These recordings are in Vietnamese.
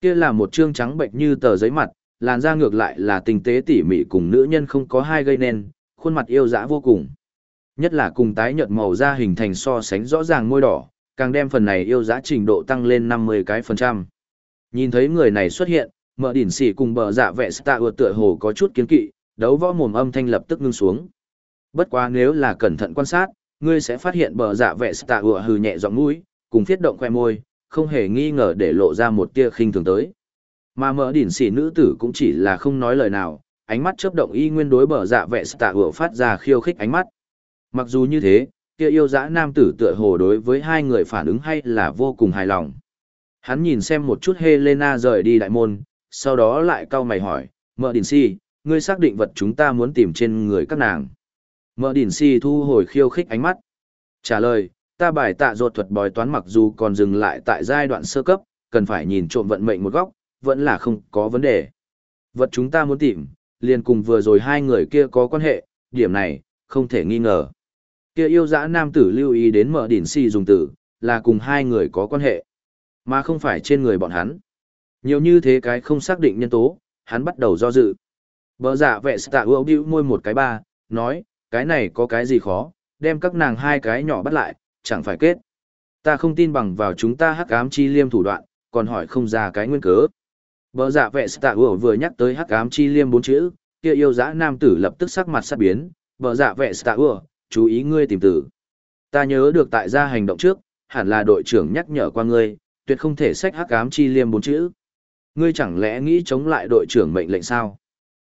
Kia là một trương trắng bệnh như tờ giấy mặt, làn da ngược lại là tinh tế tỉ mỉ cùng nữ nhân không có hai gây nên, khuôn mặt yêu dã vô cùng. Nhất là cùng tái nhợt màu da hình thành so sánh rõ ràng môi đỏ, càng đem phần này yêu dã trình độ tăng lên 50 cái phần trăm. Nhìn thấy người này xuất hiện, mở đỉnh xỉ cùng bờ dạ vẹ tạ ưa tựa hồ có chút kiến kỵ, đấu võ mồm âm thanh lập tức ngưng xuống. Bất quá nếu là cẩn thận quan sát, ngươi sẽ phát hiện bờ dạ vẹ tạ ưa hừ nhẹ giọng mũi, cùng thiết động khoe môi, không hề nghi ngờ để lộ ra một tia khinh thường tới. Mà mở đỉnh xỉ nữ tử cũng chỉ là không nói lời nào, ánh mắt chớp động y nguyên đối bờ dạ vệ tạ vừa phát ra khiêu khích ánh mắt. Mặc dù như thế, kia yêu dã nam tử tựa hồ đối với hai người phản ứng hay là vô cùng hài lòng. Hắn nhìn xem một chút Helena rời đi đại môn, sau đó lại cau mày hỏi, mở Đình Si, ngươi xác định vật chúng ta muốn tìm trên người các nàng. Mở Đình Si thu hồi khiêu khích ánh mắt. Trả lời, ta bài tạ ruột thuật bói toán mặc dù còn dừng lại tại giai đoạn sơ cấp, cần phải nhìn trộm vận mệnh một góc, vẫn là không có vấn đề. Vật chúng ta muốn tìm, liền cùng vừa rồi hai người kia có quan hệ, điểm này, không thể nghi ngờ. Kia yêu dã nam tử lưu ý đến mở đỉnh si dùng tử, là cùng hai người có quan hệ, mà không phải trên người bọn hắn. Nhiều như thế cái không xác định nhân tố, hắn bắt đầu do dự. Bờ dạ giả vệ tạ ưu điệu môi một cái ba, nói, cái này có cái gì khó, đem các nàng hai cái nhỏ bắt lại, chẳng phải kết. Ta không tin bằng vào chúng ta hắc ám chi liêm thủ đoạn, còn hỏi không ra cái nguyên cớ. Bờ giả vệ tạ ưu vừa nhắc tới hắc ám chi liêm bốn chữ, kia yêu dã nam tử lập tức sắc mặt sát biến, bờ giả vệ tạ ưu, chú ý ngươi tìm tử. Ta nhớ được tại gia hành động trước, hẳn là đội trưởng nhắc nhở qua ngươi, tuyệt không thể sách hắc ám chi liêm bốn chữ ngươi chẳng lẽ nghĩ chống lại đội trưởng mệnh lệnh sao?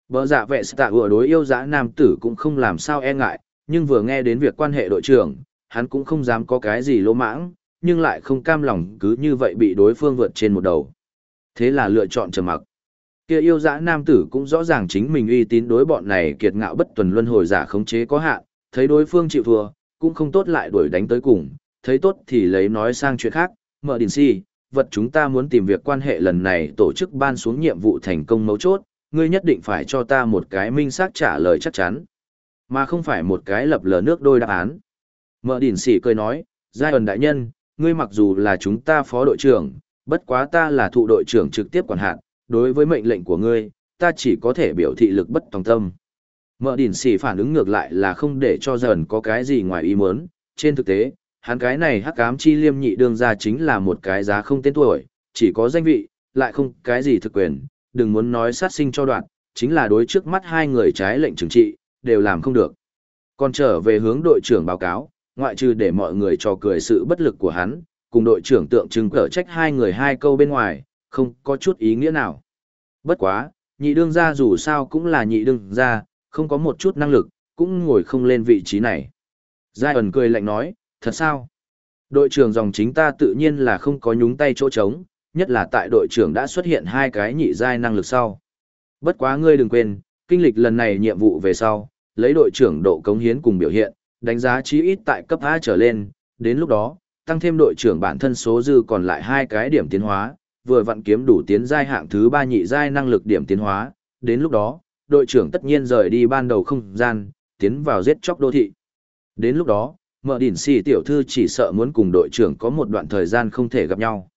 Bờ giả vệ tạ vừa đối yêu dã nam tử cũng không làm sao e ngại, nhưng vừa nghe đến việc quan hệ đội trưởng, hắn cũng không dám có cái gì lỗ mãng, nhưng lại không cam lòng cứ như vậy bị đối phương vượt trên một đầu. Thế là lựa chọn trầm mặc. Kia yêu dã nam tử cũng rõ ràng chính mình uy tín đối bọn này kiệt ngạo bất tuần luân hồi giả khống chế có hạn, thấy đối phương chịu thua, cũng không tốt lại đuổi đánh tới cùng, thấy tốt thì lấy nói sang chuyện khác, mở đình si, vật chúng ta muốn tìm việc quan hệ lần này tổ chức ban xuống nhiệm vụ thành công mấu chốt, ngươi nhất định phải cho ta một cái minh xác trả lời chắc chắn, mà không phải một cái lập lờ nước đôi đáp án. Mở đỉn sĩ cười nói, giai ẩn đại nhân, ngươi mặc dù là chúng ta phó đội trưởng, bất quá ta là thụ đội trưởng trực tiếp quản hạn, đối với mệnh lệnh của ngươi, ta chỉ có thể biểu thị lực bất tòng tâm. Mở đỉn sĩ phản ứng ngược lại là không để cho dần có cái gì ngoài ý muốn, trên thực tế, hắn cái này hắc ám chi liêm nhị đương ra chính là một cái giá không tên tuổi, chỉ có danh vị, lại không cái gì thực quyền, đừng muốn nói sát sinh cho đoạn, chính là đối trước mắt hai người trái lệnh trừng trị, đều làm không được. Còn trở về hướng đội trưởng báo cáo, ngoại trừ để mọi người cho cười sự bất lực của hắn, cùng đội trưởng tượng trưng cở trách hai người hai câu bên ngoài, không có chút ý nghĩa nào. Bất quá, nhị đương gia dù sao cũng là nhị đương gia, không có một chút năng lực, cũng ngồi không lên vị trí này. Giai ẩn cười lạnh nói, thật sao? Đội trưởng dòng chính ta tự nhiên là không có nhúng tay chỗ trống, nhất là tại đội trưởng đã xuất hiện hai cái nhị giai năng lực sau. Bất quá ngươi đừng quên, kinh lịch lần này nhiệm vụ về sau, lấy đội trưởng độ cống hiến cùng biểu hiện, đánh giá chí ít tại cấp A trở lên, đến lúc đó, tăng thêm đội trưởng bản thân số dư còn lại hai cái điểm tiến hóa, vừa vặn kiếm đủ tiến giai hạng thứ ba nhị giai năng lực điểm tiến hóa, đến lúc đó, đội trưởng tất nhiên rời đi ban đầu không gian, tiến vào giết chóc đô thị. Đến lúc đó, Mở đỉnh xì tiểu thư chỉ sợ muốn cùng đội trưởng có một đoạn thời gian không thể gặp nhau.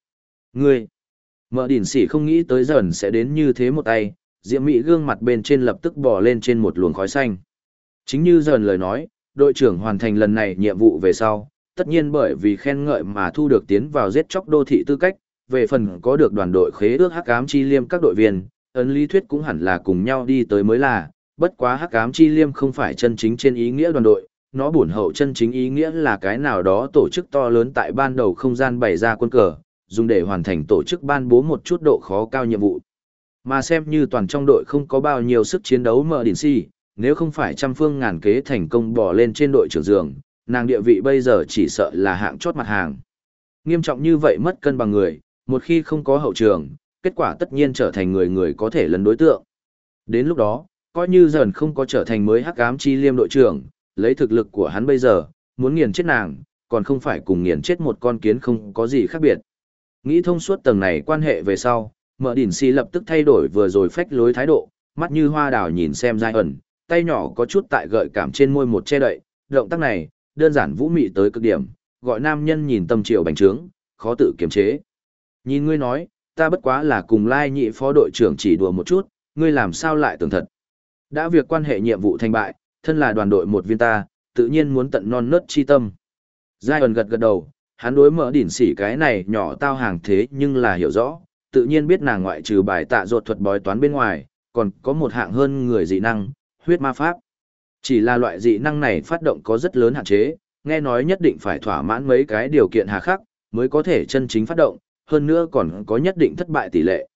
Ngươi! Mở đỉnh xì không nghĩ tới dần sẽ đến như thế một tay, diệm mỹ gương mặt bên trên lập tức bò lên trên một luồng khói xanh. Chính như dần lời nói, đội trưởng hoàn thành lần này nhiệm vụ về sau, tất nhiên bởi vì khen ngợi mà thu được tiến vào giết chóc đô thị tư cách, về phần có được đoàn đội khế ước hắc ám chi liêm các đội viên, ấn lý thuyết cũng hẳn là cùng nhau đi tới mới là, bất quá hắc ám chi liêm không phải chân chính trên ý nghĩa đoàn đội, nó bổn hậu chân chính ý nghĩa là cái nào đó tổ chức to lớn tại ban đầu không gian bày ra quân cờ, dùng để hoàn thành tổ chức ban bố một chút độ khó cao nhiệm vụ. Mà xem như toàn trong đội không có bao nhiêu sức chiến đấu mở điển si, nếu không phải trăm phương ngàn kế thành công bỏ lên trên đội trưởng giường, nàng địa vị bây giờ chỉ sợ là hạng chót mặt hàng. Nghiêm trọng như vậy mất cân bằng người, một khi không có hậu trường, kết quả tất nhiên trở thành người người có thể lấn đối tượng. Đến lúc đó, coi như dần không có trở thành mới hắc ám chi liêm đội trưởng, lấy thực lực của hắn bây giờ, muốn nghiền chết nàng, còn không phải cùng nghiền chết một con kiến không có gì khác biệt. Nghĩ thông suốt tầng này quan hệ về sau, mở đỉnh si lập tức thay đổi vừa rồi phách lối thái độ, mắt như hoa đào nhìn xem giai ẩn, tay nhỏ có chút tại gợi cảm trên môi một che đậy, động tác này, đơn giản vũ mị tới cực điểm, gọi nam nhân nhìn tâm triệu bành trướng, khó tự kiềm chế. Nhìn ngươi nói, ta bất quá là cùng lai nhị phó đội trưởng chỉ đùa một chút, ngươi làm sao lại tưởng thật. Đã việc quan hệ nhiệm vụ thành bại, thân là đoàn đội một viên ta, tự nhiên muốn tận non nớt chi tâm. Giai ẩn gật gật đầu, hắn đối mở đỉnh sỉ cái này nhỏ tao hàng thế nhưng là hiểu rõ, tự nhiên biết nàng ngoại trừ bài tạ ruột thuật bói toán bên ngoài, còn có một hạng hơn người dị năng, huyết ma pháp. Chỉ là loại dị năng này phát động có rất lớn hạn chế, nghe nói nhất định phải thỏa mãn mấy cái điều kiện hà khắc, mới có thể chân chính phát động, hơn nữa còn có nhất định thất bại tỷ lệ.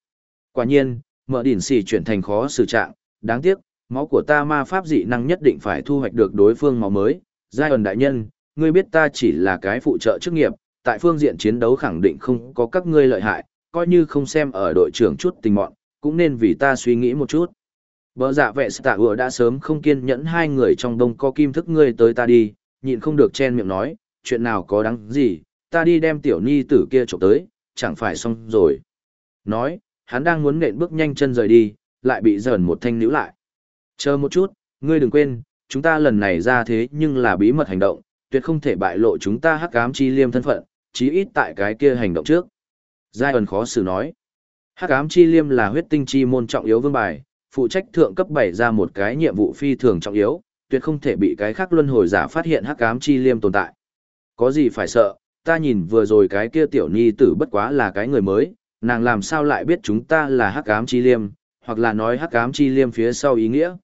Quả nhiên, mở đỉnh xì chuyển thành khó xử trạng, đáng tiếc, máu của ta ma pháp dị năng nhất định phải thu hoạch được đối phương máu mới. Giai ẩn đại nhân, ngươi biết ta chỉ là cái phụ trợ chức nghiệp, tại phương diện chiến đấu khẳng định không có các ngươi lợi hại, coi như không xem ở đội trưởng chút tình mọn, cũng nên vì ta suy nghĩ một chút. Bờ dạ vệ tạ vừa đã sớm không kiên nhẫn hai người trong đông co kim thức ngươi tới ta đi, nhịn không được chen miệng nói, chuyện nào có đáng gì, ta đi đem tiểu ni tử kia trộm tới, chẳng phải xong rồi. Nói, hắn đang muốn nện bước nhanh chân rời đi, lại bị dởn một thanh níu lại. Chờ một chút, ngươi đừng quên, chúng ta lần này ra thế nhưng là bí mật hành động, tuyệt không thể bại lộ chúng ta hắc ám chi liêm thân phận, chí ít tại cái kia hành động trước. Giai ẩn khó xử nói. Hắc ám chi liêm là huyết tinh chi môn trọng yếu vương bài, phụ trách thượng cấp 7 ra một cái nhiệm vụ phi thường trọng yếu, tuyệt không thể bị cái khác luân hồi giả phát hiện hắc ám chi liêm tồn tại. Có gì phải sợ, ta nhìn vừa rồi cái kia tiểu nhi tử bất quá là cái người mới, nàng làm sao lại biết chúng ta là hắc ám chi liêm, hoặc là nói hắc ám chi liêm phía sau ý nghĩa.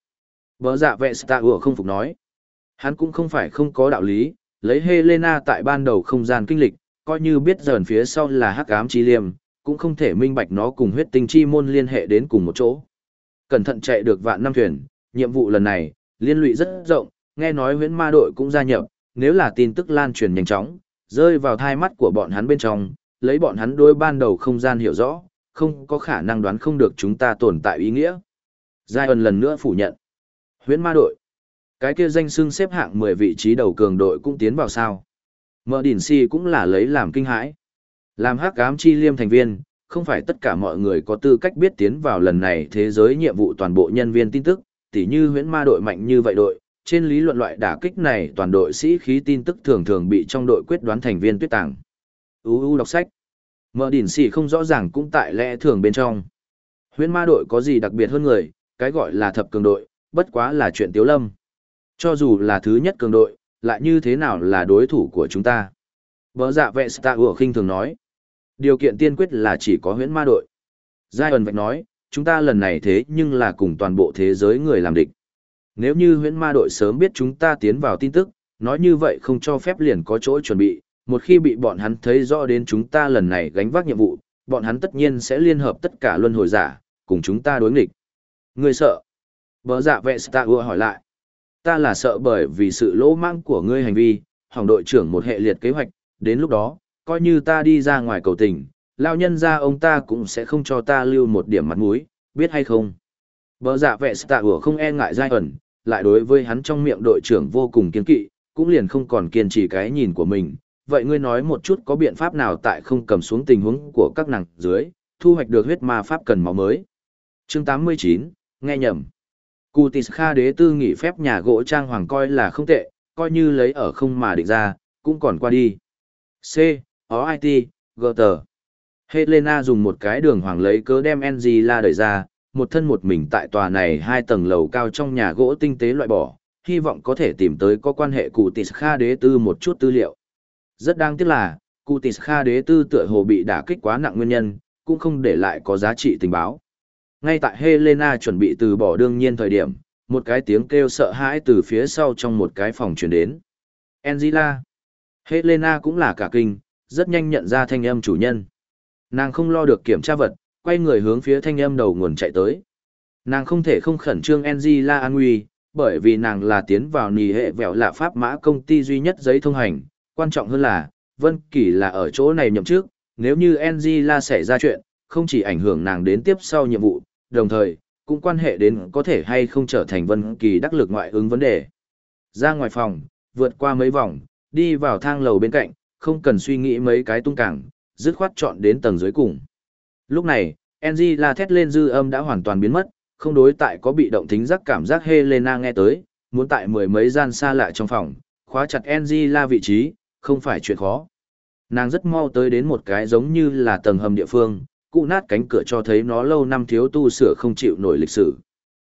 Bờ dạ vệ Star không phục nói. Hắn cũng không phải không có đạo lý, lấy Helena tại ban đầu không gian kinh lịch, coi như biết dần phía sau là hắc ám chi liêm, cũng không thể minh bạch nó cùng huyết tinh chi môn liên hệ đến cùng một chỗ. Cẩn thận chạy được vạn năm thuyền, nhiệm vụ lần này, liên lụy rất rộng, nghe nói huyễn ma đội cũng gia nhập, nếu là tin tức lan truyền nhanh chóng, rơi vào thai mắt của bọn hắn bên trong, lấy bọn hắn đối ban đầu không gian hiểu rõ, không có khả năng đoán không được chúng ta tồn tại ý nghĩa. Giai ẩn lần nữa phủ nhận. Huyễn ma đội. Cái kia danh xưng xếp hạng 10 vị trí đầu cường đội cũng tiến vào sao. Mở đỉnh si cũng là lấy làm kinh hãi. Làm hắc ám chi liêm thành viên, không phải tất cả mọi người có tư cách biết tiến vào lần này thế giới nhiệm vụ toàn bộ nhân viên tin tức, tỉ như huyễn ma đội mạnh như vậy đội, trên lý luận loại đả kích này toàn đội sĩ khí tin tức thường thường bị trong đội quyết đoán thành viên tuyết tàng. UU đọc sách. Mở đỉnh xỉ không rõ ràng cũng tại lẽ thường bên trong. Huyễn ma đội có gì đặc biệt hơn người, cái gọi là thập cường đội, bất quá là chuyện tiếu lâm. Cho dù là thứ nhất cường đội, lại như thế nào là đối thủ của chúng ta. Bờ dạ vệ Star Ủa khinh thường nói. Điều kiện tiên quyết là chỉ có huyễn ma đội. Giai ẩn vạch nói, chúng ta lần này thế nhưng là cùng toàn bộ thế giới người làm địch. Nếu như huyễn ma đội sớm biết chúng ta tiến vào tin tức, nói như vậy không cho phép liền có chỗ chuẩn bị, một khi bị bọn hắn thấy rõ đến chúng ta lần này gánh vác nhiệm vụ, bọn hắn tất nhiên sẽ liên hợp tất cả luân hồi giả, cùng chúng ta đối nghịch. Ngươi sợ? Bờ dạ vệ Star Ủa hỏi lại. Ta là sợ bởi vì sự lỗ mãng của ngươi hành vi, hỏng đội trưởng một hệ liệt kế hoạch, đến lúc đó, coi như ta đi ra ngoài cầu tình, lao nhân ra ông ta cũng sẽ không cho ta lưu một điểm mặt mũi, biết hay không. Bờ dạ vệ tạ ủa không e ngại giai ẩn, lại đối với hắn trong miệng đội trưởng vô cùng kiên kỵ, cũng liền không còn kiên trì cái nhìn của mình. Vậy ngươi nói một chút có biện pháp nào tại không cầm xuống tình huống của các nàng dưới, thu hoạch được huyết ma pháp cần máu mới. Chương 89, nghe nhầm. Cụ Tis Kha đế tư nghỉ phép nhà gỗ trang hoàng coi là không tệ, coi như lấy ở không mà định ra, cũng còn qua đi. C. OIT, Gutter. Helena dùng một cái đường hoàng lấy cớ đem Angela đẩy ra, một thân một mình tại tòa này hai tầng lầu cao trong nhà gỗ tinh tế loại bỏ, hy vọng có thể tìm tới có quan hệ cụ Tis Kha đế tư một chút tư liệu. Rất đáng tiếc là, cụ Tis Kha đế tư tựa hồ bị đả kích quá nặng nguyên nhân, cũng không để lại có giá trị tình báo. Ngay tại Helena chuẩn bị từ bỏ đương nhiên thời điểm, một cái tiếng kêu sợ hãi từ phía sau trong một cái phòng truyền đến. Angela. Helena cũng là cả kinh, rất nhanh nhận ra thanh âm chủ nhân. Nàng không lo được kiểm tra vật, quay người hướng phía thanh âm đầu nguồn chạy tới. Nàng không thể không khẩn trương Angela an nguy, bởi vì nàng là tiến vào nì hệ vẹo lạ pháp mã công ty duy nhất giấy thông hành. Quan trọng hơn là, Vân Kỳ là ở chỗ này nhậm chức, nếu như Angela xảy ra chuyện, không chỉ ảnh hưởng nàng đến tiếp sau nhiệm vụ, đồng thời, cũng quan hệ đến có thể hay không trở thành Vân Kỳ đắc lực ngoại ứng vấn đề. Ra ngoài phòng, vượt qua mấy vòng, đi vào thang lầu bên cạnh, không cần suy nghĩ mấy cái tung cảng, dứt khoát chọn đến tầng dưới cùng. Lúc này, Enji la thét lên dư âm đã hoàn toàn biến mất, không đối tại có bị động thính giác cảm giác Helena nghe tới, muốn tại mười mấy gian xa lạ trong phòng, khóa chặt Enji la vị trí, không phải chuyện khó. Nàng rất mau tới đến một cái giống như là tầng hầm địa phương, cụ nát cánh cửa cho thấy nó lâu năm thiếu tu sửa không chịu nổi lịch sử.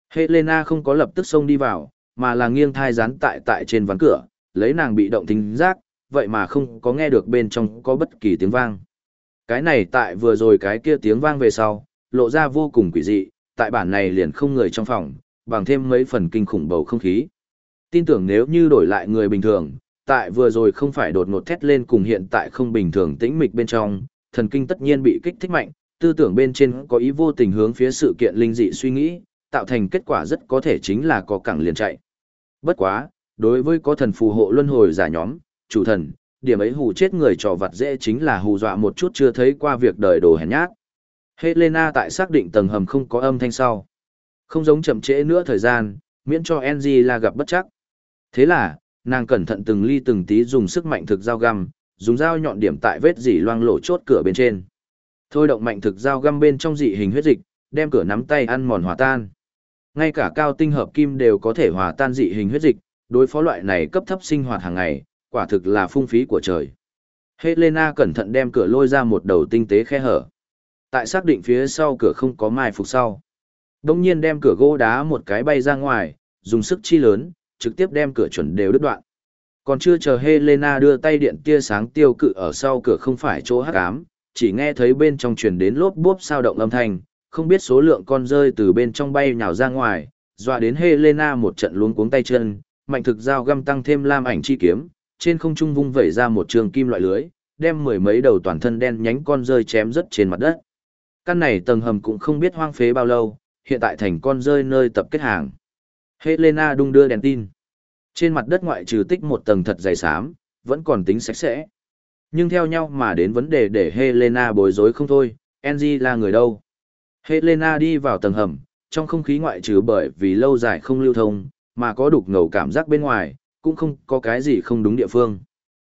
Helena không có lập tức xông đi vào, mà là nghiêng thai rán tại tại trên ván cửa, lấy nàng bị động thính giác, vậy mà không có nghe được bên trong có bất kỳ tiếng vang. Cái này tại vừa rồi cái kia tiếng vang về sau, lộ ra vô cùng quỷ dị, tại bản này liền không người trong phòng, bằng thêm mấy phần kinh khủng bầu không khí. Tin tưởng nếu như đổi lại người bình thường, tại vừa rồi không phải đột ngột thét lên cùng hiện tại không bình thường tĩnh mịch bên trong, thần kinh tất nhiên bị kích thích mạnh, tư tưởng bên trên có ý vô tình hướng phía sự kiện linh dị suy nghĩ, tạo thành kết quả rất có thể chính là có cẳng liền chạy. Bất quá, đối với có thần phù hộ luân hồi giả nhóm, chủ thần, điểm ấy hù chết người trò vặt dễ chính là hù dọa một chút chưa thấy qua việc đời đồ hèn nhát. Helena tại xác định tầng hầm không có âm thanh sau. Không giống chậm trễ nữa thời gian, miễn cho Angela gặp bất chắc. Thế là, nàng cẩn thận từng ly từng tí dùng sức mạnh thực dao găm, dùng dao nhọn điểm tại vết dỉ loang lổ chốt cửa bên trên. Thôi động mạnh thực dao găm bên trong dị hình huyết dịch, đem cửa nắm tay ăn mòn hòa tan. Ngay cả cao tinh hợp kim đều có thể hòa tan dị hình huyết dịch, đối phó loại này cấp thấp sinh hoạt hàng ngày, quả thực là phung phí của trời. Helena cẩn thận đem cửa lôi ra một đầu tinh tế khe hở. Tại xác định phía sau cửa không có mai phục sau. Đông nhiên đem cửa gỗ đá một cái bay ra ngoài, dùng sức chi lớn, trực tiếp đem cửa chuẩn đều đứt đoạn. Còn chưa chờ Helena đưa tay điện tia sáng tiêu cự ở sau cửa không phải chỗ hắc ám, chỉ nghe thấy bên trong truyền đến lốp bốp sao động âm thanh, không biết số lượng con rơi từ bên trong bay nhào ra ngoài, dọa đến Helena một trận luống cuống tay chân, mạnh thực dao găm tăng thêm lam ảnh chi kiếm, trên không trung vung vẩy ra một trường kim loại lưới, đem mười mấy đầu toàn thân đen nhánh con rơi chém rất trên mặt đất. Căn này tầng hầm cũng không biết hoang phế bao lâu, hiện tại thành con rơi nơi tập kết hàng. Helena đung đưa đèn tin. Trên mặt đất ngoại trừ tích một tầng thật dày xám, vẫn còn tính sạch sẽ. Nhưng theo nhau mà đến vấn đề để Helena bối rối không thôi, Angie là người đâu. Helena đi vào tầng hầm, trong không khí ngoại trừ bởi vì lâu dài không lưu thông, mà có đục ngầu cảm giác bên ngoài, cũng không có cái gì không đúng địa phương.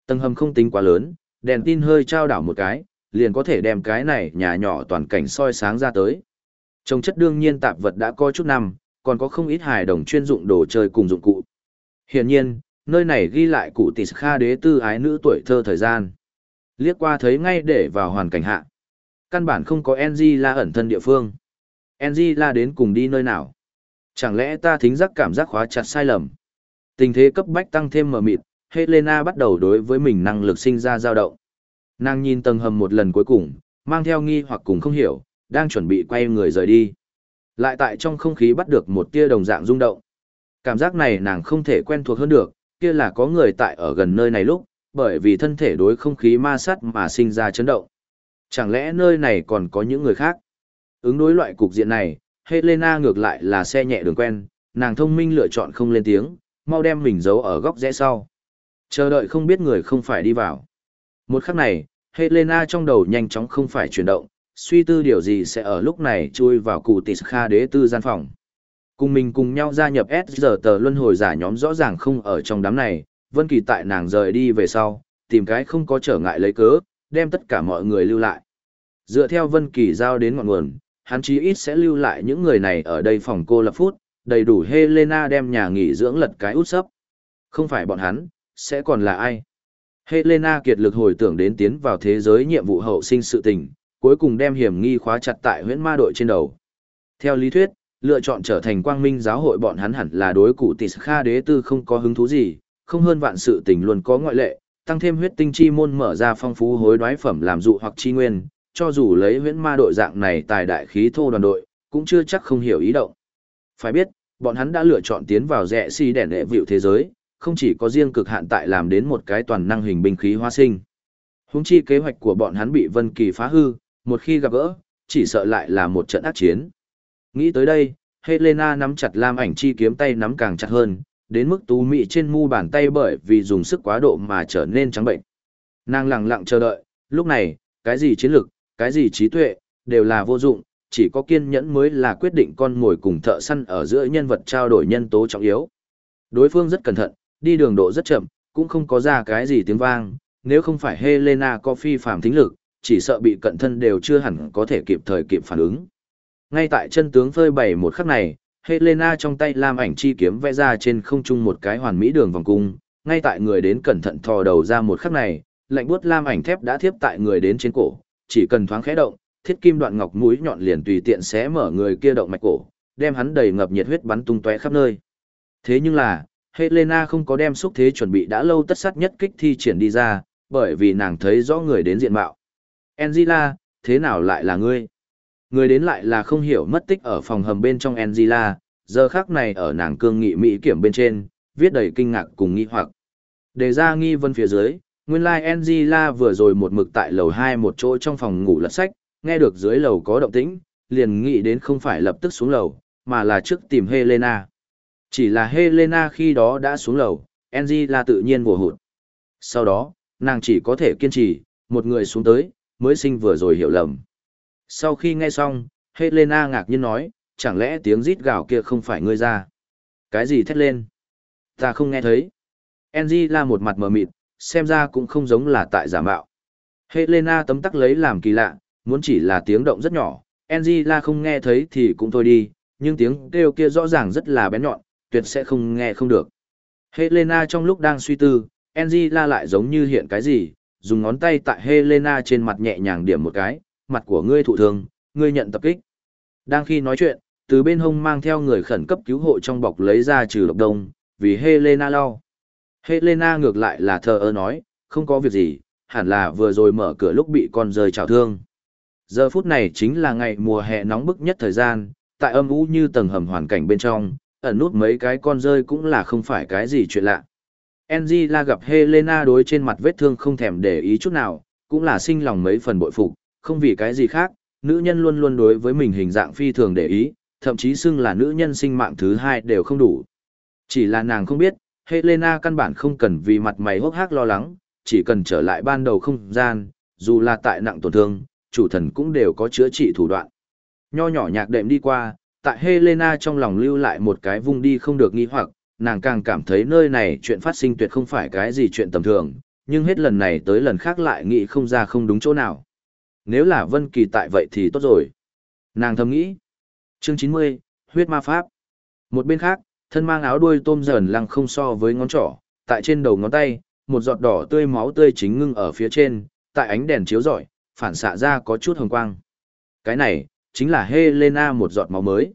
Tầng hầm không tính quá lớn, đèn tin hơi trao đảo một cái, liền có thể đem cái này nhà nhỏ toàn cảnh soi sáng ra tới. Trong chất đương nhiên tạp vật đã có chút năm, còn có không ít hài đồng chuyên dụng đồ chơi cùng dụng cụ. Hiển nhiên, nơi này ghi lại cụ tỷ kha đế tư ái nữ tuổi thơ thời gian. Liếc qua thấy ngay để vào hoàn cảnh hạ. Căn bản không có NG la ẩn thân địa phương. NG la đến cùng đi nơi nào? Chẳng lẽ ta thính giác cảm giác khóa chặt sai lầm? Tình thế cấp bách tăng thêm mờ mịt, Helena bắt đầu đối với mình năng lực sinh ra dao động. Nàng nhìn tầng hầm một lần cuối cùng, mang theo nghi hoặc cùng không hiểu, đang chuẩn bị quay người rời đi. Lại tại trong không khí bắt được một tia đồng dạng rung động. Cảm giác này nàng không thể quen thuộc hơn được, kia là có người tại ở gần nơi này lúc, bởi vì thân thể đối không khí ma sát mà sinh ra chấn động. Chẳng lẽ nơi này còn có những người khác? Ứng đối loại cục diện này, Helena ngược lại là xe nhẹ đường quen, nàng thông minh lựa chọn không lên tiếng, mau đem mình giấu ở góc rẽ sau. Chờ đợi không biết người không phải đi vào. Một khắc này, Helena trong đầu nhanh chóng không phải chuyển động, suy tư điều gì sẽ ở lúc này chui vào cụ tịch kha đế tư gian phòng. Cùng mình cùng nhau gia nhập S giờ tờ luân hồi giả nhóm rõ ràng không ở trong đám này, Vân Kỳ tại nàng rời đi về sau, tìm cái không có trở ngại lấy cớ, đem tất cả mọi người lưu lại. Dựa theo Vân Kỳ giao đến ngọn nguồn, hắn chí ít sẽ lưu lại những người này ở đây phòng cô lập phút, đầy đủ Helena đem nhà nghỉ dưỡng lật cái út sấp. Không phải bọn hắn, sẽ còn là ai? Helena kiệt lực hồi tưởng đến tiến vào thế giới nhiệm vụ hậu sinh sự tình, cuối cùng đem hiểm nghi khóa chặt tại huyễn ma đội trên đầu. Theo lý thuyết, lựa chọn trở thành quang minh giáo hội bọn hắn hẳn là đối cụ tỷ kha đế tư không có hứng thú gì, không hơn vạn sự tình luôn có ngoại lệ, tăng thêm huyết tinh chi môn mở ra phong phú hối đoái phẩm làm dụ hoặc chi nguyên, cho dù lấy huyễn ma đội dạng này tài đại khí thô đoàn đội, cũng chưa chắc không hiểu ý động. Phải biết, bọn hắn đã lựa chọn tiến vào rẽ si đèn đệ vịu thế giới, không chỉ có riêng cực hạn tại làm đến một cái toàn năng hình binh khí hóa sinh. Húng chi kế hoạch của bọn hắn bị Vân Kỳ phá hư, một khi gặp gỡ, chỉ sợ lại là một trận ác chiến. Nghĩ tới đây, Helena nắm chặt lam ảnh chi kiếm tay nắm càng chặt hơn, đến mức tú mị trên mu bàn tay bởi vì dùng sức quá độ mà trở nên trắng bệnh. Nàng lặng lặng chờ đợi, lúc này, cái gì chiến lược, cái gì trí tuệ, đều là vô dụng, chỉ có kiên nhẫn mới là quyết định con ngồi cùng thợ săn ở giữa nhân vật trao đổi nhân tố trọng yếu. Đối phương rất cẩn thận, đi đường độ rất chậm, cũng không có ra cái gì tiếng vang, nếu không phải Helena có phi phàm thính lực, chỉ sợ bị cận thân đều chưa hẳn có thể kịp thời kịp phản ứng. Ngay tại chân tướng phơi bày một khắc này, Helena trong tay lam ảnh chi kiếm vẽ ra trên không trung một cái hoàn mỹ đường vòng cung, ngay tại người đến cẩn thận thò đầu ra một khắc này, lạnh buốt lam ảnh thép đã thiếp tại người đến trên cổ, chỉ cần thoáng khẽ động, thiết kim đoạn ngọc mũi nhọn liền tùy tiện xé mở người kia động mạch cổ, đem hắn đầy ngập nhiệt huyết bắn tung tóe khắp nơi. Thế nhưng là, Helena không có đem xúc thế chuẩn bị đã lâu tất sát nhất kích thi triển đi ra, bởi vì nàng thấy rõ người đến diện mạo. Angela, thế nào lại là ngươi? Người đến lại là không hiểu mất tích ở phòng hầm bên trong Angela, giờ khác này ở nàng cương nghị mỹ kiểm bên trên, viết đầy kinh ngạc cùng nghi hoặc. Đề ra nghi vân phía dưới, nguyên lai like Angela vừa rồi một mực tại lầu 2 một chỗ trong phòng ngủ lật sách, nghe được dưới lầu có động tĩnh, liền nghĩ đến không phải lập tức xuống lầu, mà là trước tìm Helena. Chỉ là Helena khi đó đã xuống lầu, Angela tự nhiên vùa hụt. Sau đó, nàng chỉ có thể kiên trì, một người xuống tới, mới sinh vừa rồi hiểu lầm. Sau khi nghe xong, Helena ngạc nhiên nói, chẳng lẽ tiếng rít gào kia không phải ngươi ra? Cái gì thét lên? Ta không nghe thấy. Angela một mặt mờ mịt, xem ra cũng không giống là tại giả mạo. Helena tấm tắc lấy làm kỳ lạ, muốn chỉ là tiếng động rất nhỏ, Angela không nghe thấy thì cũng thôi đi, nhưng tiếng kêu kia rõ ràng rất là bén nhọn, tuyệt sẽ không nghe không được. Helena trong lúc đang suy tư, Angela lại giống như hiện cái gì, dùng ngón tay tại Helena trên mặt nhẹ nhàng điểm một cái, mặt của ngươi thụ thương, ngươi nhận tập kích. Đang khi nói chuyện, từ bên hông mang theo người khẩn cấp cứu hộ trong bọc lấy ra trừ độc đông, vì Helena lo. Helena ngược lại là thờ ơ nói, không có việc gì, hẳn là vừa rồi mở cửa lúc bị con rơi trào thương. Giờ phút này chính là ngày mùa hè nóng bức nhất thời gian, tại âm u như tầng hầm hoàn cảnh bên trong, ẩn nút mấy cái con rơi cũng là không phải cái gì chuyện lạ. Angela gặp Helena đối trên mặt vết thương không thèm để ý chút nào, cũng là sinh lòng mấy phần bội phục, không vì cái gì khác, nữ nhân luôn luôn đối với mình hình dạng phi thường để ý, thậm chí xưng là nữ nhân sinh mạng thứ hai đều không đủ. Chỉ là nàng không biết, Helena căn bản không cần vì mặt mày hốc hác lo lắng, chỉ cần trở lại ban đầu không gian, dù là tại nặng tổn thương, chủ thần cũng đều có chữa trị thủ đoạn. Nho nhỏ nhạc đệm đi qua, tại Helena trong lòng lưu lại một cái vung đi không được nghi hoặc, nàng càng cảm thấy nơi này chuyện phát sinh tuyệt không phải cái gì chuyện tầm thường, nhưng hết lần này tới lần khác lại nghĩ không ra không đúng chỗ nào. Nếu là Vân Kỳ tại vậy thì tốt rồi. Nàng thầm nghĩ. Chương 90, huyết ma pháp. Một bên khác, thân mang áo đuôi tôm dần lăng không so với ngón trỏ, tại trên đầu ngón tay, một giọt đỏ tươi máu tươi chính ngưng ở phía trên, tại ánh đèn chiếu rọi, phản xạ ra có chút hồng quang. Cái này, chính là Helena một giọt máu mới.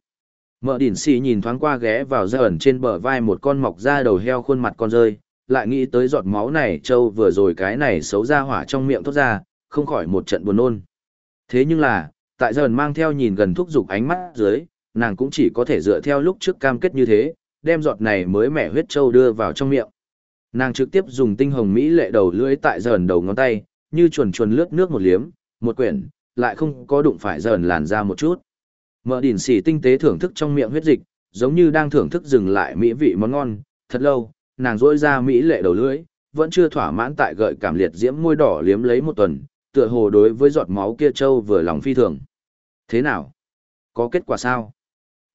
Mợ điển xì nhìn thoáng qua ghé vào ra ẩn trên bờ vai một con mọc ra đầu heo khuôn mặt con rơi, lại nghĩ tới giọt máu này trâu vừa rồi cái này xấu ra hỏa trong miệng thốt ra, không khỏi một trận buồn nôn. Thế nhưng là, tại dần mang theo nhìn gần thúc giục ánh mắt dưới, nàng cũng chỉ có thể dựa theo lúc trước cam kết như thế, đem giọt này mới mẻ huyết trâu đưa vào trong miệng. Nàng trực tiếp dùng tinh hồng mỹ lệ đầu lưỡi tại dần đầu ngón tay, như chuồn chuồn lướt nước một liếm, một quyển, lại không có đụng phải dần làn ra một chút. Mở đỉnh xỉ tinh tế thưởng thức trong miệng huyết dịch, giống như đang thưởng thức dừng lại mỹ vị món ngon, thật lâu, nàng rỗi ra mỹ lệ đầu lưỡi, vẫn chưa thỏa mãn tại gợi cảm liệt diễm môi đỏ liếm lấy một tuần, tựa hồ đối với giọt máu kia trâu vừa lòng phi thường. Thế nào? Có kết quả sao?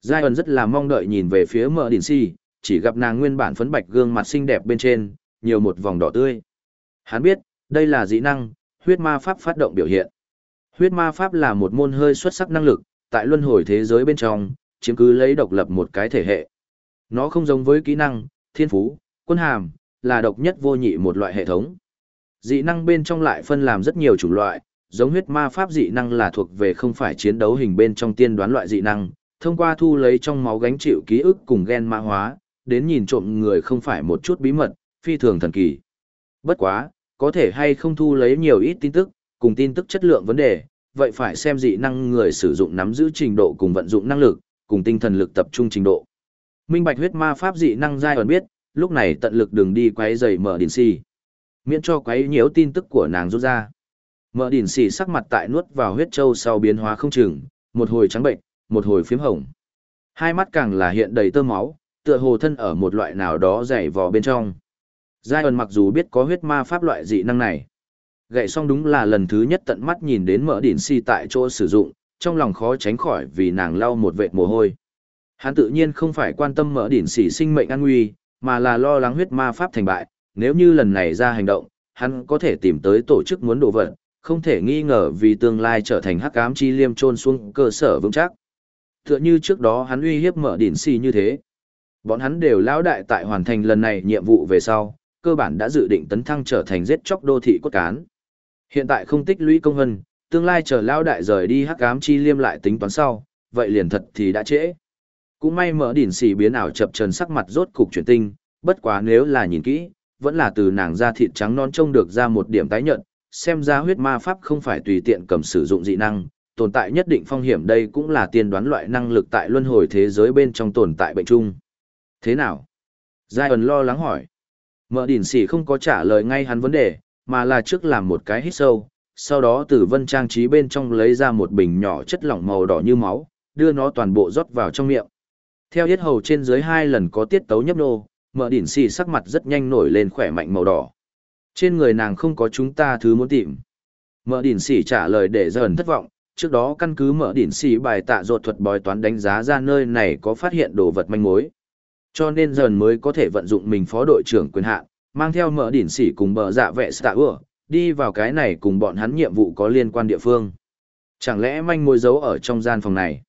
Giai ẩn rất là mong đợi nhìn về phía mở đỉnh xỉ, chỉ gặp nàng nguyên bản phấn bạch gương mặt xinh đẹp bên trên, nhiều một vòng đỏ tươi. Hắn biết, đây là dị năng, huyết ma pháp phát động biểu hiện. Huyết ma pháp là một môn hơi xuất sắc năng lực, tại luân hồi thế giới bên trong, chiếm cứ lấy độc lập một cái thể hệ. Nó không giống với kỹ năng, thiên phú, quân hàm, là độc nhất vô nhị một loại hệ thống. Dị năng bên trong lại phân làm rất nhiều chủng loại, giống huyết ma pháp dị năng là thuộc về không phải chiến đấu hình bên trong tiên đoán loại dị năng, thông qua thu lấy trong máu gánh chịu ký ức cùng gen mã hóa, đến nhìn trộm người không phải một chút bí mật, phi thường thần kỳ. Bất quá, có thể hay không thu lấy nhiều ít tin tức, cùng tin tức chất lượng vấn đề, vậy phải xem dị năng người sử dụng nắm giữ trình độ cùng vận dụng năng lực, cùng tinh thần lực tập trung trình độ. Minh bạch huyết ma pháp dị năng giai ẩn biết, lúc này tận lực đừng đi quấy rầy mở điển xì. Miễn cho quấy nhiễu tin tức của nàng rút ra. Mở điển xì sắc mặt tại nuốt vào huyết châu sau biến hóa không chừng, một hồi trắng bệnh, một hồi phím hồng. Hai mắt càng là hiện đầy tơ máu, tựa hồ thân ở một loại nào đó dày vò bên trong. Giai ẩn mặc dù biết có huyết ma pháp loại dị năng này, Gậy xong đúng là lần thứ nhất tận mắt nhìn đến mỡ đỉnh si tại chỗ sử dụng, trong lòng khó tránh khỏi vì nàng lau một vệt mồ hôi. Hắn tự nhiên không phải quan tâm mỡ đỉnh si sinh mệnh an nguy, mà là lo lắng huyết ma pháp thành bại, nếu như lần này ra hành động, hắn có thể tìm tới tổ chức muốn đổ vật, không thể nghi ngờ vì tương lai trở thành hắc ám chi liêm trôn xuống cơ sở vững chắc. Tựa như trước đó hắn uy hiếp mở đỉnh xì như thế. Bọn hắn đều lão đại tại hoàn thành lần này nhiệm vụ về sau, cơ bản đã dự định tấn thăng trở thành giết chóc đô thị cốt cán. Hiện tại không tích lũy công hân, tương lai chờ lao đại rời đi hắc ám chi liêm lại tính toán sau, vậy liền thật thì đã trễ. Cũng may mở đỉnh xì biến ảo chập trần sắc mặt rốt cục chuyển tinh, bất quá nếu là nhìn kỹ, vẫn là từ nàng da thịt trắng non trông được ra một điểm tái nhợt, xem ra huyết ma pháp không phải tùy tiện cầm sử dụng dị năng, tồn tại nhất định phong hiểm đây cũng là tiên đoán loại năng lực tại luân hồi thế giới bên trong tồn tại bệnh chung. Thế nào? Giai ẩn lo lắng hỏi. Mở đỉnh Sỉ không có trả lời ngay hắn vấn đề, mà là trước làm một cái hít sâu, sau đó từ vân trang trí bên trong lấy ra một bình nhỏ chất lỏng màu đỏ như máu, đưa nó toàn bộ rót vào trong miệng. Theo hết hầu trên dưới hai lần có tiết tấu nhấp nô, mở đỉnh Sỉ sắc mặt rất nhanh nổi lên khỏe mạnh màu đỏ. Trên người nàng không có chúng ta thứ muốn tìm. Mở đỉnh Sỉ trả lời để dần thất vọng, trước đó căn cứ mở đỉnh Sỉ bài tạ ruột thuật bói toán đánh giá ra nơi này có phát hiện đồ vật manh mối. Cho nên dần mới có thể vận dụng mình phó đội trưởng quyền hạn, mang theo mở đỉnh sỉ cùng bờ dạ vệ tạ ưa, đi vào cái này cùng bọn hắn nhiệm vụ có liên quan địa phương. Chẳng lẽ manh mối giấu ở trong gian phòng này?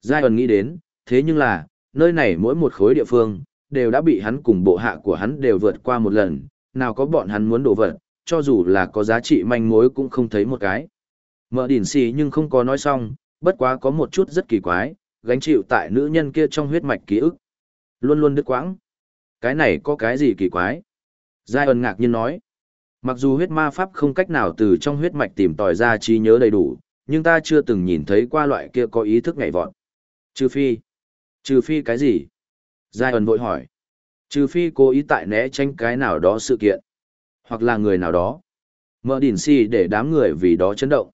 Giai ẩn nghĩ đến, thế nhưng là, nơi này mỗi một khối địa phương, đều đã bị hắn cùng bộ hạ của hắn đều vượt qua một lần, nào có bọn hắn muốn đổ vật, cho dù là có giá trị manh mối cũng không thấy một cái. Mở đỉnh xì nhưng không có nói xong, bất quá có một chút rất kỳ quái, gánh chịu tại nữ nhân kia trong huyết mạch ký ức. Luôn luôn đứt quãng. Cái này có cái gì kỳ quái? Giai ẩn ngạc nhiên nói. Mặc dù huyết ma pháp không cách nào từ trong huyết mạch tìm tòi ra trí nhớ đầy đủ, nhưng ta chưa từng nhìn thấy qua loại kia có ý thức nhảy vọt. Trừ phi. Trừ phi cái gì? Giai ẩn vội hỏi. Trừ phi cố ý tại né tránh cái nào đó sự kiện. Hoặc là người nào đó. Mở đỉnh si để đám người vì đó chấn động.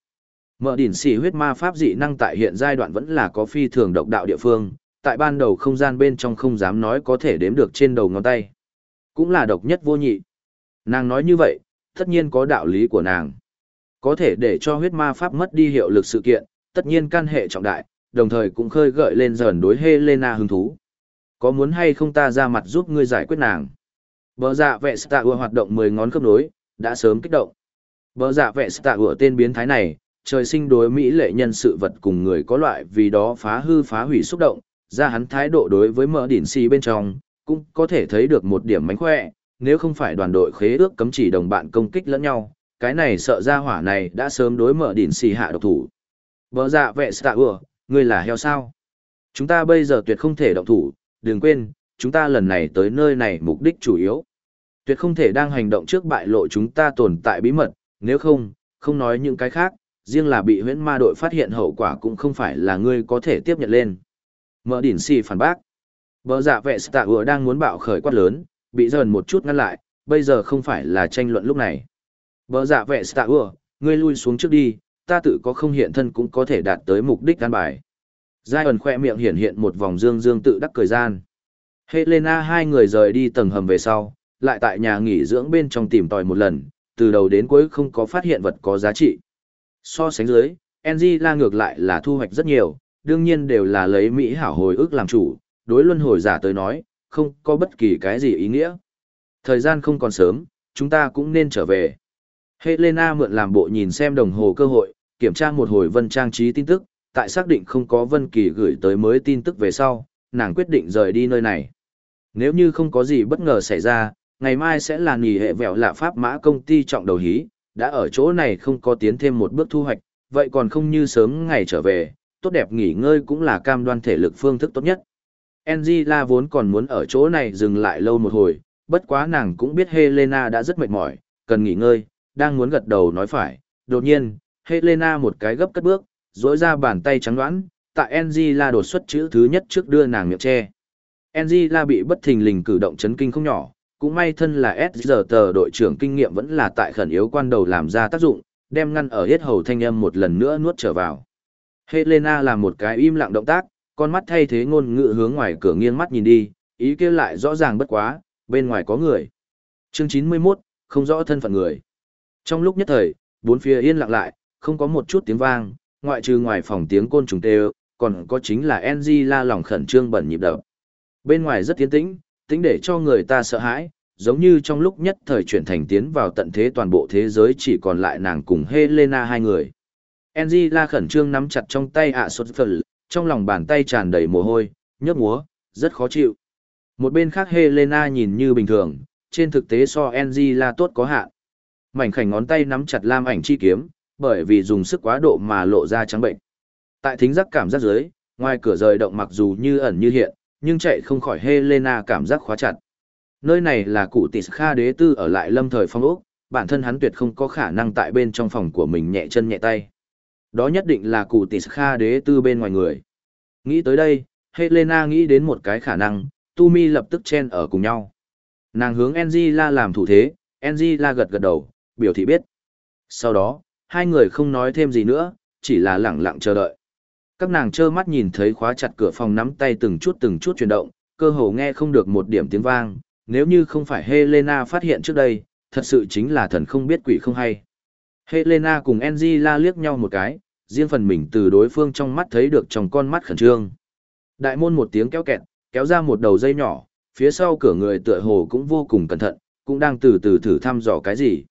Mở đỉnh si huyết ma pháp dị năng tại hiện giai đoạn vẫn là có phi thường độc đạo địa phương, tại ban đầu không gian bên trong không dám nói có thể đếm được trên đầu ngón tay. Cũng là độc nhất vô nhị. Nàng nói như vậy, tất nhiên có đạo lý của nàng. Có thể để cho huyết ma pháp mất đi hiệu lực sự kiện, tất nhiên căn hệ trọng đại, đồng thời cũng khơi gợi lên dần đối Helena hứng thú. Có muốn hay không ta ra mặt giúp ngươi giải quyết nàng? Bờ dạ vệ stạ Ua hoạt động 10 ngón khớp nối, đã sớm kích động. Bờ dạ vệ stạ Ua tên biến thái này, trời sinh đối Mỹ lệ nhân sự vật cùng người có loại vì đó phá hư phá hủy xúc động, ra hắn thái độ đối với mở đỉnh xì bên trong, cũng có thể thấy được một điểm mánh khỏe, nếu không phải đoàn đội khế ước cấm chỉ đồng bạn công kích lẫn nhau, cái này sợ ra hỏa này đã sớm đối mở đỉnh xì hạ độc thủ. Bờ dạ vệ tạ ừa, ngươi là heo sao? Chúng ta bây giờ tuyệt không thể động thủ, đừng quên, chúng ta lần này tới nơi này mục đích chủ yếu. Tuyệt không thể đang hành động trước bại lộ chúng ta tồn tại bí mật, nếu không, không nói những cái khác, riêng là bị huyễn ma đội phát hiện hậu quả cũng không phải là ngươi có thể tiếp nhận lên. Mở đỉnh xì phản bác. Bờ dạ vệ tạ ựa đang muốn bạo khởi quát lớn, bị dần một chút ngăn lại, bây giờ không phải là tranh luận lúc này. Bờ dạ vệ tạ ựa, ngươi lui xuống trước đi, ta tự có không hiện thân cũng có thể đạt tới mục đích căn bài. Giai ẩn khoe miệng hiện hiện một vòng dương dương tự đắc cười gian. Helena hai người rời đi tầng hầm về sau, lại tại nhà nghỉ dưỡng bên trong tìm tòi một lần, từ đầu đến cuối không có phát hiện vật có giá trị. So sánh dưới, Angela ngược lại là thu hoạch rất nhiều, đương nhiên đều là lấy Mỹ hảo hồi ức làm chủ, đối luân hồi giả tới nói, không có bất kỳ cái gì ý nghĩa. Thời gian không còn sớm, chúng ta cũng nên trở về. Helena mượn làm bộ nhìn xem đồng hồ cơ hội, kiểm tra một hồi vân trang trí tin tức, tại xác định không có Vân Kỳ gửi tới mới tin tức về sau, nàng quyết định rời đi nơi này. Nếu như không có gì bất ngờ xảy ra, ngày mai sẽ là nghỉ hệ vẹo lạ pháp mã công ty trọng đầu hí, đã ở chỗ này không có tiến thêm một bước thu hoạch, vậy còn không như sớm ngày trở về, tốt đẹp nghỉ ngơi cũng là cam đoan thể lực phương thức tốt nhất. Angela vốn còn muốn ở chỗ này dừng lại lâu một hồi, bất quá nàng cũng biết Helena đã rất mệt mỏi, cần nghỉ ngơi, đang muốn gật đầu nói phải. Đột nhiên, Helena một cái gấp cất bước, dỗi ra bàn tay trắng đoán, tại Angela đột xuất chữ thứ nhất trước đưa nàng miệng che. Angela bị bất thình lình cử động chấn kinh không nhỏ, cũng may thân là Sgt tờ đội trưởng kinh nghiệm vẫn là tại khẩn yếu quan đầu làm ra tác dụng, đem ngăn ở hết hầu thanh âm một lần nữa nuốt trở vào. Helena làm một cái im lặng động tác, con mắt thay thế ngôn ngữ hướng ngoài cửa nghiêng mắt nhìn đi, ý kia lại rõ ràng bất quá, bên ngoài có người. Chương 91, không rõ thân phận người. Trong lúc nhất thời, bốn phía yên lặng lại, không có một chút tiếng vang, ngoại trừ ngoài phòng tiếng côn trùng tê còn có chính là NG la lòng khẩn trương bẩn nhịp đập. Bên ngoài rất tiến tĩnh, tĩnh để cho người ta sợ hãi, giống như trong lúc nhất thời chuyển thành tiến vào tận thế toàn bộ thế giới chỉ còn lại nàng cùng Helena hai người. NG la khẩn trương nắm chặt trong tay ạ sốt phật, trong lòng bàn tay tràn đầy mồ hôi, nhấp múa, rất khó chịu. Một bên khác Helena nhìn như bình thường, trên thực tế so NG la tốt có hạn. Mảnh khảnh ngón tay nắm chặt lam ảnh chi kiếm, bởi vì dùng sức quá độ mà lộ ra trắng bệnh. Tại thính giác cảm giác dưới, ngoài cửa rời động mặc dù như ẩn như hiện, nhưng chạy không khỏi Helena cảm giác khóa chặt. Nơi này là cụ tỷ Kha đế tư ở lại lâm thời phong ốc, bản thân hắn tuyệt không có khả năng tại bên trong phòng của mình nhẹ chân nhẹ tay. Đó nhất định là cụ tỷ Kha đế tư bên ngoài người. Nghĩ tới đây, Helena nghĩ đến một cái khả năng, Tu Mi lập tức chen ở cùng nhau. Nàng hướng Angela làm thủ thế, Angela gật gật đầu, biểu thị biết. Sau đó, hai người không nói thêm gì nữa, chỉ là lặng lặng chờ đợi. Các nàng trơ mắt nhìn thấy khóa chặt cửa phòng nắm tay từng chút từng chút chuyển động, cơ hồ nghe không được một điểm tiếng vang, nếu như không phải Helena phát hiện trước đây, thật sự chính là thần không biết quỷ không hay. Helena cùng Angela liếc nhau một cái, riêng phần mình từ đối phương trong mắt thấy được trong con mắt khẩn trương. Đại môn một tiếng kéo kẹt, kéo ra một đầu dây nhỏ, phía sau cửa người tựa hồ cũng vô cùng cẩn thận, cũng đang từ từ thử thăm dò cái gì.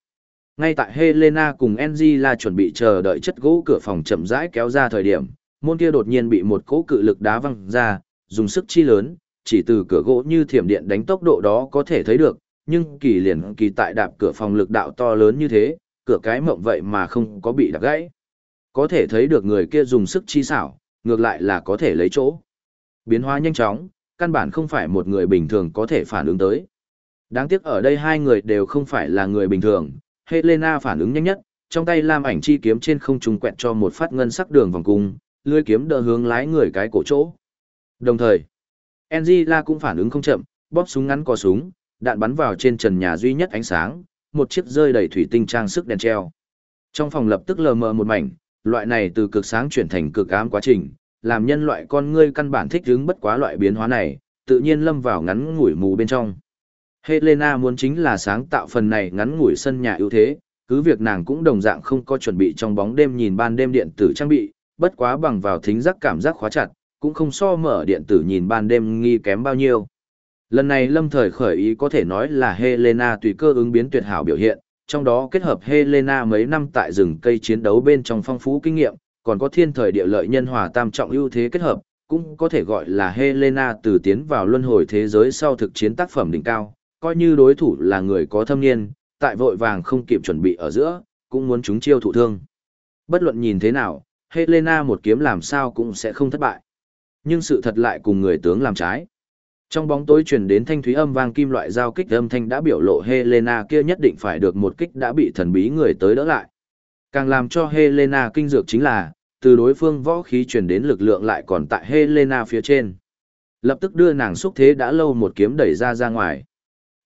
Ngay tại Helena cùng Angela chuẩn bị chờ đợi chất gỗ cửa phòng chậm rãi kéo ra thời điểm, môn kia đột nhiên bị một cỗ cự lực đá văng ra, dùng sức chi lớn, chỉ từ cửa gỗ như thiểm điện đánh tốc độ đó có thể thấy được, nhưng kỳ liền kỳ tại đạp cửa phòng lực đạo to lớn như thế, cửa cái mộng vậy mà không có bị đập gãy. Có thể thấy được người kia dùng sức chi xảo, ngược lại là có thể lấy chỗ. Biến hóa nhanh chóng, căn bản không phải một người bình thường có thể phản ứng tới. Đáng tiếc ở đây hai người đều không phải là người bình thường, Helena phản ứng nhanh nhất, trong tay lam ảnh chi kiếm trên không trung quẹt cho một phát ngân sắc đường vòng cung, lưỡi kiếm đỡ hướng lái người cái cổ chỗ. Đồng thời, Angela cũng phản ứng không chậm, bóp súng ngắn cò súng, đạn bắn vào trên trần nhà duy nhất ánh sáng, một chiếc rơi đầy thủy tinh trang sức đèn treo. Trong phòng lập tức lờ mờ một mảnh, loại này từ cực sáng chuyển thành cực ám quá trình, làm nhân loại con ngươi căn bản thích ứng bất quá loại biến hóa này, tự nhiên lâm vào ngắn ngủi mù bên trong. Helena muốn chính là sáng tạo phần này ngắn ngủi sân nhà ưu thế, cứ việc nàng cũng đồng dạng không có chuẩn bị trong bóng đêm nhìn ban đêm điện tử trang bị, bất quá bằng vào thính giác cảm giác khóa chặt, cũng không so mở điện tử nhìn ban đêm nghi kém bao nhiêu. Lần này lâm thời khởi ý có thể nói là Helena tùy cơ ứng biến tuyệt hảo biểu hiện, trong đó kết hợp Helena mấy năm tại rừng cây chiến đấu bên trong phong phú kinh nghiệm, còn có thiên thời địa lợi nhân hòa tam trọng ưu thế kết hợp, cũng có thể gọi là Helena từ tiến vào luân hồi thế giới sau thực chiến tác phẩm đỉnh cao, coi như đối thủ là người có thâm niên, tại vội vàng không kịp chuẩn bị ở giữa, cũng muốn chúng chiêu thụ thương. Bất luận nhìn thế nào, Helena một kiếm làm sao cũng sẽ không thất bại. Nhưng sự thật lại cùng người tướng làm trái. Trong bóng tối truyền đến thanh thúy âm vang kim loại giao kích âm thanh đã biểu lộ Helena kia nhất định phải được một kích đã bị thần bí người tới đỡ lại. Càng làm cho Helena kinh dược chính là, từ đối phương võ khí truyền đến lực lượng lại còn tại Helena phía trên. Lập tức đưa nàng xúc thế đã lâu một kiếm đẩy ra ra ngoài.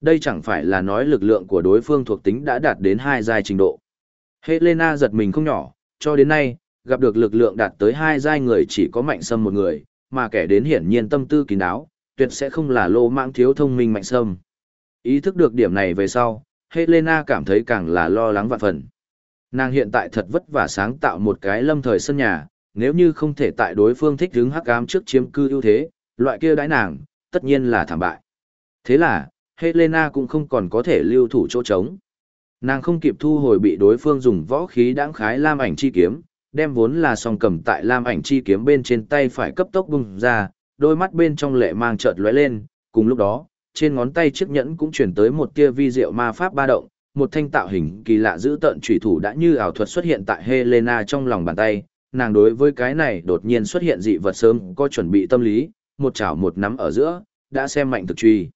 Đây chẳng phải là nói lực lượng của đối phương thuộc tính đã đạt đến hai giai trình độ. Helena giật mình không nhỏ, cho đến nay, gặp được lực lượng đạt tới hai giai người chỉ có mạnh sâm một người, mà kẻ đến hiển nhiên tâm tư kín đáo, tuyệt sẽ không là lô mạng thiếu thông minh mạnh sâm. Ý thức được điểm này về sau, Helena cảm thấy càng là lo lắng vạn phần. Nàng hiện tại thật vất vả sáng tạo một cái lâm thời sân nhà, nếu như không thể tại đối phương thích đứng hắc ám trước chiếm cư ưu thế, loại kia đãi nàng, tất nhiên là thảm bại. Thế là, Helena cũng không còn có thể lưu thủ chỗ trống. Nàng không kịp thu hồi bị đối phương dùng võ khí đãng khái lam ảnh chi kiếm, đem vốn là song cầm tại lam ảnh chi kiếm bên trên tay phải cấp tốc bung ra, đôi mắt bên trong lệ mang chợt lóe lên, cùng lúc đó, trên ngón tay chiếc nhẫn cũng chuyển tới một tia vi diệu ma pháp ba động, một thanh tạo hình kỳ lạ giữ tận chủy thủ đã như ảo thuật xuất hiện tại Helena trong lòng bàn tay, nàng đối với cái này đột nhiên xuất hiện dị vật sớm có chuẩn bị tâm lý, một chảo một nắm ở giữa, đã xem mạnh thực truy.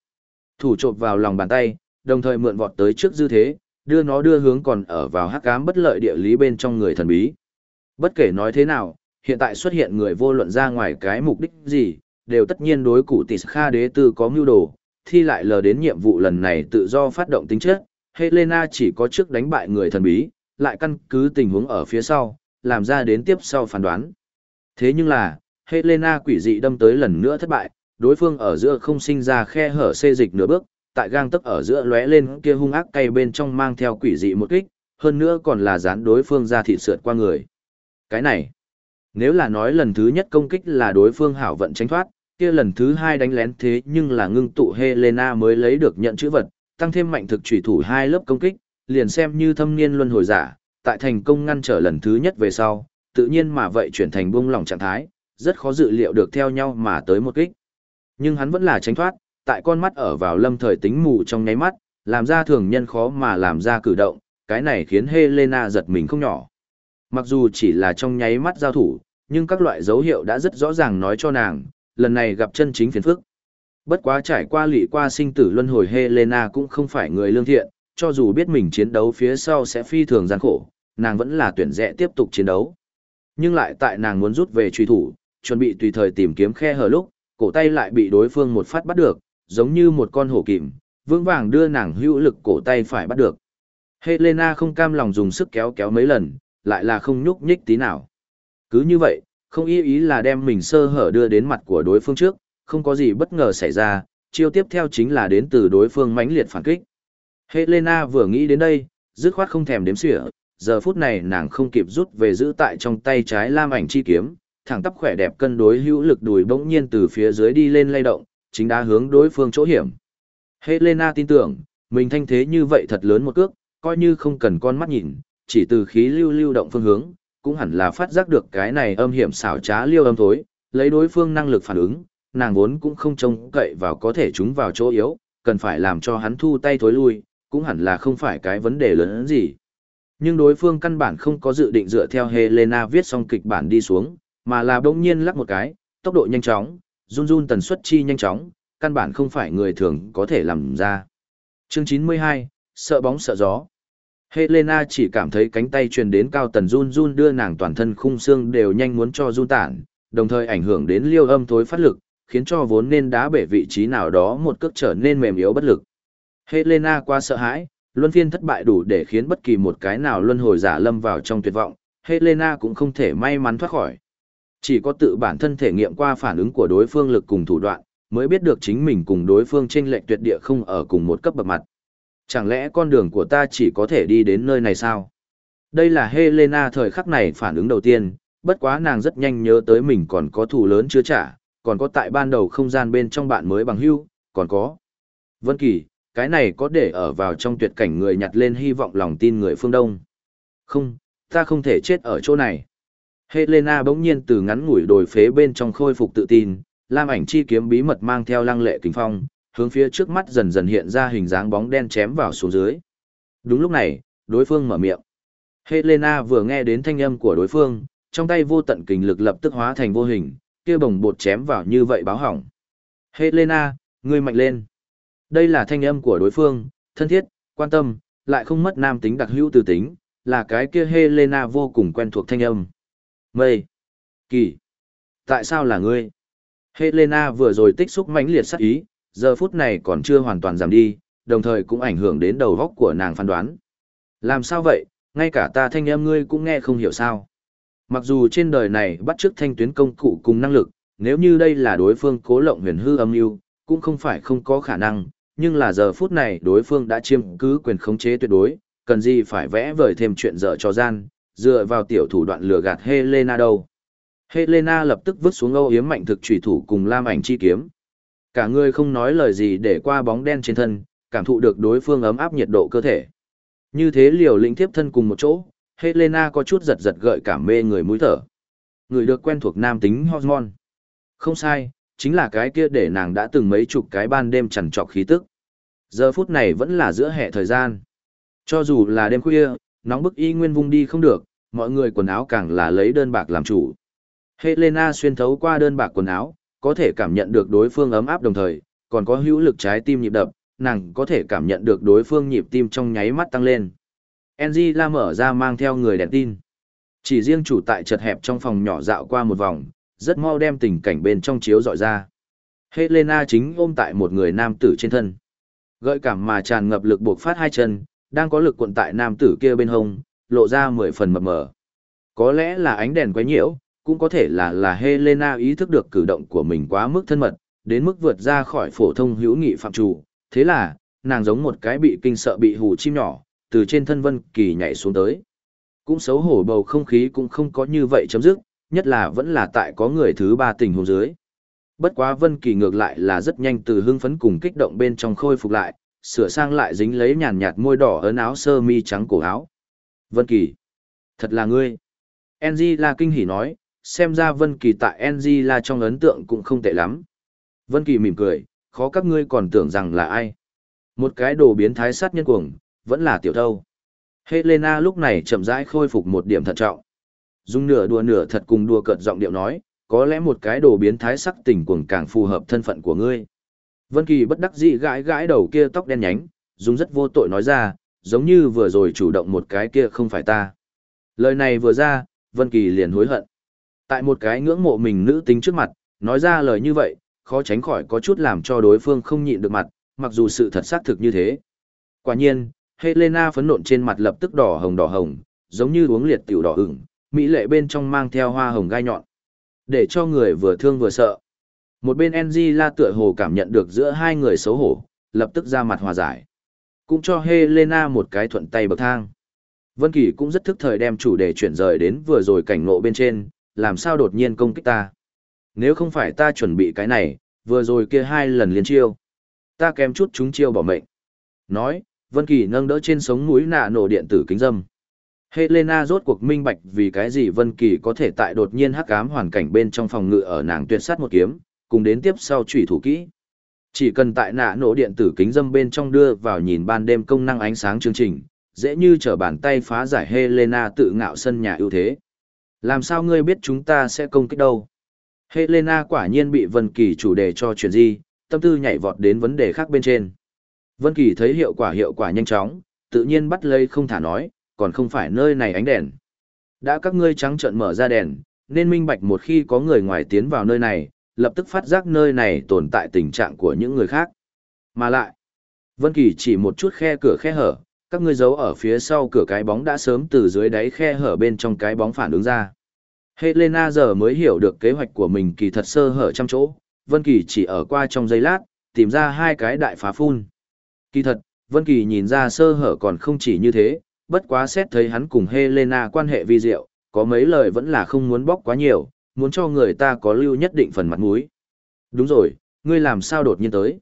Thủ chộp vào lòng bàn tay, đồng thời mượn vọt tới trước dư thế, đưa nó đưa hướng còn ở vào hắc ám bất lợi địa lý bên trong người thần bí. Bất kể nói thế nào, hiện tại xuất hiện người vô luận ra ngoài cái mục đích gì, đều tất nhiên đối cụ tỷ Kha đế tư có mưu đồ, thi lại lờ đến nhiệm vụ lần này tự do phát động tính chất, Helena chỉ có trước đánh bại người thần bí, lại căn cứ tình huống ở phía sau, làm ra đến tiếp sau phán đoán. Thế nhưng là, Helena quỷ dị đâm tới lần nữa thất bại, đối phương ở giữa không sinh ra khe hở xê dịch nửa bước, tại gang tấc ở giữa lóe lên kia hung ác cay bên trong mang theo quỷ dị một kích, hơn nữa còn là dán đối phương ra thịt sượt qua người. Cái này, nếu là nói lần thứ nhất công kích là đối phương hảo vận tránh thoát, kia lần thứ hai đánh lén thế nhưng là ngưng tụ Helena mới lấy được nhận chữ vật, tăng thêm mạnh thực trùy thủ hai lớp công kích, liền xem như thâm niên luân hồi giả, tại thành công ngăn trở lần thứ nhất về sau, tự nhiên mà vậy chuyển thành buông lỏng trạng thái, rất khó dự liệu được theo nhau mà tới một kích. Nhưng hắn vẫn là tránh thoát, tại con mắt ở vào lâm thời tính mù trong nháy mắt, làm ra thường nhân khó mà làm ra cử động, cái này khiến Helena giật mình không nhỏ. Mặc dù chỉ là trong nháy mắt giao thủ, nhưng các loại dấu hiệu đã rất rõ ràng nói cho nàng, lần này gặp chân chính phiền phức. Bất quá trải qua lị qua sinh tử luân hồi Helena cũng không phải người lương thiện, cho dù biết mình chiến đấu phía sau sẽ phi thường gian khổ, nàng vẫn là tuyển rẽ tiếp tục chiến đấu. Nhưng lại tại nàng muốn rút về truy thủ, chuẩn bị tùy thời tìm kiếm khe hở lúc, cổ tay lại bị đối phương một phát bắt được, giống như một con hổ kìm, vững vàng đưa nàng hữu lực cổ tay phải bắt được. Helena không cam lòng dùng sức kéo kéo mấy lần, lại là không nhúc nhích tí nào. Cứ như vậy, không ý ý là đem mình sơ hở đưa đến mặt của đối phương trước, không có gì bất ngờ xảy ra, chiêu tiếp theo chính là đến từ đối phương mãnh liệt phản kích. Helena vừa nghĩ đến đây, dứt khoát không thèm đếm xỉa, giờ phút này nàng không kịp rút về giữ tại trong tay trái lam ảnh chi kiếm, thẳng tắp khỏe đẹp cân đối hữu lực đùi bỗng nhiên từ phía dưới đi lên lay động, chính đã hướng đối phương chỗ hiểm. Helena tin tưởng, mình thanh thế như vậy thật lớn một cước, coi như không cần con mắt nhìn, chỉ từ khí lưu lưu động phương hướng, cũng hẳn là phát giác được cái này âm hiểm xảo trá liêu âm thối, lấy đối phương năng lực phản ứng, nàng vốn cũng không trông cậy vào có thể chúng vào chỗ yếu, cần phải làm cho hắn thu tay thối lui, cũng hẳn là không phải cái vấn đề lớn gì. Nhưng đối phương căn bản không có dự định dựa theo Helena viết xong kịch bản đi xuống, mà là bỗng nhiên lắc một cái, tốc độ nhanh chóng, run run tần suất chi nhanh chóng, căn bản không phải người thường có thể làm ra. Chương 92, sợ bóng sợ gió. Helena chỉ cảm thấy cánh tay truyền đến cao tần run run đưa nàng toàn thân khung xương đều nhanh muốn cho run tản, đồng thời ảnh hưởng đến liêu âm thối phát lực, khiến cho vốn nên đá bể vị trí nào đó một cước trở nên mềm yếu bất lực. Helena qua sợ hãi, luân phiên thất bại đủ để khiến bất kỳ một cái nào luân hồi giả lâm vào trong tuyệt vọng, Helena cũng không thể may mắn thoát khỏi. Chỉ có tự bản thân thể nghiệm qua phản ứng của đối phương lực cùng thủ đoạn, mới biết được chính mình cùng đối phương chênh lệch tuyệt địa không ở cùng một cấp bậc mặt. Chẳng lẽ con đường của ta chỉ có thể đi đến nơi này sao? Đây là Helena thời khắc này phản ứng đầu tiên, bất quá nàng rất nhanh nhớ tới mình còn có thù lớn chưa trả, còn có tại ban đầu không gian bên trong bạn mới bằng hưu, còn có. Vân Kỳ, cái này có để ở vào trong tuyệt cảnh người nhặt lên hy vọng lòng tin người phương Đông. Không, ta không thể chết ở chỗ này. Helena bỗng nhiên từ ngắn ngủi đồi phế bên trong khôi phục tự tin, Lam ảnh chi kiếm bí mật mang theo lăng lệ kính phong, hướng phía trước mắt dần dần hiện ra hình dáng bóng đen chém vào xuống dưới. Đúng lúc này, đối phương mở miệng. Helena vừa nghe đến thanh âm của đối phương, trong tay vô tận kình lực lập tức hóa thành vô hình, kia bồng bột chém vào như vậy báo hỏng. Helena, ngươi mạnh lên. Đây là thanh âm của đối phương, thân thiết, quan tâm, lại không mất nam tính đặc hữu từ tính, là cái kia Helena vô cùng quen thuộc thanh âm. Mây. Kỳ. Tại sao là ngươi? Helena vừa rồi tích xúc mãnh liệt sát ý, giờ phút này còn chưa hoàn toàn giảm đi, đồng thời cũng ảnh hưởng đến đầu góc của nàng phán đoán. Làm sao vậy, ngay cả ta thanh em ngươi cũng nghe không hiểu sao. Mặc dù trên đời này bắt chước thanh tuyến công cụ cùng năng lực, nếu như đây là đối phương cố lộng huyền hư âm mưu cũng không phải không có khả năng, nhưng là giờ phút này đối phương đã chiếm cứ quyền khống chế tuyệt đối, cần gì phải vẽ vời thêm chuyện dở cho gian, dựa vào tiểu thủ đoạn lừa gạt Helena đâu. Helena lập tức vứt xuống âu yếm mạnh thực trùy thủ cùng lam ảnh chi kiếm. Cả người không nói lời gì để qua bóng đen trên thân, cảm thụ được đối phương ấm áp nhiệt độ cơ thể. Như thế liều lĩnh tiếp thân cùng một chỗ, Helena có chút giật giật gợi cảm mê người mũi thở. Người được quen thuộc nam tính hormone. Không sai, chính là cái kia để nàng đã từng mấy chục cái ban đêm chằn trọc khí tức. Giờ phút này vẫn là giữa hệ thời gian. Cho dù là đêm khuya, nóng bức y nguyên vung đi không được, mọi người quần áo càng là lấy đơn bạc làm chủ. Helena xuyên thấu qua đơn bạc quần áo, có thể cảm nhận được đối phương ấm áp đồng thời, còn có hữu lực trái tim nhịp đập, nàng có thể cảm nhận được đối phương nhịp tim trong nháy mắt tăng lên. Angela mở ra mang theo người đèn tin. Chỉ riêng chủ tại chật hẹp trong phòng nhỏ dạo qua một vòng, rất mau đem tình cảnh bên trong chiếu dọi ra. Helena chính ôm tại một người nam tử trên thân. Gợi cảm mà tràn ngập lực buộc phát hai chân, đang có lực cuộn tại nam tử kia bên hông, lộ ra mười phần mập mờ. Có lẽ là ánh đèn quấy nhiễu, cũng có thể là là Helena ý thức được cử động của mình quá mức thân mật, đến mức vượt ra khỏi phổ thông hữu nghị phạm chủ. Thế là, nàng giống một cái bị kinh sợ bị hù chim nhỏ, từ trên thân Vân Kỳ nhảy xuống tới. Cũng xấu hổ bầu không khí cũng không có như vậy chấm dứt, nhất là vẫn là tại có người thứ ba tình huống dưới. Bất quá Vân Kỳ ngược lại là rất nhanh từ hưng phấn cùng kích động bên trong khôi phục lại, sửa sang lại dính lấy nhàn nhạt môi đỏ ấn áo sơ mi trắng cổ áo. Vân Kỳ, thật là ngươi. Enji là kinh hỉ nói, xem ra Vân Kỳ tại NG là trong ấn tượng cũng không tệ lắm. Vân Kỳ mỉm cười, khó các ngươi còn tưởng rằng là ai. Một cái đồ biến thái sát nhân cuồng, vẫn là tiểu thâu. Helena lúc này chậm rãi khôi phục một điểm thận trọng. Dùng nửa đùa nửa thật cùng đùa cợt giọng điệu nói, có lẽ một cái đồ biến thái sắc tình cuồng càng phù hợp thân phận của ngươi. Vân Kỳ bất đắc dĩ gãi gãi đầu kia tóc đen nhánh, dùng rất vô tội nói ra, giống như vừa rồi chủ động một cái kia không phải ta. Lời này vừa ra, Vân Kỳ liền hối hận. Tại một cái ngưỡng mộ mình nữ tính trước mặt, nói ra lời như vậy, khó tránh khỏi có chút làm cho đối phương không nhịn được mặt, mặc dù sự thật xác thực như thế. Quả nhiên, Helena phấn nộn trên mặt lập tức đỏ hồng đỏ hồng, giống như uống liệt tiểu đỏ ửng, mỹ lệ bên trong mang theo hoa hồng gai nhọn. Để cho người vừa thương vừa sợ. Một bên Angela tựa hồ cảm nhận được giữa hai người xấu hổ, lập tức ra mặt hòa giải. Cũng cho Helena một cái thuận tay bậc thang. Vân Kỳ cũng rất thức thời đem chủ đề chuyển rời đến vừa rồi cảnh ngộ bên trên, làm sao đột nhiên công kích ta. Nếu không phải ta chuẩn bị cái này, vừa rồi kia hai lần liên chiêu. Ta kém chút chúng chiêu bỏ mệnh. Nói, Vân Kỳ nâng đỡ trên sống mũi nạ nổ điện tử kính dâm. Helena rốt cuộc minh bạch vì cái gì Vân Kỳ có thể tại đột nhiên hắc ám hoàn cảnh bên trong phòng ngự ở nàng tuyệt sát một kiếm, cùng đến tiếp sau chủy thủ kỹ. Chỉ cần tại nạ nổ điện tử kính dâm bên trong đưa vào nhìn ban đêm công năng ánh sáng chương trình, dễ như trở bàn tay phá giải Helena tự ngạo sân nhà ưu thế. Làm sao ngươi biết chúng ta sẽ công kích đâu? Helena quả nhiên bị Vân Kỳ chủ đề cho chuyện gì, tâm tư nhảy vọt đến vấn đề khác bên trên. Vân Kỳ thấy hiệu quả hiệu quả nhanh chóng, tự nhiên bắt lấy không thả nói, còn không phải nơi này ánh đèn. Đã các ngươi trắng trợn mở ra đèn, nên minh bạch một khi có người ngoài tiến vào nơi này, lập tức phát giác nơi này tồn tại tình trạng của những người khác. Mà lại, Vân Kỳ chỉ một chút khe cửa khe hở, các ngươi giấu ở phía sau cửa cái bóng đã sớm từ dưới đáy khe hở bên trong cái bóng phản ứng ra. Helena giờ mới hiểu được kế hoạch của mình kỳ thật sơ hở trăm chỗ, Vân Kỳ chỉ ở qua trong giây lát, tìm ra hai cái đại phá phun. Kỳ thật, Vân Kỳ nhìn ra sơ hở còn không chỉ như thế, bất quá xét thấy hắn cùng Helena quan hệ vi diệu, có mấy lời vẫn là không muốn bóc quá nhiều, muốn cho người ta có lưu nhất định phần mặt mũi. Đúng rồi, ngươi làm sao đột nhiên tới?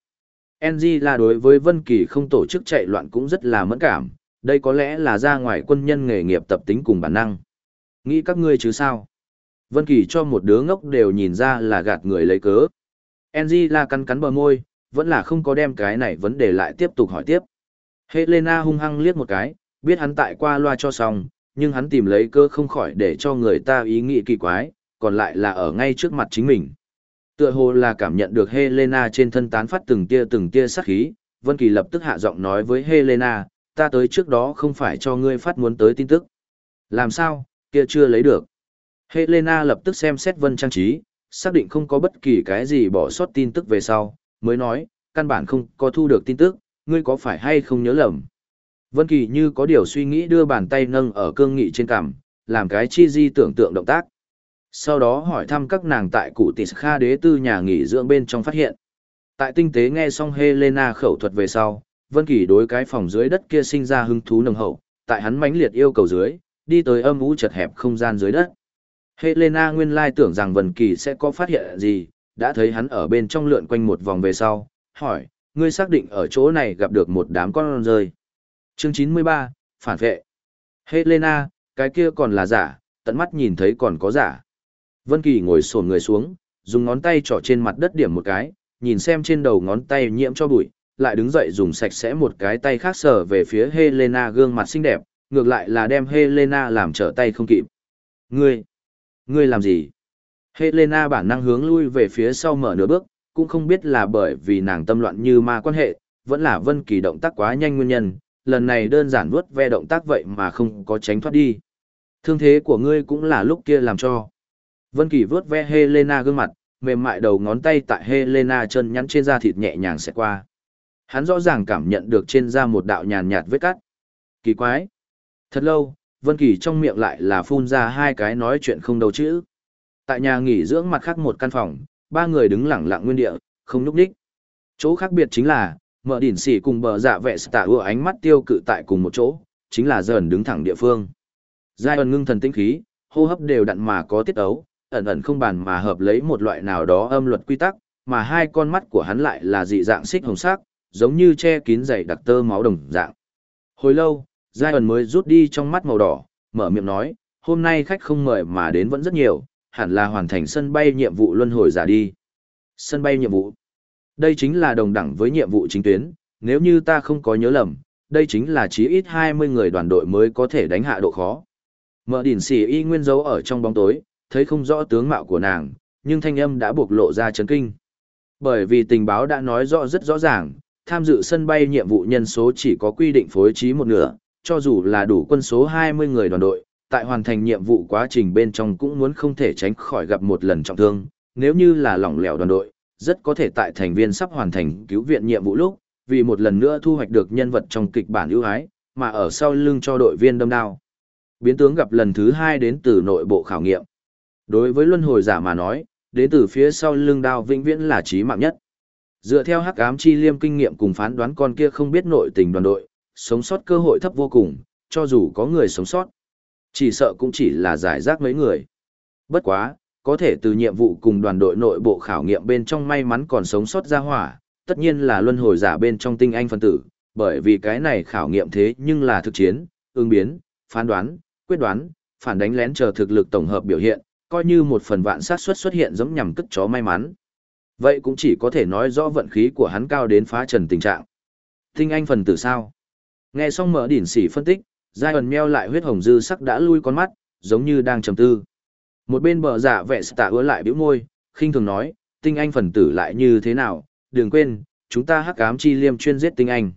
NG là đối với Vân Kỳ không tổ chức chạy loạn cũng rất là mẫn cảm, đây có lẽ là ra ngoài quân nhân nghề nghiệp tập tính cùng bản năng. Nghĩ các ngươi chứ sao? Vân Kỳ cho một đứa ngốc đều nhìn ra là gạt người lấy cớ. NG là cắn cắn bờ môi, vẫn là không có đem cái này vấn đề lại tiếp tục hỏi tiếp. Helena hung hăng liếc một cái, biết hắn tại qua loa cho xong, nhưng hắn tìm lấy cơ không khỏi để cho người ta ý nghĩ kỳ quái, còn lại là ở ngay trước mặt chính mình. Tựa hồ là cảm nhận được Helena trên thân tán phát từng tia từng tia sát khí, Vân Kỳ lập tức hạ giọng nói với Helena, ta tới trước đó không phải cho ngươi phát muốn tới tin tức. Làm sao, kia chưa lấy được. Helena lập tức xem xét Vân Trang trí, xác định không có bất kỳ cái gì bỏ sót tin tức về sau, mới nói, căn bản không có thu được tin tức, ngươi có phải hay không nhớ lầm. Vân Kỳ như có điều suy nghĩ đưa bàn tay nâng ở cương nghị trên cằm, làm cái chi di tưởng tượng động tác. Sau đó hỏi thăm các nàng tại cụ tỷ Kha đế tư nhà nghỉ dưỡng bên trong phát hiện. Tại tinh tế nghe xong Helena khẩu thuật về sau, Vân Kỳ đối cái phòng dưới đất kia sinh ra hứng thú nồng hậu, tại hắn mãnh liệt yêu cầu dưới, đi tới âm u chật hẹp không gian dưới đất. Helena nguyên lai tưởng rằng Vân Kỳ sẽ có phát hiện gì, đã thấy hắn ở bên trong lượn quanh một vòng về sau, hỏi, ngươi xác định ở chỗ này gặp được một đám con rơi. Chương 93, phản vệ. Helena, cái kia còn là giả, tận mắt nhìn thấy còn có giả. Vân Kỳ ngồi xổm người xuống, dùng ngón tay trỏ trên mặt đất điểm một cái, nhìn xem trên đầu ngón tay nhiễm cho bụi, lại đứng dậy dùng sạch sẽ một cái tay khác sờ về phía Helena gương mặt xinh đẹp, ngược lại là đem Helena làm trở tay không kịp. Ngươi, ngươi làm gì? Helena bản năng hướng lui về phía sau mở nửa bước, cũng không biết là bởi vì nàng tâm loạn như ma quan hệ, vẫn là Vân Kỳ động tác quá nhanh nguyên nhân, lần này đơn giản vuốt ve động tác vậy mà không có tránh thoát đi. Thương thế của ngươi cũng là lúc kia làm cho. Vân Kỳ vướt ve Helena gương mặt, mềm mại đầu ngón tay tại Helena chân nhắn trên da thịt nhẹ nhàng sẽ qua. Hắn rõ ràng cảm nhận được trên da một đạo nhàn nhạt vết cắt. Kỳ quái. Thật lâu, Vân Kỳ trong miệng lại là phun ra hai cái nói chuyện không đầu chữ. Tại nhà nghỉ dưỡng mặt khác một căn phòng, ba người đứng lặng lặng nguyên địa, không nhúc nhích. Chỗ khác biệt chính là, mở đỉnh xỉ cùng bờ dạ vẹ tạ ưa ánh mắt tiêu cự tại cùng một chỗ, chính là dần đứng thẳng địa phương. Giai ẩn ngưng thần tinh khí, hô hấp đều đặn mà có tiết ấu, ẩn ẩn không bàn mà hợp lấy một loại nào đó âm luật quy tắc, mà hai con mắt của hắn lại là dị dạng xích hồng sắc, giống như che kín dày đặc tơ máu đồng dạng. Hồi lâu, Giai ẩn mới rút đi trong mắt màu đỏ, mở miệng nói, hôm nay khách không mời mà đến vẫn rất nhiều, hẳn là hoàn thành sân bay nhiệm vụ luân hồi giả đi. Sân bay nhiệm vụ. Đây chính là đồng đẳng với nhiệm vụ chính tuyến, nếu như ta không có nhớ lầm, đây chính là chí ít 20 người đoàn đội mới có thể đánh hạ độ khó. Mở đỉnh xỉ y nguyên dấu ở trong bóng tối, thấy không rõ tướng mạo của nàng, nhưng thanh âm đã buộc lộ ra chấn kinh. Bởi vì tình báo đã nói rõ rất rõ ràng, tham dự sân bay nhiệm vụ nhân số chỉ có quy định phối trí một nửa, cho dù là đủ quân số 20 người đoàn đội, tại hoàn thành nhiệm vụ quá trình bên trong cũng muốn không thể tránh khỏi gặp một lần trọng thương, nếu như là lỏng lẻo đoàn đội, rất có thể tại thành viên sắp hoàn thành cứu viện nhiệm vụ lúc, vì một lần nữa thu hoạch được nhân vật trong kịch bản ưu ái, mà ở sau lưng cho đội viên đâm đao. Biến tướng gặp lần thứ hai đến từ nội bộ khảo nghiệm. Đối với luân hồi giả mà nói, đến từ phía sau lưng đao vĩnh viễn là chí mạng nhất. Dựa theo hắc ám chi liêm kinh nghiệm cùng phán đoán con kia không biết nội tình đoàn đội, sống sót cơ hội thấp vô cùng, cho dù có người sống sót. Chỉ sợ cũng chỉ là giải rác mấy người. Bất quá, có thể từ nhiệm vụ cùng đoàn đội nội bộ khảo nghiệm bên trong may mắn còn sống sót ra hỏa, tất nhiên là luân hồi giả bên trong tinh anh phân tử, bởi vì cái này khảo nghiệm thế nhưng là thực chiến, ứng biến, phán đoán, quyết đoán, phản đánh lén chờ thực lực tổng hợp biểu hiện, coi như một phần vạn sát suất xuất hiện giống nhằm cất chó may mắn. Vậy cũng chỉ có thể nói rõ vận khí của hắn cao đến phá trần tình trạng. Tinh anh phần tử sao? Nghe xong mở đỉnh sỉ phân tích, giai ẩn meo lại huyết hồng dư sắc đã lui con mắt, giống như đang trầm tư. Một bên bờ giả vẻ tạ ứa lại biểu môi, khinh thường nói, tinh anh phần tử lại như thế nào, đừng quên, chúng ta hắc ám chi liêm chuyên giết tinh anh.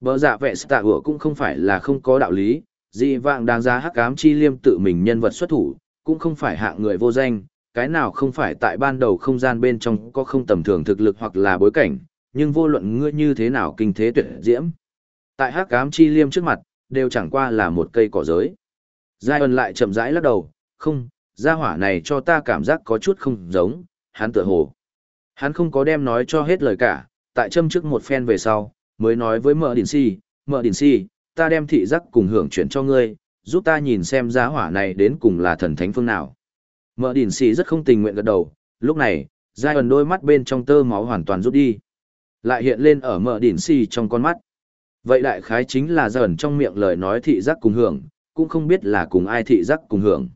Bờ giả vẻ tạ ứa cũng không phải là không có đạo lý, dị vạng đáng giá hắc ám chi liêm tự mình nhân vật xuất thủ, cũng không phải hạng người vô danh, cái nào không phải tại ban đầu không gian bên trong có không tầm thường thực lực hoặc là bối cảnh, nhưng vô luận ngươi như thế nào kinh thế tuyệt diễm. Tại hắc ám chi liêm trước mặt, đều chẳng qua là một cây cỏ giới. Giai ân lại chậm rãi lắc đầu, không, gia hỏa này cho ta cảm giác có chút không giống, hắn tựa hồ. Hắn không có đem nói cho hết lời cả, tại châm trước một phen về sau, mới nói với mợ đỉnh si, mợ đỉnh si, ta đem thị giác cùng hưởng chuyển cho ngươi, giúp ta nhìn xem giá hỏa này đến cùng là thần thánh phương nào. Mợ đỉn si rất không tình nguyện gật đầu, lúc này, giai ẩn đôi mắt bên trong tơ máu hoàn toàn rút đi. Lại hiện lên ở mợ đỉn si trong con mắt. Vậy đại khái chính là giai ẩn trong miệng lời nói thị giác cùng hưởng, cũng không biết là cùng ai thị giác cùng hưởng.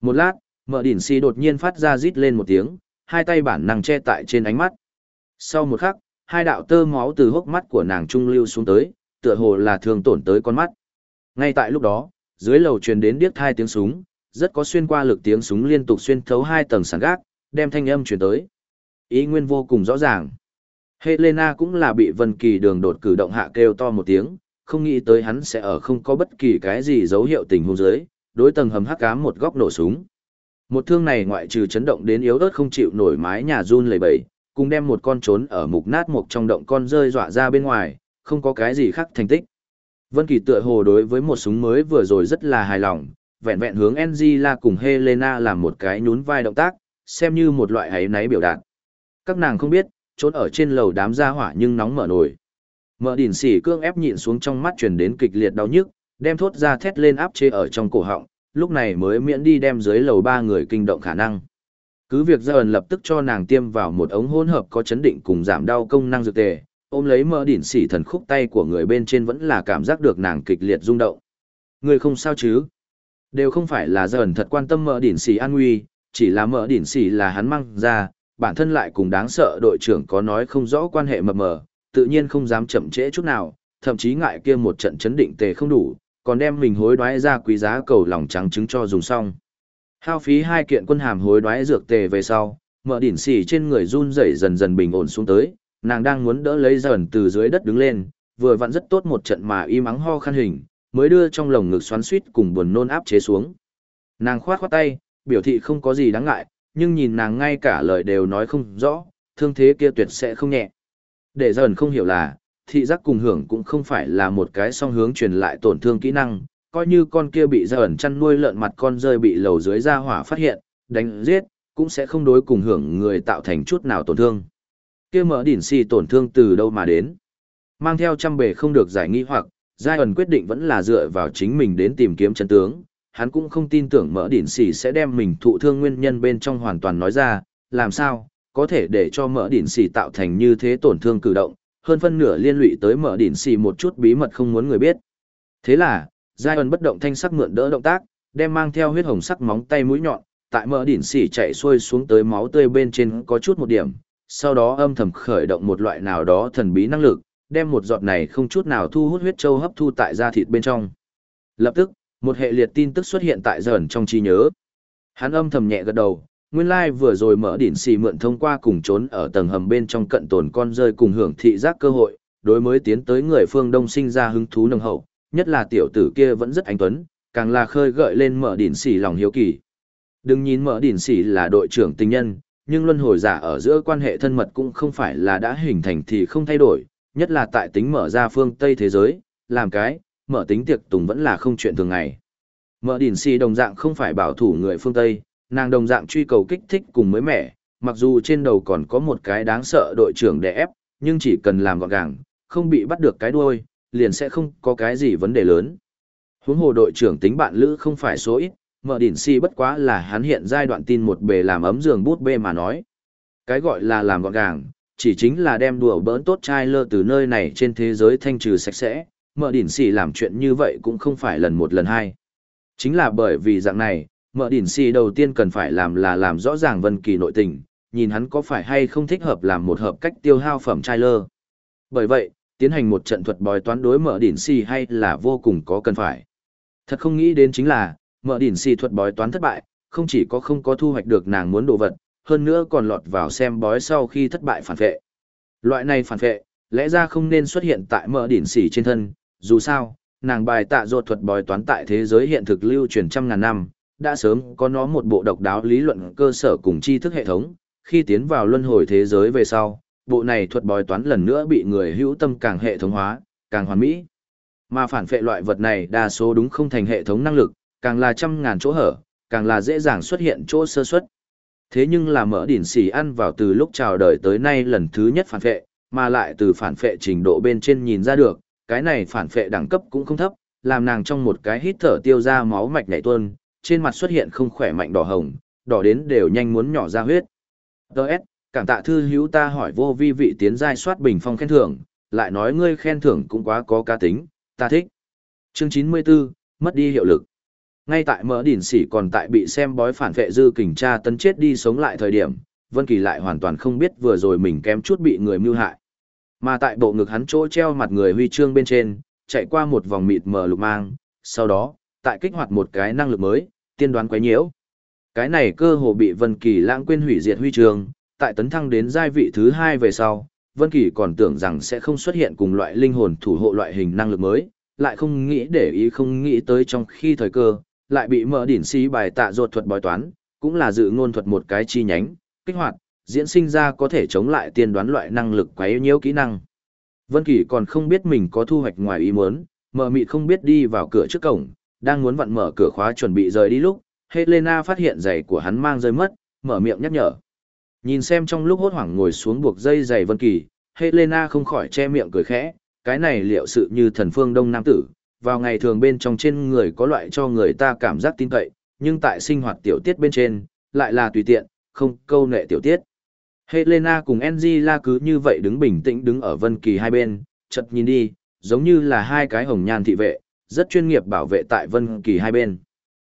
Một lát, mợ đỉn si đột nhiên phát ra rít lên một tiếng, hai tay bản năng che tại trên ánh mắt. Sau một khắc, hai đạo tơ máu từ hốc mắt của nàng trung lưu xuống tới, tựa hồ là thường tổn tới con mắt. Ngay tại lúc đó, dưới lầu truyền đến điếc hai tiếng súng, rất có xuyên qua lực tiếng súng liên tục xuyên thấu hai tầng sàn gác, đem thanh âm truyền tới. Ý nguyên vô cùng rõ ràng. Helena cũng là bị Vân Kỳ đường đột cử động hạ kêu to một tiếng, không nghĩ tới hắn sẽ ở không có bất kỳ cái gì dấu hiệu tình huống dưới, đối tầng hầm hắc ám một góc nổ súng. Một thương này ngoại trừ chấn động đến yếu ớt không chịu nổi mái nhà run lẩy bẩy, cùng đem một con trốn ở mục nát một trong động con rơi dọa ra bên ngoài, không có cái gì khác thành tích. Vân Kỳ tựa hồ đối với một súng mới vừa rồi rất là hài lòng, vẹn vẹn hướng Angela cùng Helena làm một cái nhún vai động tác, xem như một loại hãy náy biểu đạt. Các nàng không biết, trốn ở trên lầu đám gia hỏa nhưng nóng mở nổi. Mở đỉnh sỉ cương ép nhịn xuống trong mắt truyền đến kịch liệt đau nhức, đem thốt ra thét lên áp chế ở trong cổ họng, lúc này mới miễn đi đem dưới lầu ba người kinh động khả năng. Cứ việc gia ẩn lập tức cho nàng tiêm vào một ống hỗn hợp có chấn định cùng giảm đau công năng dược tề, ôm lấy mỡ đỉnh xỉ thần khúc tay của người bên trên vẫn là cảm giác được nàng kịch liệt rung động. Người không sao chứ? Đều không phải là dần thật quan tâm mỡ đỉnh xỉ an nguy, chỉ là mỡ đỉnh xỉ là hắn mang ra, bản thân lại cùng đáng sợ đội trưởng có nói không rõ quan hệ mập mờ, tự nhiên không dám chậm trễ chút nào, thậm chí ngại kia một trận chấn định tề không đủ, còn đem mình hối đoái ra quý giá cầu lòng trắng trứng cho dùng xong. Hao phí hai kiện quân hàm hối đoái dược tề về sau, mở đỉnh xỉ trên người run rẩy dần dần bình ổn xuống tới, nàng đang muốn đỡ lấy dần từ dưới đất đứng lên, vừa vặn rất tốt một trận mà y mắng ho khăn hình, mới đưa trong lồng ngực xoắn suýt cùng buồn nôn áp chế xuống. Nàng khoát khoát tay, biểu thị không có gì đáng ngại, nhưng nhìn nàng ngay cả lời đều nói không rõ, thương thế kia tuyệt sẽ không nhẹ. Để dần không hiểu là, thị giác cùng hưởng cũng không phải là một cái song hướng truyền lại tổn thương kỹ năng, coi như con kia bị dần chăn nuôi lợn mặt con rơi bị lầu dưới ra hỏa phát hiện, đánh giết, cũng sẽ không đối cùng hưởng người tạo thành chút nào tổn thương. Kia mở đỉnh xì tổn thương từ đâu mà đến. Mang theo trăm bề không được giải nghi hoặc, Giai ẩn quyết định vẫn là dựa vào chính mình đến tìm kiếm chân tướng, hắn cũng không tin tưởng mở đỉnh xì sẽ đem mình thụ thương nguyên nhân bên trong hoàn toàn nói ra, làm sao, có thể để cho mở đỉnh xì tạo thành như thế tổn thương cử động, hơn phân nửa liên lụy tới mở đỉnh xì một chút bí mật không muốn người biết. Thế là, Giai ẩn bất động thanh sắc mượn đỡ động tác, đem mang theo huyết hồng sắc móng tay mũi nhọn, tại mở đỉnh xì chạy xuôi xuống tới máu tươi bên trên có chút một điểm, sau đó âm thầm khởi động một loại nào đó thần bí năng lực, đem một giọt này không chút nào thu hút huyết châu hấp thu tại da thịt bên trong. Lập tức, Một hệ liệt tin tức xuất hiện tại dần trong trí nhớ. Hắn âm thầm nhẹ gật đầu, nguyên lai like vừa rồi mở đỉnh xì mượn thông qua cùng trốn ở tầng hầm bên trong cận tồn con rơi cùng hưởng thị giác cơ hội, đối mới tiến tới người phương đông sinh ra hứng thú nồng hậu, nhất là tiểu tử kia vẫn rất anh tuấn, càng là khơi gợi lên mở đỉnh xì lòng hiếu kỳ. Đừng nhìn mở đỉnh xì là đội trưởng tình nhân, nhưng luân hồi giả ở giữa quan hệ thân mật cũng không phải là đã hình thành thì không thay đổi, nhất là tại tính mở ra phương Tây thế giới, làm cái, mở tính tiệc tùng vẫn là không chuyện thường ngày. Mở đỉnh xì đồng dạng không phải bảo thủ người phương Tây, nàng đồng dạng truy cầu kích thích cùng mới mẻ, mặc dù trên đầu còn có một cái đáng sợ đội trưởng đè ép, nhưng chỉ cần làm gọn gàng, không bị bắt được cái đuôi, liền sẽ không có cái gì vấn đề lớn. Huống hồ đội trưởng tính bạn lữ không phải số ít, mở đỉnh si bất quá là hắn hiện giai đoạn tin một bề làm ấm giường bút bê mà nói. Cái gọi là làm gọn gàng, chỉ chính là đem đùa bỡn tốt trai lơ từ nơi này trên thế giới thanh trừ sạch sẽ, mở đỉnh si làm chuyện như vậy cũng không phải lần một lần hai. Chính là bởi vì dạng này, mở đỉnh si đầu tiên cần phải làm là làm rõ ràng vân kỳ nội tình, nhìn hắn có phải hay không thích hợp làm một hợp cách tiêu hao phẩm trai lơ. Bởi vậy, tiến hành một trận thuật bói toán đối mở đỉnh si hay là vô cùng có cần phải. Thật không nghĩ đến chính là, mở đỉnh xì thuật bói toán thất bại, không chỉ có không có thu hoạch được nàng muốn đồ vật, hơn nữa còn lọt vào xem bói sau khi thất bại phản vệ. Loại này phản vệ, lẽ ra không nên xuất hiện tại mở đỉnh xì trên thân, dù sao, nàng bài tạ ruột thuật bói toán tại thế giới hiện thực lưu truyền trăm ngàn năm, đã sớm có nó một bộ độc đáo lý luận cơ sở cùng tri thức hệ thống, khi tiến vào luân hồi thế giới về sau, bộ này thuật bói toán lần nữa bị người hữu tâm càng hệ thống hóa, càng hoàn mỹ. Mà phản phệ loại vật này đa số đúng không thành hệ thống năng lực, càng là trăm ngàn chỗ hở, càng là dễ dàng xuất hiện chỗ sơ suất. Thế nhưng là mỡ đỉn xỉ ăn vào từ lúc chào đời tới nay lần thứ nhất phản phệ, mà lại từ phản phệ trình độ bên trên nhìn ra được, cái này phản phệ đẳng cấp cũng không thấp, làm nàng trong một cái hít thở tiêu ra máu mạch nhảy tuôn, trên mặt xuất hiện không khỏe mạnh đỏ hồng, đỏ đến đều nhanh muốn nhỏ ra huyết. Đợt, cảm tạ thư hữu ta hỏi vô vi vị tiến giai soát bình phong khen thưởng, lại nói ngươi khen thưởng cũng quá có cá tính, ta thích. Chương 94, mất đi hiệu lực. Ngay tại mỡ đỉnh sỉ còn tại bị xem bói phản vệ dư kình tra tấn chết đi sống lại thời điểm, Vân Kỳ lại hoàn toàn không biết vừa rồi mình kém chút bị người mưu hại. Mà tại bộ ngực hắn chỗ treo mặt người huy chương bên trên, chạy qua một vòng mịt mờ lục mang, sau đó, tại kích hoạt một cái năng lực mới, tiên đoán quấy nhiễu. Cái này cơ hồ bị Vân Kỳ lãng quên hủy diệt huy chương, tại tấn thăng đến giai vị thứ hai về sau, Vân Kỳ còn tưởng rằng sẽ không xuất hiện cùng loại linh hồn thủ hộ loại hình năng lực mới, lại không nghĩ để ý không nghĩ tới trong khi thời cơ, lại bị mở đỉnh xí bài tạ ruột thuật bói toán, cũng là dự ngôn thuật một cái chi nhánh, kích hoạt, diễn sinh ra có thể chống lại tiên đoán loại năng lực quấy nhiễu kỹ năng. Vân Kỳ còn không biết mình có thu hoạch ngoài ý muốn, mở mịt không biết đi vào cửa trước cổng, đang muốn vặn mở cửa khóa chuẩn bị rời đi lúc, Helena phát hiện giày của hắn mang rơi mất, mở miệng nhắc nhở. Nhìn xem trong lúc hốt hoảng ngồi xuống buộc dây giày Vân Kỳ, Helena không khỏi che miệng cười khẽ, cái này liệu sự như thần phương đông nam tử, vào ngày thường bên trong trên người có loại cho người ta cảm giác tin cậy, nhưng tại sinh hoạt tiểu tiết bên trên, lại là tùy tiện, không câu nệ tiểu tiết. Helena cùng Angela cứ như vậy đứng bình tĩnh đứng ở Vân Kỳ hai bên, chợt nhìn đi, giống như là hai cái hồng nhan thị vệ, rất chuyên nghiệp bảo vệ tại Vân Kỳ hai bên.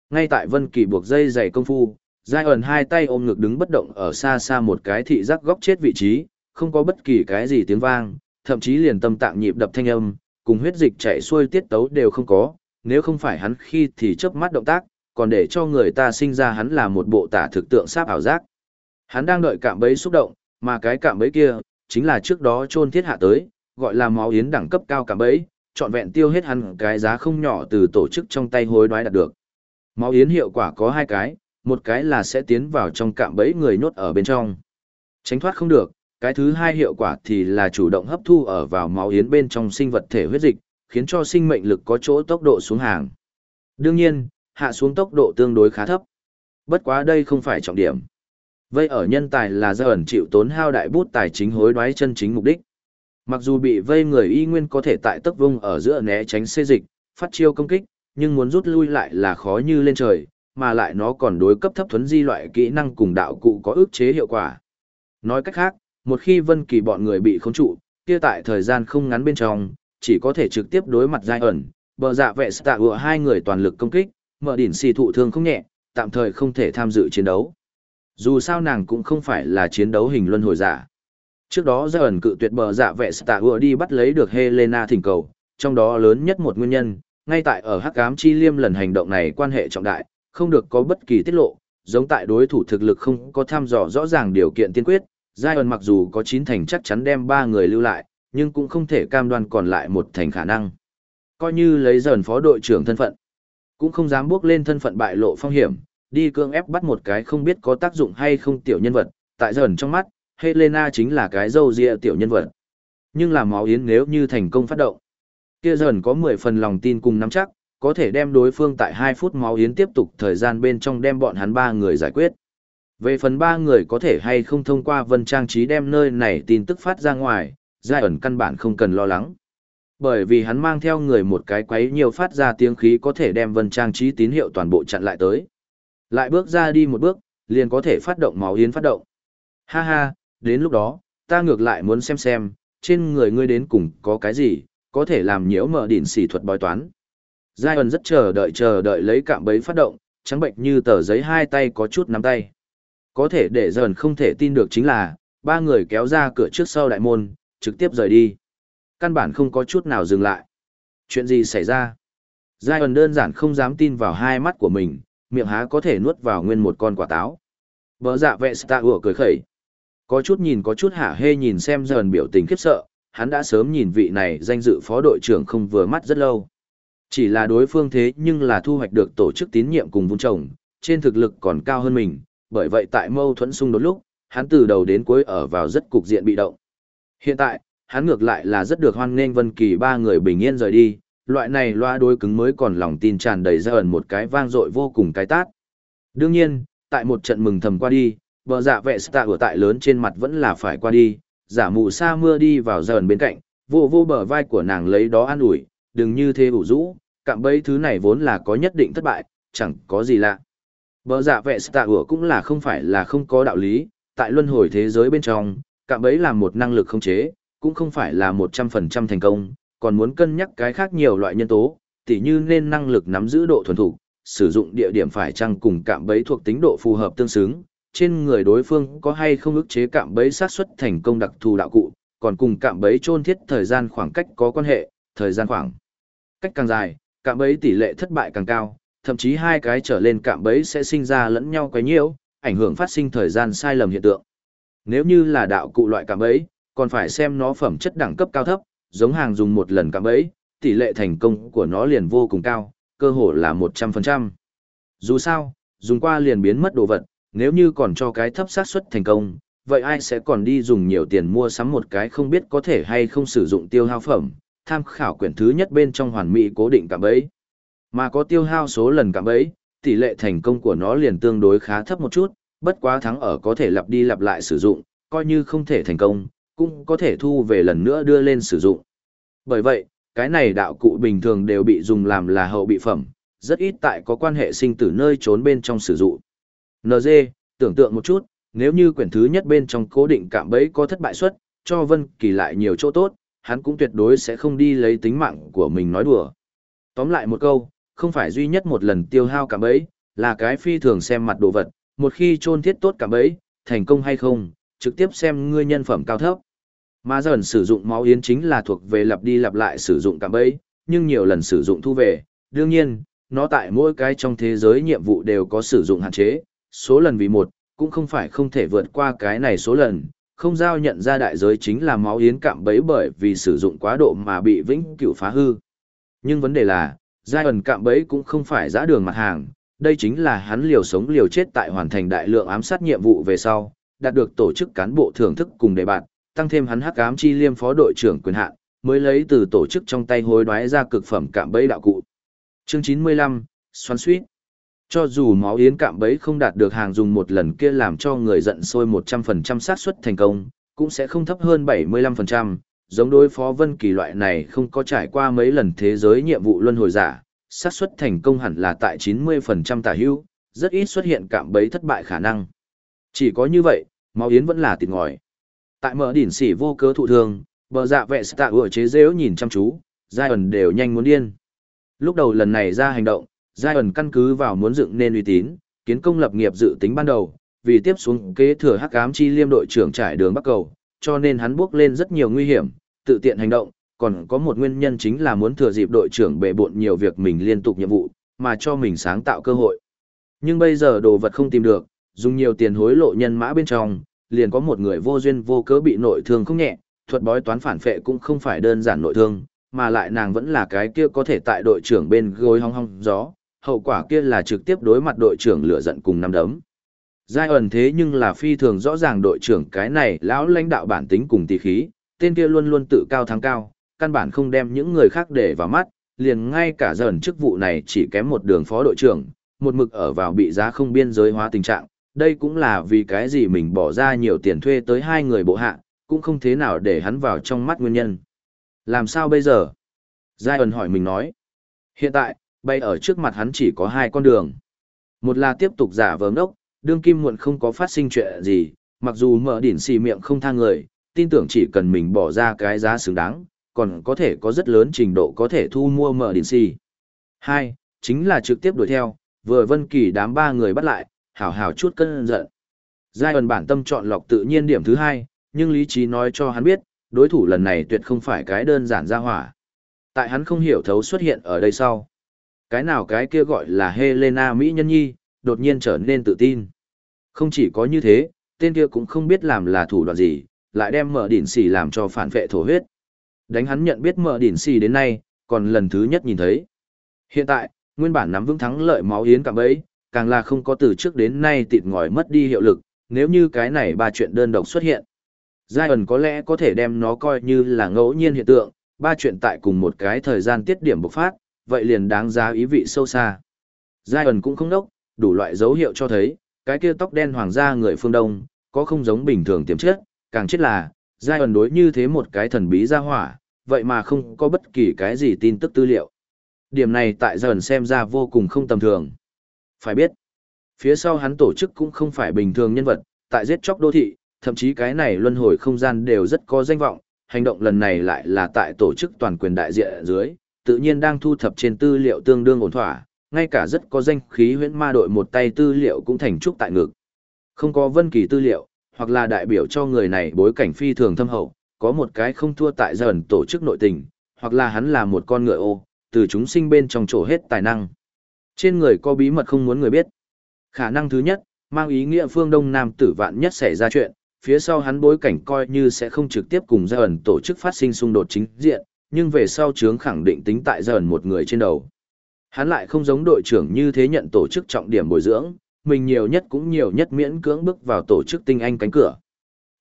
Ngay tại Vân Kỳ buộc dây giày công phu, Giai ẩn hai tay ôm ngực đứng bất động ở xa xa một cái thị giác góc chết vị trí, không có bất kỳ cái gì tiếng vang, thậm chí liền tâm tạng nhịp đập thanh âm, cùng huyết dịch chạy xuôi tiết tấu đều không có, nếu không phải hắn khi thì chớp mắt động tác, còn để cho người ta sinh ra hắn là một bộ tả thực tượng sáp ảo giác. Hắn đang đợi cạm bẫy xúc động, mà cái cạm bẫy kia, chính là trước đó chôn thiết hạ tới, gọi là máu yến đẳng cấp cao cạm bẫy, trọn vẹn tiêu hết hắn cái giá không nhỏ từ tổ chức trong tay hối đoái đạt được. Máu yến hiệu quả có hai cái, một cái là sẽ tiến vào trong cạm bẫy người nhốt ở bên trong. Tránh thoát không được, cái thứ hai hiệu quả thì là chủ động hấp thu ở vào máu yến bên trong sinh vật thể huyết dịch, khiến cho sinh mệnh lực có chỗ tốc độ xuống hàng. Đương nhiên, hạ xuống tốc độ tương đối khá thấp. Bất quá đây không phải trọng điểm. Vây ở nhân tài là do ẩn chịu tốn hao đại bút tài chính hối đoái chân chính mục đích. Mặc dù bị vây người y nguyên có thể tại tấc vung ở giữa né tránh xê dịch, phát chiêu công kích, nhưng muốn rút lui lại là khó như lên trời, mà lại nó còn đối cấp thấp thuấn di loại kỹ năng cùng đạo cụ có ức chế hiệu quả. Nói cách khác, một khi Vân Kỳ bọn người bị khống trụ, kia tại thời gian không ngắn bên trong, chỉ có thể trực tiếp đối mặt giai ẩn, bờ dạ vệ tạ ựa hai người toàn lực công kích, mở đỉnh xì thụ thương không nhẹ, tạm thời không thể tham dự chiến đấu. Dù sao nàng cũng không phải là chiến đấu hình luân hồi giả. Trước đó giai ẩn cự tuyệt bờ dạ vệ tạ ựa đi bắt lấy được Helena thỉnh cầu, trong đó lớn nhất một nguyên nhân, ngay tại ở Hắc Ám Chi Liêm lần hành động này quan hệ trọng đại, không được có bất kỳ tiết lộ, giống tại đối thủ thực lực không có tham dò rõ ràng điều kiện tiên quyết, Giai mặc dù có 9 thành chắc chắn đem 3 người lưu lại, nhưng cũng không thể cam đoan còn lại một thành khả năng. Coi như lấy dần phó đội trưởng thân phận, cũng không dám bước lên thân phận bại lộ phong hiểm, đi cương ép bắt một cái không biết có tác dụng hay không tiểu nhân vật, tại dần trong mắt, Helena chính là cái dâu dịa tiểu nhân vật. Nhưng làm máu yến nếu như thành công phát động, kia dần có 10 phần lòng tin cùng nắm chắc, có thể đem đối phương tại 2 phút máu yến tiếp tục thời gian bên trong đem bọn hắn ba người giải quyết. Về phần ba người có thể hay không thông qua vân trang trí đem nơi này tin tức phát ra ngoài, giai ẩn căn bản không cần lo lắng. Bởi vì hắn mang theo người một cái quấy nhiều phát ra tiếng khí có thể đem vân trang trí tín hiệu toàn bộ chặn lại tới. Lại bước ra đi một bước, liền có thể phát động máu yến phát động. Ha ha, đến lúc đó, ta ngược lại muốn xem xem, trên người ngươi đến cùng có cái gì, có thể làm nhiễu mở đỉnh xỉ thuật bói toán. Giai ẩn rất chờ đợi chờ đợi lấy cạm bấy phát động, trắng bệnh như tờ giấy hai tay có chút nắm tay. Có thể để dần không thể tin được chính là, ba người kéo ra cửa trước sau đại môn, trực tiếp rời đi. Căn bản không có chút nào dừng lại. Chuyện gì xảy ra? Giai ẩn đơn giản không dám tin vào hai mắt của mình, miệng há có thể nuốt vào nguyên một con quả táo. Bờ dạ vệ stạ ủa cười khẩy. Có chút nhìn có chút hả hê nhìn xem dần biểu tình khiếp sợ, hắn đã sớm nhìn vị này danh dự phó đội trưởng không vừa mắt rất lâu. Chỉ là đối phương thế nhưng là thu hoạch được tổ chức tín nhiệm cùng vun trồng, trên thực lực còn cao hơn mình, bởi vậy tại mâu thuẫn xung đột lúc, hắn từ đầu đến cuối ở vào rất cục diện bị động. Hiện tại, hắn ngược lại là rất được hoan nghênh Vân Kỳ ba người bình yên rời đi, loại này loa đối cứng mới còn lòng tin tràn đầy ra ẩn một cái vang dội vô cùng cái tát. Đương nhiên, tại một trận mừng thầm qua đi, bờ dạ vệ stạ ở tại lớn trên mặt vẫn là phải qua đi, giả mù sa mưa đi vào dần bên cạnh, vô vô bờ vai của nàng lấy đó an ủi, đừng như thế ủ rũ, cạm bấy thứ này vốn là có nhất định thất bại, chẳng có gì lạ. Bờ dạ vệ tạ ủa cũng là không phải là không có đạo lý, tại luân hồi thế giới bên trong, cạm bấy là một năng lực không chế, cũng không phải là 100% thành công, còn muốn cân nhắc cái khác nhiều loại nhân tố, tỉ như nên năng lực nắm giữ độ thuần thủ, sử dụng địa điểm phải chăng cùng cạm bấy thuộc tính độ phù hợp tương xứng, trên người đối phương có hay không ức chế cạm bấy sát xuất thành công đặc thù đạo cụ, còn cùng cạm bấy chôn thiết thời gian khoảng cách có quan hệ, thời gian khoảng cách càng dài, cạm bấy tỷ lệ thất bại càng cao, thậm chí hai cái trở lên cạm bẫy sẽ sinh ra lẫn nhau quấy nhiễu, ảnh hưởng phát sinh thời gian sai lầm hiện tượng. Nếu như là đạo cụ loại cạm bẫy, còn phải xem nó phẩm chất đẳng cấp cao thấp, giống hàng dùng một lần cạm bẫy, tỷ lệ thành công của nó liền vô cùng cao, cơ hội là 100%. Dù sao, dùng qua liền biến mất đồ vật, nếu như còn cho cái thấp xác suất thành công, vậy ai sẽ còn đi dùng nhiều tiền mua sắm một cái không biết có thể hay không sử dụng tiêu hao phẩm, tham khảo quyển thứ nhất bên trong hoàn mỹ cố định cạm bẫy. Mà có tiêu hao số lần cạm bẫy, tỷ lệ thành công của nó liền tương đối khá thấp một chút, bất quá thắng ở có thể lặp đi lặp lại sử dụng, coi như không thể thành công, cũng có thể thu về lần nữa đưa lên sử dụng. Bởi vậy, cái này đạo cụ bình thường đều bị dùng làm là hậu bị phẩm, rất ít tại có quan hệ sinh tử nơi trốn bên trong sử dụng. NG, tưởng tượng một chút, nếu như quyển thứ nhất bên trong cố định cạm bẫy có thất bại suất, cho Vân Kỳ lại nhiều chỗ tốt, hắn cũng tuyệt đối sẽ không đi lấy tính mạng của mình nói đùa. Tóm lại một câu, không phải duy nhất một lần tiêu hao cảm ấy, là cái phi thường xem mặt đồ vật, một khi chôn thiết tốt cảm ấy, thành công hay không, trực tiếp xem ngươi nhân phẩm cao thấp. Mà dần sử dụng máu yến chính là thuộc về lặp đi lặp lại sử dụng cảm ấy, nhưng nhiều lần sử dụng thu về, đương nhiên, nó tại mỗi cái trong thế giới nhiệm vụ đều có sử dụng hạn chế, số lần vì một, cũng không phải không thể vượt qua cái này số lần, không giao nhận ra đại giới chính là máu yến cạm bấy bởi vì sử dụng quá độ mà bị vĩnh cửu phá hư. Nhưng vấn đề là, giai ẩn cạm bẫy cũng không phải giã đường mặt hàng, đây chính là hắn liều sống liều chết tại hoàn thành đại lượng ám sát nhiệm vụ về sau, đạt được tổ chức cán bộ thưởng thức cùng đề bạt, tăng thêm hắn hắc ám chi liêm phó đội trưởng quyền hạn, mới lấy từ tổ chức trong tay hối đoái ra cực phẩm cạm bẫy đạo cụ. Chương 95, xoắn suýt. Cho dù máu yến cạm bẫy không đạt được hàng dùng một lần kia làm cho người giận sôi 100% xác suất thành công, cũng sẽ không thấp hơn 75%, giống đối phó Vân Kỳ loại này không có trải qua mấy lần thế giới nhiệm vụ luân hồi giả, xác suất thành công hẳn là tại 90% tả hữu, rất ít xuất hiện cạm bẫy thất bại khả năng. Chỉ có như vậy, máu yến vẫn là tịt ngòi. Tại mở đỉnh xỉ vô cớ thụ thương, bờ dạ vệ tạ ủa chế dễu nhìn chăm chú, giai ẩn đều nhanh muốn điên. Lúc đầu lần này ra hành động, giai ẩn căn cứ vào muốn dựng nên uy tín, kiến công lập nghiệp dự tính ban đầu, vì tiếp xuống kế thừa hắc ám chi liêm đội trưởng trải đường bắc cầu, cho nên hắn bước lên rất nhiều nguy hiểm, tự tiện hành động, còn có một nguyên nhân chính là muốn thừa dịp đội trưởng bệ bộn nhiều việc mình liên tục nhiệm vụ, mà cho mình sáng tạo cơ hội. Nhưng bây giờ đồ vật không tìm được, dùng nhiều tiền hối lộ nhân mã bên trong, liền có một người vô duyên vô cớ bị nội thương không nhẹ, thuật bói toán phản phệ cũng không phải đơn giản nội thương, mà lại nàng vẫn là cái kia có thể tại đội trưởng bên gối hong hong gió, hậu quả kia là trực tiếp đối mặt đội trưởng lửa giận cùng năm đấm. Giai ẩn thế nhưng là phi thường rõ ràng đội trưởng cái này lão lãnh đạo bản tính cùng tỷ khí, tên kia luôn luôn tự cao thắng cao, căn bản không đem những người khác để vào mắt, liền ngay cả dần chức vụ này chỉ kém một đường phó đội trưởng, một mực ở vào bị giá không biên giới hóa tình trạng, đây cũng là vì cái gì mình bỏ ra nhiều tiền thuê tới hai người bộ hạ, cũng không thế nào để hắn vào trong mắt nguyên nhân. Làm sao bây giờ? Giai ẩn hỏi mình nói. Hiện tại, bay ở trước mặt hắn chỉ có hai con đường. Một là tiếp tục giả vờ ngốc, đương kim muộn không có phát sinh chuyện gì, mặc dù mở đỉnh xì miệng không tha người, tin tưởng chỉ cần mình bỏ ra cái giá xứng đáng, còn có thể có rất lớn trình độ có thể thu mua mở điện si. Hai, chính là trực tiếp đuổi theo, vừa vân kỳ đám ba người bắt lại, hảo hảo chút cân giận. Giai ẩn bản tâm chọn lọc tự nhiên điểm thứ hai, nhưng lý trí nói cho hắn biết, đối thủ lần này tuyệt không phải cái đơn giản ra hỏa. Tại hắn không hiểu thấu xuất hiện ở đây sau. Cái nào cái kia gọi là Helena Mỹ Nhân Nhi, đột nhiên trở nên tự tin. Không chỉ có như thế, tên kia cũng không biết làm là thủ đoạn gì, lại đem mở đỉnh xì làm cho phản vệ thổ huyết. Đánh hắn nhận biết mở đỉnh xì đến nay, còn lần thứ nhất nhìn thấy. Hiện tại, nguyên bản nắm vững thắng lợi máu yến cạm bấy, càng là không có từ trước đến nay tịt ngòi mất đi hiệu lực, nếu như cái này ba chuyện đơn độc xuất hiện. Giai ẩn có lẽ có thể đem nó coi như là ngẫu nhiên hiện tượng, ba chuyện tại cùng một cái thời gian tiết điểm bộc phát, vậy liền đáng giá ý vị sâu xa. Giai ẩn cũng không đốc, đủ loại dấu hiệu cho thấy, cái kia tóc đen hoàng gia người phương Đông, có không giống bình thường tiềm chất, càng chết là, Giai ẩn đối như thế một cái thần bí gia hỏa, vậy mà không có bất kỳ cái gì tin tức tư liệu. Điểm này tại Giai ẩn xem ra vô cùng không tầm thường. Phải biết, phía sau hắn tổ chức cũng không phải bình thường nhân vật, tại giết chóc đô thị, thậm chí cái này luân hồi không gian đều rất có danh vọng, hành động lần này lại là tại tổ chức toàn quyền đại diện ở dưới, tự nhiên đang thu thập trên tư liệu tương đương ổn thỏa, ngay cả rất có danh khí huyễn ma đội một tay tư liệu cũng thành trúc tại ngực. Không có vân kỳ tư liệu, hoặc là đại biểu cho người này bối cảnh phi thường thâm hậu, có một cái không thua tại dần tổ chức nội tình, hoặc là hắn là một con ngựa ô, từ chúng sinh bên trong chỗ hết tài năng. Trên người có bí mật không muốn người biết. Khả năng thứ nhất, mang ý nghĩa phương Đông Nam tử vạn nhất xảy ra chuyện, phía sau hắn bối cảnh coi như sẽ không trực tiếp cùng gia ẩn tổ chức phát sinh xung đột chính diện, nhưng về sau chướng khẳng định tính tại gia ẩn một người trên đầu. Hắn lại không giống đội trưởng như thế nhận tổ chức trọng điểm bồi dưỡng, mình nhiều nhất cũng nhiều nhất miễn cưỡng bước vào tổ chức tinh anh cánh cửa.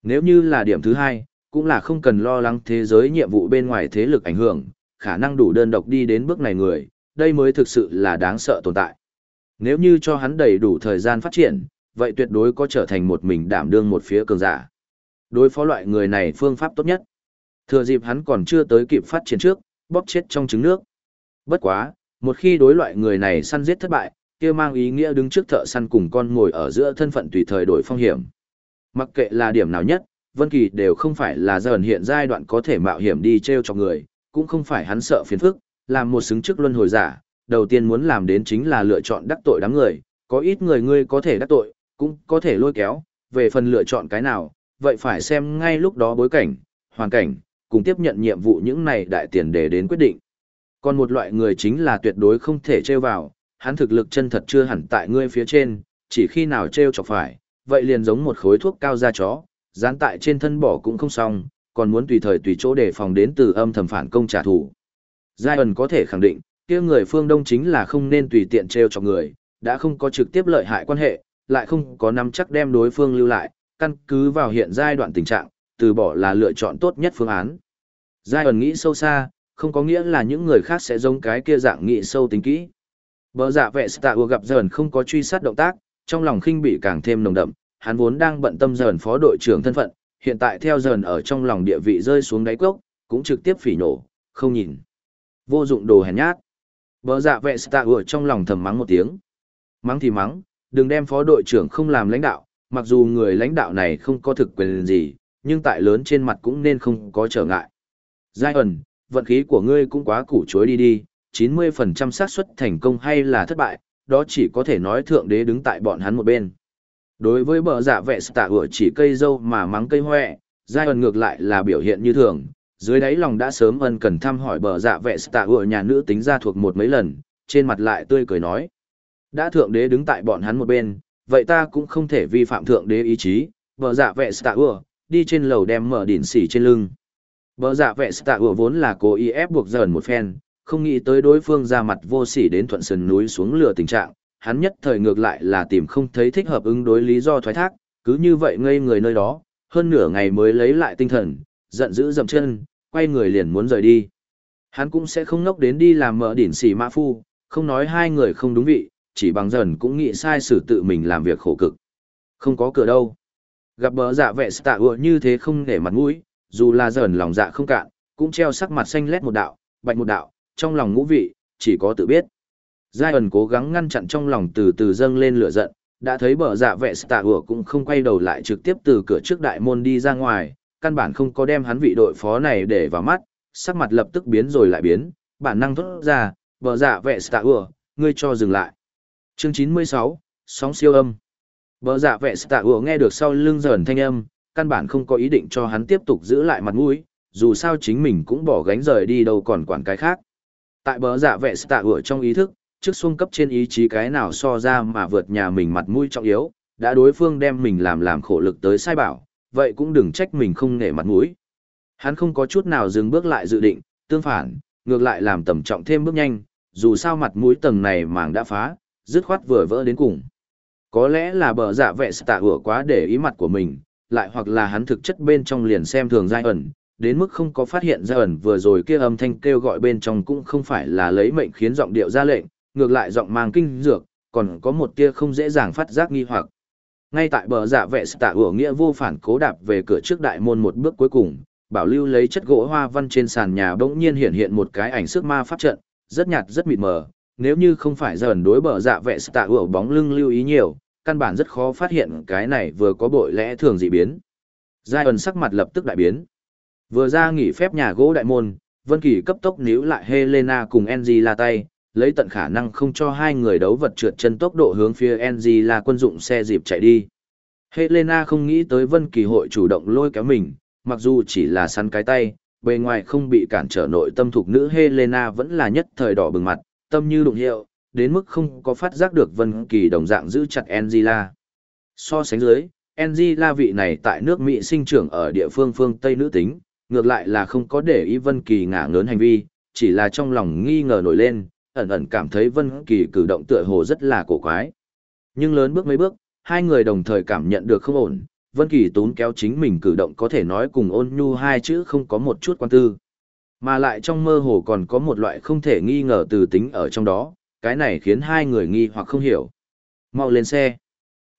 Nếu như là điểm thứ hai, cũng là không cần lo lắng thế giới nhiệm vụ bên ngoài thế lực ảnh hưởng, khả năng đủ đơn độc đi đến bước này người, đây mới thực sự là đáng sợ tồn tại. Nếu như cho hắn đầy đủ thời gian phát triển, vậy tuyệt đối có trở thành một mình đảm đương một phía cường giả. Đối phó loại người này phương pháp tốt nhất. Thừa dịp hắn còn chưa tới kịp phát triển trước, bóp chết trong trứng nước. Bất quá, một khi đối loại người này săn giết thất bại, kia mang ý nghĩa đứng trước thợ săn cùng con ngồi ở giữa thân phận tùy thời đổi phong hiểm. Mặc kệ là điểm nào nhất, Vân Kỳ đều không phải là dần hiện giai đoạn có thể mạo hiểm đi treo cho người, cũng không phải hắn sợ phiền phức, làm một xứng chức luân hồi giả, đầu tiên muốn làm đến chính là lựa chọn đắc tội đám người, có ít người ngươi có thể đắc tội, cũng có thể lôi kéo, về phần lựa chọn cái nào, vậy phải xem ngay lúc đó bối cảnh, hoàn cảnh, cùng tiếp nhận nhiệm vụ những này đại tiền để đến quyết định. Còn một loại người chính là tuyệt đối không thể trêu vào, hắn thực lực chân thật chưa hẳn tại ngươi phía trên, chỉ khi nào treo chọc phải, vậy liền giống một khối thuốc cao da chó, dán tại trên thân bỏ cũng không xong, còn muốn tùy thời tùy chỗ để phòng đến từ âm thầm phản công trả thù. Giai ẩn có thể khẳng định, kia người phương Đông chính là không nên tùy tiện treo chọc người, đã không có trực tiếp lợi hại quan hệ, lại không có nắm chắc đem đối phương lưu lại, căn cứ vào hiện giai đoạn tình trạng, từ bỏ là lựa chọn tốt nhất phương án. Giai ẩn nghĩ sâu xa, không có nghĩa là những người khác sẽ giống cái kia dạng nghĩ sâu tính kỹ. Bờ dạ vệ tạ gặp dần không có truy sát động tác, trong lòng khinh bị càng thêm nồng đậm, hắn vốn đang bận tâm dần phó đội trưởng thân phận, hiện tại theo dần ở trong lòng địa vị rơi xuống đáy cốc, cũng trực tiếp phỉ nổ, không nhìn. Vô dụng đồ hèn nhát. Bờ dạ vệ tạ trong lòng thầm mắng một tiếng. Mắng thì mắng, đừng đem phó đội trưởng không làm lãnh đạo, mặc dù người lãnh đạo này không có thực quyền gì, nhưng tại lớn trên mặt cũng nên không có trở ngại. Giai ẩn, vận khí của ngươi cũng quá củ chối đi đi, 90% xác suất thành công hay là thất bại, đó chỉ có thể nói thượng đế đứng tại bọn hắn một bên. Đối với bờ giả dạ vệ tạ ủa chỉ cây dâu mà mắng cây hoẹ, giai ẩn ngược lại là biểu hiện như thường, Dưới đáy lòng đã sớm ân cần thăm hỏi bờ dạ vệ tạ ủa nhà nữ tính ra thuộc một mấy lần, trên mặt lại tươi cười nói. Đã thượng đế đứng tại bọn hắn một bên, vậy ta cũng không thể vi phạm thượng đế ý chí, bờ dạ vệ tạ ủa, đi trên lầu đem mở đỉnh xỉ trên lưng. Bờ dạ vệ tạ ủa vốn là cố ý ép buộc dần một phen, không nghĩ tới đối phương ra mặt vô sỉ đến thuận sườn núi xuống lửa tình trạng, hắn nhất thời ngược lại là tìm không thấy thích hợp ứng đối lý do thoái thác, cứ như vậy ngây người nơi đó, hơn nửa ngày mới lấy lại tinh thần, giận dữ dậm chân, quay người liền muốn rời đi. Hắn cũng sẽ không ngốc đến đi làm mở đỉnh xỉ mã phu, không nói hai người không đúng vị, chỉ bằng dần cũng nghĩ sai xử tự mình làm việc khổ cực. Không có cửa đâu. Gặp bờ dạ vệ tạ ựa như thế không để mặt mũi, dù là dần lòng dạ không cạn, cũng treo sắc mặt xanh lét một đạo, bạch một đạo, trong lòng ngũ vị, chỉ có tự biết. Giai ẩn cố gắng ngăn chặn trong lòng từ từ dâng lên lửa giận, đã thấy bờ dạ vệ tạ ựa cũng không quay đầu lại trực tiếp từ cửa trước đại môn đi ra ngoài, căn bản không có đem hắn vị đội phó này để vào mắt, sắc mặt lập tức biến rồi lại biến, bản năng thốt ra, bờ dạ vệ tạ ựa, ngươi cho dừng lại. Chương 96, sóng siêu âm. Bờ dạ vệ tạ ựa nghe được sau lưng dần thanh âm, căn bản không có ý định cho hắn tiếp tục giữ lại mặt mũi, dù sao chính mình cũng bỏ gánh rời đi đâu còn quản cái khác. Tại bờ giả vệ tạ ủa trong ý thức, trước xuông cấp trên ý chí cái nào so ra mà vượt nhà mình mặt mũi trọng yếu, đã đối phương đem mình làm làm khổ lực tới sai bảo, vậy cũng đừng trách mình không nể mặt mũi. Hắn không có chút nào dừng bước lại dự định, tương phản, ngược lại làm tầm trọng thêm bước nhanh, dù sao mặt mũi tầng này màng đã phá, dứt khoát vừa vỡ đến cùng. Có lẽ là bờ dạ vệ tạ ủa quá để ý mặt của mình, lại hoặc là hắn thực chất bên trong liền xem thường giai ẩn, đến mức không có phát hiện ra ẩn vừa rồi kia âm thanh kêu gọi bên trong cũng không phải là lấy mệnh khiến giọng điệu ra lệnh, ngược lại giọng mang kinh dược, còn có một tia không dễ dàng phát giác nghi hoặc. Ngay tại bờ dạ vệ tạ ủa nghĩa vô phản cố đạp về cửa trước đại môn một bước cuối cùng, bảo lưu lấy chất gỗ hoa văn trên sàn nhà bỗng nhiên hiện hiện một cái ảnh sức ma pháp trận, rất nhạt rất mịt mờ, nếu như không phải dần đối bờ dạ vệ tạ ủa bóng lưng lưu ý nhiều, căn bản rất khó phát hiện cái này vừa có bội lẽ thường dị biến. Giai ẩn sắc mặt lập tức đại biến. Vừa ra nghỉ phép nhà gỗ đại môn, Vân Kỳ cấp tốc níu lại Helena cùng Enji la tay, lấy tận khả năng không cho hai người đấu vật trượt chân tốc độ hướng phía Enji là quân dụng xe dịp chạy đi. Helena không nghĩ tới Vân Kỳ hội chủ động lôi kéo mình, mặc dù chỉ là săn cái tay, bề ngoài không bị cản trở nội tâm thuộc nữ Helena vẫn là nhất thời đỏ bừng mặt, tâm như đụng hiệu, đến mức không có phát giác được Vân Kỳ đồng dạng giữ chặt Angela. So sánh dưới, Angela vị này tại nước Mỹ sinh trưởng ở địa phương phương Tây nữ tính, ngược lại là không có để ý Vân Kỳ ngả ngớn hành vi, chỉ là trong lòng nghi ngờ nổi lên, ẩn ẩn cảm thấy Vân Kỳ cử động tựa hồ rất là cổ quái. Nhưng lớn bước mấy bước, hai người đồng thời cảm nhận được không ổn, Vân Kỳ tốn kéo chính mình cử động có thể nói cùng ôn nhu hai chữ không có một chút quan tư. Mà lại trong mơ hồ còn có một loại không thể nghi ngờ từ tính ở trong đó, cái này khiến hai người nghi hoặc không hiểu. Mau lên xe.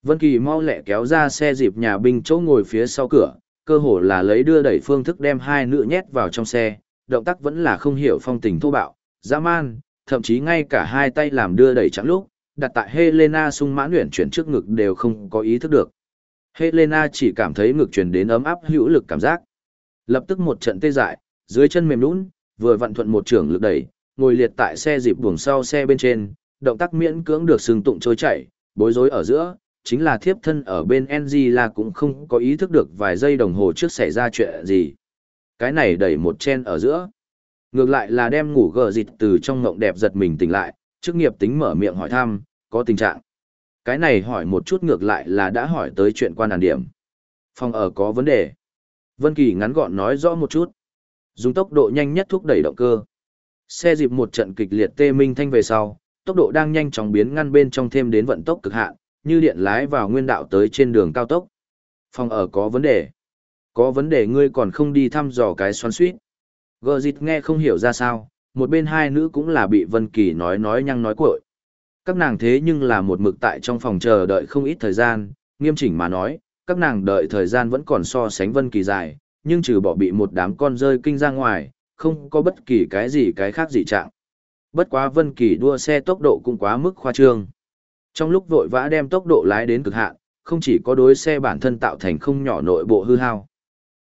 Vân Kỳ mau lẹ kéo ra xe dịp nhà binh chỗ ngồi phía sau cửa, cơ hồ là lấy đưa đẩy phương thức đem hai nữ nhét vào trong xe, động tác vẫn là không hiểu phong tình thô bạo, dã man, thậm chí ngay cả hai tay làm đưa đẩy chẳng lúc, đặt tại Helena sung mãn luyện chuyển trước ngực đều không có ý thức được. Helena chỉ cảm thấy ngực truyền đến ấm áp hữu lực cảm giác. Lập tức một trận tê dại, dưới chân mềm nhũn, vừa vận thuận một trường lực đẩy, ngồi liệt tại xe dịp buồng sau xe bên trên, động tác miễn cưỡng được sừng tụng trôi chảy, bối rối ở giữa, chính là thiếp thân ở bên NG là cũng không có ý thức được vài giây đồng hồ trước xảy ra chuyện gì. Cái này đẩy một chen ở giữa. Ngược lại là đem ngủ gờ dịch từ trong ngộng đẹp giật mình tỉnh lại, chức nghiệp tính mở miệng hỏi thăm, có tình trạng. Cái này hỏi một chút ngược lại là đã hỏi tới chuyện quan đàn điểm. Phòng ở có vấn đề. Vân Kỳ ngắn gọn nói rõ một chút. Dùng tốc độ nhanh nhất thúc đẩy động cơ. Xe dịp một trận kịch liệt tê minh thanh về sau, tốc độ đang nhanh chóng biến ngăn bên trong thêm đến vận tốc cực hạn, như điện lái vào nguyên đạo tới trên đường cao tốc. Phòng ở có vấn đề. Có vấn đề ngươi còn không đi thăm dò cái xoắn suýt. Gờ dịch nghe không hiểu ra sao, một bên hai nữ cũng là bị Vân Kỳ nói nói nhăng nói cuội. Các nàng thế nhưng là một mực tại trong phòng chờ đợi không ít thời gian, nghiêm chỉnh mà nói, các nàng đợi thời gian vẫn còn so sánh Vân Kỳ dài, nhưng trừ bỏ bị một đám con rơi kinh ra ngoài, không có bất kỳ cái gì cái khác gì trạng. Bất quá Vân Kỳ đua xe tốc độ cũng quá mức khoa trương. Trong lúc vội vã đem tốc độ lái đến cực hạn, không chỉ có đối xe bản thân tạo thành không nhỏ nội bộ hư hao.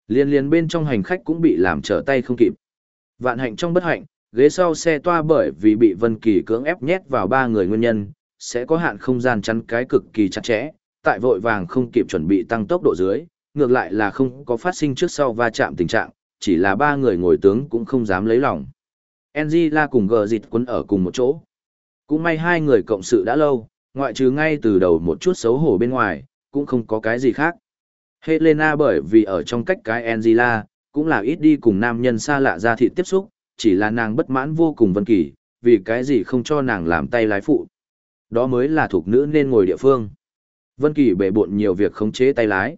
Liên liên bên trong hành khách cũng bị làm trở tay không kịp. Vạn hạnh trong bất hạnh, ghế sau xe toa bởi vì bị Vân Kỳ cưỡng ép nhét vào ba người nguyên nhân, sẽ có hạn không gian chắn cái cực kỳ chặt chẽ, tại vội vàng không kịp chuẩn bị tăng tốc độ dưới, ngược lại là không có phát sinh trước sau va chạm tình trạng, chỉ là ba người ngồi tướng cũng không dám lấy lòng. Angela cùng gờ dịt quấn ở cùng một chỗ. Cũng may hai người cộng sự đã lâu, ngoại trừ ngay từ đầu một chút xấu hổ bên ngoài, cũng không có cái gì khác. Helena bởi vì ở trong cách cái Angela, cũng là ít đi cùng nam nhân xa lạ ra thị tiếp xúc, chỉ là nàng bất mãn vô cùng Vân Kỳ, vì cái gì không cho nàng làm tay lái phụ. Đó mới là thuộc nữ nên ngồi địa phương. Vân Kỳ bệ bội nhiều việc khống chế tay lái.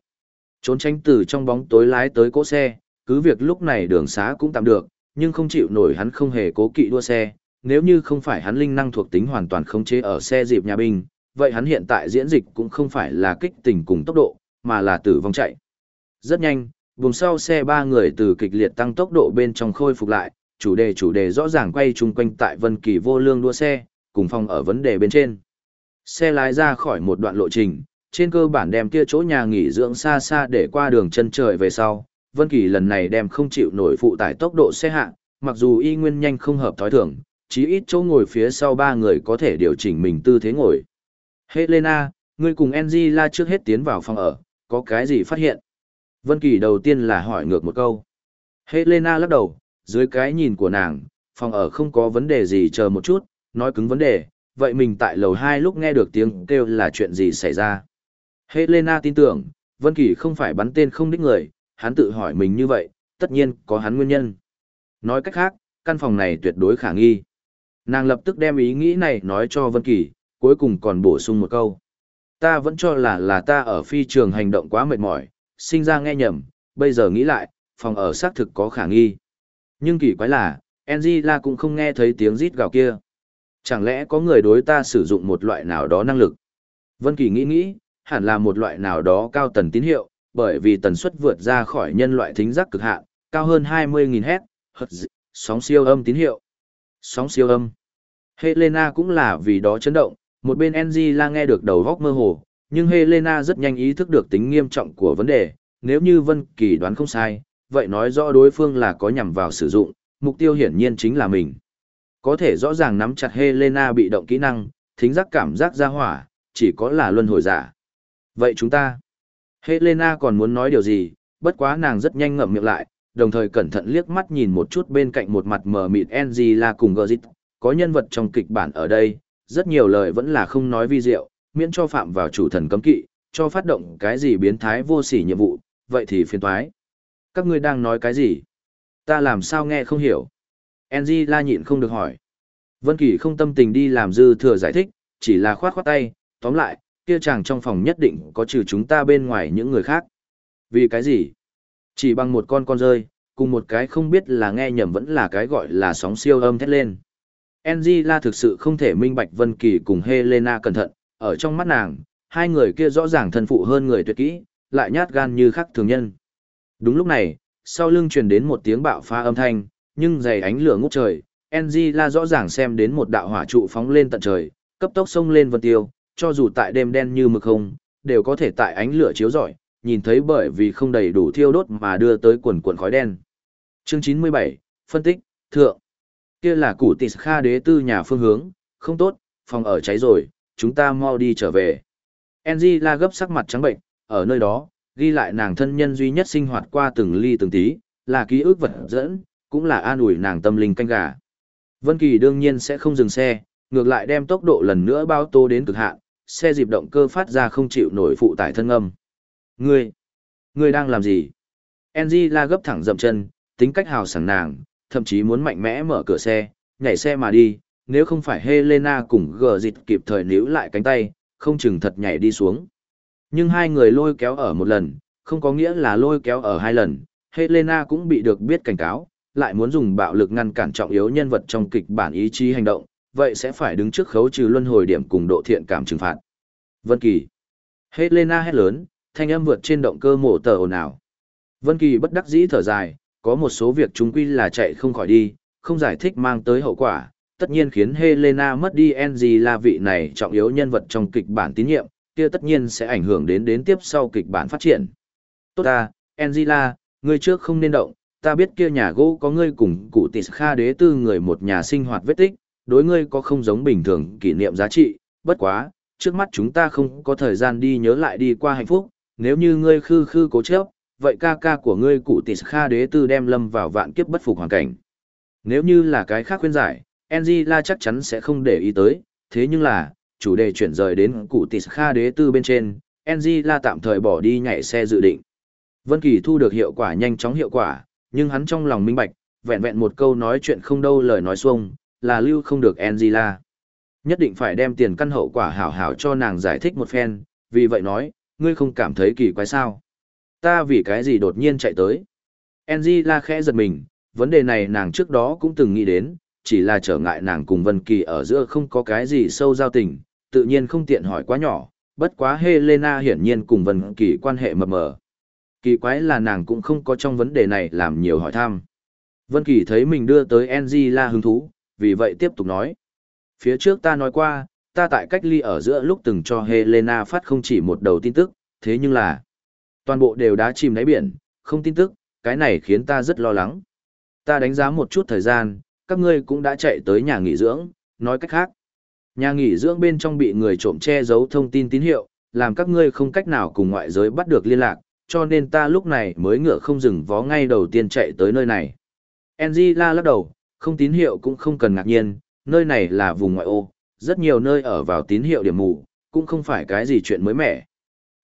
Trốn tránh từ trong bóng tối lái tới cỗ xe, cứ việc lúc này đường xá cũng tạm được, nhưng không chịu nổi hắn không hề cố kỵ đua xe. Nếu như không phải hắn linh năng thuộc tính hoàn toàn khống chế ở xe dịp nhà binh, vậy hắn hiện tại diễn dịch cũng không phải là kích tình cùng tốc độ, mà là tử vong chạy. Rất nhanh, vùng sau xe ba người từ kịch liệt tăng tốc độ bên trong khôi phục lại, chủ đề chủ đề rõ ràng quay chung quanh tại Vân Kỳ vô lương đua xe, cùng phòng ở vấn đề bên trên. Xe lái ra khỏi một đoạn lộ trình, trên cơ bản đem kia chỗ nhà nghỉ dưỡng xa xa để qua đường chân trời về sau. Vân Kỳ lần này đem không chịu nổi phụ tải tốc độ xe hạ, mặc dù y nguyên nhanh không hợp thói thường, chí ít chỗ ngồi phía sau ba người có thể điều chỉnh mình tư thế ngồi. Helena, ngươi cùng Angela trước hết tiến vào phòng ở, có cái gì phát hiện? Vân Kỳ đầu tiên là hỏi ngược một câu. Helena lắc đầu, dưới cái nhìn của nàng, phòng ở không có vấn đề gì chờ một chút, nói cứng vấn đề, vậy mình tại lầu 2 lúc nghe được tiếng kêu là chuyện gì xảy ra. Helena tin tưởng, Vân Kỳ không phải bắn tên không đích người, hắn tự hỏi mình như vậy, tất nhiên có hắn nguyên nhân. Nói cách khác, căn phòng này tuyệt đối khả nghi. Nàng lập tức đem ý nghĩ này nói cho Vân Kỳ, cuối cùng còn bổ sung một câu. Ta vẫn cho là là ta ở phi trường hành động quá mệt mỏi, sinh ra nghe nhầm, bây giờ nghĩ lại, phòng ở xác thực có khả nghi. Nhưng kỳ quái là, Angela cũng không nghe thấy tiếng rít gào kia. Chẳng lẽ có người đối ta sử dụng một loại nào đó năng lực? Vân Kỳ nghĩ nghĩ, hẳn là một loại nào đó cao tần tín hiệu, bởi vì tần suất vượt ra khỏi nhân loại thính giác cực hạn, cao hơn 20.000 Hz, sóng siêu âm tín hiệu. Sóng siêu âm. Helena cũng là vì đó chấn động, một bên Angela nghe được đầu góc mơ hồ, nhưng Helena rất nhanh ý thức được tính nghiêm trọng của vấn đề, nếu như Vân Kỳ đoán không sai, vậy nói rõ đối phương là có nhằm vào sử dụng, mục tiêu hiển nhiên chính là mình. Có thể rõ ràng nắm chặt Helena bị động kỹ năng, thính giác cảm giác ra hỏa, chỉ có là luân hồi giả. Vậy chúng ta... Helena còn muốn nói điều gì, bất quá nàng rất nhanh ngậm miệng lại, đồng thời cẩn thận liếc mắt nhìn một chút bên cạnh một mặt mờ mịt Angela cùng Gerrit, có nhân vật trong kịch bản ở đây, rất nhiều lời vẫn là không nói vi diệu, miễn cho phạm vào chủ thần cấm kỵ, cho phát động cái gì biến thái vô sỉ nhiệm vụ, vậy thì phiền toái. Các ngươi đang nói cái gì? Ta làm sao nghe không hiểu? Angie la nhịn không được hỏi. Vân Kỳ không tâm tình đi làm dư thừa giải thích, chỉ là khoát khoát tay, tóm lại, kia chàng trong phòng nhất định có trừ chúng ta bên ngoài những người khác. Vì cái gì? Chỉ bằng một con con rơi, cùng một cái không biết là nghe nhầm vẫn là cái gọi là sóng siêu âm thét lên. Angela thực sự không thể minh bạch Vân Kỳ cùng Helena cẩn thận, ở trong mắt nàng, hai người kia rõ ràng thân phụ hơn người tuyệt kỹ, lại nhát gan như khắc thường nhân. Đúng lúc này, sau lưng truyền đến một tiếng bạo phá âm thanh, nhưng dày ánh lửa ngút trời, Angela rõ ràng xem đến một đạo hỏa trụ phóng lên tận trời, cấp tốc xông lên vân tiêu, cho dù tại đêm đen như mực không, đều có thể tại ánh lửa chiếu rọi, nhìn thấy bởi vì không đầy đủ thiêu đốt mà đưa tới quần quần khói đen. Chương 97, phân tích, thượng. Kia là củ tỷ Kha đế tư nhà phương hướng, không tốt, phòng ở cháy rồi, chúng ta mau đi trở về. Angela gấp sắc mặt trắng bệnh, ở nơi đó, ghi lại nàng thân nhân duy nhất sinh hoạt qua từng ly từng tí, là ký ức vật dẫn, cũng là an ủi nàng tâm linh canh gà. Vân Kỳ đương nhiên sẽ không dừng xe, ngược lại đem tốc độ lần nữa bao tô đến cực hạn, xe dịp động cơ phát ra không chịu nổi phụ tải thân âm. Ngươi, ngươi đang làm gì? Angela gấp thẳng dậm chân, tính cách hào sảng nàng, thậm chí muốn mạnh mẽ mở cửa xe, nhảy xe mà đi, nếu không phải Helena cùng gờ dịch kịp thời níu lại cánh tay, không chừng thật nhảy đi xuống. Nhưng hai người lôi kéo ở một lần, không có nghĩa là lôi kéo ở hai lần, Helena cũng bị được biết cảnh cáo, lại muốn dùng bạo lực ngăn cản trọng yếu nhân vật trong kịch bản ý chí hành động, vậy sẽ phải đứng trước khấu trừ luân hồi điểm cùng độ thiện cảm trừng phạt. Vân Kỳ. Helena hét lớn, thanh âm vượt trên động cơ mổ tờ ồn ào. Vân Kỳ bất đắc dĩ thở dài, có một số việc chúng quy là chạy không khỏi đi, không giải thích mang tới hậu quả, tất nhiên khiến Helena mất đi NG là vị này trọng yếu nhân vật trong kịch bản tín nhiệm, kia tất nhiên sẽ ảnh hưởng đến đến tiếp sau kịch bản phát triển. Tốt ta, Angela, ngươi trước không nên động, ta biết kia nhà gỗ có ngươi cùng cụ tỷ kha đế tư người một nhà sinh hoạt vết tích, đối ngươi có không giống bình thường kỷ niệm giá trị, bất quá, trước mắt chúng ta không có thời gian đi nhớ lại đi qua hạnh phúc, nếu như ngươi khư khư cố chấp, vậy ca ca của ngươi cụ tỷ Kha đế tư đem lâm vào vạn kiếp bất phục hoàn cảnh. Nếu như là cái khác khuyên giải, Angela chắc chắn sẽ không để ý tới, thế nhưng là, chủ đề chuyển rời đến cụ tỷ Kha đế tư bên trên, Angela tạm thời bỏ đi nhảy xe dự định. Vân Kỳ thu được hiệu quả nhanh chóng hiệu quả, nhưng hắn trong lòng minh bạch, vẹn vẹn một câu nói chuyện không đâu lời nói xuông, là lưu không được Angela. Nhất định phải đem tiền căn hậu quả hảo hảo cho nàng giải thích một phen, vì vậy nói, ngươi không cảm thấy kỳ quái sao? Ta vì cái gì đột nhiên chạy tới? Angela khẽ giật mình, vấn đề này nàng trước đó cũng từng nghĩ đến, chỉ là trở ngại nàng cùng Vân Kỳ ở giữa không có cái gì sâu giao tình, tự nhiên không tiện hỏi quá nhỏ, bất quá Helena hiển nhiên cùng Vân Kỳ quan hệ mập mờ. Kỳ quái là nàng cũng không có trong vấn đề này làm nhiều hỏi thăm. Vân Kỳ thấy mình đưa tới Angela hứng thú, vì vậy tiếp tục nói. Phía trước ta nói qua, ta tại cách ly ở giữa lúc từng cho Helena phát không chỉ một đầu tin tức, thế nhưng là toàn bộ đều đã chìm đáy biển, không tin tức, cái này khiến ta rất lo lắng. Ta đánh giá một chút thời gian, các ngươi cũng đã chạy tới nhà nghỉ dưỡng, nói cách khác. Nhà nghỉ dưỡng bên trong bị người trộm che giấu thông tin tín hiệu, làm các ngươi không cách nào cùng ngoại giới bắt được liên lạc, cho nên ta lúc này mới ngựa không dừng vó ngay đầu tiên chạy tới nơi này. Angela lắc đầu, không tín hiệu cũng không cần ngạc nhiên, nơi này là vùng ngoại ô, rất nhiều nơi ở vào tín hiệu điểm mù, cũng không phải cái gì chuyện mới mẻ.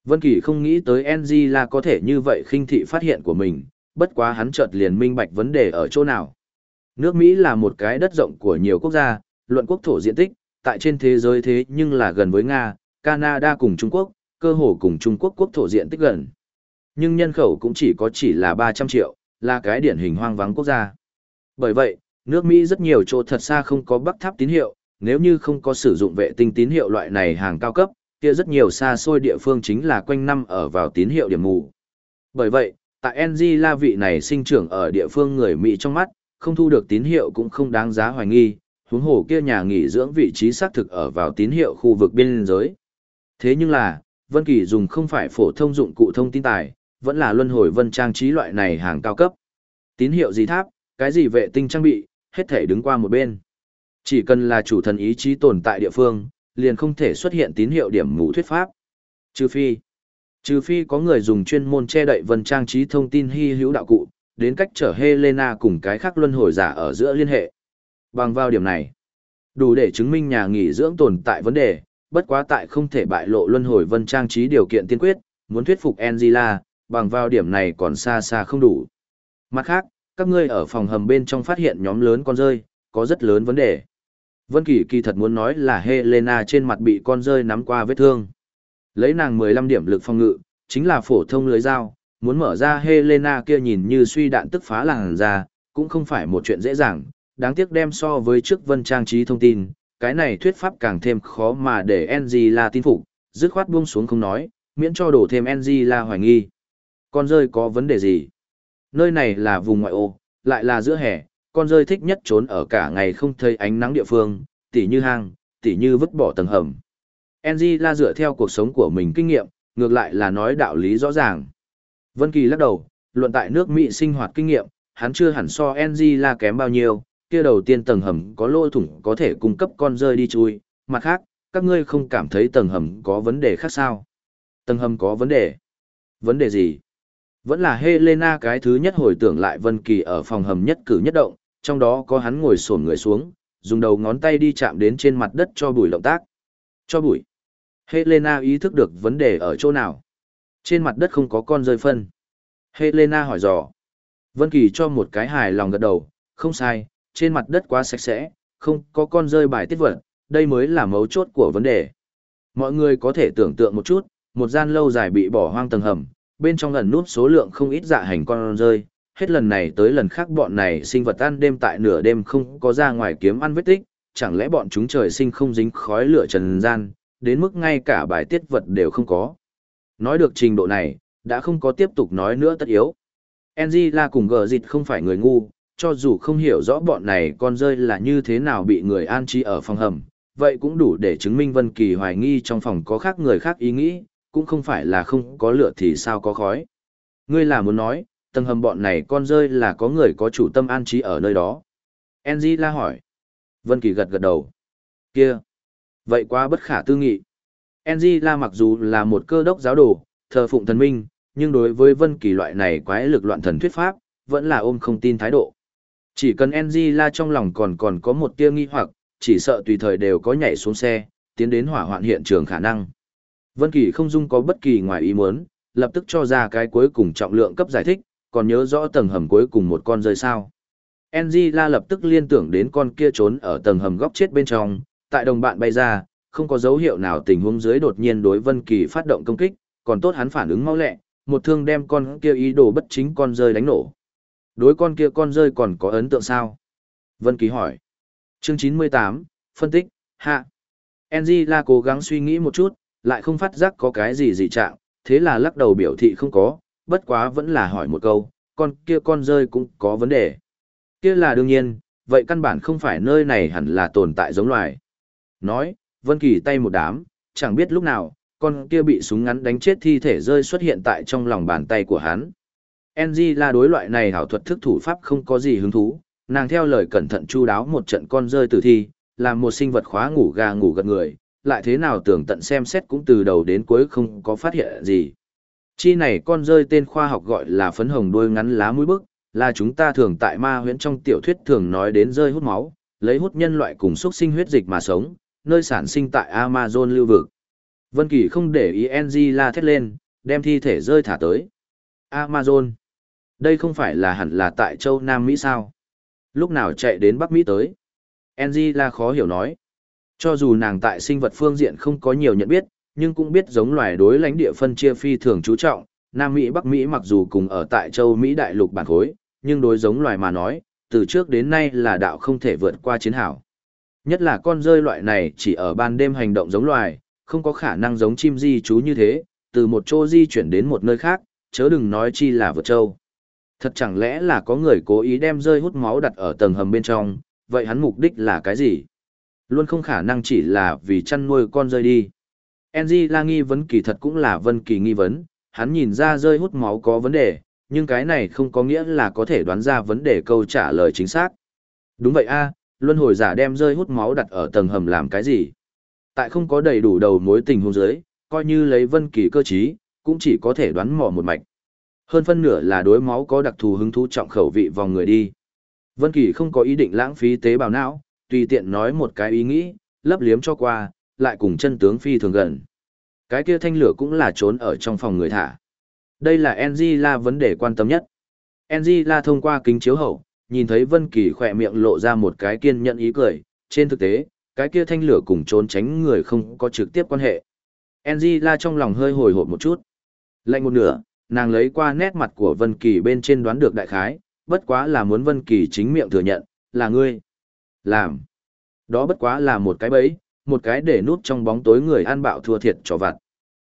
Vân Kỳ không nghĩ tới Angela có thể như vậy khinh thị phát hiện của mình, bất quá hắn chợt liền minh bạch vấn đề ở chỗ nào. Nước Mỹ là một cái đất rộng của nhiều quốc gia, luận quốc thổ diện tích, tại trên thế giới thế nhưng là gần với Nga, Canada cùng Trung Quốc, cơ hồ cùng Trung Quốc quốc thổ diện tích gần. Nhưng nhân khẩu cũng chỉ có chỉ là 300 triệu, là cái điển hình hoang vắng quốc gia. Bởi vậy, nước Mỹ rất nhiều chỗ thật xa không có bắc tháp tín hiệu, nếu như không có sử dụng vệ tinh tín hiệu loại này hàng cao cấp, kia rất nhiều xa xôi địa phương chính là quanh năm ở vào tín hiệu điểm mù. Bởi vậy, tại NG La vị này sinh trưởng ở địa phương người Mỹ trong mắt, không thu được tín hiệu cũng không đáng giá hoài nghi, huống hồ kia nhà nghỉ dưỡng vị trí xác thực ở vào tín hiệu khu vực biên giới. Thế nhưng là, Vân Kỳ dùng không phải phổ thông dụng cụ thông tin tài, vẫn là luân hồi vân trang trí loại này hàng cao cấp. Tín hiệu gì tháp, cái gì vệ tinh trang bị, hết thể đứng qua một bên. Chỉ cần là chủ thần ý chí tồn tại địa phương, liền không thể xuất hiện tín hiệu điểm mù thuyết pháp. Trừ phi, trừ phi có người dùng chuyên môn che đậy vân trang trí thông tin hy hữu đạo cụ, đến cách trở Helena cùng cái khác luân hồi giả ở giữa liên hệ. Bằng vào điểm này, đủ để chứng minh nhà nghỉ dưỡng tồn tại vấn đề, bất quá tại không thể bại lộ luân hồi vân trang trí điều kiện tiên quyết, muốn thuyết phục Angela, bằng vào điểm này còn xa xa không đủ. Mặt khác, các ngươi ở phòng hầm bên trong phát hiện nhóm lớn con rơi, có rất lớn vấn đề. Vân Kỳ kỳ thật muốn nói là Helena trên mặt bị con rơi nắm qua vết thương. Lấy nàng 15 điểm lực phòng ngự, chính là phổ thông lưới dao, muốn mở ra Helena kia nhìn như suy đạn tức phá làng ra, cũng không phải một chuyện dễ dàng, đáng tiếc đem so với trước vân trang trí thông tin, cái này thuyết pháp càng thêm khó mà để NG là tin phục, dứt khoát buông xuống không nói, miễn cho đổ thêm NG là hoài nghi. Con rơi có vấn đề gì? Nơi này là vùng ngoại ô, lại là giữa hè, con rơi thích nhất trốn ở cả ngày không thấy ánh nắng địa phương, tỉ như hang, tỉ như vứt bỏ tầng hầm. Angela dựa theo cuộc sống của mình kinh nghiệm, ngược lại là nói đạo lý rõ ràng. Vân Kỳ lắc đầu, luận tại nước Mỹ sinh hoạt kinh nghiệm, hắn chưa hẳn so Angela kém bao nhiêu, kia đầu tiên tầng hầm có lỗ thủng có thể cung cấp con rơi đi chui, mặt khác, các ngươi không cảm thấy tầng hầm có vấn đề khác sao? Tầng hầm có vấn đề? Vấn đề gì? Vẫn là Helena cái thứ nhất hồi tưởng lại Vân Kỳ ở phòng hầm nhất cử nhất động, trong đó có hắn ngồi xổm người xuống, dùng đầu ngón tay đi chạm đến trên mặt đất cho bụi động tác. Cho bụi. Helena ý thức được vấn đề ở chỗ nào. Trên mặt đất không có con rơi phân. Helena hỏi dò. Vân Kỳ cho một cái hài lòng gật đầu, không sai, trên mặt đất quá sạch sẽ, không có con rơi bài tiết vật, đây mới là mấu chốt của vấn đề. Mọi người có thể tưởng tượng một chút, một gian lâu dài bị bỏ hoang tầng hầm, bên trong ẩn nút số lượng không ít dạ hành con rơi, hết lần này tới lần khác bọn này sinh vật ăn đêm tại nửa đêm không có ra ngoài kiếm ăn vết tích, chẳng lẽ bọn chúng trời sinh không dính khói lửa trần gian, đến mức ngay cả bài tiết vật đều không có. Nói được trình độ này, đã không có tiếp tục nói nữa tất yếu. Angela cùng gờ dịt không phải người ngu, cho dù không hiểu rõ bọn này con rơi là như thế nào bị người an trí ở phòng hầm, vậy cũng đủ để chứng minh Vân Kỳ hoài nghi trong phòng có khác người khác ý nghĩ, cũng không phải là không có lửa thì sao có khói. Ngươi là muốn nói, tầng hầm bọn này con rơi là có người có chủ tâm an trí ở nơi đó. Angela hỏi. Vân Kỳ gật gật đầu. Kia. Vậy quá bất khả tư nghị. Angela mặc dù là một cơ đốc giáo đồ, thờ phụng thần minh, nhưng đối với Vân Kỳ loại này quái lực loạn thần thuyết pháp, vẫn là ôm không tin thái độ. Chỉ cần Angela trong lòng còn còn có một tia nghi hoặc, chỉ sợ tùy thời đều có nhảy xuống xe, tiến đến hỏa hoạn hiện trường khả năng. Vân Kỳ không dung có bất kỳ ngoài ý muốn, lập tức cho ra cái cuối cùng trọng lượng cấp giải thích, còn nhớ rõ tầng hầm cuối cùng một con rơi sao. Angela lập tức liên tưởng đến con kia trốn ở tầng hầm góc chết bên trong, tại đồng bạn bay ra, không có dấu hiệu nào tình huống dưới đột nhiên đối Vân Kỳ phát động công kích, còn tốt hắn phản ứng mau lẹ, một thương đem con kia ý đồ bất chính con rơi đánh nổ. Đối con kia con rơi còn có ấn tượng sao? Vân Kỳ hỏi. Chương 98, phân tích, hạ. Angela cố gắng suy nghĩ một chút, lại không phát giác có cái gì dị trạng, thế là lắc đầu biểu thị không có, bất quá vẫn là hỏi một câu, con kia con rơi cũng có vấn đề. Kia là đương nhiên, vậy căn bản không phải nơi này hẳn là tồn tại giống loài. Nói, Vân Kỳ tay một đám, chẳng biết lúc nào, con kia bị súng ngắn đánh chết thi thể rơi xuất hiện tại trong lòng bàn tay của hắn. NG là đối loại này hảo thuật thức thủ pháp không có gì hứng thú, nàng theo lời cẩn thận chu đáo một trận con rơi tử thi, làm một sinh vật khóa ngủ gà ngủ gật người, lại thế nào tưởng tận xem xét cũng từ đầu đến cuối không có phát hiện gì. Chi này con rơi tên khoa học gọi là phấn hồng đuôi ngắn lá mũi bức, là chúng ta thường tại ma huyễn trong tiểu thuyết thường nói đến rơi hút máu, lấy hút nhân loại cùng xúc sinh huyết dịch mà sống, nơi sản sinh tại Amazon lưu vực. Vân Kỳ không để ý NG la thét lên, đem thi thể rơi thả tới. Amazon. Đây không phải là hẳn là tại châu Nam Mỹ sao? Lúc nào chạy đến Bắc Mỹ tới? NG la khó hiểu nói. Cho dù nàng tại sinh vật phương diện không có nhiều nhận biết, nhưng cũng biết giống loài đối lãnh địa phân chia phi thường chú trọng. Nam Mỹ Bắc Mỹ mặc dù cùng ở tại châu Mỹ đại lục bản khối, nhưng đối giống loài mà nói, từ trước đến nay là đạo không thể vượt qua chiến hảo. Nhất là con rơi loại này chỉ ở ban đêm hành động giống loài, không có khả năng giống chim di trú như thế, từ một chỗ di chuyển đến một nơi khác, chớ đừng nói chi là vượt châu. Thật chẳng lẽ là có người cố ý đem rơi hút máu đặt ở tầng hầm bên trong, vậy hắn mục đích là cái gì? Luôn không khả năng chỉ là vì chăn nuôi con rơi đi. Enji nghi vấn kỳ thật cũng là vân kỳ nghi vấn, hắn nhìn ra rơi hút máu có vấn đề, nhưng cái này không có nghĩa là có thể đoán ra vấn đề câu trả lời chính xác. Đúng vậy a, luân hồi giả đem rơi hút máu đặt ở tầng hầm làm cái gì? Tại không có đầy đủ đầu mối tình huống dưới, coi như lấy vân kỳ cơ trí, cũng chỉ có thể đoán mò một mạch. Hơn phân nửa là đối máu có đặc thù hứng thú trọng khẩu vị vòng người đi. Vân Kỳ không có ý định lãng phí tế bào não, tùy tiện nói một cái ý nghĩ, lấp liếm cho qua, lại cùng chân tướng phi thường gần. Cái kia thanh lửa cũng là trốn ở trong phòng người thả. Đây là Angela vấn đề quan tâm nhất. Angela thông qua kính chiếu hậu, nhìn thấy Vân Kỳ khỏe miệng lộ ra một cái kiên nhẫn ý cười, trên thực tế, cái kia thanh lửa cùng trốn tránh người không có trực tiếp quan hệ. Angela trong lòng hơi hồi hộp một chút. Lạnh một nửa, nàng lấy qua nét mặt của Vân Kỳ bên trên đoán được đại khái, bất quá là muốn Vân Kỳ chính miệng thừa nhận, là ngươi. Làm. Đó bất quá là một cái bẫy, một cái để núp trong bóng tối người ăn bạo thua thiệt cho vặt.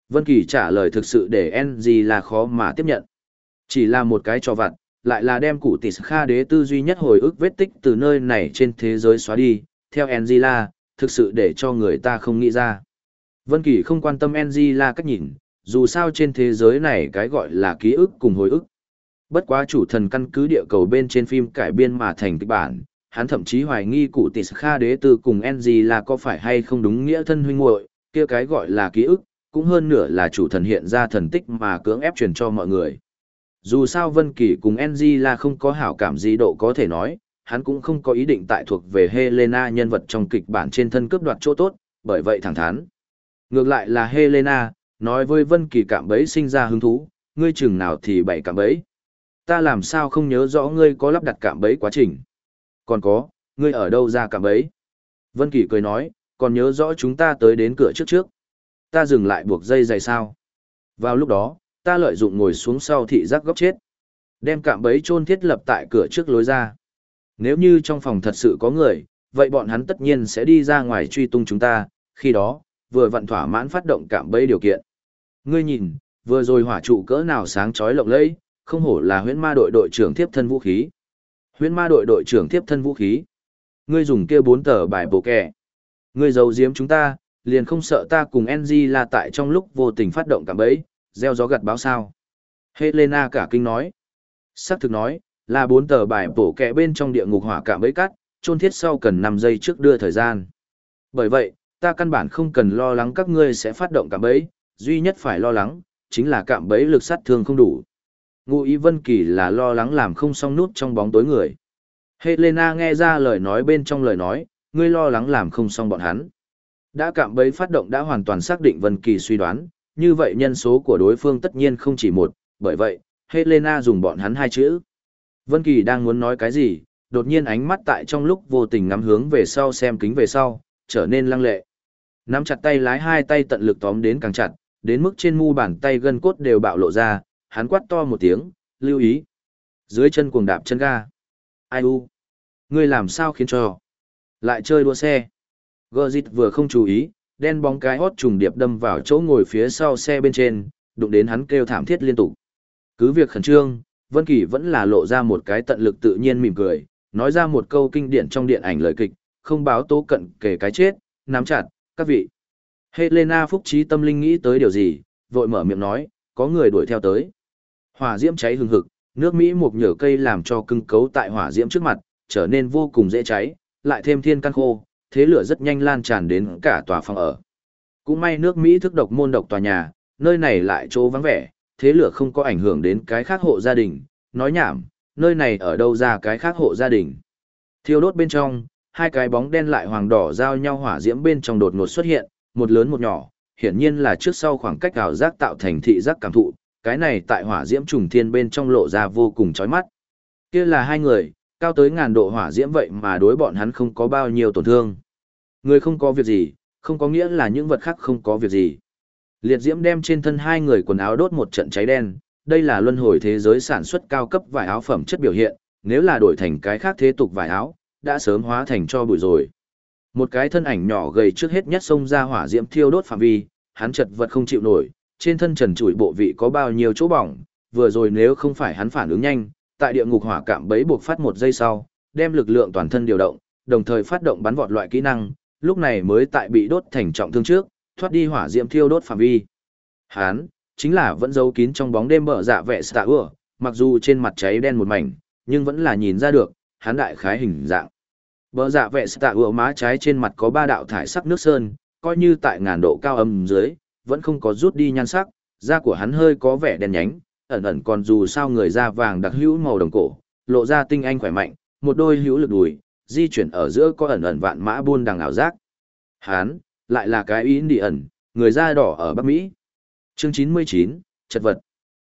Vân Kỳ trả lời thực sự để NG là khó mà tiếp nhận. Chỉ là một cái cho vặt, lại là đem cụ tỷ kha đế tư duy nhất hồi ức vết tích từ nơi này trên thế giới xóa đi, theo Angela, thực sự để cho người ta không nghĩ ra. Vân Kỳ không quan tâm Angela cách nhìn, dù sao trên thế giới này cái gọi là ký ức cùng hồi ức. Bất quá chủ thần căn cứ địa cầu bên trên phim cải biên mà thành kịch bản, hắn thậm chí hoài nghi cụ tỷ kha đế từ cùng Angela có phải hay không đúng nghĩa thân huynh muội, kia cái gọi là ký ức, cũng hơn nửa là chủ thần hiện ra thần tích mà cưỡng ép truyền cho mọi người. Dù sao Vân Kỳ cùng NG là không có hảo cảm gì độ có thể nói, hắn cũng không có ý định tại thuộc về Helena nhân vật trong kịch bản trên thân cướp đoạt chỗ tốt, bởi vậy thẳng thắn. Ngược lại là Helena, nói với Vân Kỳ cảm bấy sinh ra hứng thú, ngươi chừng nào thì bày cảm bấy. Ta làm sao không nhớ rõ ngươi có lắp đặt cảm bấy quá trình. Còn có, ngươi ở đâu ra cảm bấy? Vân Kỳ cười nói, còn nhớ rõ chúng ta tới đến cửa trước trước. Ta dừng lại buộc dây dày sao. Vào lúc đó, ta lợi dụng ngồi xuống sau thị giác góc chết. Đem cạm bẫy chôn thiết lập tại cửa trước lối ra. Nếu như trong phòng thật sự có người, vậy bọn hắn tất nhiên sẽ đi ra ngoài truy tung chúng ta, khi đó, vừa vận thỏa mãn phát động cạm bẫy điều kiện. Ngươi nhìn, vừa rồi hỏa trụ cỡ nào sáng chói lộng lẫy, không hổ là huyễn ma đội đội trưởng tiếp thân vũ khí. Huyễn ma đội đội trưởng tiếp thân vũ khí. Ngươi dùng kia bốn tờ bài bộ kẻ. Ngươi giấu giếm chúng ta, liền không sợ ta cùng NG là tại trong lúc vô tình phát động cạm bẫy, gieo gió gặt báo sao. Helena cả kinh nói. Sắc thực nói, là bốn tờ bài bổ kẹ bên trong địa ngục hỏa cạm bẫy cắt, trôn thiết sau cần 5 giây trước đưa thời gian. Bởi vậy, ta căn bản không cần lo lắng các ngươi sẽ phát động cạm bẫy, duy nhất phải lo lắng, chính là cạm bẫy lực sát thương không đủ. Ngụ ý Vân Kỳ là lo lắng làm không xong nút trong bóng tối người. Helena nghe ra lời nói bên trong lời nói, ngươi lo lắng làm không xong bọn hắn. Đã cạm bẫy phát động đã hoàn toàn xác định Vân Kỳ suy đoán, như vậy nhân số của đối phương tất nhiên không chỉ một, bởi vậy, Helena dùng bọn hắn hai chữ. Vân Kỳ đang muốn nói cái gì, đột nhiên ánh mắt tại trong lúc vô tình ngắm hướng về sau xem kính về sau, trở nên lăng lệ. Nắm chặt tay lái hai tay tận lực tóm đến càng chặt, đến mức trên mu bàn tay gân cốt đều bạo lộ ra, hắn quát to một tiếng, lưu ý. Dưới chân cuồng đạp chân ga. Ai u? Ngươi làm sao khiến cho? Lại chơi đua xe. Gơ dịt vừa không chú ý, đen bóng cái hót trùng điệp đâm vào chỗ ngồi phía sau xe bên trên, đụng đến hắn kêu thảm thiết liên tục. Cứ việc khẩn trương, Vân Kỳ vẫn là lộ ra một cái tận lực tự nhiên mỉm cười, nói ra một câu kinh điển trong điện ảnh lời kịch, không báo tố cận kể cái chết, nắm chặt, các vị. Helena phúc trí tâm linh nghĩ tới điều gì, vội mở miệng nói, có người đuổi theo tới. Hỏa diễm cháy hừng hực, nước Mỹ một nhở cây làm cho cưng cấu tại hỏa diễm trước mặt, trở nên vô cùng dễ cháy, lại thêm thiên căn khô, thế lửa rất nhanh lan tràn đến cả tòa phòng ở. Cũng may nước Mỹ thức độc môn độc tòa nhà, nơi này lại chỗ vắng vẻ, thế lửa không có ảnh hưởng đến cái khác hộ gia đình, nói nhảm, nơi này ở đâu ra cái khác hộ gia đình. Thiêu đốt bên trong, hai cái bóng đen lại hoàng đỏ giao nhau hỏa diễm bên trong đột ngột xuất hiện, một lớn một nhỏ, hiển nhiên là trước sau khoảng cách ảo giác tạo thành thị giác cảm thụ, cái này tại hỏa diễm trùng thiên bên trong lộ ra vô cùng chói mắt. Kia là hai người, cao tới ngàn độ hỏa diễm vậy mà đối bọn hắn không có bao nhiêu tổn thương. Người không có việc gì, không có nghĩa là những vật khác không có việc gì. Liệt diễm đem trên thân hai người quần áo đốt một trận cháy đen, đây là luân hồi thế giới sản xuất cao cấp vải áo phẩm chất biểu hiện, nếu là đổi thành cái khác thế tục vải áo, đã sớm hóa thành cho bụi rồi. Một cái thân ảnh nhỏ gầy trước hết nhất xông ra hỏa diễm thiêu đốt phạm vi, hắn chật vật không chịu nổi, trên thân trần trụi bộ vị có bao nhiêu chỗ bỏng, vừa rồi nếu không phải hắn phản ứng nhanh, tại địa ngục hỏa cảm bấy buộc phát một giây sau, đem lực lượng toàn thân điều động, đồng thời phát động bắn vọt loại kỹ năng, lúc này mới tại bị đốt thành trọng thương trước, thoát đi hỏa diễm thiêu đốt phạm vi. Hắn, chính là vẫn giấu kín trong bóng đêm bờ dạ vệ xạ ưa, mặc dù trên mặt cháy đen một mảnh, nhưng vẫn là nhìn ra được, hắn đại khái hình dạng. Bờ dạ vệ xạ ưa má trái trên mặt có ba đạo thải sắc nước sơn, coi như tại ngàn độ cao âm dưới, vẫn không có rút đi nhan sắc, da của hắn hơi có vẻ đen nhánh, ẩn ẩn còn dù sao người da vàng đặc hữu màu đồng cổ, lộ ra tinh anh khỏe mạnh, một đôi hữu lực đùi, di chuyển ở giữa có ẩn ẩn vạn mã buôn đằng ảo giác. Hán, lại là cái ý đi ẩn, người da đỏ ở Bắc Mỹ. Chương 99, chật vật.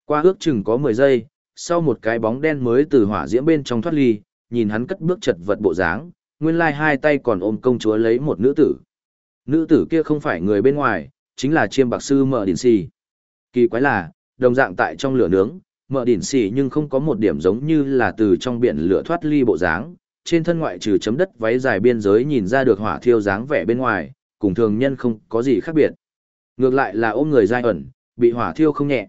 Qua ước chừng có 10 giây, sau một cái bóng đen mới từ hỏa diễm bên trong thoát ly, nhìn hắn cất bước chật vật bộ dáng, nguyên lai hai tay còn ôm công chúa lấy một nữ tử. Nữ tử kia không phải người bên ngoài, chính là chiêm bạc sư Mở Đỉnh Xì. Kỳ quái là, đồng dạng tại trong lửa nướng, Mở Đỉnh Xì nhưng không có một điểm giống như là từ trong biển lửa thoát ly bộ dáng, trên thân ngoại trừ chấm đất váy dài biên giới nhìn ra được hỏa thiêu dáng vẻ bên ngoài, cùng thường nhân không có gì khác biệt. Ngược lại là ôm người dai ẩn, bị hỏa thiêu không nhẹ.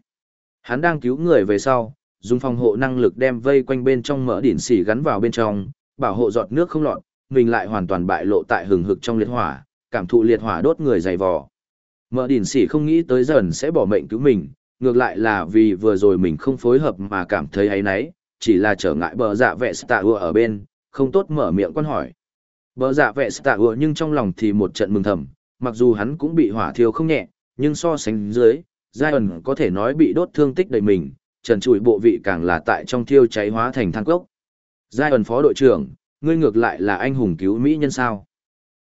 Hắn đang cứu người về sau, dùng phòng hộ năng lực đem vây quanh bên trong mỡ đỉnh xỉ gắn vào bên trong, bảo hộ giọt nước không lọt, mình lại hoàn toàn bại lộ tại hừng hực trong liệt hỏa, cảm thụ liệt hỏa đốt người dày vò. Mở đỉnh xỉ không nghĩ tới dần sẽ bỏ mệnh cứu mình, ngược lại là vì vừa rồi mình không phối hợp mà cảm thấy ấy nấy, chỉ là trở ngại bờ dạ vệ stạ ở bên, không tốt mở miệng quan hỏi. Bờ dạ vệ stạ nhưng trong lòng thì một trận mừng thầm, mặc dù hắn cũng bị hỏa thiêu không nhẹ, nhưng so sánh dưới, giai ẩn có thể nói bị đốt thương tích đầy mình, trần trụi bộ vị càng là tại trong thiêu cháy hóa thành than cốc. Giai ẩn phó đội trưởng, ngươi ngược lại là anh hùng cứu Mỹ nhân sao?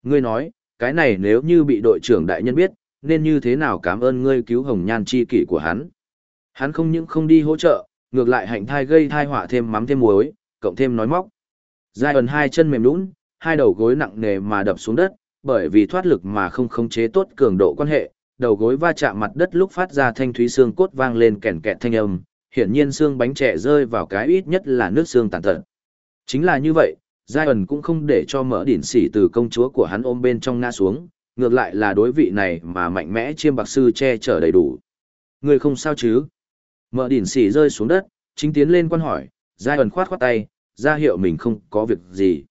Ngươi nói, cái này nếu như bị đội trưởng đại nhân biết, nên như thế nào cảm ơn ngươi cứu hồng nhan chi kỷ của hắn? Hắn không những không đi hỗ trợ, ngược lại hạnh thai gây thai họa thêm mắm thêm muối, cộng thêm nói móc. Giai ẩn hai chân mềm lún, hai đầu gối nặng nề mà đập xuống đất, bởi vì thoát lực mà không khống chế tốt cường độ quan hệ, đầu gối va chạm mặt đất lúc phát ra thanh thúy xương cốt vang lên kèn kẹt thanh âm, hiển nhiên xương bánh trẻ rơi vào cái ít nhất là nước xương tàn tật. Chính là như vậy, Giai ẩn cũng không để cho mở đỉnh xỉ từ công chúa của hắn ôm bên trong ngã xuống, ngược lại là đối vị này mà mạnh mẽ chiêm bạc sư che chở đầy đủ. Người không sao chứ? Mỡ đỉn xỉ rơi xuống đất, chính tiến lên quan hỏi, Giai ẩn khoát khoát tay, ra hiệu mình không có việc gì.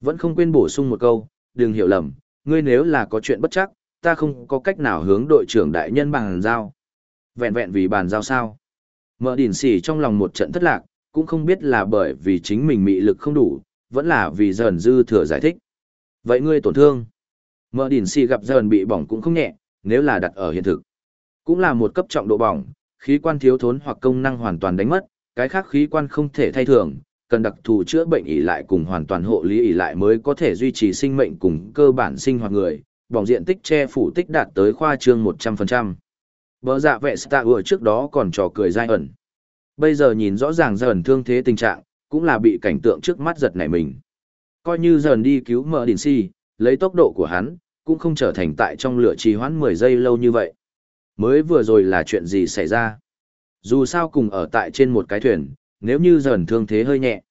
Vẫn không quên bổ sung một câu, đừng hiểu lầm, ngươi nếu là có chuyện bất chắc, ta không có cách nào hướng đội trưởng đại nhân bàn giao. Vẹn vẹn vì bàn giao sao. Mở đỉn xỉ trong lòng một trận thất lạc, cũng không biết là bởi vì chính mình mị lực không đủ, vẫn là vì dần dư thừa giải thích. Vậy ngươi tổn thương. Mờ đỉnh xì gặp dần bị bỏng cũng không nhẹ, nếu là đặt ở hiện thực. Cũng là một cấp trọng độ bỏng, khí quan thiếu thốn hoặc công năng hoàn toàn đánh mất, cái khác khí quan không thể thay thường, cần đặc thù chữa bệnh ỉ lại cùng hoàn toàn hộ lý ỉ lại mới có thể duy trì sinh mệnh cùng cơ bản sinh hoạt người, bỏng diện tích che phủ tích đạt tới khoa trương 100%. Bờ dạ vệ Star vừa trước đó còn trò cười dai ẩn. Bây giờ nhìn rõ ràng dần thương thế tình trạng, cũng là bị cảnh tượng trước mắt giật nảy mình. Coi như dần đi cứu mợ đỉnh si, lấy tốc độ của hắn, cũng không trở thành tại trong lửa trì hoãn 10 giây lâu như vậy. Mới vừa rồi là chuyện gì xảy ra? Dù sao cùng ở tại trên một cái thuyền, nếu như dần thương thế hơi nhẹ.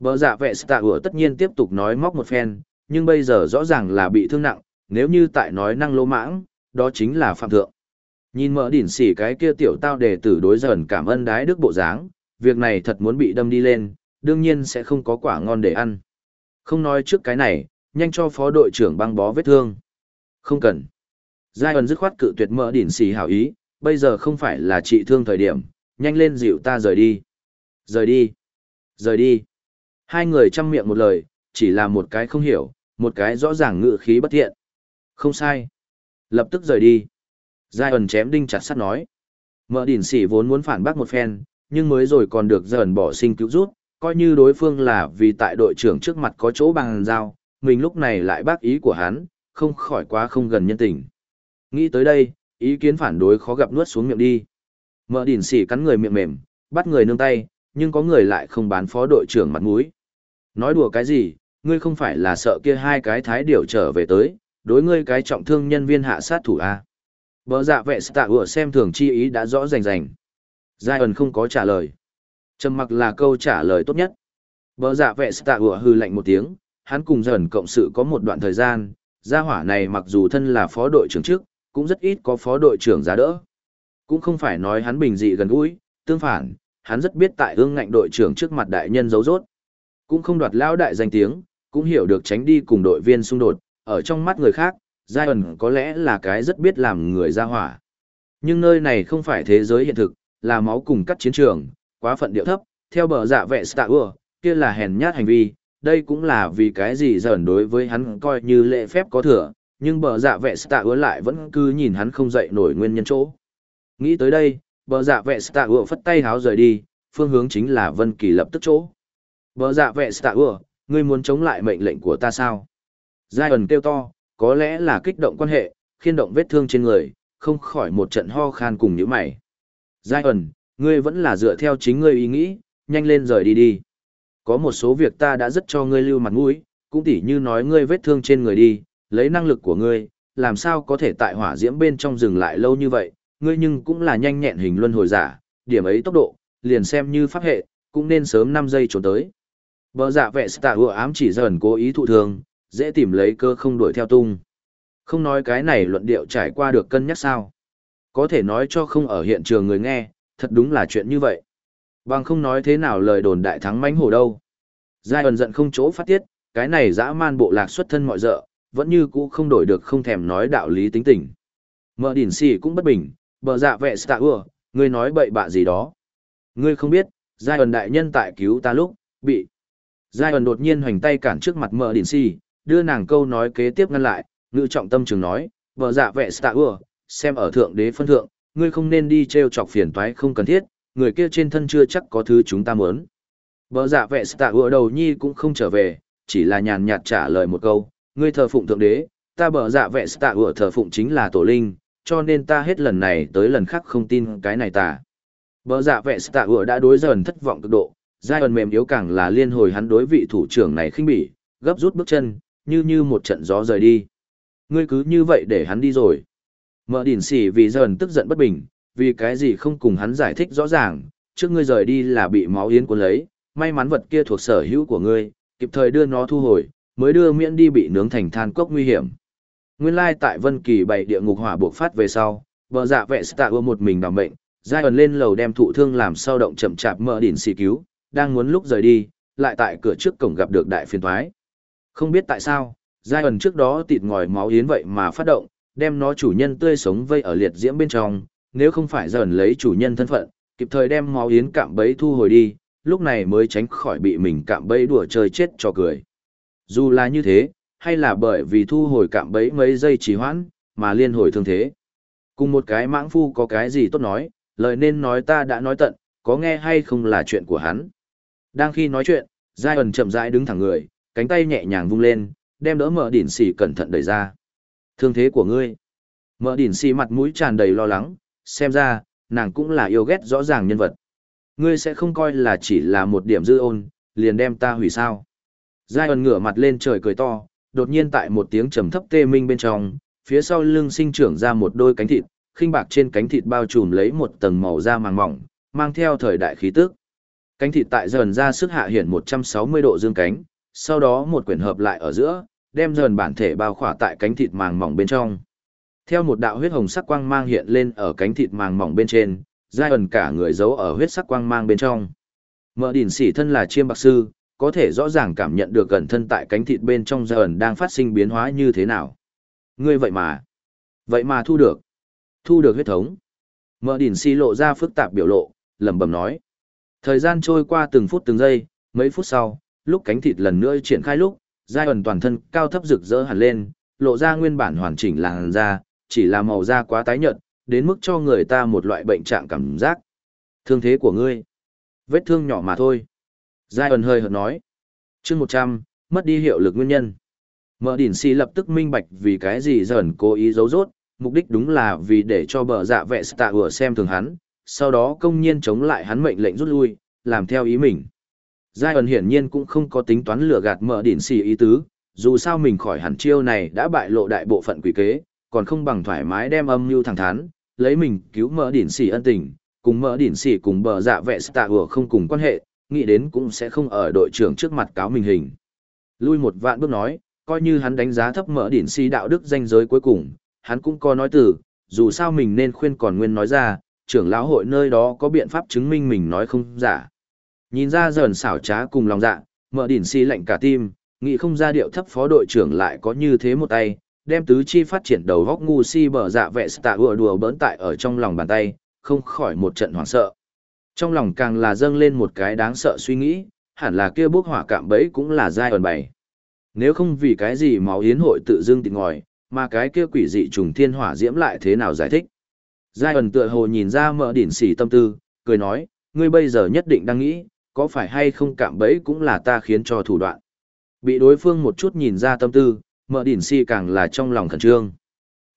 Bờ dạ vệ Star ủa tất nhiên tiếp tục nói móc một phen, nhưng bây giờ rõ ràng là bị thương nặng, nếu như tại nói năng lỗ mãng, đó chính là phạm thượng. Nhìn mỡ đỉn xỉ cái kia tiểu tao đề tử đối dần cảm ơn đái đức bộ dáng, việc này thật muốn bị đâm đi lên, đương nhiên sẽ không có quả ngon để ăn. Không nói trước cái này, nhanh cho phó đội trưởng băng bó vết thương. Không cần. Giai ẩn dứt khoát cự tuyệt mỡ đỉnh xỉ hảo ý, bây giờ không phải là trị thương thời điểm, nhanh lên dịu ta rời đi. Rời đi. Rời đi. Hai người chăm miệng một lời, chỉ là một cái không hiểu, một cái rõ ràng ngự khí bất thiện. Không sai. Lập tức rời đi. Giai ẩn chém đinh chặt sắt nói. Mỡ đỉnh xì vốn muốn phản bác một phen, nhưng mới rồi còn được dần bỏ sinh cứu rút, coi như đối phương là vì tại đội trưởng trước mặt có chỗ bằng giao, mình lúc này lại bác ý của hắn, không khỏi quá không gần nhân tình. Nghĩ tới đây, ý kiến phản đối khó gặp nuốt xuống miệng đi. Mở đỉn xỉ cắn người miệng mềm, bắt người nương tay, nhưng có người lại không bán phó đội trưởng mặt mũi. Nói đùa cái gì, ngươi không phải là sợ kia hai cái thái điều trở về tới, đối ngươi cái trọng thương nhân viên hạ sát thủ a Bờ dạ vệ tạ ủa xem thường chi ý đã rõ rành rành. Giai ẩn không có trả lời. Trầm mặc là câu trả lời tốt nhất. Bờ dạ vệ tạ ủa hư lạnh một tiếng, hắn cùng dần cộng sự có một đoạn thời gian, gia hỏa này mặc dù thân là phó đội trưởng trước, cũng rất ít có phó đội trưởng giá đỡ. Cũng không phải nói hắn bình dị gần gũi, tương phản, hắn rất biết tại ương ngạnh đội trưởng trước mặt đại nhân giấu rốt. Cũng không đoạt lao đại danh tiếng, cũng hiểu được tránh đi cùng đội viên xung đột, ở trong mắt người khác, Giai ẩn có lẽ là cái rất biết làm người gia hỏa. Nhưng nơi này không phải thế giới hiện thực, là máu cùng cắt chiến trường, quá phận điệu thấp, theo bờ dạ vệ Star kia là hèn nhát hành vi, đây cũng là vì cái gì dởn đối với hắn coi như lễ phép có thừa, nhưng bờ dạ vệ tạ ứa lại vẫn cứ nhìn hắn không dậy nổi nguyên nhân chỗ. Nghĩ tới đây, bờ dạ vệ tạ ứa phất tay háo rời đi, phương hướng chính là Vân Kỳ lập tức chỗ. Bờ dạ vệ tạ ứa, ngươi muốn chống lại mệnh lệnh của ta sao? Giai ẩn kêu to, có lẽ là kích động quan hệ, khiên động vết thương trên người, không khỏi một trận ho khan cùng những mày. Giai ẩn, ngươi vẫn là dựa theo chính ngươi ý nghĩ, nhanh lên rời đi đi. Có một số việc ta đã rất cho ngươi lưu mặt mũi, cũng tỉ như nói ngươi vết thương trên người đi, lấy năng lực của ngươi, làm sao có thể tại hỏa diễm bên trong dừng lại lâu như vậy, ngươi nhưng cũng là nhanh nhẹn hình luân hồi giả, điểm ấy tốc độ, liền xem như pháp hệ, cũng nên sớm 5 giây trốn tới. Bờ dạ vệ stạ ưa ám chỉ dần cố ý thụ thương, dễ tìm lấy cơ không đuổi theo tung. Không nói cái này luận điệu trải qua được cân nhắc sao. Có thể nói cho không ở hiện trường người nghe, thật đúng là chuyện như vậy. Bằng không nói thế nào lời đồn đại thắng mánh hổ đâu. Giai ẩn giận không chỗ phát tiết, cái này dã man bộ lạc xuất thân mọi dợ, vẫn như cũ không đổi được không thèm nói đạo lý tính tình. Mở đỉn xì cũng bất bình, bờ dạ vệ stạ ưa, ngươi nói bậy bạ gì đó. Ngươi không biết, Giai ẩn đại nhân tại cứu ta lúc, bị. Giai ẩn đột nhiên hoành tay cản trước mặt mở đỉn xì, đưa nàng câu nói kế tiếp ngăn lại, ngữ trọng tâm trường nói, bờ dạ vệ stạ ưa, xem ở thượng đế phân thượng, ngươi không nên đi treo chọc phiền toái không cần thiết, người kia trên thân chưa chắc có thứ chúng ta muốn. Bờ dạ vệ Tạ ưa đầu nhi cũng không trở về, chỉ là nhàn nhạt trả lời một câu, ngươi thờ phụng thượng đế, ta bờ dạ vệ Tạ ưa thờ phụng chính là tổ linh, cho nên ta hết lần này tới lần khác không tin cái này ta. Bờ dạ vệ Tạ ưa đã đối dần thất vọng cực độ, giai ẩn mềm yếu càng là liên hồi hắn đối vị thủ trưởng này khinh bỉ, gấp rút bước chân, như như một trận gió rời đi. Ngươi cứ như vậy để hắn đi rồi. Mở đỉnh xỉ vì dần tức giận bất bình, vì cái gì không cùng hắn giải thích rõ ràng, trước ngươi rời đi là bị máu yến cuốn lấy, may mắn vật kia thuộc sở hữu của ngươi, kịp thời đưa nó thu hồi, mới đưa miễn đi bị nướng thành than cốc nguy hiểm. Nguyên lai tại Vân Kỳ bảy địa ngục hỏa buộc phát về sau, bờ dạ vệ tạ ưa một mình đảm mệnh, giai ẩn lên lầu đem thụ thương làm sao động chậm chạp mở đỉnh xì cứu, đang muốn lúc rời đi, lại tại cửa trước cổng gặp được đại phiền toái. Không biết tại sao, giai ẩn trước đó tịt ngòi máu yến vậy mà phát động, đem nó chủ nhân tươi sống vây ở liệt diễm bên trong, nếu không phải giai ẩn lấy chủ nhân thân phận, kịp thời đem máu yến cạm bẫy thu hồi đi, lúc này mới tránh khỏi bị mình cạm bẫy đùa chơi chết cho cười. Dù là như thế, hay là bởi vì thu hồi cạm bẫy mấy giây trì hoãn, mà liên hồi thương thế. Cùng một cái mãng phu có cái gì tốt nói, lời nên nói ta đã nói tận, có nghe hay không là chuyện của hắn. Đang khi nói chuyện, Giai ẩn chậm rãi đứng thẳng người, cánh tay nhẹ nhàng vung lên, đem đỡ mở đỉnh xì cẩn thận đẩy ra. Thương thế của ngươi. Mở đỉnh xì mặt mũi tràn đầy lo lắng, xem ra, nàng cũng là yêu ghét rõ ràng nhân vật. Ngươi sẽ không coi là chỉ là một điểm dư ôn, liền đem ta hủy sao. Giai ẩn ngửa mặt lên trời cười to, đột nhiên tại một tiếng trầm thấp tê minh bên trong, phía sau lưng sinh trưởng ra một đôi cánh thịt, khinh bạc trên cánh thịt bao trùm lấy một tầng màu da màng mỏng, mang theo thời đại khí tức. Cánh thịt tại dần ra sức hạ hiển 160 độ dương cánh, sau đó một quyển hợp lại ở giữa, đem dần bản thể bao khỏa tại cánh thịt màng mỏng bên trong. Theo một đạo huyết hồng sắc quang mang hiện lên ở cánh thịt màng mỏng bên trên, giai ẩn cả người giấu ở huyết sắc quang mang bên trong. Mở đỉnh sỉ thân là chiêm bạc sư, có thể rõ ràng cảm nhận được gần thân tại cánh thịt bên trong giai ẩn đang phát sinh biến hóa như thế nào. Ngươi vậy mà, vậy mà thu được, thu được huyết thống. Mở đỉnh sỉ lộ ra phức tạp biểu lộ, lẩm bẩm nói. Thời gian trôi qua từng phút từng giây, mấy phút sau, lúc cánh thịt lần nữa triển khai lúc, giai ẩn toàn thân cao thấp rực rỡ hẳn lên, lộ ra nguyên bản hoàn chỉnh làn da, chỉ là màu da quá tái nhợt, đến mức cho người ta một loại bệnh trạng cảm giác. Thương thế của ngươi, vết thương nhỏ mà thôi. Giai ẩn hơi hợt nói. chương 100, mất đi hiệu lực nguyên nhân. Mở đỉnh si lập tức minh bạch vì cái gì dần cố ý giấu rốt, mục đích đúng là vì để cho bờ dạ vệ tạ vừa xem thường hắn, sau đó công nhiên chống lại hắn mệnh lệnh rút lui, làm theo ý mình. Giai ẩn hiển nhiên cũng không có tính toán lừa gạt mở đỉnh Si ý tứ, dù sao mình khỏi hẳn chiêu này đã bại lộ đại bộ phận quỷ kế, còn không bằng thoải mái đem âm mưu thẳng thắn, lấy mình cứu mỡ đỉnh xỉ ân tình, cùng mỡ đỉnh xỉ cùng bờ dạ vệ tạ ủa không cùng quan hệ, nghĩ đến cũng sẽ không ở đội trưởng trước mặt cáo mình hình. Lui một vạn bước nói, coi như hắn đánh giá thấp mỡ đỉnh xỉ đạo đức danh giới cuối cùng, hắn cũng có nói từ, dù sao mình nên khuyên còn nguyên nói ra, trưởng lão hội nơi đó có biện pháp chứng minh mình nói không giả. Nhìn ra dần xảo trá cùng lòng dạ, mỡ đỉnh xỉ lạnh cả tim, nghĩ không ra điệu thấp phó đội trưởng lại có như thế một tay, đem tứ chi phát triển đầu góc ngu si bờ dạ vẹ tạ ùa đùa bỡn tại ở trong lòng bàn tay, không khỏi một trận hoảng sợ. Trong lòng càng là dâng lên một cái đáng sợ suy nghĩ, hẳn là kia bước hỏa cạm bẫy cũng là giai ẩn bày. Nếu không vì cái gì máu yến hội tự dưng tịt ngòi, mà cái kia quỷ dị trùng thiên hỏa diễm lại thế nào giải thích. Giai ẩn tựa hồ nhìn ra mở đỉnh xỉ tâm tư, cười nói, ngươi bây giờ nhất định đang nghĩ, có phải hay không cạm bẫy cũng là ta khiến cho thủ đoạn. Bị đối phương một chút nhìn ra tâm tư, mở đỉnh si càng là trong lòng khẩn trương.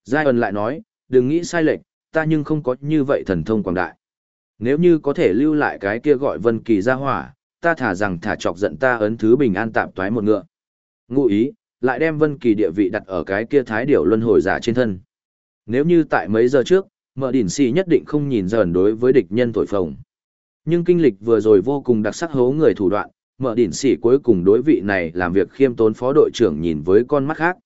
Giai ẩn lại nói, đừng nghĩ sai lệch, ta nhưng không có như vậy thần thông quảng đại. Nếu như có thể lưu lại cái kia gọi vân kỳ ra hỏa, ta thả rằng thả chọc giận ta ấn thứ bình an tạm toái một ngựa. Ngụ ý, lại đem vân kỳ địa vị đặt ở cái kia thái điểu luân hồi giả trên thân. Nếu như tại mấy giờ trước, mở đỉnh si nhất định không nhìn dần đối với địch nhân thổi phồng. Nhưng kinh lịch vừa rồi vô cùng đặc sắc hố người thủ đoạn, mở đỉnh sĩ cuối cùng đối vị này làm việc khiêm tốn phó đội trưởng nhìn với con mắt khác.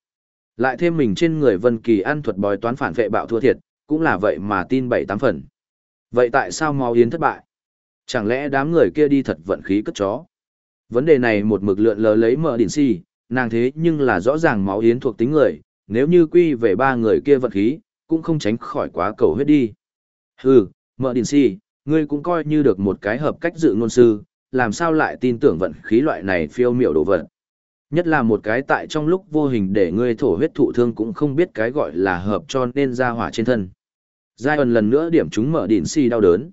Lại thêm mình trên người Vân Kỳ ăn thuật bói toán phản vệ bạo thua thiệt, cũng là vậy mà tin bảy tám phần. Vậy tại sao Mao Yến thất bại? Chẳng lẽ đám người kia đi thật vận khí cất chó? Vấn đề này một mực lượn lờ lấy mở đỉnh sĩ, nàng thế nhưng là rõ ràng máu yến thuộc tính người, nếu như quy về ba người kia vận khí, cũng không tránh khỏi quá cầu huyết đi. Hừ, mợ đình sĩ, ngươi cũng coi như được một cái hợp cách dự ngôn sư, làm sao lại tin tưởng vận khí loại này phiêu miểu đồ vật. Nhất là một cái tại trong lúc vô hình để ngươi thổ huyết thụ thương cũng không biết cái gọi là hợp cho nên ra hỏa trên thân. Giai ẩn lần nữa điểm chúng mở đỉnh si đau đớn.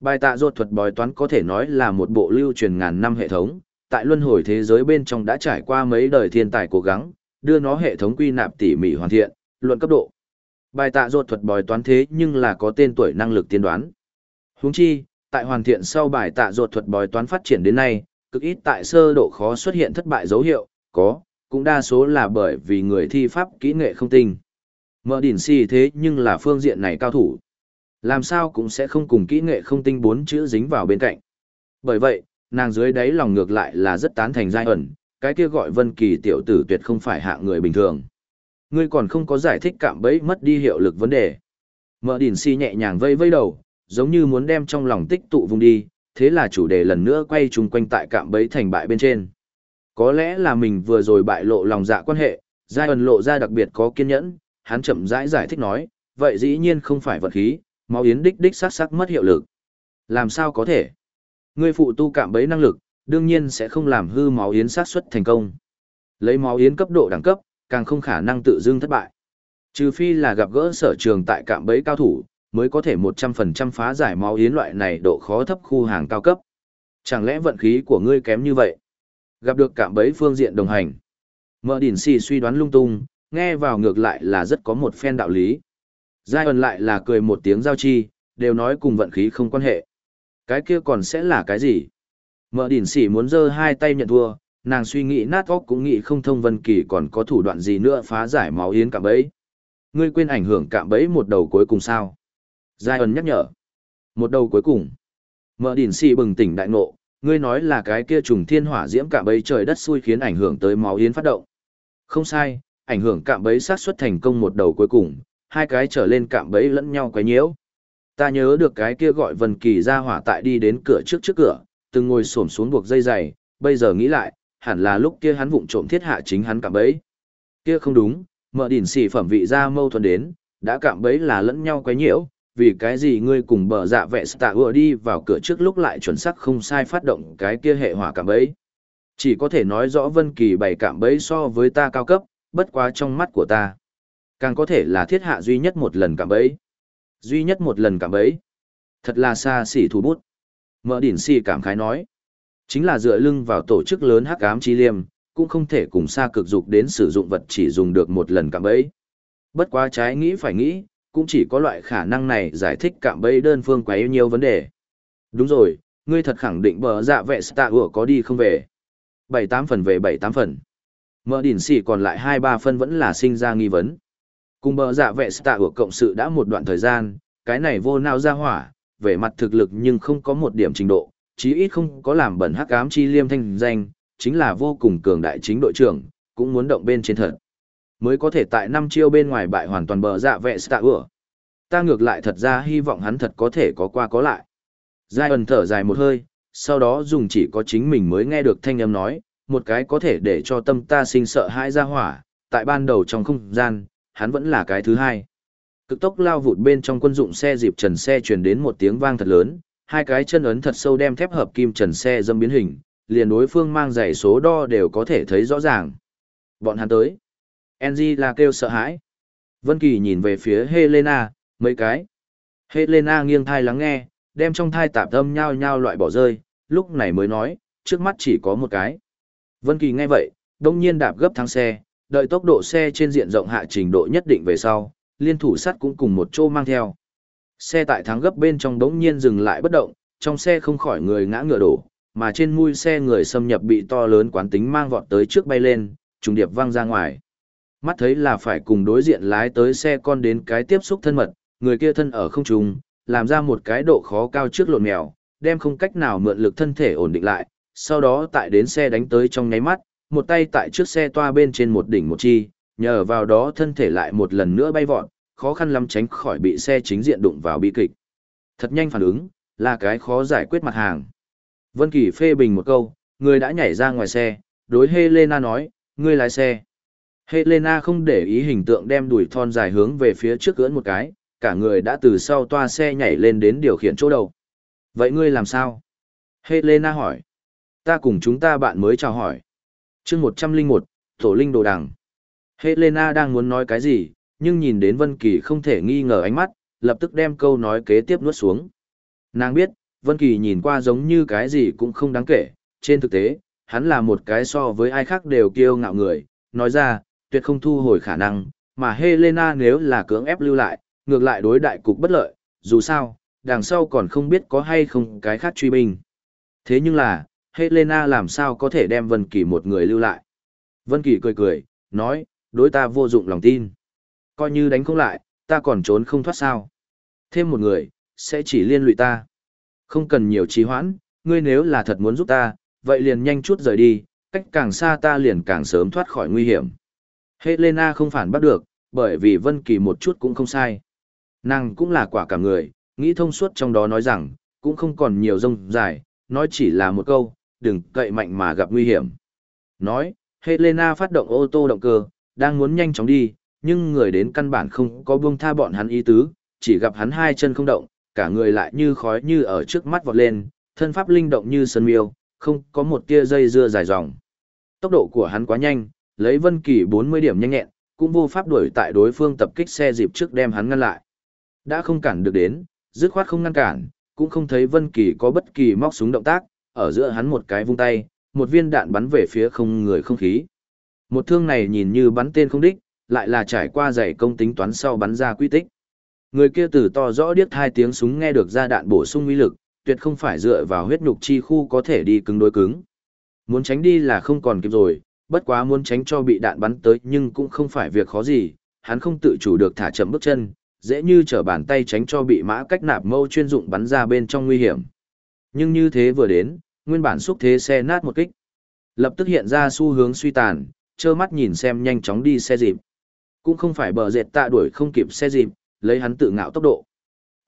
Bài tạ ruột thuật bói toán có thể nói là một bộ lưu truyền ngàn năm hệ thống, tại luân hồi thế giới bên trong đã trải qua mấy đời thiên tài cố gắng, đưa nó hệ thống quy nạp tỉ mỉ hoàn thiện, luận cấp độ. Bài tạ ruột thuật bói toán thế nhưng là có tên tuổi năng lực tiên đoán. Huống chi, tại hoàn thiện sau bài tạ ruột thuật bói toán phát triển đến nay, cực ít tại sơ độ khó xuất hiện thất bại dấu hiệu, có, cũng đa số là bởi vì người thi pháp kỹ nghệ không tinh. Mở đỉnh si thế nhưng là phương diện này cao thủ. Làm sao cũng sẽ không cùng kỹ nghệ không tinh bốn chữ dính vào bên cạnh. Bởi vậy, nàng dưới đáy lòng ngược lại là rất tán thành giai ẩn, cái kia gọi Vân Kỳ tiểu tử tuyệt không phải hạ người bình thường. Ngươi còn không có giải thích cạm bẫy mất đi hiệu lực vấn đề. Mở đỉnh si nhẹ nhàng vây vây đầu, giống như muốn đem trong lòng tích tụ vùng đi, thế là chủ đề lần nữa quay chung quanh tại cạm bẫy thành bại bên trên. Có lẽ là mình vừa rồi bại lộ lòng dạ quan hệ, giai ẩn lộ ra đặc biệt có kiên nhẫn, hắn chậm rãi giải, giải thích nói, vậy dĩ nhiên không phải vật khí, máu yến đích đích sắc sắc mất hiệu lực. Làm sao có thể? Ngươi phụ tu cạm bẫy năng lực, đương nhiên sẽ không làm hư máu yến sát xuất thành công. Lấy máu yến cấp độ đẳng cấp, càng không khả năng tự dưng thất bại. Trừ phi là gặp gỡ sở trường tại cạm bẫy cao thủ, mới có thể 100% phá giải máu yến loại này độ khó thấp khu hàng cao cấp. Chẳng lẽ vận khí của ngươi kém như vậy? Gặp được cạm bẫy phương diện đồng hành. Mở đỉnh xì suy đoán lung tung, nghe vào ngược lại là rất có một phen đạo lý. Giai ẩn lại là cười một tiếng giao chi, đều nói cùng vận khí không quan hệ. Cái kia còn sẽ là cái gì? Mở đỉnh xì muốn giơ hai tay nhận thua, nàng suy nghĩ nát óc cũng nghĩ không thông Vân Kỳ còn có thủ đoạn gì nữa phá giải máu yến cạm bẫy. Ngươi quên ảnh hưởng cạm bẫy một đầu cuối cùng sao? Giai ẩn nhắc nhở. Một đầu cuối cùng. Mở đỉnh xì bừng tỉnh đại ngộ, ngươi nói là cái kia trùng thiên hỏa diễm cạm bẫy trời đất xui khiến ảnh hưởng tới máu yến phát động. Không sai, ảnh hưởng cạm bẫy sát xuất thành công một đầu cuối cùng, hai cái trở lên cạm bẫy lẫn nhau quấy nhiễu. Ta nhớ được cái kia gọi Vân Kỳ ra hỏa tại đi đến cửa trước trước cửa, từng ngồi xổm xuống buộc dây giày, bây giờ nghĩ lại, hẳn là lúc kia hắn vụng trộm thiết hạ chính hắn cạm bẫy. Kia không đúng, mở đỉnh xỉ phẩm vị ra mâu thuẫn đến, đã cạm bẫy là lẫn nhau quấy nhiễu, vì cái gì ngươi cùng bờ dạ vẹ tạ ưa đi vào cửa trước lúc lại chuẩn xác không sai phát động cái kia hệ hỏa cảm bẫy. Chỉ có thể nói rõ Vân Kỳ bày cảm bẫy so với ta cao cấp, bất quá trong mắt của ta. Càng có thể là thiết hạ duy nhất một lần cảm bẫy. Duy nhất một lần cảm bẫy. Thật là xa xỉ thủ bút. Mở đỉnh si cảm khái nói. Chính là dựa lưng vào tổ chức lớn hắc ám chi liêm, cũng không thể cùng xa cực dục đến sử dụng vật chỉ dùng được một lần cảm ấy Bất quá trái nghĩ phải nghĩ, cũng chỉ có loại khả năng này giải thích cạm bẫy đơn phương quá yêu nhiều vấn đề. Đúng rồi, ngươi thật khẳng định bờ dạ vệ tạ ủa có đi không về. bảy tám phần về bảy tám phần. Mở đỉnh xỉ còn lại hai ba phân vẫn là sinh ra nghi vấn. Cùng bờ dạ vệ tạ ủa cộng sự đã một đoạn thời gian, cái này vô nào ra hỏa, về mặt thực lực nhưng không có một điểm trình độ, chí ít không có làm bẩn hắc ám chi liêm thanh danh, chính là vô cùng cường đại chính đội trưởng, cũng muốn động bên trên thật. Mới có thể tại năm chiêu bên ngoài bại hoàn toàn bờ dạ vệ tạ ửa Ta ngược lại thật ra hy vọng hắn thật có thể có qua có lại. Giai ẩn thở dài một hơi, sau đó dùng chỉ có chính mình mới nghe được thanh âm nói, một cái có thể để cho tâm ta sinh sợ hãi ra hỏa, tại ban đầu trong không gian, hắn vẫn là cái thứ hai. Cực tốc lao vụt bên trong quân dụng xe dịp trần xe truyền đến một tiếng vang thật lớn, hai cái chân ấn thật sâu đem thép hợp kim trần xe dâm biến hình, liền đối phương mang giày số đo đều có thể thấy rõ ràng. Bọn hắn tới. Enzy là kêu sợ hãi. Vân Kỳ nhìn về phía Helena, mấy cái. Helena nghiêng thai lắng nghe, đem trong thai tạp âm nhao nhao loại bỏ rơi, lúc này mới nói, trước mắt chỉ có một cái. Vân Kỳ nghe vậy, đông nhiên đạp gấp thắng xe, đợi tốc độ xe trên diện rộng hạ trình độ nhất định về sau, liên thủ sắt cũng cùng một chỗ mang theo. Xe tại thắng gấp bên trong đống nhiên dừng lại bất động, trong xe không khỏi người ngã ngựa đổ, mà trên mui xe người xâm nhập bị to lớn quán tính mang vọt tới trước bay lên, trùng điệp văng ra ngoài. Mắt thấy là phải cùng đối diện lái tới xe con đến cái tiếp xúc thân mật, người kia thân ở không trung, làm ra một cái độ khó cao trước lộn mèo, đem không cách nào mượn lực thân thể ổn định lại, sau đó tại đến xe đánh tới trong nháy mắt, một tay tại trước xe toa bên trên một đỉnh một chi, nhờ vào đó thân thể lại một lần nữa bay vọt, khó khăn lắm tránh khỏi bị xe chính diện đụng vào bi kịch. Thật nhanh phản ứng, là cái khó giải quyết mặt hàng. Vân Kỳ phê bình một câu, người đã nhảy ra ngoài xe, đối Helena nói, ngươi lái xe. Helena không để ý hình tượng đem đuổi thon dài hướng về phía trước cưỡn một cái, cả người đã từ sau toa xe nhảy lên đến điều khiển chỗ đầu. Vậy ngươi làm sao? Helena hỏi. Ta cùng chúng ta bạn mới chào hỏi. chương 101, Tổ Linh Đồ Đằng. Helena đang muốn nói cái gì, nhưng nhìn đến Vân Kỳ không thể nghi ngờ ánh mắt, lập tức đem câu nói kế tiếp nuốt xuống. Nàng biết, Vân Kỳ nhìn qua giống như cái gì cũng không đáng kể, trên thực tế, hắn là một cái so với ai khác đều kiêu ngạo người, nói ra, tuyệt không thu hồi khả năng, mà Helena nếu là cưỡng ép lưu lại, ngược lại đối đại cục bất lợi, dù sao, đằng sau còn không biết có hay không cái khác truy binh. Thế nhưng là, Helena làm sao có thể đem Vân Kỳ một người lưu lại? Vân Kỳ cười cười, nói, đối ta vô dụng lòng tin. Coi như đánh không lại, ta còn trốn không thoát sao. Thêm một người, sẽ chỉ liên lụy ta. Không cần nhiều trì hoãn, ngươi nếu là thật muốn giúp ta, vậy liền nhanh chút rời đi, cách càng xa ta liền càng sớm thoát khỏi nguy hiểm. Helena không phản bắt được, bởi vì Vân Kỳ một chút cũng không sai. Nàng cũng là quả cảm người, nghĩ thông suốt trong đó nói rằng, cũng không còn nhiều rông dài, nói chỉ là một câu, đừng cậy mạnh mà gặp nguy hiểm. Nói, Helena phát động ô tô động cơ, đang muốn nhanh chóng đi, nhưng người đến căn bản không có buông tha bọn hắn ý tứ, chỉ gặp hắn hai chân không động, cả người lại như khói như ở trước mắt vọt lên, thân pháp linh động như sơn miêu, không có một tia dây dưa dài dòng. Tốc độ của hắn quá nhanh, lấy Vân Kỳ 40 điểm nhanh nhẹn, cũng vô pháp đuổi tại đối phương tập kích xe dịp trước đem hắn ngăn lại. Đã không cản được đến, dứt khoát không ngăn cản, cũng không thấy Vân Kỳ có bất kỳ móc súng động tác, ở giữa hắn một cái vung tay, một viên đạn bắn về phía không người không khí. Một thương này nhìn như bắn tên không đích, lại là trải qua dày công tính toán sau bắn ra quy tích. Người kia từ to rõ điếc hai tiếng súng nghe được ra đạn bổ sung uy lực, tuyệt không phải dựa vào huyết nhục chi khu có thể đi cứng đối cứng. Muốn tránh đi là không còn kịp rồi, bất quá muốn tránh cho bị đạn bắn tới nhưng cũng không phải việc khó gì, hắn không tự chủ được thả chậm bước chân, dễ như trở bàn tay tránh cho bị mã cách nạp mâu chuyên dụng bắn ra bên trong nguy hiểm. Nhưng như thế vừa đến, nguyên bản xúc thế xe nát một kích. Lập tức hiện ra xu hướng suy tàn, trơ mắt nhìn xem nhanh chóng đi xe dịp. Cũng không phải bờ dệt tạ đuổi không kịp xe dịp, lấy hắn tự ngạo tốc độ.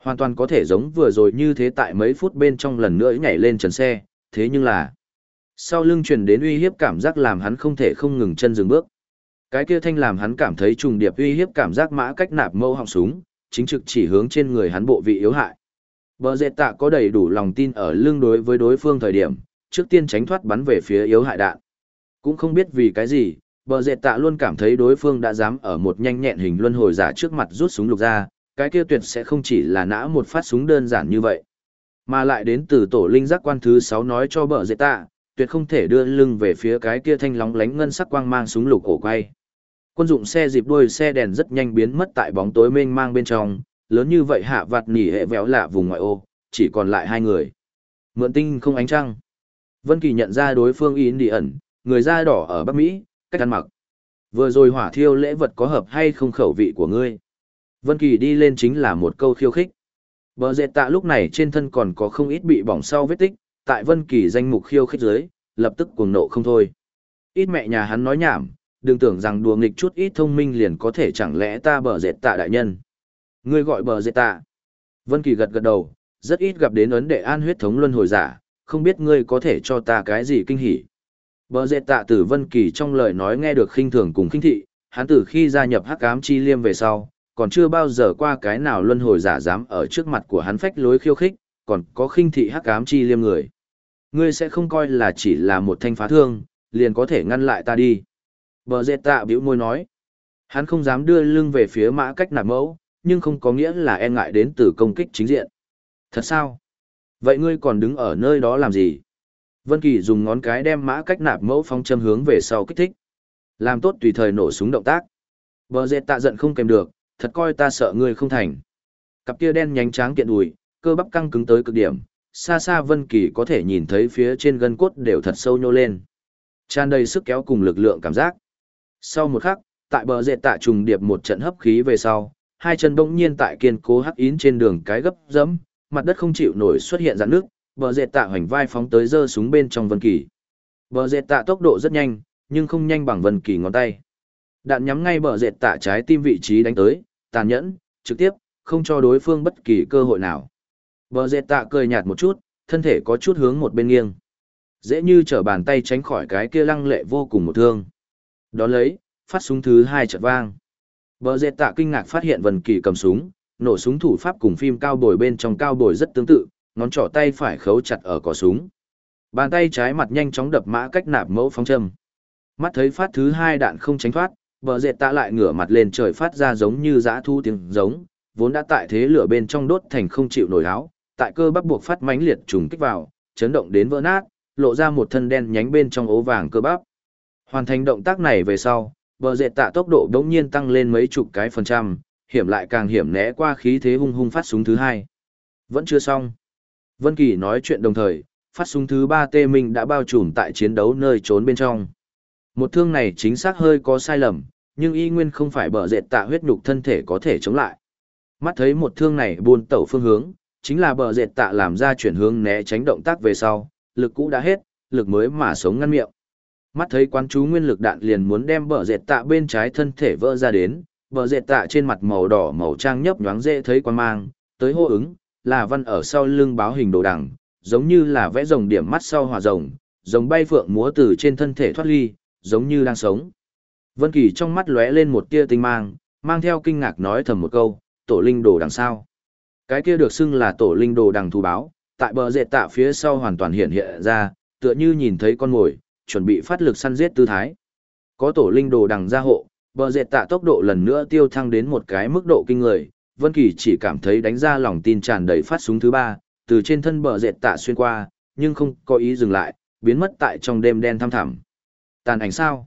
Hoàn toàn có thể giống vừa rồi như thế tại mấy phút bên trong lần nữa nhảy lên trần xe, thế nhưng là... Sau lưng truyền đến uy hiếp cảm giác làm hắn không thể không ngừng chân dừng bước. Cái kia thanh làm hắn cảm thấy trùng điệp uy hiếp cảm giác mã cách nạp mâu họng súng, chính trực chỉ hướng trên người hắn bộ vị yếu hại. Bờ dệt tạ có đầy đủ lòng tin ở lưng đối với đối phương thời điểm, trước tiên tránh thoát bắn về phía yếu hại đạn. Cũng không biết vì cái gì, bờ dệt tạ luôn cảm thấy đối phương đã dám ở một nhanh nhẹn hình luân hồi giả trước mặt rút súng lục ra, cái kia tuyệt sẽ không chỉ là nã một phát súng đơn giản như vậy. Mà lại đến từ tổ linh giác quan thứ 6 nói cho bờ dệt tạ, tuyệt không thể đưa lưng về phía cái kia thanh lóng lánh ngân sắc quang mang súng lục cổ quay. Quân dụng xe dịp đuôi xe đèn rất nhanh biến mất tại bóng tối mênh mang bên trong, lớn như vậy hạ vạt nỉ hệ véo lạ vùng ngoại ô, chỉ còn lại hai người. Mượn tinh không ánh trăng. Vân Kỳ nhận ra đối phương in đi ẩn, người da đỏ ở Bắc Mỹ, cách ăn mặc. Vừa rồi hỏa thiêu lễ vật có hợp hay không khẩu vị của ngươi? Vân Kỳ đi lên chính là một câu khiêu khích. Bờ dệt tạ lúc này trên thân còn có không ít bị bỏng sau vết tích, tại Vân Kỳ danh mục khiêu khích dưới, lập tức cuồng nộ không thôi. Ít mẹ nhà hắn nói nhảm, đừng tưởng rằng đùa nghịch chút ít thông minh liền có thể chẳng lẽ ta bờ dệt tạ đại nhân. Ngươi gọi bờ dệt tạ. Vân Kỳ gật gật đầu, rất ít gặp đến ấn đệ an huyết thống luân hồi giả, không biết ngươi có thể cho ta cái gì kinh hỉ. Bờ dệt tạ tử Vân Kỳ trong lời nói nghe được khinh thường cùng khinh thị, hắn từ khi gia nhập Hắc Ám Chi Liêm về sau, còn chưa bao giờ qua cái nào luân hồi giả dám ở trước mặt của hắn phách lối khiêu khích, còn có khinh thị Hắc Ám Chi Liêm người. Ngươi sẽ không coi là chỉ là một thanh phá thương, liền có thể ngăn lại ta đi. Bờ dệt tạ bĩu môi nói. Hắn không dám đưa lưng về phía mã cách nạp mẫu, nhưng không có nghĩa là e ngại đến từ công kích chính diện. Thật sao? Vậy ngươi còn đứng ở nơi đó làm gì? Vân Kỳ dùng ngón cái đem mã cách nạp mẫu phong châm hướng về sau kích thích. Làm tốt tùy thời nổ súng động tác. Bờ dệt tạ giận không kèm được, thật coi ta sợ ngươi không thành. Cặp kia đen nhánh tráng kiện đùi, cơ bắp căng cứng tới cực điểm, xa xa Vân Kỳ có thể nhìn thấy phía trên gân cốt đều thật sâu nhô lên. Tràn đầy sức kéo cùng lực lượng cảm giác. Sau một khắc, tại bờ dệt tạ trùng điệp một trận hấp khí về sau, hai chân bỗng nhiên tại kiên cố hắc yến trên đường cái gấp dẫm, mặt đất không chịu nổi xuất hiện rạn nước, bờ dệt tạ hoành vai phóng tới giơ súng bên trong Vân Kỳ. Bờ dệt tạ tốc độ rất nhanh, nhưng không nhanh bằng Vân Kỳ ngón tay. Đạn nhắm ngay bờ dệt tạ trái tim vị trí đánh tới, tàn nhẫn, trực tiếp, không cho đối phương bất kỳ cơ hội nào. Bờ dệt tạ cười nhạt một chút, thân thể có chút hướng một bên nghiêng. Dễ như trở bàn tay tránh khỏi cái kia lăng lệ vô cùng một thương. Đó lấy, phát súng thứ hai chợt vang. Bờ dệt tạ kinh ngạc phát hiện Vân Kỳ cầm súng, nổ súng thủ pháp cùng phim cao bồi bên trong cao bồi rất tương tự, ngón trỏ tay phải khấu chặt ở cò súng. Bàn tay trái mặt nhanh chóng đập mã cách nạp mẫu phóng châm. Mắt thấy phát thứ hai đạn không tránh thoát, bờ dệt tạ lại ngửa mặt lên trời phát ra giống như dã thu tiếng giống, vốn đã tại thế lửa bên trong đốt thành không chịu nổi áo, tại cơ bắp buộc phát mãnh liệt trùng kích vào, chấn động đến vỡ nát, lộ ra một thân đen nhánh bên trong ố vàng cơ bắp. Hoàn thành động tác này về sau, bờ dệt tạ tốc độ đống nhiên tăng lên mấy chục cái phần trăm, hiểm lại càng hiểm né qua khí thế hung hung phát súng thứ hai. Vẫn chưa xong. Vân Kỳ nói chuyện đồng thời, phát súng thứ ba tê minh đã bao trùm tại chiến đấu nơi trốn bên trong. Một thương này chính xác hơi có sai lầm, nhưng y nguyên không phải bờ dệt tạ huyết nhục thân thể có thể chống lại. Mắt thấy một thương này buôn tẩu phương hướng, chính là bờ dệt tạ làm ra chuyển hướng né tránh động tác về sau, lực cũ đã hết, lực mới mà sống ngăn miệng. Mắt thấy quán chú nguyên lực đạn liền muốn đem bờ dệt tạ bên trái thân thể vỡ ra đến, bờ dệt tạ trên mặt màu đỏ màu trang nhấp nhoáng dễ thấy quan mang, tới hô ứng, là văn ở sau lưng báo hình đồ đằng, giống như là vẽ rồng điểm mắt sau hòa rồng, rồng bay phượng múa từ trên thân thể thoát ly, giống như đang sống. Vân Kỳ trong mắt lóe lên một tia tinh mang, mang theo kinh ngạc nói thầm một câu, tổ linh đồ đằng sao. Cái kia được xưng là tổ linh đồ đằng thù báo, tại bờ dệt tạ phía sau hoàn toàn hiện hiện ra, tựa như nhìn thấy con mồi, chuẩn bị phát lực săn giết tư thái. Có tổ linh đồ đằng gia hộ, bờ dệt tạ tốc độ lần nữa tiêu thăng đến một cái mức độ kinh người, Vân Kỳ chỉ cảm thấy đánh ra lòng tin tràn đầy phát súng thứ ba, từ trên thân bờ dệt tạ xuyên qua, nhưng không có ý dừng lại, biến mất tại trong đêm đen thăm thẳm. Tàn ảnh sao?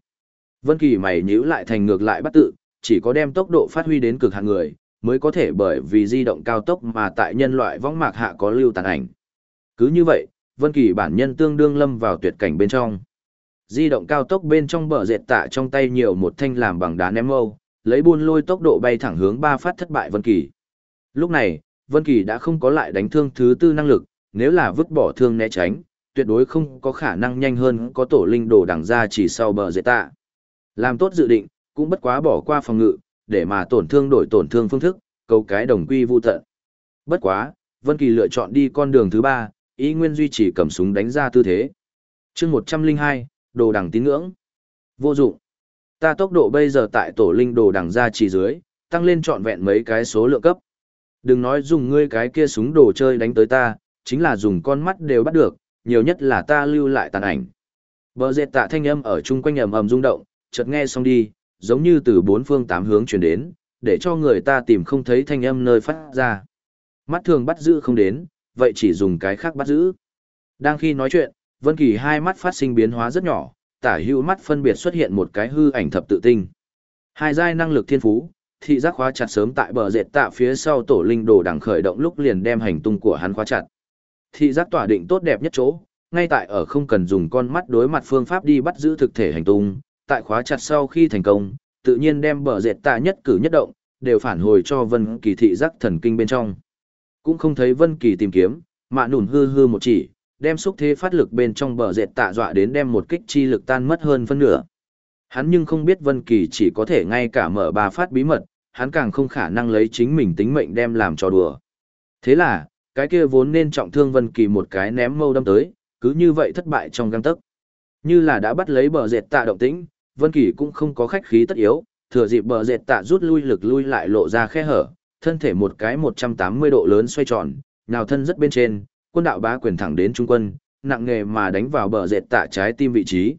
Vân Kỳ mày nhíu lại thành ngược lại bắt tự, chỉ có đem tốc độ phát huy đến cực hạn người, mới có thể bởi vì di động cao tốc mà tại nhân loại võng mạc hạ có lưu tàn ảnh. Cứ như vậy, Vân Kỳ bản nhân tương đương lâm vào tuyệt cảnh bên trong. Di động cao tốc bên trong bờ dệt tạ trong tay nhiều một thanh làm bằng đá ném mâu, lấy buôn lôi tốc độ bay thẳng hướng ba phát thất bại Vân Kỳ. Lúc này, Vân Kỳ đã không có lại đánh thương thứ tư năng lực, nếu là vứt bỏ thương né tránh, tuyệt đối không có khả năng nhanh hơn có tổ linh đồ đằng ra chỉ sau bờ dệt tạ. Làm tốt dự định, cũng bất quá bỏ qua phòng ngự, để mà tổn thương đổi tổn thương phương thức, cầu cái đồng quy vu tận. Bất quá, Vân Kỳ lựa chọn đi con đường thứ ba, ý nguyên duy trì cầm súng đánh ra tư thế. Chương 102, đồ đằng tín ngưỡng. Vô dụng. Ta tốc độ bây giờ tại tổ linh đồ đằng ra chỉ dưới, tăng lên trọn vẹn mấy cái số lượng cấp. Đừng nói dùng ngươi cái kia súng đồ chơi đánh tới ta, chính là dùng con mắt đều bắt được, nhiều nhất là ta lưu lại tàn ảnh. Bờ dệt tạ thanh âm ở chung quanh ầm ầm rung động, chợt nghe xong đi, giống như từ bốn phương tám hướng truyền đến, để cho người ta tìm không thấy thanh âm nơi phát ra. Mắt thường bắt giữ không đến, vậy chỉ dùng cái khác bắt giữ. Đang khi nói chuyện, Vân Kỳ hai mắt phát sinh biến hóa rất nhỏ, tả hữu mắt phân biệt xuất hiện một cái hư ảnh thập tự tinh. Hai giai năng lực thiên phú, thị giác khóa chặt sớm tại bờ dệt tạ phía sau tổ linh đồ đằng khởi động lúc liền đem hành tung của hắn khóa chặt. Thị giác tỏa định tốt đẹp nhất chỗ, ngay tại ở không cần dùng con mắt đối mặt phương pháp đi bắt giữ thực thể hành tung, tại khóa chặt sau khi thành công, tự nhiên đem bờ dệt tạ nhất cử nhất động, đều phản hồi cho Vân Kỳ thị giác thần kinh bên trong. Cũng không thấy Vân Kỳ tìm kiếm, mạ nủn hư hư một chỉ, đem xúc thế phát lực bên trong bờ dệt tạ dọa đến đem một kích chi lực tan mất hơn phân nửa. Hắn nhưng không biết Vân Kỳ chỉ có thể ngay cả mở ba phát bí mật, hắn càng không khả năng lấy chính mình tính mệnh đem làm trò đùa. Thế là, cái kia vốn nên trọng thương Vân Kỳ một cái ném mâu đâm tới, cứ như vậy thất bại trong gang tấc. Như là đã bắt lấy bờ dệt tạ động tĩnh, Vân Kỳ cũng không có khách khí tất yếu, thừa dịp bờ dệt tạ rút lui lực lui lại lộ ra khe hở, thân thể một cái 180 độ lớn xoay tròn, nào thân rất bên trên, quân đạo bá quyền thẳng đến trung quân, nặng nghề mà đánh vào bờ dệt tạ trái tim vị trí.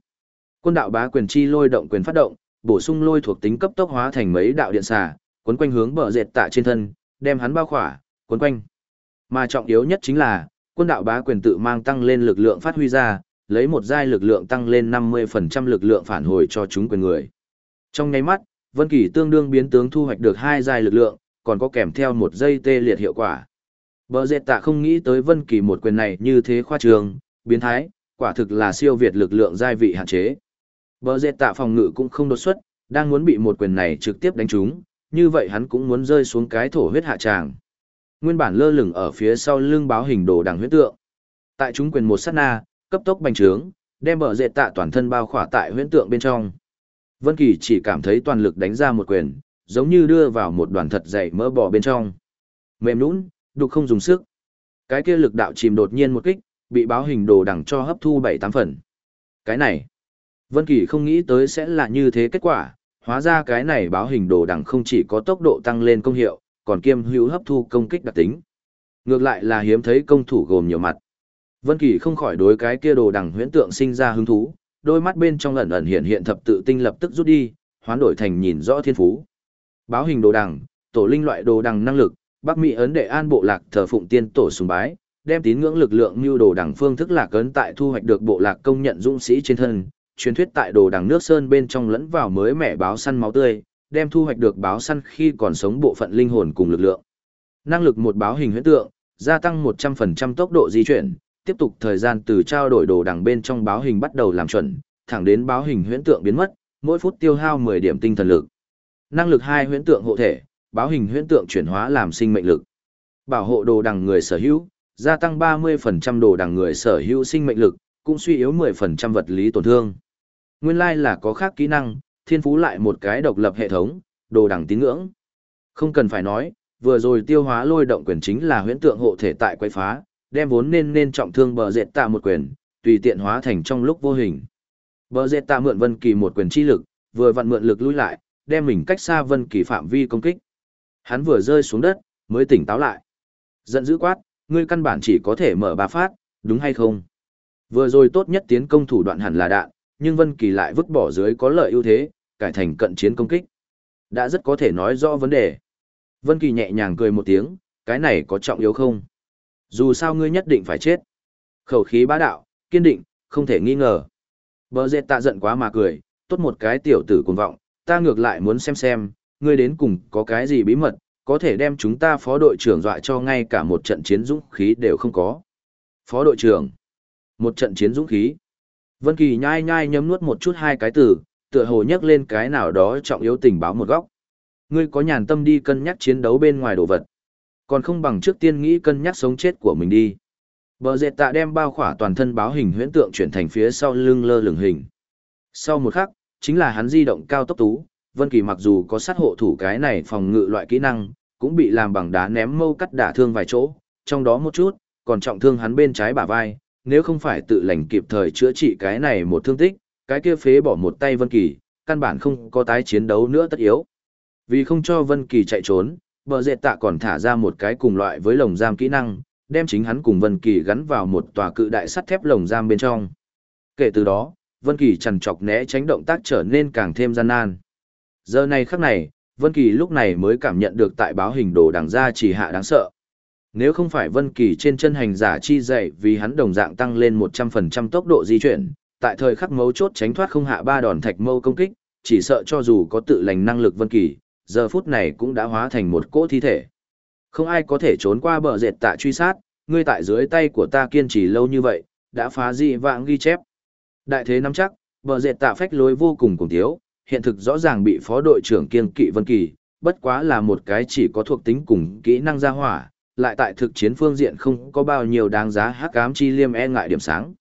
Quân đạo bá quyền chi lôi động quyền phát động, bổ sung lôi thuộc tính cấp tốc hóa thành mấy đạo điện xà, quấn quanh hướng bờ dệt tạ trên thân, đem hắn bao khỏa, quấn quanh. Mà trọng yếu nhất chính là, quân đạo bá quyền tự mang tăng lên lực lượng phát huy ra, lấy một giai lực lượng tăng lên 50% lực lượng phản hồi cho chúng quyền người. Trong nháy mắt, Vân Kỳ tương đương biến tướng thu hoạch được hai giai lực lượng, còn có kèm theo một giây tê liệt hiệu quả. Bờ dệt tạ không nghĩ tới Vân Kỳ một quyền này như thế khoa trương, biến thái, quả thực là siêu việt lực lượng giai vị hạn chế. Bờ dệt tạ phòng ngự cũng không đột xuất, đang muốn bị một quyền này trực tiếp đánh trúng, như vậy hắn cũng muốn rơi xuống cái thổ huyết hạ tràng. Nguyên bản lơ lửng ở phía sau lưng báo hình đồ đằng huyết tượng. Tại chúng quyền một sát na, cấp tốc bành trướng, đem bờ dệt tạ toàn thân bao khỏa tại huyễn tượng bên trong. Vân Kỳ chỉ cảm thấy toàn lực đánh ra một quyền, giống như đưa vào một đoàn thật dày mỡ bò bên trong. Mềm nhũn, đục không dùng sức. Cái kia lực đạo chìm đột nhiên một kích, bị báo hình đồ đằng cho hấp thu bảy tám phần. Cái này, Vân Kỳ không nghĩ tới sẽ là như thế kết quả, hóa ra cái này báo hình đồ đằng không chỉ có tốc độ tăng lên công hiệu, còn kiêm hữu hấp thu công kích đặc tính. Ngược lại là hiếm thấy công thủ gồm nhiều mặt. Vân Kỳ không khỏi đối cái kia đồ đằng huyễn tượng sinh ra hứng thú, đôi mắt bên trong ẩn ẩn hiện hiện thập tự tinh lập tức rút đi, hoán đổi thành nhìn rõ thiên phú. Báo hình đồ đằng, tổ linh loại đồ đằng năng lực, Bắc Mỹ ấn đệ an bộ lạc thờ phụng tiên tổ sùng bái, đem tín ngưỡng lực lượng như đồ đằng phương thức lạc ấn tại thu hoạch được bộ lạc công nhận dũng sĩ trên thân, truyền thuyết tại đồ đằng nước sơn bên trong lẫn vào mới mẻ báo săn máu tươi, đem thu hoạch được báo săn khi còn sống bộ phận linh hồn cùng lực lượng. Năng lực một báo hình huyễn tượng, gia tăng 100% tốc độ di chuyển, tiếp tục thời gian từ trao đổi đồ đằng bên trong báo hình bắt đầu làm chuẩn, thẳng đến báo hình huyễn tượng biến mất, mỗi phút tiêu hao 10 điểm tinh thần lực. Năng lực hai huyễn tượng hộ thể, báo hình huyễn tượng chuyển hóa làm sinh mệnh lực. Bảo hộ đồ đằng người sở hữu, gia tăng 30% đồ đằng người sở hữu sinh mệnh lực, cũng suy yếu 10% vật lý tổn thương. Nguyên lai là có khác kỹ năng, thiên phú lại một cái độc lập hệ thống, đồ đằng tín ngưỡng. Không cần phải nói, vừa rồi tiêu hóa lôi động quyền chính là huyễn tượng hộ thể tại quay phá, đem vốn nên nên trọng thương bờ dệt tạ một quyền, tùy tiện hóa thành trong lúc vô hình. Bờ dệt tạ mượn Vân Kỳ một quyền chi lực, vừa vặn mượn lực lui lại, đem mình cách xa Vân Kỳ phạm vi công kích. Hắn vừa rơi xuống đất, mới tỉnh táo lại. Giận dữ quát, ngươi căn bản chỉ có thể mở ba phát, đúng hay không? Vừa rồi tốt nhất tiến công thủ đoạn hẳn là đạn, nhưng Vân Kỳ lại vứt bỏ dưới có lợi ưu thế, cải thành cận chiến công kích. Đã rất có thể nói rõ vấn đề. Vân Kỳ nhẹ nhàng cười một tiếng, cái này có trọng yếu không? Dù sao ngươi nhất định phải chết. Khẩu khí bá đạo, kiên định, không thể nghi ngờ. Bờ dệt tạ giận quá mà cười, tốt một cái tiểu tử cuồng vọng, ta ngược lại muốn xem xem, ngươi đến cùng có cái gì bí mật, có thể đem chúng ta phó đội trưởng dọa cho ngay cả một trận chiến dũng khí đều không có. Phó đội trưởng, một trận chiến dũng khí. Vân Kỳ nhai nhai nhấm nuốt một chút hai cái từ, tựa hồ nhắc lên cái nào đó trọng yếu tình báo một góc. Ngươi có nhàn tâm đi cân nhắc chiến đấu bên ngoài đồ vật. Còn không bằng trước tiên nghĩ cân nhắc sống chết của mình đi. Bờ dệt tạ đem bao khỏa toàn thân báo hình huyễn tượng chuyển thành phía sau lưng lơ lửng hình. Sau một khắc, chính là hắn di động cao tốc tú, Vân Kỳ mặc dù có sát hộ thủ cái này phòng ngự loại kỹ năng, cũng bị làm bằng đá ném mâu cắt đả thương vài chỗ, trong đó một chút, còn trọng thương hắn bên trái bả vai, nếu không phải tự lành kịp thời chữa trị cái này một thương tích, cái kia phế bỏ một tay Vân Kỳ, căn bản không có tái chiến đấu nữa tất yếu. Vì không cho Vân Kỳ chạy trốn, bờ dệt tạ còn thả ra một cái cùng loại với lồng giam kỹ năng, đem chính hắn cùng Vân Kỳ gắn vào một tòa cự đại sắt thép lồng giam bên trong. Kể từ đó, Vân Kỳ chằn chọc né tránh động tác trở nên càng thêm gian nan. Giờ này khắc này, Vân Kỳ lúc này mới cảm nhận được tại báo hình đồ đằng ra chỉ hạ đáng sợ. Nếu không phải Vân Kỳ trên chân hành giả chi dạy vì hắn đồng dạng tăng lên 100% tốc độ di chuyển, tại thời khắc mấu chốt tránh thoát không hạ ba đòn thạch mâu công kích, chỉ sợ cho dù có tự lành năng lực Vân Kỳ, giờ phút này cũng đã hóa thành một cỗ thi thể. Không ai có thể trốn qua bờ dệt tạ truy sát, ngươi tại dưới tay của ta kiên trì lâu như vậy, đã phá dị vãng ghi chép. Đại thế nắm chắc, bờ dệt tạ phách lối vô cùng cùng thiếu, hiện thực rõ ràng bị phó đội trưởng kiên kỵ Vân Kỳ, bất quá là một cái chỉ có thuộc tính cùng kỹ năng gia hỏa, lại tại thực chiến phương diện không có bao nhiêu đáng giá hắc ám chi liêm e ngại điểm sáng.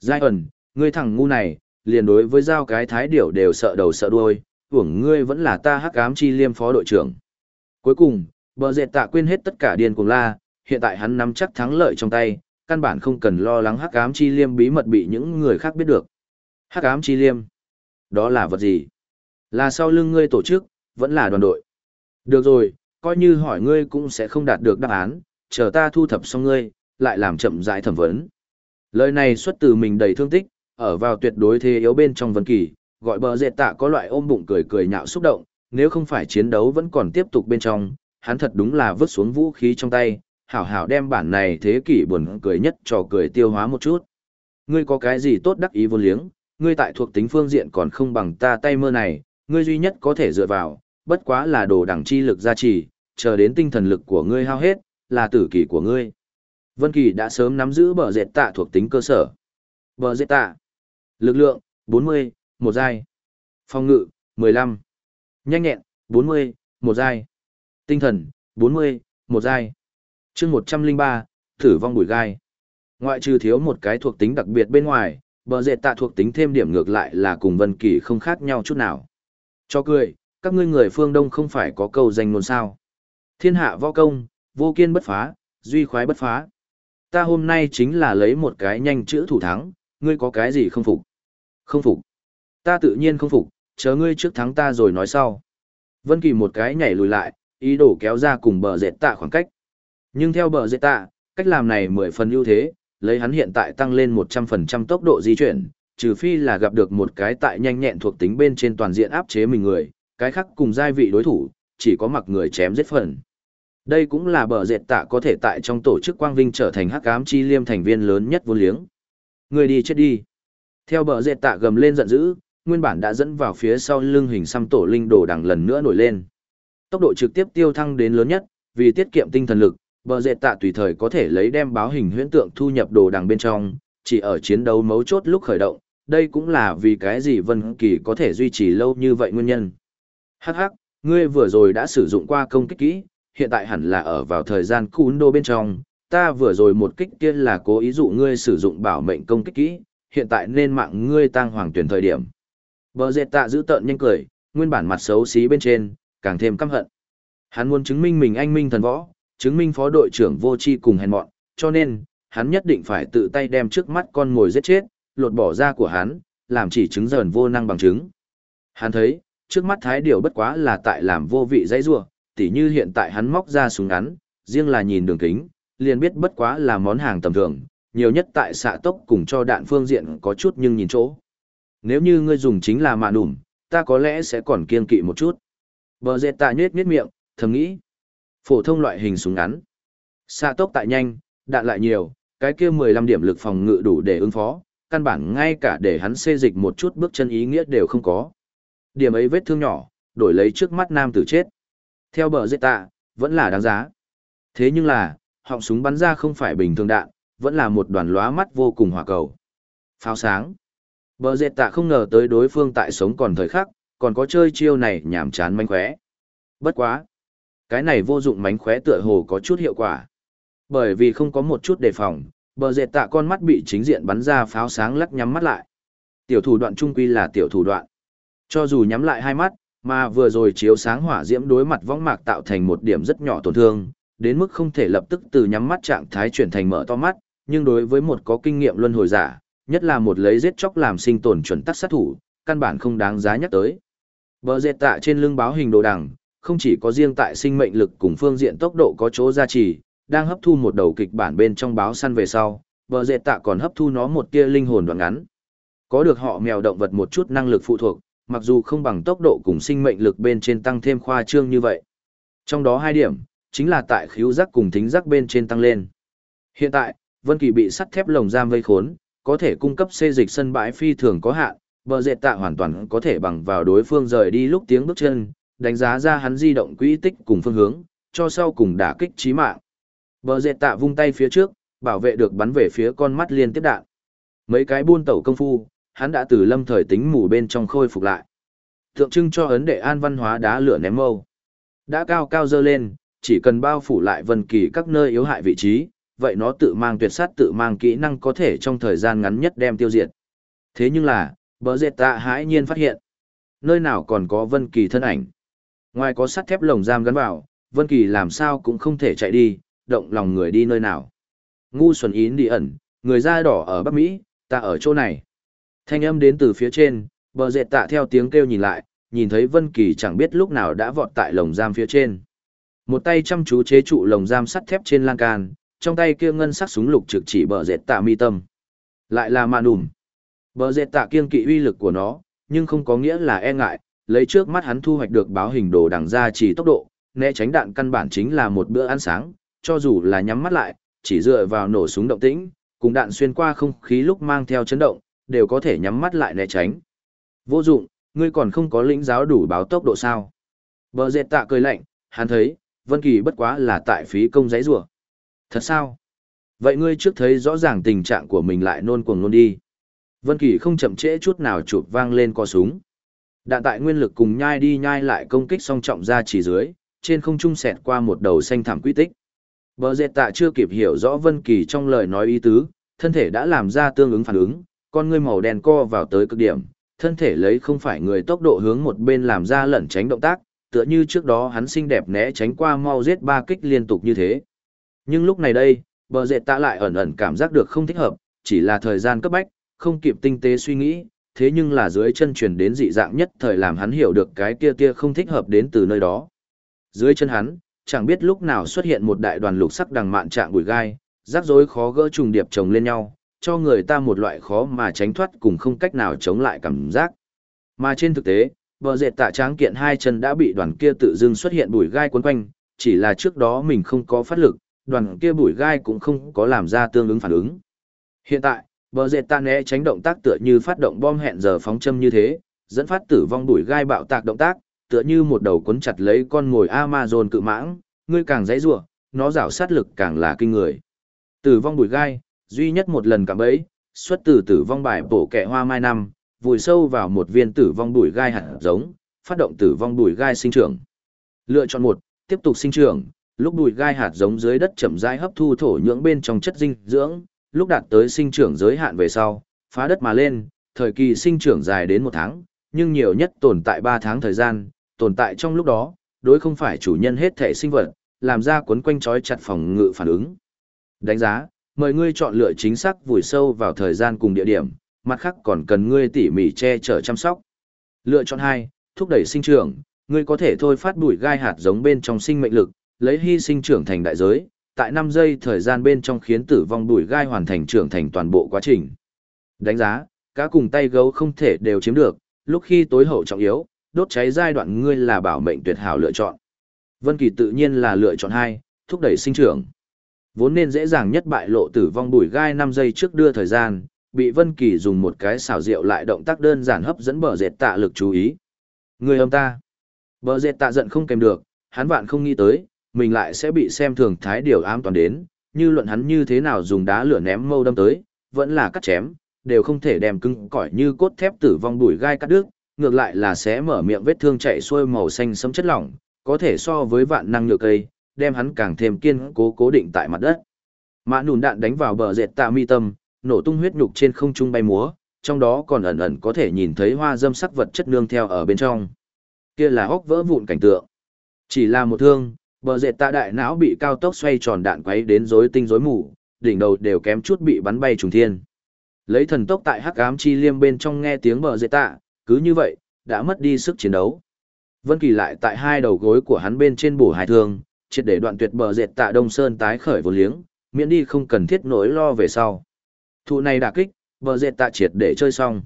Giai ẩn, ngươi thằng ngu này, liền đối với giao cái thái điểu đều sợ đầu sợ đuôi, uổng ngươi vẫn là ta hắc ám chi liêm phó đội trưởng. Cuối cùng, bờ dệt tạ quên hết tất cả điên cuồng la, hiện tại hắn nắm chắc thắng lợi trong tay, căn bản không cần lo lắng hắc ám chi liêm bí mật bị những người khác biết được. Hắc ám chi liêm? Đó là vật gì? Là sau lưng ngươi tổ chức, vẫn là đoàn đội. Được rồi, coi như hỏi ngươi cũng sẽ không đạt được đáp án, chờ ta thu thập xong ngươi, lại làm chậm rãi thẩm vấn. Lời này xuất từ mình đầy thương tích, ở vào tuyệt đối thế yếu bên trong vân kỳ, gọi bờ dệt tạ có loại ôm bụng cười cười nhạo xúc động, nếu không phải chiến đấu vẫn còn tiếp tục bên trong, hắn thật đúng là vứt xuống vũ khí trong tay, hảo hảo đem bản này thế kỷ buồn cười nhất trò cười tiêu hóa một chút. Ngươi có cái gì tốt đắc ý vô liếng, ngươi tại thuộc tính phương diện còn không bằng ta tay mơ này, ngươi duy nhất có thể dựa vào, bất quá là đồ đẳng chi lực gia trì, chờ đến tinh thần lực của ngươi hao hết, là tử kỳ của ngươi. Vân Kỳ đã sớm nắm giữ bờ dệt tạ thuộc tính cơ sở. Bờ dệt tạ. Lực lượng, 40, một giai. Phòng ngự, 15. Nhanh nhẹn, 40, một giai. Tinh thần, 40, một giai. Chương 103, thử vong bụi gai. Ngoại trừ thiếu một cái thuộc tính đặc biệt bên ngoài, bờ dệt tạ thuộc tính thêm điểm ngược lại là cùng Vân Kỳ không khác nhau chút nào. Cho cười, các ngươi người phương Đông không phải có câu danh ngôn sao. Thiên hạ võ công, vô kiên bất phá, duy khoái bất phá. Ta hôm nay chính là lấy một cái nhanh chữ thủ thắng, ngươi có cái gì không phục? Không phục. Ta tự nhiên không phục, chờ ngươi trước thắng ta rồi nói sau. Vân Kỳ một cái nhảy lùi lại, ý đồ kéo ra cùng bờ dệt tạ khoảng cách. Nhưng theo bờ dệt tạ, cách làm này mười phần ưu thế, lấy hắn hiện tại tăng lên 100% tốc độ di chuyển, trừ phi là gặp được một cái tại nhanh nhẹn thuộc tính bên trên toàn diện áp chế mình người, cái khác cùng giai vị đối thủ, chỉ có mặc người chém giết phần. Đây cũng là bờ dệt tạ có thể tại trong tổ chức Quang Vinh trở thành hắc ám chi liêm thành viên lớn nhất vô liếng. Người đi chết đi. Theo bờ dệt tạ gầm lên giận dữ, nguyên bản đã dẫn vào phía sau lưng hình xăm tổ linh đồ đằng lần nữa nổi lên. Tốc độ trực tiếp tiêu thăng đến lớn nhất, vì tiết kiệm tinh thần lực, bờ dệ tạ tùy thời có thể lấy đem báo hình huyễn tượng thu nhập đồ đằng bên trong, chỉ ở chiến đấu mấu chốt lúc khởi động, đây cũng là vì cái gì Vân Kỳ có thể duy trì lâu như vậy nguyên nhân. Hắc hắc, ngươi vừa rồi đã sử dụng qua công kích kỹ, hiện tại hẳn là ở vào thời gian cún đô bên trong, ta vừa rồi một kích kia là cố ý dụ ngươi sử dụng bảo mệnh công kích kỹ, hiện tại nên mạng ngươi tăng hoàng tuyển thời điểm. Bờ dệt tạ giữ tợn nhanh cười, nguyên bản mặt xấu xí bên trên, càng thêm căm hận. Hắn muốn chứng minh mình anh minh thần võ, chứng minh phó đội trưởng vô chi cùng hèn mọn, cho nên, hắn nhất định phải tự tay đem trước mắt con ngồi giết chết, lột bỏ da của hắn, làm chỉ chứng dần vô năng bằng chứng. Hắn thấy, trước mắt thái điều bất quá là tại làm vô vị dãy rua, tỉ như hiện tại hắn móc ra súng ngắn, riêng là nhìn đường kính, liền biết bất quá là món hàng tầm thường, nhiều nhất tại xạ tốc cùng cho đạn phương diện có chút nhưng nhìn chỗ. Nếu như ngươi dùng chính là mạ nủm, ta có lẽ sẽ còn kiên kỵ một chút. Bờ dệt tạ nhết nhết miệng, thầm nghĩ. Phổ thông loại hình súng ngắn. Xa tốc tại nhanh, đạn lại nhiều, cái kia 15 điểm lực phòng ngự đủ để ứng phó, căn bản ngay cả để hắn xê dịch một chút bước chân ý nghĩa đều không có. Điểm ấy vết thương nhỏ, đổi lấy trước mắt nam tử chết. Theo bờ dệt tạ, vẫn là đáng giá. Thế nhưng là, họng súng bắn ra không phải bình thường đạn, vẫn là một đoàn lóa mắt vô cùng hỏa cầu. Pháo sáng. Bờ dệt tạ không ngờ tới đối phương tại sống còn thời khắc, còn có chơi chiêu này nhảm chán mánh khóe. Bất quá. Cái này vô dụng mánh khóe tựa hồ có chút hiệu quả. Bởi vì không có một chút đề phòng, bờ dệt tạ con mắt bị chính diện bắn ra pháo sáng lắc nhắm mắt lại. Tiểu thủ đoạn trung quy là tiểu thủ đoạn. Cho dù nhắm lại hai mắt, mà vừa rồi chiếu sáng hỏa diễm đối mặt võng mạc tạo thành một điểm rất nhỏ tổn thương, đến mức không thể lập tức từ nhắm mắt trạng thái chuyển thành mở to mắt, nhưng đối với một có kinh nghiệm luân hồi giả, nhất là một lấy giết chóc làm sinh tồn chuẩn tắc sát thủ, căn bản không đáng giá nhắc tới. Bờ dệt tạ trên lưng báo hình đồ đằng, không chỉ có riêng tại sinh mệnh lực cùng phương diện tốc độ có chỗ gia trì, đang hấp thu một đầu kịch bản bên trong báo săn về sau, bờ dệt tạ còn hấp thu nó một tia linh hồn đoạn ngắn. Có được họ mèo động vật một chút năng lực phụ thuộc, mặc dù không bằng tốc độ cùng sinh mệnh lực bên trên tăng thêm khoa trương như vậy. Trong đó hai điểm, chính là tại khíu giác cùng thính giác bên trên tăng lên. Hiện tại, Vân Kỳ bị sắt thép lồng giam vây khốn, có thể cung cấp xê dịch sân bãi phi thường có hạn, bờ dệt tạ hoàn toàn có thể bằng vào đối phương rời đi lúc tiếng bước chân, đánh giá ra hắn di động quỹ tích cùng phương hướng, cho sau cùng đả kích chí mạng. Bờ dệt tạ vung tay phía trước, bảo vệ được bắn về phía con mắt liên tiếp đạn. Mấy cái buôn tẩu công phu, hắn đã từ lâm thời tính mù bên trong khôi phục lại. Tượng trưng cho ấn đệ an văn hóa đá lửa ném mâu. Đã cao cao dơ lên, chỉ cần bao phủ lại vân kỳ các nơi yếu hại vị trí, vậy nó tự mang tuyệt sát tự mang kỹ năng có thể trong thời gian ngắn nhất đem tiêu diệt. Thế nhưng là, bờ dệt tạ hãi nhiên phát hiện. Nơi nào còn có vân kỳ thân ảnh. Ngoài có sắt thép lồng giam gắn vào, vân kỳ làm sao cũng không thể chạy đi, động lòng người đi nơi nào. Ngu xuẩn yến đi ẩn, người da đỏ ở Bắc Mỹ, ta ở chỗ này. Thanh âm đến từ phía trên, bờ dệt tạ theo tiếng kêu nhìn lại, nhìn thấy Vân Kỳ chẳng biết lúc nào đã vọt tại lồng giam phía trên. Một tay chăm chú chế trụ lồng giam sắt thép trên lan can, trong tay kia ngân sắc súng lục trực chỉ bờ dệt tạ mi tâm. Lại là mạ nùm. Bờ dệt tạ kiên kỵ uy lực của nó, nhưng không có nghĩa là e ngại, lấy trước mắt hắn thu hoạch được báo hình đồ đằng ra chỉ tốc độ, né tránh đạn căn bản chính là một bữa ăn sáng, cho dù là nhắm mắt lại, chỉ dựa vào nổ súng động tĩnh, cùng đạn xuyên qua không khí lúc mang theo chấn động, đều có thể nhắm mắt lại né tránh. Vô dụng, ngươi còn không có lĩnh giáo đủ báo tốc độ sao. Bờ dệt tạ cười lạnh, hắn thấy, Vân Kỳ bất quá là tại phí công giấy rủa Thật sao? Vậy ngươi trước thấy rõ ràng tình trạng của mình lại nôn cuồng nôn đi. Vân Kỳ không chậm trễ chút nào chụp vang lên co súng. Đạn tại nguyên lực cùng nhai đi nhai lại công kích song trọng ra chỉ dưới, trên không trung xẹt qua một đầu xanh thảm quy tích. Bờ dệt tạ chưa kịp hiểu rõ Vân Kỳ trong lời nói ý tứ, thân thể đã làm ra tương ứng phản ứng, con ngươi màu đen co vào tới cực điểm, thân thể lấy không phải người tốc độ hướng một bên làm ra lẩn tránh động tác, tựa như trước đó hắn xinh đẹp né tránh qua mau giết ba kích liên tục như thế. Nhưng lúc này đây, bờ dệt tạ lại ẩn ẩn cảm giác được không thích hợp, chỉ là thời gian cấp bách, không kịp tinh tế suy nghĩ, thế nhưng là dưới chân truyền đến dị dạng nhất thời làm hắn hiểu được cái kia kia không thích hợp đến từ nơi đó. Dưới chân hắn, chẳng biết lúc nào xuất hiện một đại đoàn lục sắc đằng mạn trạng bụi gai, rắc rối khó gỡ trùng điệp chồng lên nhau, cho người ta một loại khó mà tránh thoát cùng không cách nào chống lại cảm giác. Mà trên thực tế, bờ dệt tạ tráng kiện hai chân đã bị đoàn kia tự dưng xuất hiện bụi gai quấn quanh, chỉ là trước đó mình không có phát lực, đoàn kia bụi gai cũng không có làm ra tương ứng phản ứng. Hiện tại, bờ dệt tạ né tránh động tác tựa như phát động bom hẹn giờ phóng châm như thế, dẫn phát tử vong bụi gai bạo tạc động tác, tựa như một đầu cuốn chặt lấy con ngồi Amazon cự mãng, ngươi càng dãy rủa, nó rảo sát lực càng là kinh người. Tử vong bụi gai, duy nhất một lần cảm ấy, xuất từ tử vong bài bổ kẹ hoa mai năm, vùi sâu vào một viên tử vong bụi gai hạt giống, phát động tử vong bụi gai sinh trưởng. Lựa chọn một, tiếp tục sinh trưởng, lúc bụi gai hạt giống dưới đất chậm rãi hấp thu thổ nhưỡng bên trong chất dinh dưỡng, lúc đạt tới sinh trưởng giới hạn về sau, phá đất mà lên, thời kỳ sinh trưởng dài đến một tháng, nhưng nhiều nhất tồn tại 3 tháng thời gian, tồn tại trong lúc đó, đối không phải chủ nhân hết thể sinh vật, làm ra cuốn quanh trói chặt phòng ngự phản ứng. Đánh giá, mời ngươi chọn lựa chính xác vùi sâu vào thời gian cùng địa điểm, mặt khác còn cần ngươi tỉ mỉ che chở chăm sóc. Lựa chọn 2, thúc đẩy sinh trưởng, ngươi có thể thôi phát bụi gai hạt giống bên trong sinh mệnh lực, lấy hy sinh trưởng thành đại giới, tại 5 giây thời gian bên trong khiến tử vong đùi gai hoàn thành trưởng thành toàn bộ quá trình. Đánh giá, cá cùng tay gấu không thể đều chiếm được, lúc khi tối hậu trọng yếu, đốt cháy giai đoạn ngươi là bảo mệnh tuyệt hảo lựa chọn. Vân Kỳ tự nhiên là lựa chọn hai, thúc đẩy sinh trưởng. Vốn nên dễ dàng nhất bại lộ tử vong bùi gai 5 giây trước đưa thời gian, bị Vân Kỳ dùng một cái xảo diệu lại động tác đơn giản hấp dẫn bờ dệt tạ lực chú ý. Người âm ta. Bờ dệt tạ giận không kèm được, hắn vạn không nghĩ tới, mình lại sẽ bị xem thường thái điều ám toàn đến, như luận hắn như thế nào dùng đá lửa ném mâu đâm tới, vẫn là cắt chém, đều không thể đem cứng cỏi như cốt thép tử vong đuổi gai cắt đứt, ngược lại là sẽ mở miệng vết thương chạy xuôi màu xanh sẫm chất lỏng, có thể so với vạn năng nhựa cây, đem hắn càng thêm kiên cố cố định tại mặt đất. Mã nùn đạn đánh vào bờ dệt tạ mi tâm, nổ tung huyết nhục trên không trung bay múa, trong đó còn ẩn ẩn có thể nhìn thấy hoa dâm sắc vật chất nương theo ở bên trong. Kia là hốc vỡ vụn cảnh tượng. Chỉ là một thương, bờ dệt tạ đại não bị cao tốc xoay tròn đạn quấy đến rối tinh rối mù, đỉnh đầu đều kém chút bị bắn bay trùng thiên. Lấy thần tốc tại hắc ám chi liêm bên trong nghe tiếng bờ dệt tạ, cứ như vậy, đã mất đi sức chiến đấu. Vân Kỳ lại tại hai đầu gối của hắn bên trên bổ hai thương, triệt để đoạn tuyệt bờ dệt tạ Đông Sơn tái khởi vô liếng, miễn đi không cần thiết nỗi lo về sau. Thụ này đả kích, bờ dệt tạ triệt để chơi xong.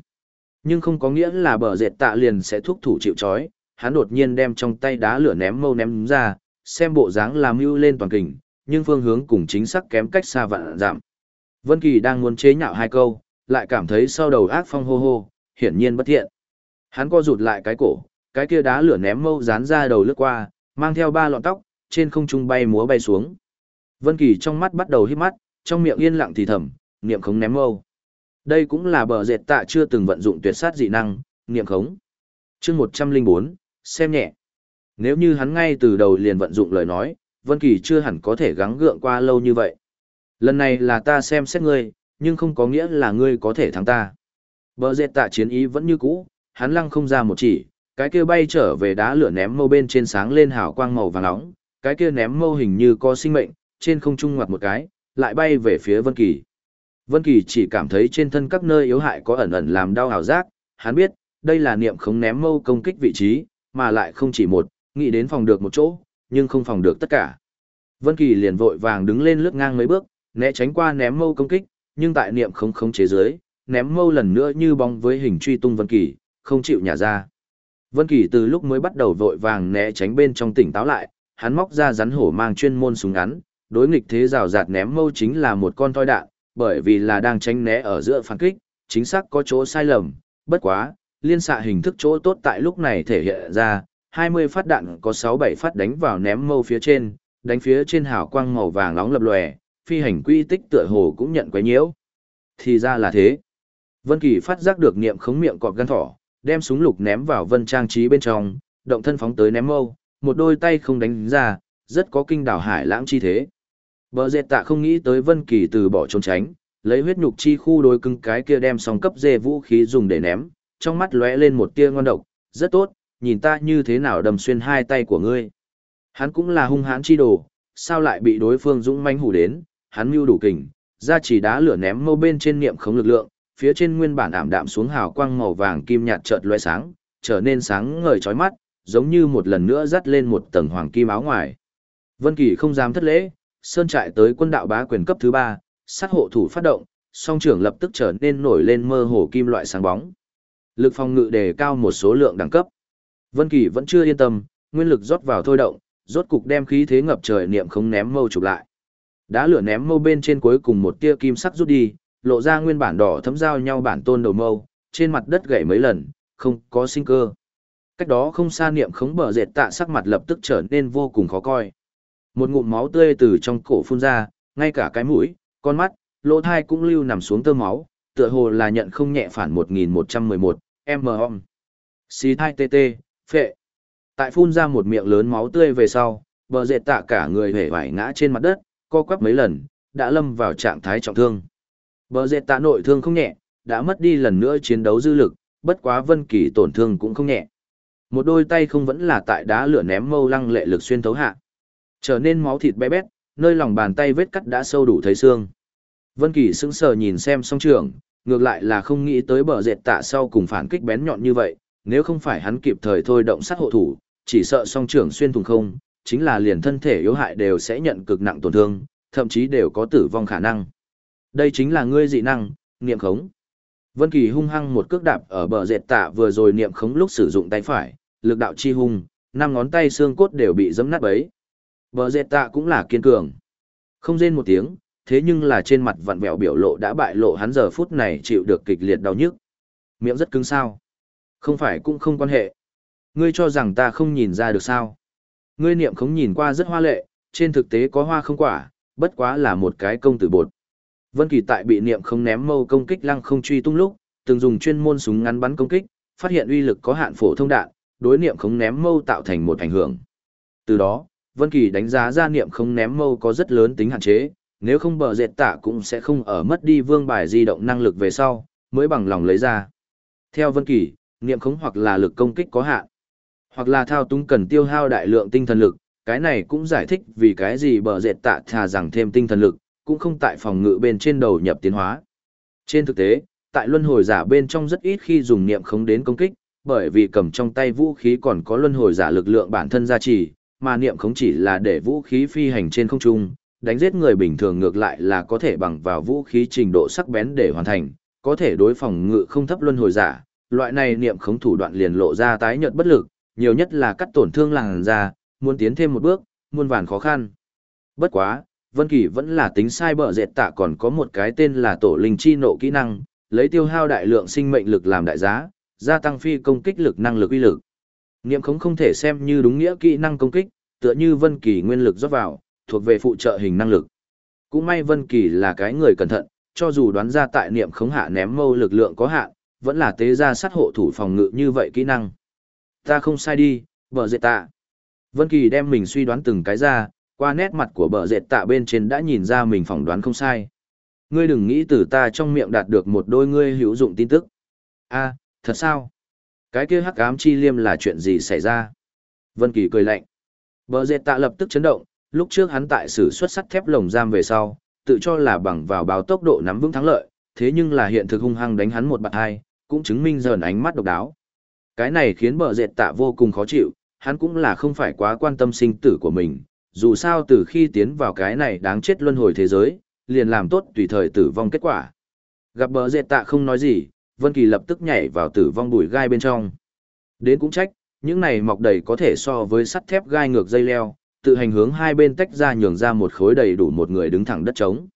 Nhưng không có nghĩa là bờ dệt tạ liền sẽ thúc thủ chịu chói, hắn đột nhiên đem trong tay đá lửa ném mâu ném ra, xem bộ dáng làm mưu lên toàn kình, nhưng phương hướng cùng chính xác kém cách xa vạn giảm. Vân Kỳ đang muốn chế nhạo hai câu, lại cảm thấy sau đầu ác phong hô hô, hiển nhiên bất thiện. Hắn co rụt lại cái cổ, cái kia đá lửa ném mâu dán ra đầu lướt qua, mang theo ba lọn tóc, trên không trung bay múa bay xuống. Vân Kỳ trong mắt bắt đầu híp mắt, trong miệng yên lặng thì thầm, niệm khống ném mâu. Đây cũng là bờ dệt tạ chưa từng vận dụng tuyệt sát dị năng, niệm khống. Chương 104, xem nhẹ. Nếu như hắn ngay từ đầu liền vận dụng lời nói, Vân Kỳ chưa hẳn có thể gắng gượng qua lâu như vậy. Lần này là ta xem xét ngươi, nhưng không có nghĩa là ngươi có thể thắng ta. Bờ dệt tạ chiến ý vẫn như cũ, hắn lăng không ra một chỉ, cái kia bay trở về đá lửa ném mâu bên trên sáng lên hào quang màu vàng nóng, cái kia ném mâu hình như có sinh mệnh, trên không trung ngoặt một cái, lại bay về phía Vân Kỳ. Vân Kỳ chỉ cảm thấy trên thân các nơi yếu hại có ẩn ẩn làm đau hào giác, hắn biết, đây là niệm khống ném mâu công kích vị trí, mà lại không chỉ một, nghĩ đến phòng được một chỗ, nhưng không phòng được tất cả. Vân Kỳ liền vội vàng đứng lên lướt ngang mấy bước, né tránh qua ném mâu công kích, nhưng tại niệm không khống chế dưới, ném mâu lần nữa như bóng với hình truy tung Vân Kỳ, không chịu nhả ra. Vân Kỳ từ lúc mới bắt đầu vội vàng né tránh bên trong tỉnh táo lại, hắn móc ra rắn hổ mang chuyên môn súng ngắn, đối nghịch thế rào rạt ném mâu chính là một con toy đạn, bởi vì là đang tránh né ở giữa phản kích, chính xác có chỗ sai lầm, bất quá, liên xạ hình thức chỗ tốt tại lúc này thể hiện ra, 20 phát đạn có 6-7 phát đánh vào ném mâu phía trên, đánh phía trên hào quang màu vàng nóng lập lòe, phi hành quy tích tựa hồ cũng nhận quấy nhiễu. Thì ra là thế. Vân Kỳ phát giác được niệm khống miệng cọp gan thỏ, đem súng lục ném vào vân trang trí bên trong, động thân phóng tới ném mâu, một đôi tay không đánh ra, rất có kinh đảo hải lãng chi thế. Bờ dệt tạ không nghĩ tới Vân Kỳ từ bỏ trốn tránh, lấy huyết nhục chi khu đối cứng cái kia đem song cấp dê vũ khí dùng để ném, trong mắt lóe lên một tia ngon độc, rất tốt, nhìn ta như thế nào đâm xuyên hai tay của ngươi. Hắn cũng là hung hãn chi đồ, sao lại bị đối phương dũng manh hủ đến, hắn mưu đủ kình, ra chỉ đá lửa ném mâu bên trên niệm khống lực lượng, phía trên nguyên bản ảm đạm xuống hào quang màu vàng kim nhạt chợt lóe sáng, trở nên sáng ngời chói mắt, giống như một lần nữa dắt lên một tầng hoàng kim áo ngoài. Vân Kỳ không dám thất lễ, sơn trại tới quân đạo bá quyền cấp thứ 3, sát hộ thủ phát động, song trưởng lập tức trở nên nổi lên mơ hồ kim loại sáng bóng. Lực phòng ngự đề cao một số lượng đẳng cấp. Vân Kỳ vẫn chưa yên tâm, nguyên lực rót vào thôi động, rốt cục đem khí thế ngập trời niệm không ném mâu chụp lại. Đá lửa ném mâu bên trên cuối cùng một tia kim sắc rút đi, lộ ra nguyên bản đỏ thấm giao nhau bản tôn đầu mâu, trên mặt đất gãy mấy lần, không có sinh cơ. Cách đó không xa niệm khống bờ dệt tạ sắc mặt lập tức trở nên vô cùng khó coi. Một ngụm máu tươi từ trong cổ phun ra, ngay cả cái mũi, con mắt, lỗ thai cũng lưu nằm xuống tơ máu, tựa hồ là nhận không nhẹ phản 1111, m om. Xí thai tê tê, phệ. Tại phun ra một miệng lớn máu tươi về sau, bờ dệt tạ cả người hề vải ngã trên mặt đất, co quắp mấy lần, đã lâm vào trạng thái trọng thương. Bờ dệt tạ nội thương không nhẹ, đã mất đi lần nữa chiến đấu dư lực, bất quá vân kỳ tổn thương cũng không nhẹ. Một đôi tay không vẫn là tại đá lửa ném mâu lăng lệ lực xuyên thấu hạ. Trở nên máu thịt bé bét, nơi lòng bàn tay vết cắt đã sâu đủ thấy xương. Vân Kỳ sững sờ nhìn xem song trưởng, ngược lại là không nghĩ tới bờ dệt tạ sau cùng phản kích bén nhọn như vậy, nếu không phải hắn kịp thời thôi động sát hộ thủ, chỉ sợ song trưởng xuyên thủng không, chính là liền thân thể yếu hại đều sẽ nhận cực nặng tổn thương, thậm chí đều có tử vong khả năng. Đây chính là ngươi dị năng, niệm khống. Vân Kỳ hung hăng một cước đạp ở bờ dệt tạ vừa rồi niệm khống lúc sử dụng tay phải, lực đạo chi hung, năm ngón tay xương cốt đều bị giẫm nát bấy. Bờ dệt tạ cũng là kiên cường. Không rên một tiếng, thế nhưng là trên mặt vặn vẹo biểu lộ đã bại lộ hắn giờ phút này chịu được kịch liệt đau nhức. Miệng rất cứng sao. Không phải cũng không quan hệ. Ngươi cho rằng ta không nhìn ra được sao. Ngươi niệm không nhìn qua rất hoa lệ, trên thực tế có hoa không quả, bất quá là một cái công tử bột. Vân Kỳ tại bị niệm không ném mâu công kích lăng không truy tung lúc, từng dùng chuyên môn súng ngắn bắn công kích, phát hiện uy lực có hạn phổ thông đạn, đối niệm không ném mâu tạo thành một ảnh hưởng. Từ đó, Vân Kỳ đánh giá ra niệm không ném mâu có rất lớn tính hạn chế, nếu không bờ dệt tạ cũng sẽ không ở mất đi vương bài di động năng lực về sau, mới bằng lòng lấy ra. Theo Vân Kỳ, niệm khống hoặc là lực công kích có hạn, hoặc là thao túng cần tiêu hao đại lượng tinh thần lực, cái này cũng giải thích vì cái gì bờ dệt tạ thà rằng thêm tinh thần lực, cũng không tại phòng ngự bên trên đầu nhập tiến hóa. Trên thực tế, tại luân hồi giả bên trong rất ít khi dùng niệm khống đến công kích, bởi vì cầm trong tay vũ khí còn có luân hồi giả lực lượng bản thân gia trì, mà niệm khống chỉ là để vũ khí phi hành trên không trung, đánh giết người bình thường ngược lại là có thể bằng vào vũ khí trình độ sắc bén để hoàn thành, có thể đối phòng ngự không thấp luân hồi giả, loại này niệm khống thủ đoạn liền lộ ra tái nhợt bất lực, nhiều nhất là cắt tổn thương làn da, muốn tiến thêm một bước, muôn vàn khó khăn. Bất quá, Vân Kỳ vẫn là tính sai bợ dệt tạ còn có một cái tên là tổ linh chi nộ kỹ năng, lấy tiêu hao đại lượng sinh mệnh lực làm đại giá, gia tăng phi công kích lực năng lực uy lực. Niệm khống không thể xem như đúng nghĩa kỹ năng công kích, tựa như Vân Kỳ nguyên lực rót vào, thuộc về phụ trợ hình năng lực. Cũng may Vân Kỳ là cái người cẩn thận, cho dù đoán ra tại niệm khống hạ ném mâu lực lượng có hạn, vẫn là tế ra sát hộ thủ phòng ngự như vậy kỹ năng. Ta không sai đi, bờ dệt tạ. Vân Kỳ đem mình suy đoán từng cái ra, qua nét mặt của bờ dệt tạ bên trên đã nhìn ra mình phỏng đoán không sai. Ngươi đừng nghĩ từ ta trong miệng đạt được một đôi ngươi hữu dụng tin tức. a thật sao? Cái kia hắc ám chi liêm là chuyện gì xảy ra? Vân Kỳ cười lạnh. Bờ dệt tạ lập tức chấn động, lúc trước hắn tại sử xuất sắt thép lồng giam về sau, tự cho là bằng vào báo tốc độ nắm vững thắng lợi, thế nhưng là hiện thực hung hăng đánh hắn một bạt hai, cũng chứng minh dần ánh mắt độc đáo. Cái này khiến bờ dệt tạ vô cùng khó chịu, hắn cũng là không phải quá quan tâm sinh tử của mình, dù sao từ khi tiến vào cái này đáng chết luân hồi thế giới, liền làm tốt tùy thời tử vong kết quả. Gặp bờ dệt tạ không nói gì, Vân Kỳ lập tức nhảy vào tử vong bụi gai bên trong. Đến cũng trách, những này mọc đầy có thể so với sắt thép gai ngược dây leo, tự hành hướng hai bên tách ra nhường ra một khối đầy đủ một người đứng thẳng đất trống.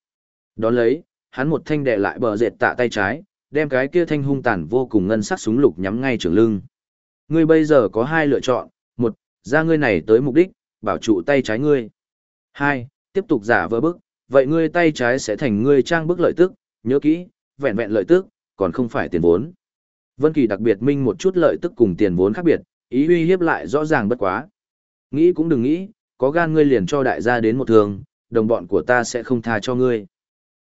đó lấy, hắn một thanh đè lại bờ dệt tạ tay trái, đem cái kia thanh hung tàn vô cùng ngân sắc súng lục nhắm ngay trường lưng. Ngươi bây giờ có hai lựa chọn, một, ra ngươi này tới mục đích, bảo trụ tay trái ngươi. Hai, tiếp tục giả vờ bức, vậy ngươi tay trái sẽ thành ngươi trang bức lợi tức, nhớ kỹ, vẹn vẹn lợi tức, còn không phải tiền vốn. Vân Kỳ đặc biệt minh một chút lợi tức cùng tiền vốn khác biệt, ý uy hiếp lại rõ ràng bất quá. Nghĩ cũng đừng nghĩ, có gan ngươi liền cho đại gia đến một thường, đồng bọn của ta sẽ không tha cho ngươi.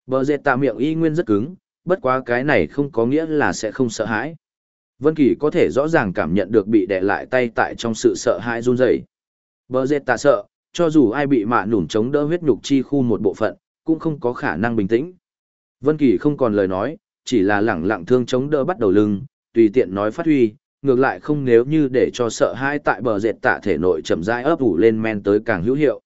Bờ dệt tạ miệng y nguyên rất cứng, bất quá cái này không có nghĩa là sẽ không sợ hãi. Vân Kỳ có thể rõ ràng cảm nhận được bị đè lại tay tại trong sự sợ hãi run rẩy. Bờ dệt tạ sợ, cho dù ai bị mạ nủn chống đỡ huyết nhục chi khu một bộ phận, cũng không có khả năng bình tĩnh. Vân Kỳ không còn lời nói, chỉ là lẳng lặng thương chống đỡ bắt đầu lưng, tùy tiện nói phát huy, ngược lại không nếu như để cho sợ hãi tại bờ dệt tạ thể nội chậm rãi ấp ủ lên men tới càng hữu hiệu.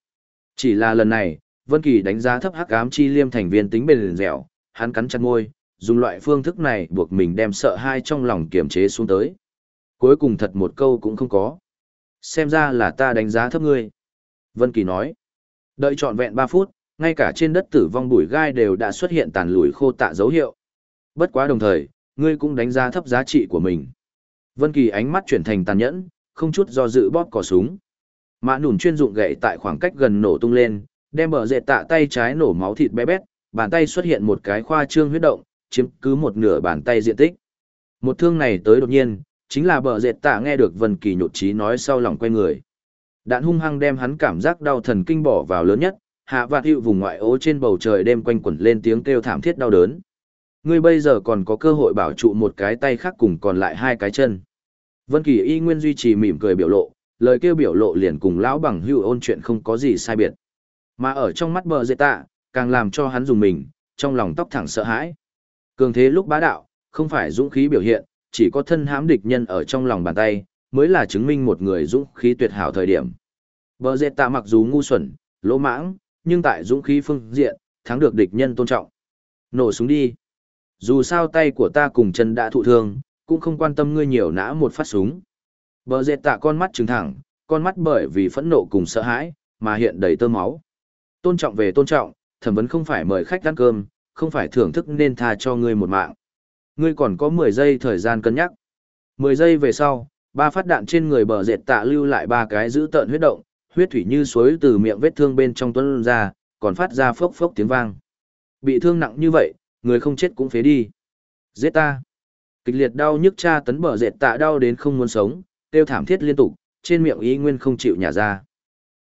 Chỉ là lần này, Vân Kỳ đánh giá thấp hắc ám chi liêm thành viên tính bền dẻo, hắn cắn chặt môi, dùng loại phương thức này buộc mình đem sợ hãi trong lòng kiềm chế xuống tới. Cuối cùng thật một câu cũng không có. Xem ra là ta đánh giá thấp ngươi. Vân Kỳ nói. Đợi trọn vẹn 3 phút, ngay cả trên đất tử vong bụi gai đều đã xuất hiện tàn lùi khô tạ dấu hiệu. Bất quá đồng thời, ngươi cũng đánh giá thấp giá trị của mình. Vân Kỳ ánh mắt chuyển thành tàn nhẫn, không chút do dự bóp cò súng. Mã nủn chuyên dụng gậy tại khoảng cách gần nổ tung lên, đem bờ dệt tạ tay trái nổ máu thịt bé bét, bàn tay xuất hiện một cái khoa trương huyết động, chiếm cứ một nửa bàn tay diện tích. Một thương này tới đột nhiên, chính là bờ dệt tạ nghe được Vân Kỳ nhột chí nói sau lòng quay người. Đạn hung hăng đem hắn cảm giác đau thần kinh bỏ vào lớn nhất, hạ vạt hữu vùng ngoại ố trên bầu trời đêm quanh quẩn lên tiếng kêu thảm thiết đau đớn. Ngươi bây giờ còn có cơ hội bảo trụ một cái tay khác cùng còn lại hai cái chân. Vân Kỳ y nguyên duy trì mỉm cười biểu lộ, lời kêu biểu lộ liền cùng lão bằng hữu ôn chuyện không có gì sai biệt. Mà ở trong mắt bờ dệt tạ, càng làm cho hắn dùng mình, trong lòng tóc thẳng sợ hãi. Cường thế lúc bá đạo, không phải dũng khí biểu hiện, chỉ có thân hãm địch nhân ở trong lòng bàn tay, mới là chứng minh một người dũng khí tuyệt hảo thời điểm. Bờ dẹt tạ mặc dù ngu xuẩn, lỗ mãng, nhưng tại dũng khí phương diện, thắng được địch nhân tôn trọng. Nổ súng đi. Dù sao tay của ta cùng chân đã thụ thương, cũng không quan tâm ngươi nhiều nã một phát súng. Bờ dẹt tạ con mắt trừng thẳng, con mắt bởi vì phẫn nộ cùng sợ hãi, mà hiện đầy tơ máu. Tôn trọng về tôn trọng, thẩm vấn không phải mời khách ăn cơm, không phải thưởng thức nên tha cho ngươi một mạng. Ngươi còn có 10 giây thời gian cân nhắc. 10 giây về sau, ba phát đạn trên người bờ dệt tạ lưu lại ba cái giữ tợn huyết động, huyết thủy như suối từ miệng vết thương bên trong tuôn ra, còn phát ra phốc phốc tiếng vang. Bị thương nặng như vậy, người không chết cũng phế đi. Giết ta. Kịch liệt đau nhức cha tấn bờ dệt tạ đau đến không muốn sống, tiêu thảm thiết liên tục, trên miệng ý nguyên không chịu nhả ra.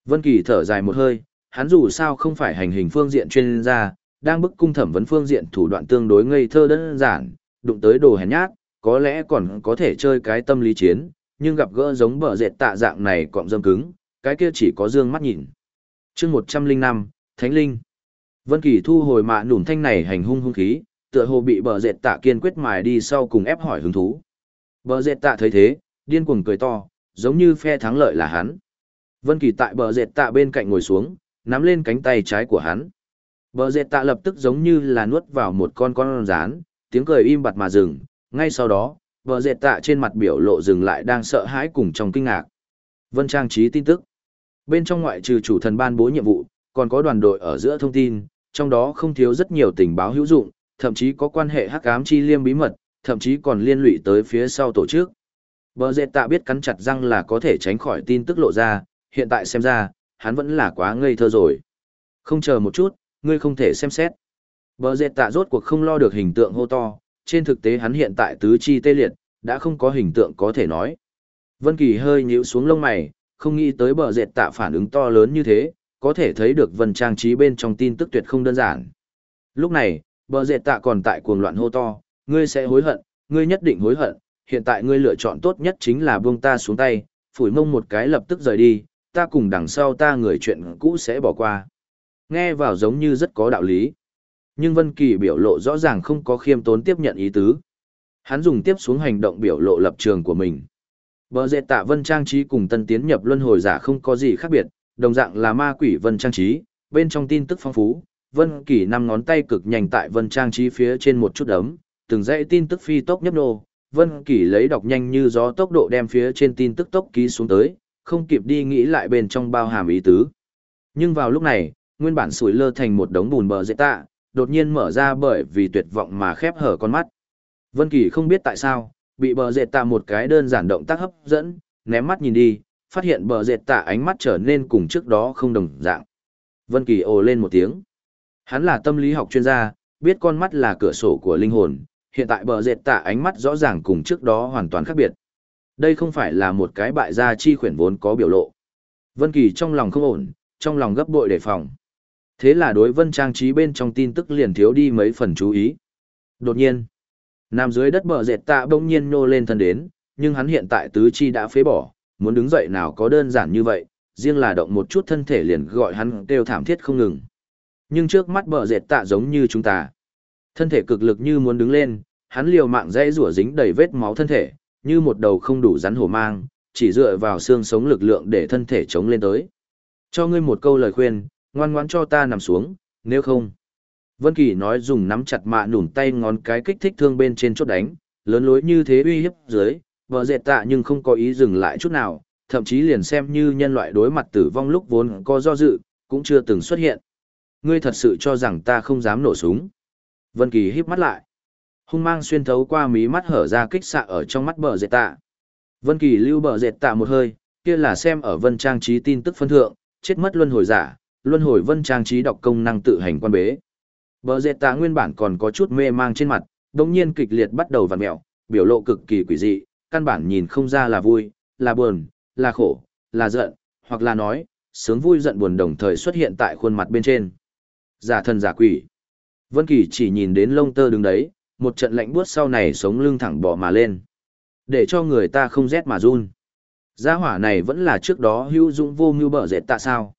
Vân Kỳ thở dài một hơi, hắn dù sao không phải hành hình phương diện chuyên gia, đang bức cung thẩm vấn phương diện thủ đoạn tương đối ngây thơ đơn giản, đụng tới đồ hèn nhát, có lẽ còn có thể chơi cái tâm lý chiến, nhưng gặp gỡ giống bờ dệt tạ dạng này cọng dâm cứng, cái kia chỉ có dương mắt nhìn. chương 105, Thánh Linh. Vân Kỳ thu hồi mạ nủn thanh này hành hung hung khí, tựa hồ bị bờ dệt tạ kiên quyết mài đi sau cùng ép hỏi hứng thú. Bờ dệt tạ thấy thế, điên cuồng cười to, giống như phe thắng lợi là hắn. Vân Kỳ tại bờ dệt tạ bên cạnh ngồi xuống, nắm lên cánh tay trái của hắn. Bờ dệt tạ lập tức giống như là nuốt vào một con con rán, tiếng cười im bặt mà dừng, ngay sau đó, bờ dệt tạ trên mặt biểu lộ dừng lại đang sợ hãi cùng trong kinh ngạc. Vân trang trí tin tức. Bên trong ngoại trừ chủ thần ban bố nhiệm vụ, còn có đoàn đội ở giữa thông tin, trong đó không thiếu rất nhiều tình báo hữu dụng, thậm chí có quan hệ hắc ám chi liêm bí mật, thậm chí còn liên lụy tới phía sau tổ chức. Bờ dệt tạ biết cắn chặt răng là có thể tránh khỏi tin tức lộ ra, hiện tại xem ra, hắn vẫn là quá ngây thơ rồi. Không chờ một chút, ngươi không thể xem xét. Bờ dẹt tạ rốt cuộc không lo được hình tượng hô to, trên thực tế hắn hiện tại tứ chi tê liệt, đã không có hình tượng có thể nói. Vân Kỳ hơi nhíu xuống lông mày, không nghĩ tới bờ dẹt tạ phản ứng to lớn như thế, có thể thấy được vân trang trí bên trong tin tức tuyệt không đơn giản. Lúc này, bờ dẹt tạ còn tại cuồng loạn hô to, ngươi sẽ hối hận, ngươi nhất định hối hận, hiện tại ngươi lựa chọn tốt nhất chính là buông ta xuống tay, phủi mông một cái lập tức rời đi, ta cùng đằng sau ta người chuyện cũ sẽ bỏ qua. Nghe vào giống như rất có đạo lý. Nhưng Vân Kỳ biểu lộ rõ ràng không có khiêm tốn tiếp nhận ý tứ. Hắn dùng tiếp xuống hành động biểu lộ lập trường của mình. Bờ dệt tạ Vân Trang Trí cùng tân tiến nhập luân hồi giả không có gì khác biệt, đồng dạng là ma quỷ Vân Trang Trí, bên trong tin tức phong phú. Vân Kỳ năm ngón tay cực nhanh tại Vân Trang Trí phía trên một chút đấm, từng dãy tin tức phi tốc nhấp nô. Vân Kỳ lấy đọc nhanh như gió tốc độ đem phía trên tin tức tốc ký xuống tới, không kịp đi nghĩ lại bên trong bao hàm ý tứ. Nhưng vào lúc này, nguyên bản sủi lơ thành một đống bùn bờ dễ tạ, đột nhiên mở ra bởi vì tuyệt vọng mà khép hở con mắt. Vân Kỳ không biết tại sao, bị bờ dệt tạ một cái đơn giản động tác hấp dẫn, ném mắt nhìn đi, phát hiện bờ dệt tạ ánh mắt trở nên cùng trước đó không đồng dạng. Vân Kỳ ồ lên một tiếng. Hắn là tâm lý học chuyên gia, biết con mắt là cửa sổ của linh hồn, hiện tại bờ dệt tạ ánh mắt rõ ràng cùng trước đó hoàn toàn khác biệt. Đây không phải là một cái bại gia chi khuyển vốn có biểu lộ. Vân Kỳ trong lòng không ổn, trong lòng gấp bội đề phòng. Thế là đối vân trang trí bên trong tin tức liền thiếu đi mấy phần chú ý. Đột nhiên, nằm dưới đất bờ dệt tạ bỗng nhiên nô lên thân đến, nhưng hắn hiện tại tứ chi đã phế bỏ, muốn đứng dậy nào có đơn giản như vậy, riêng là động một chút thân thể liền gọi hắn kêu thảm thiết không ngừng. Nhưng trước mắt bờ dệt tạ giống như chúng ta. Thân thể cực lực như muốn đứng lên, hắn liều mạng dãy rủa dính đầy vết máu thân thể, như một đầu không đủ rắn hổ mang, chỉ dựa vào xương sống lực lượng để thân thể chống lên tới. Cho ngươi một câu lời khuyên, ngoan ngoãn cho ta nằm xuống, nếu không. Vân Kỳ nói dùng nắm chặt mạ nủn tay ngón cái kích thích thương bên trên chốt đánh, lớn lối như thế uy hiếp dưới, vợ dệt tạ nhưng không có ý dừng lại chút nào, thậm chí liền xem như nhân loại đối mặt tử vong lúc vốn có do dự, cũng chưa từng xuất hiện. Ngươi thật sự cho rằng ta không dám nổ súng. Vân Kỳ híp mắt lại. Hung mang xuyên thấu qua mí mắt hở ra kích xạ ở trong mắt bờ dệt tạ. Vân Kỳ lưu bờ dệt tạ một hơi, kia là xem ở Vân Trang trí tin tức phân thượng, chết mất luân hồi giả, luân hồi vân trang trí đọc công năng tự hành quan bế. Bờ dệt tạ nguyên bản còn có chút mê mang trên mặt, đồng nhiên kịch liệt bắt đầu vặn mẹo, biểu lộ cực kỳ quỷ dị, căn bản nhìn không ra là vui, là buồn, là khổ, là giận, hoặc là nói, sướng vui giận buồn đồng thời xuất hiện tại khuôn mặt bên trên. Giả thần giả quỷ. Vân Kỳ chỉ nhìn đến lông tơ đứng đấy, một trận lạnh buốt sau này sống lưng thẳng bò mà lên. Để cho người ta không rét mà run. Gia hỏa này vẫn là trước đó hữu dụng vô mưu bở dệt tạ sao.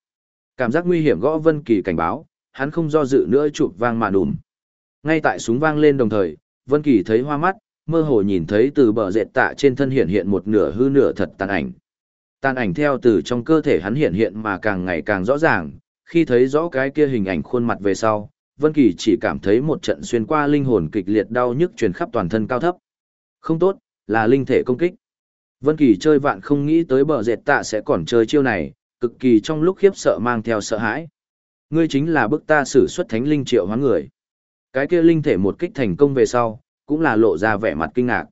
Cảm giác nguy hiểm gõ Vân Kỳ cảnh báo, hắn không do dự nữa chụp vang mà đùm. Ngay tại súng vang lên đồng thời, Vân Kỳ thấy hoa mắt, mơ hồ nhìn thấy từ bờ dệt tạ trên thân hiện hiện một nửa hư nửa thật tàn ảnh. Tàn ảnh theo từ trong cơ thể hắn hiện hiện mà càng ngày càng rõ ràng, khi thấy rõ cái kia hình ảnh khuôn mặt về sau, Vân Kỳ chỉ cảm thấy một trận xuyên qua linh hồn kịch liệt đau nhức truyền khắp toàn thân cao thấp. Không tốt, là linh thể công kích. Vân Kỳ chơi vạn không nghĩ tới bờ dệt tạ sẽ còn chơi chiêu này, cực kỳ trong lúc khiếp sợ mang theo sợ hãi. Ngươi chính là bức ta sử xuất thánh linh triệu hóa người. Cái kia linh thể một kích thành công về sau, cũng là lộ ra vẻ mặt kinh ngạc.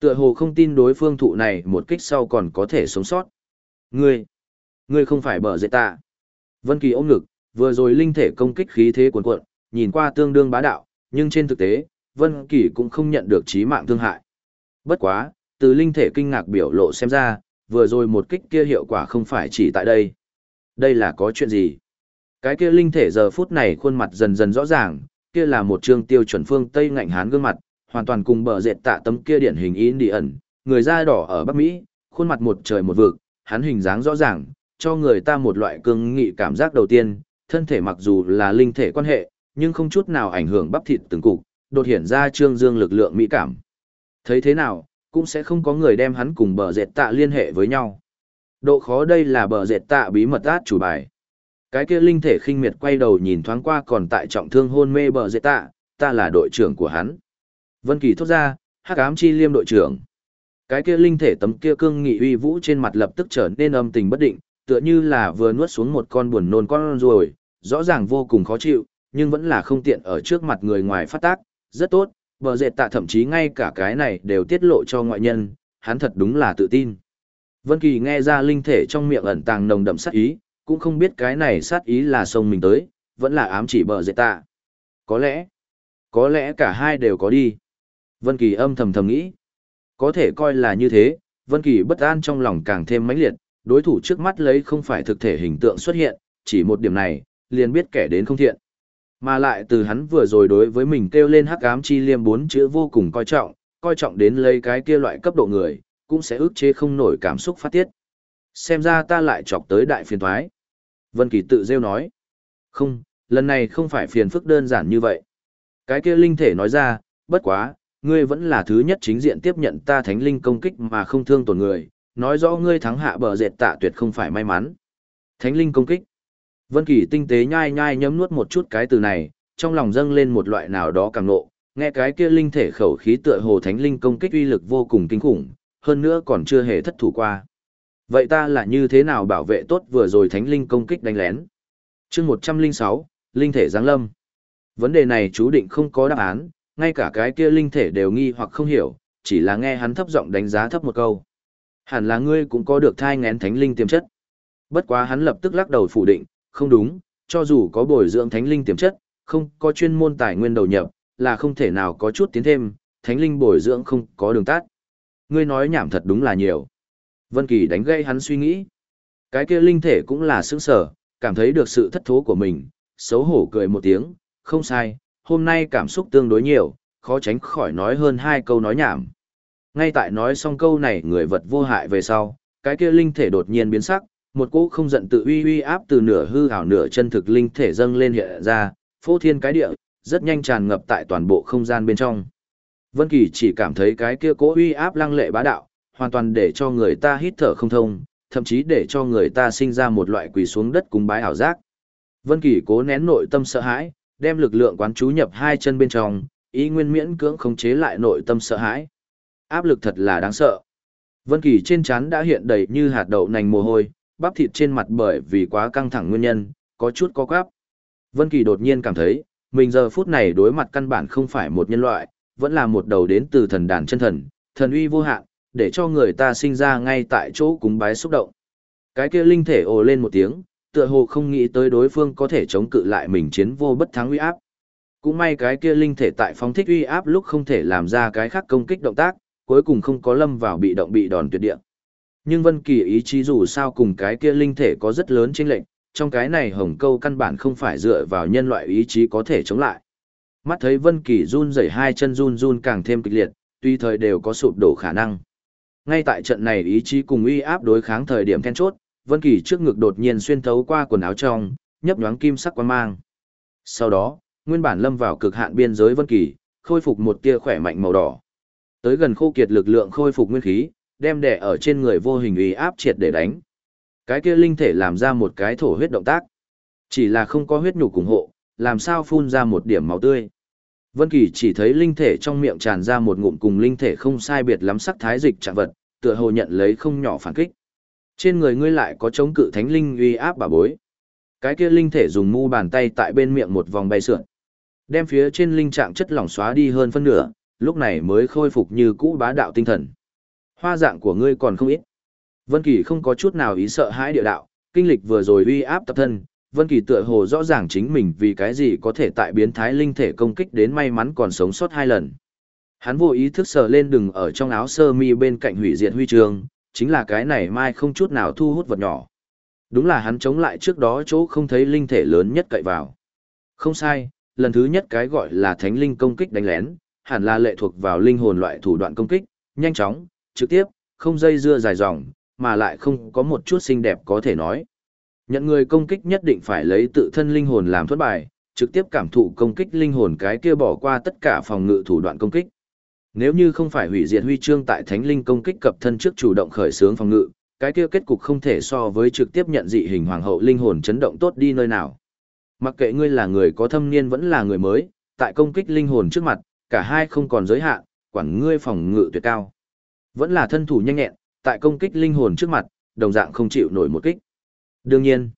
Tựa hồ không tin đối phương thụ này một kích sau còn có thể sống sót. Ngươi, ngươi không phải bở dễ ta. Vân Kỳ ôm ngực, vừa rồi linh thể công kích khí thế cuồn cuộn, nhìn qua tương đương bá đạo, nhưng trên thực tế, Vân Kỳ cũng không nhận được chí mạng thương hại. Bất quá, từ linh thể kinh ngạc biểu lộ xem ra, vừa rồi một kích kia hiệu quả không phải chỉ tại đây. Đây là có chuyện gì? Cái kia linh thể giờ phút này khuôn mặt dần dần rõ ràng, kia là một trương tiêu chuẩn phương Tây ngạnh hán gương mặt, hoàn toàn cùng bờ dệt tạ tấm kia điển hình ý đi ẩn, người da đỏ ở Bắc Mỹ, khuôn mặt một trời một vực, hắn hình dáng rõ ràng, cho người ta một loại cương nghị cảm giác đầu tiên, thân thể mặc dù là linh thể quan hệ, nhưng không chút nào ảnh hưởng bắp thịt từng cục, đột hiện ra trương dương lực lượng mỹ cảm. Thấy thế nào, cũng sẽ không có người đem hắn cùng bờ dệt tạ liên hệ với nhau. Độ khó đây là bờ dệt tạ bí mật át chủ bài. Cái kia linh thể khinh miệt quay đầu nhìn thoáng qua còn tại trọng thương hôn mê bờ dệt tạ, ta là đội trưởng của hắn. Vân Kỳ thốt ra, hắc ám chi liêm đội trưởng. Cái kia linh thể tấm kia cương nghị uy vũ trên mặt lập tức trở nên âm tình bất định, tựa như là vừa nuốt xuống một con buồn nôn con rồi, rõ ràng vô cùng khó chịu, nhưng vẫn là không tiện ở trước mặt người ngoài phát tác, rất tốt, bờ dệt tạ thậm chí ngay cả cái này đều tiết lộ cho ngoại nhân, hắn thật đúng là tự tin. Vân Kỳ nghe ra linh thể trong miệng ẩn tàng nồng đậm sát ý, cũng không biết cái này sát ý là sông mình tới, vẫn là ám chỉ bờ dệt tạ. Có lẽ, có lẽ cả hai đều có đi. Vân Kỳ âm thầm thầm nghĩ. Có thể coi là như thế, Vân Kỳ bất an trong lòng càng thêm mãnh liệt, đối thủ trước mắt lấy không phải thực thể hình tượng xuất hiện, chỉ một điểm này, liền biết kẻ đến không thiện. Mà lại từ hắn vừa rồi đối với mình kêu lên hắc ám chi liêm bốn chữ vô cùng coi trọng, coi trọng đến lấy cái kia loại cấp độ người, cũng sẽ ức chế không nổi cảm xúc phát tiết. Xem ra ta lại chọc tới đại phiền thoái. Vân Kỳ tự rêu nói. Không, lần này không phải phiền phức đơn giản như vậy. Cái kia linh thể nói ra, bất quá, ngươi vẫn là thứ nhất chính diện tiếp nhận ta thánh linh công kích mà không thương tổn người, nói rõ ngươi thắng hạ bờ dệt tạ tuyệt không phải may mắn. Thánh linh công kích. Vân Kỳ tinh tế nhai nhai nhấm nuốt một chút cái từ này, trong lòng dâng lên một loại nào đó càng nộ, nghe cái kia linh thể khẩu khí tựa hồ thánh linh công kích uy lực vô cùng kinh khủng, hơn nữa còn chưa hề thất thủ qua. Vậy ta là như thế nào bảo vệ tốt vừa rồi thánh linh công kích đánh lén? Chương 106, linh thể giáng lâm. Vấn đề này chú định không có đáp án, ngay cả cái kia linh thể đều nghi hoặc không hiểu, chỉ là nghe hắn thấp giọng đánh giá thấp một câu. Hẳn là ngươi cũng có được thai ngén thánh linh tiềm chất. Bất quá hắn lập tức lắc đầu phủ định, không đúng, cho dù có bồi dưỡng thánh linh tiềm chất, không có chuyên môn tài nguyên đầu nhập, là không thể nào có chút tiến thêm, thánh linh bồi dưỡng không có đường tắt. Ngươi nói nhảm thật đúng là nhiều. Vân Kỳ đánh gây hắn suy nghĩ. Cái kia linh thể cũng là sững sờ, cảm thấy được sự thất thố của mình, xấu hổ cười một tiếng, không sai, hôm nay cảm xúc tương đối nhiều, khó tránh khỏi nói hơn hai câu nói nhảm. Ngay tại nói xong câu này người vật vô hại về sau, cái kia linh thể đột nhiên biến sắc, một cỗ không giận tự uy uy áp từ nửa hư ảo nửa chân thực linh thể dâng lên hiện ra, phô thiên cái địa, rất nhanh tràn ngập tại toàn bộ không gian bên trong. Vân Kỳ chỉ cảm thấy cái kia cỗ uy áp lăng lệ bá đạo, hoàn toàn để cho người ta hít thở không thông, thậm chí để cho người ta sinh ra một loại quỳ xuống đất cúng bái ảo giác. Vân Kỳ cố nén nội tâm sợ hãi, đem lực lượng quán chú nhập hai chân bên trong, ý nguyên miễn cưỡng khống chế lại nội tâm sợ hãi. Áp lực thật là đáng sợ. Vân Kỳ trên trán đã hiện đầy như hạt đậu nành mồ hôi, bắp thịt trên mặt bởi vì quá căng thẳng nguyên nhân, có chút co quắp. Vân Kỳ đột nhiên cảm thấy, mình giờ phút này đối mặt căn bản không phải một nhân loại, vẫn là một đầu đến từ thần đàn chân thần, thần uy vô hạn, để cho người ta sinh ra ngay tại chỗ cúng bái xúc động. Cái kia linh thể ồ lên một tiếng, tựa hồ không nghĩ tới đối phương có thể chống cự lại mình chiến vô bất thắng uy áp. Cũng may cái kia linh thể tại phóng thích uy áp lúc không thể làm ra cái khác công kích động tác, cuối cùng không có lâm vào bị động bị đòn tuyệt địa. Nhưng Vân Kỳ ý chí dù sao cùng cái kia linh thể có rất lớn chênh lệch, trong cái này hồng câu căn bản không phải dựa vào nhân loại ý chí có thể chống lại. Mắt thấy Vân Kỳ run rẩy hai chân run run càng thêm kịch liệt, tuy thời đều có sụp đổ khả năng. Ngay tại trận này ý chí cùng uy áp đối kháng thời điểm then chốt, Vân Kỳ trước ngực đột nhiên xuyên thấu qua quần áo trong, nhấp nhoáng kim sắc quang mang. Sau đó, nguyên bản lâm vào cực hạn biên giới Vân Kỳ, khôi phục một tia khỏe mạnh màu đỏ. Tới gần khô kiệt lực lượng khôi phục nguyên khí, đem đẻ ở trên người vô hình uy áp triệt để đánh. Cái kia linh thể làm ra một cái thổ huyết động tác. Chỉ là không có huyết nhục ủng hộ, làm sao phun ra một điểm máu tươi. Vân Kỳ chỉ thấy linh thể trong miệng tràn ra một ngụm cùng linh thể không sai biệt lắm sắc thái dịch trạng vật, tựa hồ nhận lấy không nhỏ phản kích. Trên người ngươi lại có chống cự thánh linh uy áp bà bối. Cái kia linh thể dùng mu bàn tay tại bên miệng một vòng bay sượn. Đem phía trên linh trạng chất lỏng xóa đi hơn phân nửa, lúc này mới khôi phục như cũ bá đạo tinh thần. Hoa dạng của ngươi còn không ít. Vân Kỳ không có chút nào ý sợ hãi địa đạo, kinh lịch vừa rồi uy áp tập thân, Vân Kỳ tựa hồ rõ ràng chính mình vì cái gì có thể tại biến thái linh thể công kích đến may mắn còn sống sót hai lần. Hắn vô ý thức sờ lên đừng ở trong áo sơ mi bên cạnh hủy diệt huy chương, chính là cái này mai không chút nào thu hút vật nhỏ. Đúng là hắn chống lại trước đó chỗ không thấy linh thể lớn nhất cậy vào. Không sai, lần thứ nhất cái gọi là thánh linh công kích đánh lén, hẳn là lệ thuộc vào linh hồn loại thủ đoạn công kích, nhanh chóng, trực tiếp, không dây dưa dài dòng, mà lại không có một chút xinh đẹp có thể nói. Nhận người công kích nhất định phải lấy tự thân linh hồn làm thuất bài, trực tiếp cảm thụ công kích linh hồn cái kia bỏ qua tất cả phòng ngự thủ đoạn công kích. Nếu như không phải hủy diệt huy chương tại thánh linh công kích cập thân trước chủ động khởi xướng phòng ngự, cái kia kết cục không thể so với trực tiếp nhận dị hình hoàng hậu linh hồn chấn động tốt đi nơi nào. Mặc kệ ngươi là người có thâm niên vẫn là người mới, tại công kích linh hồn trước mặt, cả hai không còn giới hạn, quản ngươi phòng ngự tuyệt cao. Vẫn là thân thủ nhanh nhẹn, tại công kích linh hồn trước mặt, đồng dạng không chịu nổi một kích. Đương nhiên,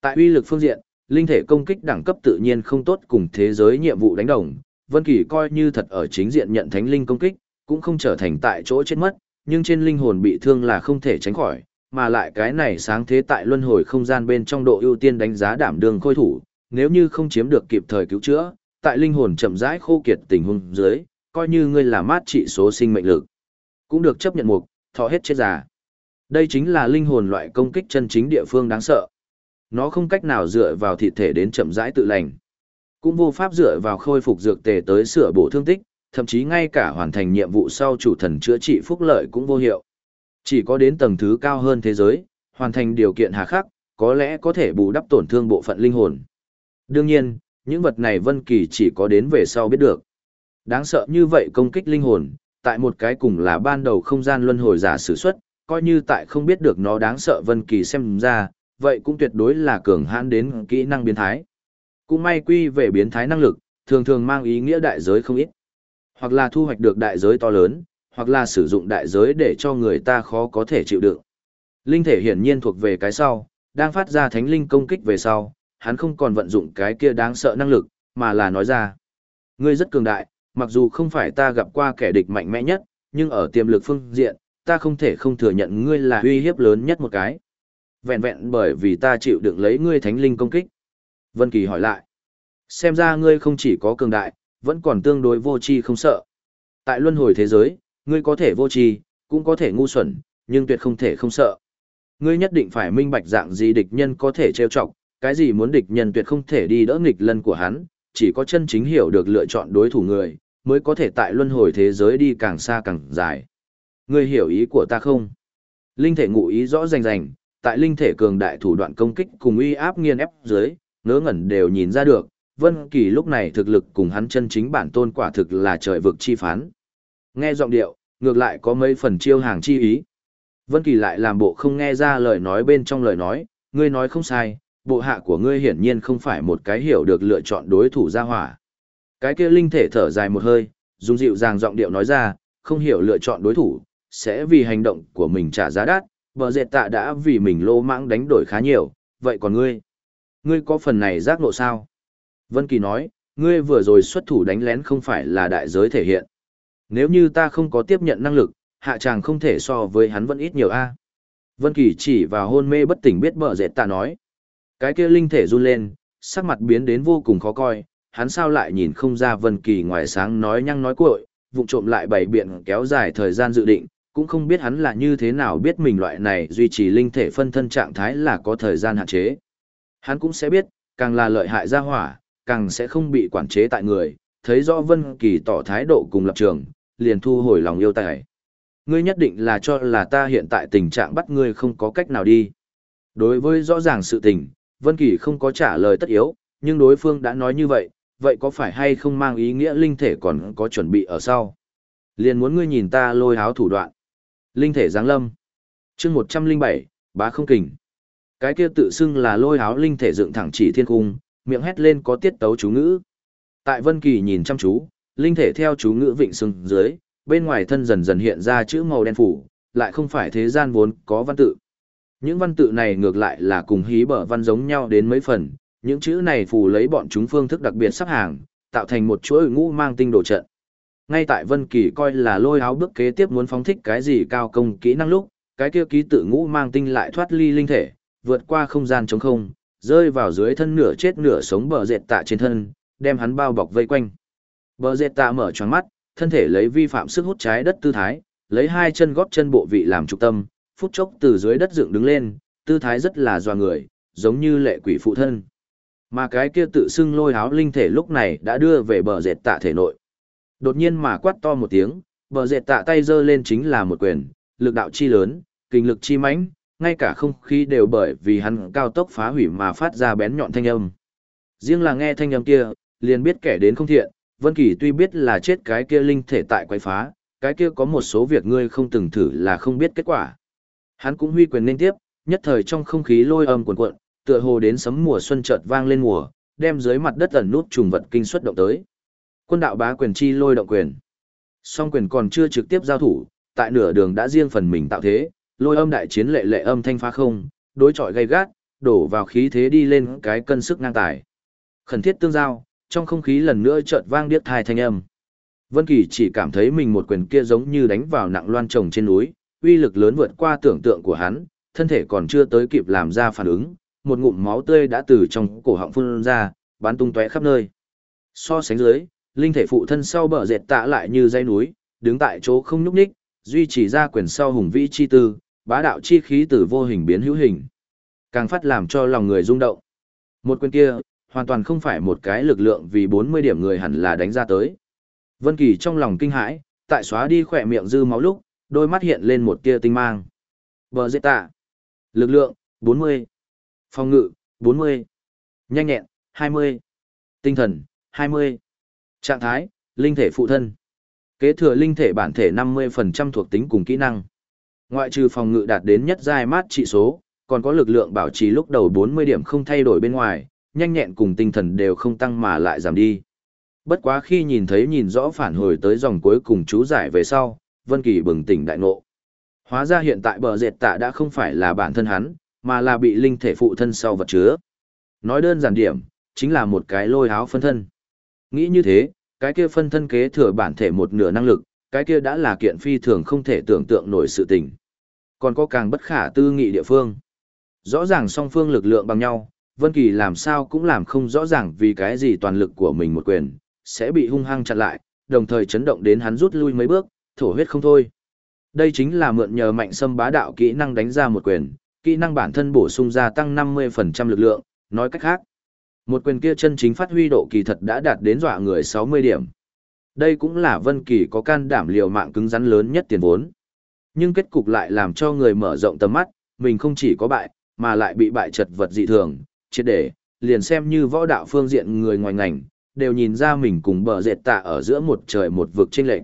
tại uy lực phương diện, linh thể công kích đẳng cấp tự nhiên không tốt cùng thế giới nhiệm vụ đánh đồng, Vân Kỳ coi như thật ở chính diện nhận thánh linh công kích, cũng không trở thành tại chỗ chết mất, nhưng trên linh hồn bị thương là không thể tránh khỏi, mà lại cái này sáng thế tại luân hồi không gian bên trong độ ưu tiên đánh giá đảm đường khôi thủ, nếu như không chiếm được kịp thời cứu chữa, tại linh hồn chậm rãi khô kiệt tình huống dưới, coi như ngươi là mát trị số sinh mệnh lực, cũng được chấp nhận mục, thọ hết chết già. Đây chính là linh hồn loại công kích chân chính địa phương đáng sợ. Nó không cách nào dựa vào thịt thể đến chậm rãi tự lành. Cũng vô pháp dựa vào khôi phục dược tề tới sửa bổ thương tích, thậm chí ngay cả hoàn thành nhiệm vụ sau chủ thần chữa trị phúc lợi cũng vô hiệu. Chỉ có đến tầng thứ cao hơn thế giới, hoàn thành điều kiện hà khắc, có lẽ có thể bù đắp tổn thương bộ phận linh hồn. Đương nhiên, những vật này Vân Kỳ chỉ có đến về sau biết được. Đáng sợ như vậy công kích linh hồn, tại một cái cùng là ban đầu không gian luân hồi giả sử xuất, coi như tại không biết được nó đáng sợ Vân Kỳ xem ra, vậy cũng tuyệt đối là cường hãn đến kỹ năng biến thái. Cũng may quy về biến thái năng lực, thường thường mang ý nghĩa đại giới không ít. Hoặc là thu hoạch được đại giới to lớn, hoặc là sử dụng đại giới để cho người ta khó có thể chịu đựng. Linh thể hiển nhiên thuộc về cái sau, đang phát ra thánh linh công kích về sau, hắn không còn vận dụng cái kia đáng sợ năng lực, mà là nói ra. Ngươi rất cường đại, mặc dù không phải ta gặp qua kẻ địch mạnh mẽ nhất, nhưng ở tiềm lực phương diện, ta không thể không thừa nhận ngươi là uy hiếp lớn nhất một cái. Vẹn vẹn bởi vì ta chịu đựng lấy ngươi thánh linh công kích. Vân Kỳ hỏi lại. Xem ra ngươi không chỉ có cường đại, vẫn còn tương đối vô tri không sợ. Tại luân hồi thế giới, ngươi có thể vô tri, cũng có thể ngu xuẩn, nhưng tuyệt không thể không sợ. Ngươi nhất định phải minh bạch dạng gì địch nhân có thể trêu chọc, cái gì muốn địch nhân tuyệt không thể đi đỡ nghịch lân của hắn, chỉ có chân chính hiểu được lựa chọn đối thủ người, mới có thể tại luân hồi thế giới đi càng xa càng dài. Ngươi hiểu ý của ta không? Linh thể ngụ ý rõ rành rành, tại linh thể cường đại thủ đoạn công kích cùng uy áp nghiền ép dưới, ngớ ngẩn đều nhìn ra được, Vân Kỳ lúc này thực lực cùng hắn chân chính bản tôn quả thực là trời vực chi phán. Nghe giọng điệu, ngược lại có mấy phần chiêu hàng chi ý. Vân Kỳ lại làm bộ không nghe ra lời nói bên trong lời nói, ngươi nói không sai, bộ hạ của ngươi hiển nhiên không phải một cái hiểu được lựa chọn đối thủ ra hỏa. Cái kia linh thể thở dài một hơi, dùng dịu dàng giọng điệu nói ra, không hiểu lựa chọn đối thủ, sẽ vì hành động của mình trả giá đắt, bờ dệt tạ đã vì mình lô mãng đánh đổi khá nhiều, vậy còn ngươi? Ngươi có phần này giác ngộ sao? Vân Kỳ nói, ngươi vừa rồi xuất thủ đánh lén không phải là đại giới thể hiện. Nếu như ta không có tiếp nhận năng lực, hạ chàng không thể so với hắn vẫn ít nhiều a. Vân Kỳ chỉ vào hôn mê bất tỉnh biết bờ dệt tạ nói. Cái kia linh thể run lên, sắc mặt biến đến vô cùng khó coi, hắn sao lại nhìn không ra Vân Kỳ ngoài sáng nói nhăng nói cuội, vụng trộm lại bày biện kéo dài thời gian dự định, cũng không biết hắn là như thế nào biết mình loại này duy trì linh thể phân thân trạng thái là có thời gian hạn chế. Hắn cũng sẽ biết, càng là lợi hại ra hỏa, càng sẽ không bị quản chế tại người, thấy rõ Vân Kỳ tỏ thái độ cùng lập trường, liền thu hồi lòng yêu tài. Ngươi nhất định là cho là ta hiện tại tình trạng bắt ngươi không có cách nào đi. Đối với rõ ràng sự tình, Vân Kỳ không có trả lời tất yếu, nhưng đối phương đã nói như vậy, vậy có phải hay không mang ý nghĩa linh thể còn có chuẩn bị ở sau? Liền muốn ngươi nhìn ta lôi háo thủ đoạn. Linh thể giáng lâm. Chương 107, bá không kình. Cái kia tự xưng là lôi háo linh thể dựng thẳng chỉ thiên cung, miệng hét lên có tiết tấu chú ngữ. Tại Vân Kỳ nhìn chăm chú, linh thể theo chú ngữ vịnh sừng dưới, bên ngoài thân dần dần hiện ra chữ màu đen phủ, lại không phải thế gian vốn có văn tự. Những văn tự này ngược lại là cùng hí bở văn giống nhau đến mấy phần, những chữ này phù lấy bọn chúng phương thức đặc biệt sắp hàng, tạo thành một chuỗi ngũ mang tinh đồ trận. Ngay tại Vân Kỳ coi là lôi áo bước kế tiếp muốn phóng thích cái gì cao công kỹ năng lúc, cái kia ký tự ngũ mang tinh lại thoát ly linh thể, vượt qua không gian trống không, rơi vào dưới thân nửa chết nửa sống bờ dệt tạ trên thân, đem hắn bao bọc vây quanh. Bờ dệt tạ mở choáng mắt, thân thể lấy vi phạm sức hút trái đất tư thái, lấy hai chân góp chân bộ vị làm trục tâm, phút chốc từ dưới đất dựng đứng lên, tư thái rất là doa người, giống như lệ quỷ phụ thân. Mà cái kia tự xưng lôi háo linh thể lúc này đã đưa về bờ dệt tạ thể nội. Đột nhiên mà quát to một tiếng, bờ dệt tạ tay giơ lên chính là một quyền, lực đạo chi lớn, kinh lực chi mãnh, ngay cả không khí đều bởi vì hắn cao tốc phá hủy mà phát ra bén nhọn thanh âm. Riêng là nghe thanh âm kia, liền biết kẻ đến không thiện, Vân Kỳ tuy biết là chết cái kia linh thể tại quái phá, cái kia có một số việc ngươi không từng thử là không biết kết quả. Hắn cũng huy quyền lên tiếp, nhất thời trong không khí lôi âm cuồn cuộn, tựa hồ đến sấm mùa xuân chợt vang lên mùa, đem dưới mặt đất ẩn nút trùng vật kinh xuất động tới. Quân đạo bá quyền chi lôi động quyền. Song quyền còn chưa trực tiếp giao thủ, tại nửa đường đã riêng phần mình tạo thế, lôi âm đại chiến lệ lệ âm thanh phá không, đối chọi gay gắt, đổ vào khí thế đi lên cái cân sức ngang tài. Khẩn thiết tương giao, trong không khí lần nữa chợt vang điếc thai thanh âm. Vân Kỳ chỉ cảm thấy mình một quyền kia giống như đánh vào nặng loan trồng trên núi, uy lực lớn vượt qua tưởng tượng của hắn, thân thể còn chưa tới kịp làm ra phản ứng, một ngụm máu tươi đã từ trong cổ họng phun ra, bắn tung tóe khắp nơi. So sánh dưới, linh thể phụ thân sau bờ dệt tạ lại như dây núi, đứng tại chỗ không nhúc nhích, duy trì ra quyền sau hùng vĩ chi tư, bá đạo chi khí từ vô hình biến hữu hình. Càng phát làm cho lòng người rung động. Một quyền kia, hoàn toàn không phải một cái lực lượng vì 40 điểm người hẳn là đánh ra tới. Vân Kỳ trong lòng kinh hãi, tại xóa đi khỏe miệng dư máu lúc, đôi mắt hiện lên một tia tinh mang. Bờ dệt tạ. Lực lượng, 40. Phòng ngự, 40. Nhanh nhẹn, 20. Tinh thần, 20. Trạng thái, linh thể phụ thân. Kế thừa linh thể bản thể 50% thuộc tính cùng kỹ năng. Ngoại trừ phòng ngự đạt đến nhất giai mát trị số, còn có lực lượng bảo trì lúc đầu 40 điểm không thay đổi bên ngoài, nhanh nhẹn cùng tinh thần đều không tăng mà lại giảm đi. Bất quá khi nhìn thấy nhìn rõ phản hồi tới dòng cuối cùng chú giải về sau, Vân Kỳ bừng tỉnh đại ngộ. Hóa ra hiện tại bờ dệt tạ đã không phải là bản thân hắn, mà là bị linh thể phụ thân sau vật chứa. Nói đơn giản điểm, chính là một cái lôi áo phân thân. Nghĩ như thế, cái kia phân thân kế thừa bản thể một nửa năng lực, cái kia đã là kiện phi thường không thể tưởng tượng nổi sự tình. Còn có càng bất khả tư nghị địa phương. Rõ ràng song phương lực lượng bằng nhau, Vân Kỳ làm sao cũng làm không rõ ràng vì cái gì toàn lực của mình một quyền, sẽ bị hung hăng chặn lại, đồng thời chấn động đến hắn rút lui mấy bước, thổ huyết không thôi. Đây chính là mượn nhờ mạnh xâm bá đạo kỹ năng đánh ra một quyền, kỹ năng bản thân bổ sung gia tăng 50% lực lượng, nói cách khác. Một quyền kia chân chính phát huy độ kỳ thật đã đạt đến dọa người 60 điểm. Đây cũng là Vân Kỳ có can đảm liều mạng cứng rắn lớn nhất tiền vốn. Nhưng kết cục lại làm cho người mở rộng tầm mắt, mình không chỉ có bại, mà lại bị bại chật vật dị thường, chết để, liền xem như võ đạo phương diện người ngoài ngành, đều nhìn ra mình cùng bờ dệt tạ ở giữa một trời một vực chênh lệch.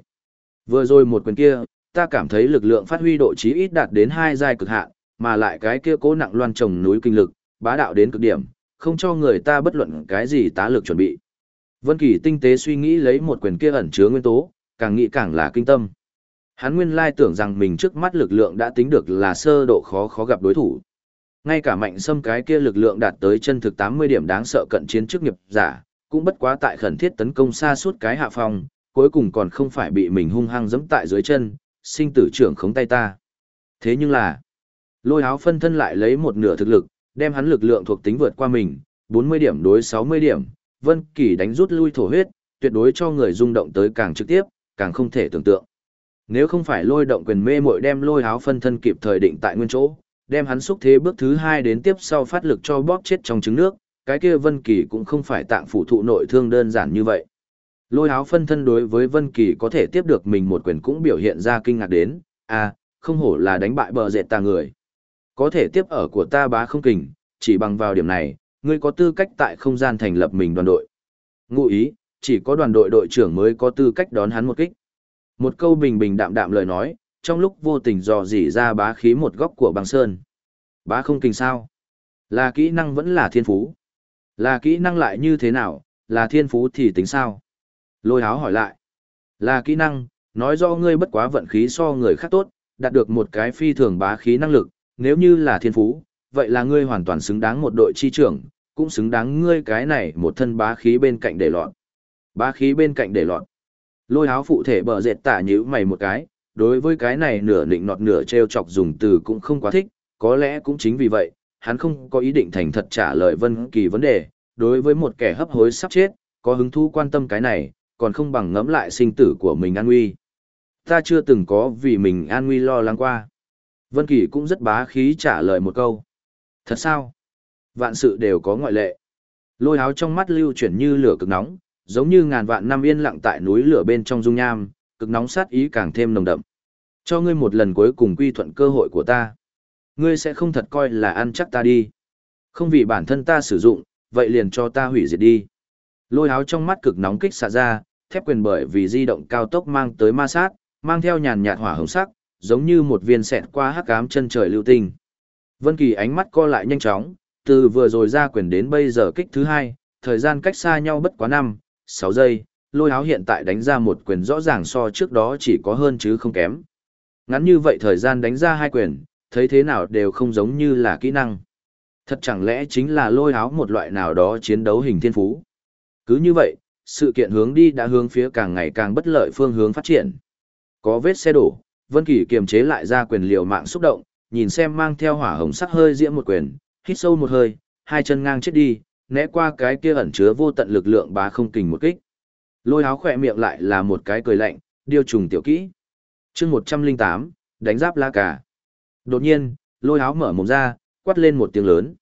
Vừa rồi một quyền kia, ta cảm thấy lực lượng phát huy độ chí ít đạt đến hai giai cực hạn, mà lại cái kia cố nặng loan trồng núi kinh lực, bá đạo đến cực điểm, không cho người ta bất luận cái gì tá lực chuẩn bị. Vân Kỳ tinh tế suy nghĩ lấy một quyền kia ẩn chứa nguyên tố, càng nghĩ càng là kinh tâm. Hắn nguyên lai tưởng rằng mình trước mắt lực lượng đã tính được là sơ độ khó khó gặp đối thủ. Ngay cả mạnh xâm cái kia lực lượng đạt tới chân thực 80 điểm đáng sợ cận chiến trước nghiệp giả, cũng bất quá tại khẩn thiết tấn công xa suốt cái hạ phòng, cuối cùng còn không phải bị mình hung hăng giẫm tại dưới chân, sinh tử trưởng khống tay ta. Thế nhưng là, lôi áo phân thân lại lấy một nửa thực lực, đem hắn lực lượng thuộc tính vượt qua mình, 40 điểm đối 60 điểm, Vân Kỳ đánh rút lui thổ huyết, tuyệt đối cho người rung động tới càng trực tiếp, càng không thể tưởng tượng. Nếu không phải lôi động quyền mê muội đem lôi áo phân thân kịp thời định tại nguyên chỗ, đem hắn xúc thế bước thứ 2 đến tiếp sau phát lực cho bóp chết trong trứng nước, cái kia Vân Kỳ cũng không phải tạng phủ thụ nội thương đơn giản như vậy. Lôi áo phân thân đối với Vân Kỳ có thể tiếp được mình một quyền cũng biểu hiện ra kinh ngạc đến, à, không hổ là đánh bại bờ dệt ta người. Có thể tiếp ở của ta bá không kình, chỉ bằng vào điểm này, ngươi có tư cách tại không gian thành lập mình đoàn đội. Ngụ ý, chỉ có đoàn đội đội trưởng mới có tư cách đón hắn một kích. Một câu bình bình đạm đạm lời nói, trong lúc vô tình dò dỉ ra bá khí một góc của băng sơn. Bá không kình sao? Là kỹ năng vẫn là thiên phú. Là kỹ năng lại như thế nào, là thiên phú thì tính sao? Lôi háo hỏi lại. Là kỹ năng, nói do ngươi bất quá vận khí so người khác tốt, đạt được một cái phi thường bá khí năng lực, nếu như là thiên phú, vậy là ngươi hoàn toàn xứng đáng một đội chi trưởng, cũng xứng đáng ngươi cái này một thân bá khí bên cạnh để lọt. Bá khí bên cạnh để lọt. Lôi áo phụ thể bờ dệt tả nhữ mày một cái, đối với cái này nửa định nọt nửa treo chọc dùng từ cũng không quá thích, có lẽ cũng chính vì vậy, hắn không có ý định thành thật trả lời Vân Kỳ vấn đề, đối với một kẻ hấp hối sắp chết, có hứng thú quan tâm cái này, còn không bằng ngẫm lại sinh tử của mình an nguy. Ta chưa từng có vì mình an nguy lo lắng qua. Vân Kỳ cũng rất bá khí trả lời một câu. Thật sao? Vạn sự đều có ngoại lệ. Lôi áo trong mắt lưu chuyển như lửa cực nóng, giống như ngàn vạn năm yên lặng tại núi lửa bên trong dung nham, cực nóng sát ý càng thêm nồng đậm. Cho ngươi một lần cuối cùng quy thuận cơ hội của ta. Ngươi sẽ không thật coi là ăn chắc ta đi. Không vì bản thân ta sử dụng, vậy liền cho ta hủy diệt đi. Lôi áo trong mắt cực nóng kích xạ ra, thép quyền bởi vì di động cao tốc mang tới ma sát, mang theo nhàn nhạt hỏa hồng sắc, giống như một viên xẹt qua hắc ám chân trời lưu tinh. Vân Kỳ ánh mắt co lại nhanh chóng, từ vừa rồi ra quyền đến bây giờ kích thứ hai, thời gian cách xa nhau bất quá 5, 6 giây, lôi áo hiện tại đánh ra một quyền rõ ràng so trước đó chỉ có hơn chứ không kém. Ngắn như vậy thời gian đánh ra hai quyền, thấy thế nào đều không giống như là kỹ năng. Thật chẳng lẽ chính là lôi áo một loại nào đó chiến đấu hình thiên phú. Cứ như vậy, sự kiện hướng đi đã hướng phía càng ngày càng bất lợi phương hướng phát triển. Có vết xe đổ, Vân Kỳ kiềm chế lại ra quyền liều mạng xúc động, nhìn xem mang theo hỏa hồng sắc hơi diễm một quyền, hít sâu một hơi, hai chân ngang chết đi, né qua cái kia ẩn chứa vô tận lực lượng bá không kình một kích. Lôi áo khỏe miệng lại là một cái cười lạnh, điêu trùng tiểu kỹ. chương 108, đánh giáp la cà. Đột nhiên, lôi áo mở mồm ra, quát lên một tiếng lớn.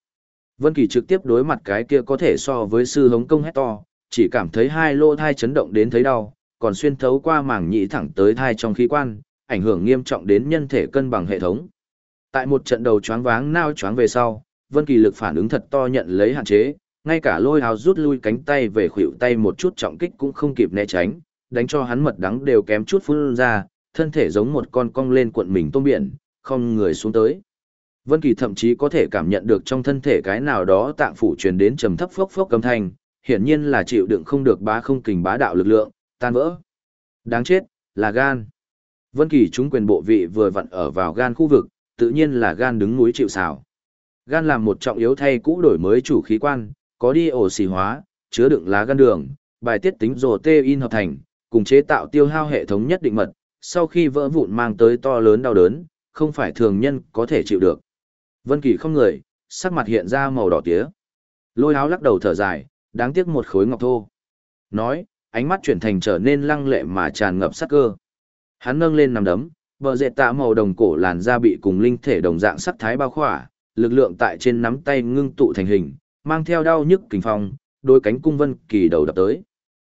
Vân Kỳ trực tiếp đối mặt cái kia có thể so với sư hống công hét to, chỉ cảm thấy hai lô thai chấn động đến thấy đau, còn xuyên thấu qua màng nhĩ thẳng tới thai trong khí quan, ảnh hưởng nghiêm trọng đến nhân thể cân bằng hệ thống. Tại một trận đầu choáng váng nao choáng về sau, Vân Kỳ lực phản ứng thật to nhận lấy hạn chế, ngay cả lôi hào rút lui cánh tay về khuỷu tay một chút trọng kích cũng không kịp né tránh, đánh cho hắn mật đắng đều kém chút phun ra, thân thể giống một con cong lên cuộn mình tôm biển, không người xuống tới. Vân Kỳ thậm chí có thể cảm nhận được trong thân thể cái nào đó tạng phủ truyền đến trầm thấp phốc phốc âm thanh, hiển nhiên là chịu đựng không được bá không kình bá đạo lực lượng, tan vỡ. Đáng chết, là gan. Vân Kỳ chúng quyền bộ vị vừa vặn ở vào gan khu vực, tự nhiên là gan đứng núi chịu sào. Gan làm một trọng yếu thay cũ đổi mới chủ khí quan, có đi ổ xì hóa, chứa đựng lá gan đường, bài tiết tính protein hợp thành, cùng chế tạo tiêu hao hệ thống nhất định mật, sau khi vỡ vụn mang tới to lớn đau đớn, không phải thường nhân có thể chịu được. Vân Kỳ không người, sắc mặt hiện ra màu đỏ tía. Lôi áo lắc đầu thở dài, đáng tiếc một khối ngọc thô. Nói, ánh mắt chuyển thành trở nên lăng lệ mà tràn ngập sát cơ. Hắn nâng lên nằm đấm, bờ dệt tạ màu đồng cổ làn da bị cùng linh thể đồng dạng sắc thái bao khỏa, lực lượng tại trên nắm tay ngưng tụ thành hình, mang theo đau nhức kình phong, đôi cánh cung vân kỳ đầu đập tới.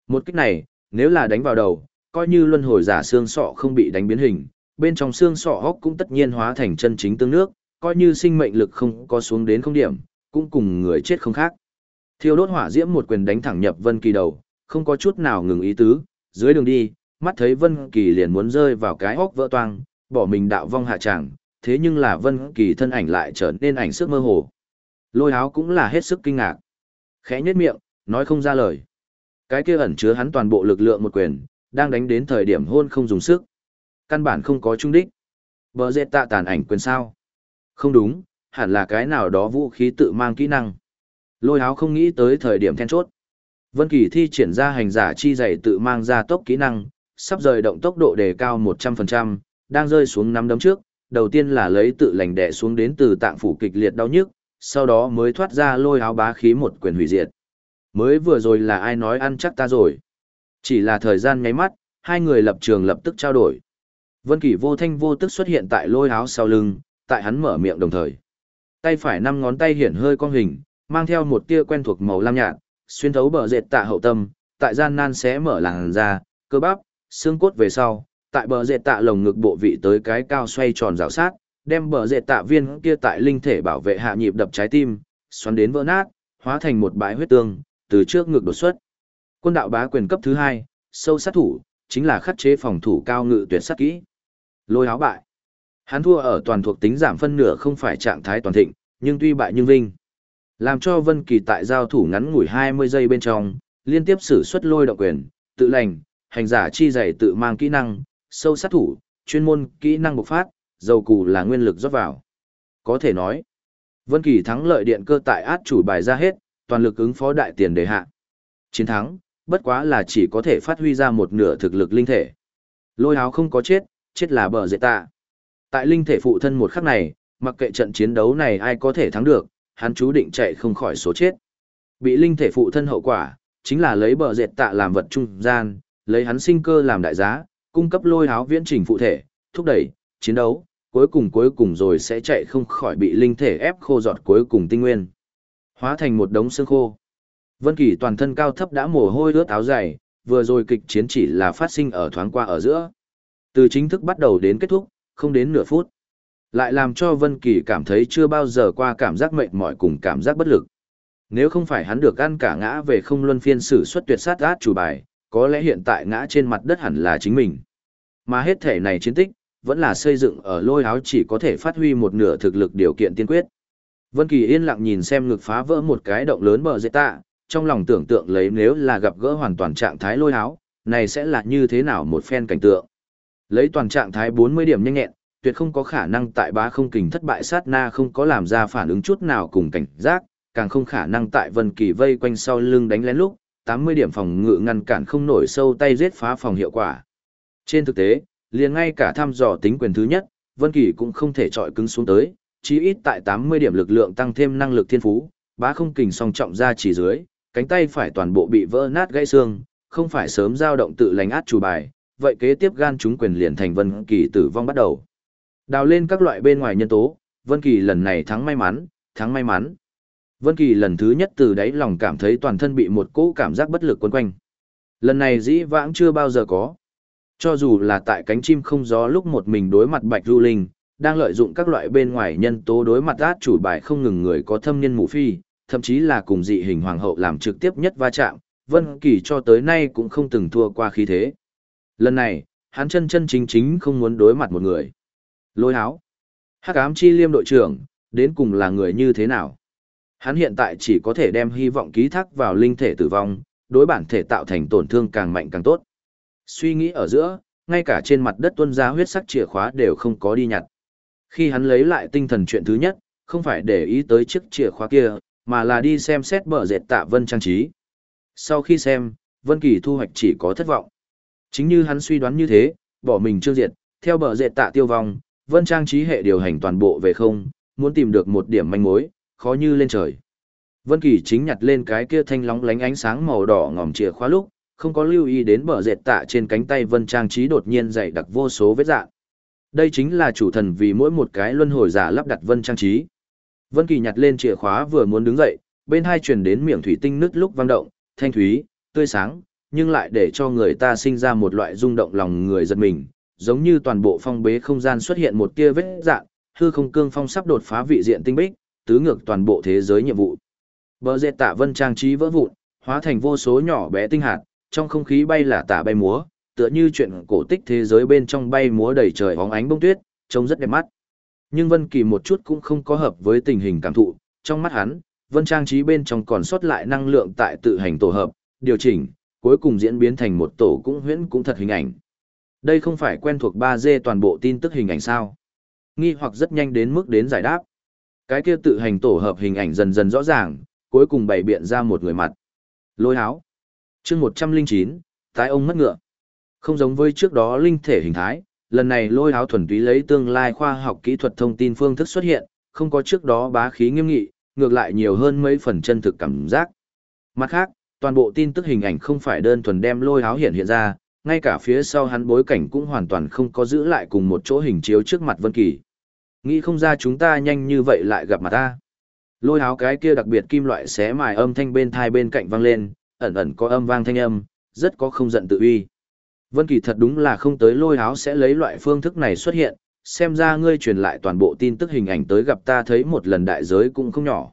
Một kích này, nếu là đánh vào đầu, coi như luân hồi giả xương sọ không bị đánh biến hình, bên trong xương sọ hốc cũng tất nhiên hóa thành chân chính tương nước, coi như sinh mệnh lực không có xuống đến không điểm, cũng cùng người chết không khác. Thiêu đốt hỏa diễm một quyền đánh thẳng nhập Vân Kỳ đầu, không có chút nào ngừng ý tứ, dưới đường đi, mắt thấy Vân Kỳ liền muốn rơi vào cái hốc vỡ toang, bỏ mình đạo vong hạ tràng, thế nhưng là Vân Kỳ thân ảnh lại trở nên ảnh sức mơ hồ. Lôi Háo cũng là hết sức kinh ngạc. Khẽ nhếch miệng, nói không ra lời. Cái kia ẩn chứa hắn toàn bộ lực lượng một quyền, đang đánh đến thời điểm hôn không dùng sức. Căn bản không có trung đích. Bờ dệt tạ tàn ảnh quyền sao? Không đúng, hẳn là cái nào đó vũ khí tự mang kỹ năng. Lôi Háo không nghĩ tới thời điểm then chốt. Vân Kỳ thi triển ra hành giả chi dày tự mang ra tốc kỹ năng, sắp rời động tốc độ đề cao 100%, đang rơi xuống năm đấm trước, đầu tiên là lấy tự lành đè xuống đến từ tạng phủ kịch liệt đau nhức, sau đó mới thoát ra lôi áo bá khí một quyền hủy diệt. Mới vừa rồi là ai nói ăn chắc ta rồi. Chỉ là thời gian nháy mắt, hai người lập trường lập tức trao đổi. Vân Kỳ vô thanh vô tức xuất hiện tại lôi áo sau lưng, tại hắn mở miệng đồng thời. Tay phải năm ngón tay hiển hơi cong hình, mang theo một tia quen thuộc màu lam nhạt, xuyên thấu bờ dệt tạ hậu tâm, tại gian nan xé mở làn da, cơ bắp, xương cốt về sau, tại bờ dệt tạ lồng ngực bộ vị tới cái cao xoay tròn rào sát, đem bờ dệt tạ viên kia tại linh thể bảo vệ hạ nhịp đập trái tim, xoắn đến vỡ nát, hóa thành một bãi huyết tương, từ trước ngực đột xuất. Quân đạo bá quyền cấp thứ hai, sâu sát thủ, chính là khắc chế phòng thủ cao ngự tuyệt sát kỹ. Lôi áo bại. Hắn thua ở toàn thuộc tính giảm phân nửa không phải trạng thái toàn thịnh, nhưng tuy bại nhưng vinh. Làm cho Vân Kỳ tại giao thủ ngắn ngủi 20 giây bên trong, liên tiếp sử xuất lôi động quyền, tự lành, hành giả chi dày tự mang kỹ năng, sâu sát thủ, chuyên môn kỹ năng bộc phát, dầu cù là nguyên lực rót vào. Có thể nói, Vân Kỳ thắng lợi điện cơ tại át chủ bài ra hết, toàn lực ứng phó đại tiền đề hạ. Chiến thắng, bất quá là chỉ có thể phát huy ra một nửa thực lực linh thể. Lôi áo không có chết, chết là bờ dệ tạ. Tại linh thể phụ thân một khắc này, mặc kệ trận chiến đấu này ai có thể thắng được, hắn chú định chạy không khỏi số chết. Bị linh thể phụ thân hậu quả, chính là lấy bờ dệt tạ làm vật trung gian, lấy hắn sinh cơ làm đại giá, cung cấp lôi háo viễn trình phụ thể, thúc đẩy, chiến đấu, cuối cùng cuối cùng rồi sẽ chạy không khỏi bị linh thể ép khô giọt cuối cùng tinh nguyên. Hóa thành một đống xương khô. Vân Kỳ toàn thân cao thấp đã mồ hôi ướt áo dày, vừa rồi kịch chiến chỉ là phát sinh ở thoáng qua ở giữa. Từ chính thức bắt đầu đến kết thúc, không đến nửa phút. Lại làm cho Vân Kỳ cảm thấy chưa bao giờ qua cảm giác mệt mỏi cùng cảm giác bất lực. Nếu không phải hắn được ăn cả ngã về không luân phiên sử xuất tuyệt sát át chủ bài, có lẽ hiện tại ngã trên mặt đất hẳn là chính mình. Mà hết thể này chiến tích, vẫn là xây dựng ở lôi áo chỉ có thể phát huy một nửa thực lực điều kiện tiên quyết. Vân Kỳ yên lặng nhìn xem ngực phá vỡ một cái động lớn bờ dây tạ, trong lòng tưởng tượng lấy nếu là gặp gỡ hoàn toàn trạng thái lôi áo, này sẽ là như thế nào một phen cảnh tượng. Lấy toàn trạng thái 40 điểm nhanh nhẹn, tuyệt không có khả năng tại bá không kình thất bại sát na không có làm ra phản ứng chút nào cùng cảnh giác, càng không khả năng tại Vân Kỳ vây quanh sau lưng đánh lén lúc, 80 điểm phòng ngự ngăn cản không nổi sâu tay giết phá phòng hiệu quả. Trên thực tế, liền ngay cả thăm dò tính quyền thứ nhất, Vân Kỳ cũng không thể trọi cứng xuống tới, chí ít tại 80 điểm lực lượng tăng thêm năng lực thiên phú, bá không kình song trọng ra chỉ dưới, cánh tay phải toàn bộ bị vỡ nát gãy xương, không phải sớm dao động tự lành át chủ bài, vậy kế tiếp gan chúng quyền liền thành Vân Kỳ tử vong bắt đầu. Đào lên các loại bên ngoài nhân tố, Vân Kỳ lần này thắng may mắn, thắng may mắn. Vân Kỳ lần thứ nhất từ đáy lòng cảm thấy toàn thân bị một cỗ cảm giác bất lực quấn quanh. Lần này dĩ vãng chưa bao giờ có. Cho dù là tại cánh chim không gió lúc một mình đối mặt Bạch Du Linh, đang lợi dụng các loại bên ngoài nhân tố đối mặt át chủ bài không ngừng người có thâm niên mù phi, thậm chí là cùng dị hình hoàng hậu làm trực tiếp nhất va chạm, Vân Kỳ cho tới nay cũng không từng thua qua khí thế. Lần này, hắn chân chân chính chính không muốn đối mặt một người. Lôi háo. Hắc ám chi liêm đội trưởng, đến cùng là người như thế nào? Hắn hiện tại chỉ có thể đem hy vọng ký thác vào linh thể tử vong, đối bản thể tạo thành tổn thương càng mạnh càng tốt. Suy nghĩ ở giữa, ngay cả trên mặt đất tuân ra huyết sắc chìa khóa đều không có đi nhặt. Khi hắn lấy lại tinh thần chuyện thứ nhất, không phải để ý tới chiếc chìa khóa kia, mà là đi xem xét bờ dệt tạ vân trang trí. Sau khi xem, Vân Kỳ thu hoạch chỉ có thất vọng. Chính như hắn suy đoán như thế, bỏ mình chưa diệt, theo bờ dệt tạ tiêu vong, Vân trang trí hệ điều hành toàn bộ về không, muốn tìm được một điểm manh mối, khó như lên trời. Vân Kỳ chính nhặt lên cái kia thanh lóng lánh ánh sáng màu đỏ ngòm chìa khóa lúc, không có lưu ý đến bờ dệt tạ trên cánh tay Vân trang trí đột nhiên dày đặc vô số vết rạn. Đây chính là chủ thần vì mỗi một cái luân hồi giả lắp đặt Vân trang trí. Vân Kỳ nhặt lên chìa khóa vừa muốn đứng dậy, bên hai truyền đến miệng thủy tinh nứt lúc vang động, thanh thúy, tươi sáng, nhưng lại để cho người ta sinh ra một loại rung động lòng người giật mình, giống như toàn bộ phong bế không gian xuất hiện một tia vết rạn, hư không cương phong sắp đột phá vị diện tinh bích, tứ ngược toàn bộ thế giới nhiệm vụ. Bờ dệt tạ vân trang trí vỡ vụn, hóa thành vô số nhỏ bé tinh hạt, trong không khí bay là tả bay múa, tựa như chuyện cổ tích thế giới bên trong bay múa đầy trời hóng ánh bông tuyết, trông rất đẹp mắt. Nhưng Vân Kỳ một chút cũng không có hợp với tình hình cảm thụ, trong mắt hắn, Vân trang trí bên trong còn sót lại năng lượng tại tự hành tổ hợp, điều chỉnh, cuối cùng diễn biến thành một tổ cũng huyễn cũng thật hình ảnh. Đây không phải quen thuộc 3D toàn bộ tin tức hình ảnh sao? Nghi hoặc rất nhanh đến mức đến giải đáp. Cái kia tự hành tổ hợp hình ảnh dần dần rõ ràng, cuối cùng bày biện ra một người mặt. Lôi háo. chương 109, tái ông mất ngựa. Không giống với trước đó linh thể hình thái, lần này lôi háo thuần túy lấy tương lai khoa học kỹ thuật thông tin phương thức xuất hiện, không có trước đó bá khí nghiêm nghị, ngược lại nhiều hơn mấy phần chân thực cảm giác. Mặt khác, toàn bộ tin tức hình ảnh không phải đơn thuần đem lôi háo hiện hiện ra, ngay cả phía sau hắn bối cảnh cũng hoàn toàn không có giữ lại cùng một chỗ hình chiếu trước mặt Vân Kỳ. Nghĩ không ra chúng ta nhanh như vậy lại gặp mặt ta. Lôi áo cái kia đặc biệt kim loại xé mài âm thanh bên thai bên cạnh vang lên, ẩn ẩn có âm vang thanh âm, rất có không giận tự uy. Vân Kỳ thật đúng là không tới lôi áo sẽ lấy loại phương thức này xuất hiện, xem ra ngươi truyền lại toàn bộ tin tức hình ảnh tới gặp ta thấy một lần đại giới cũng không nhỏ.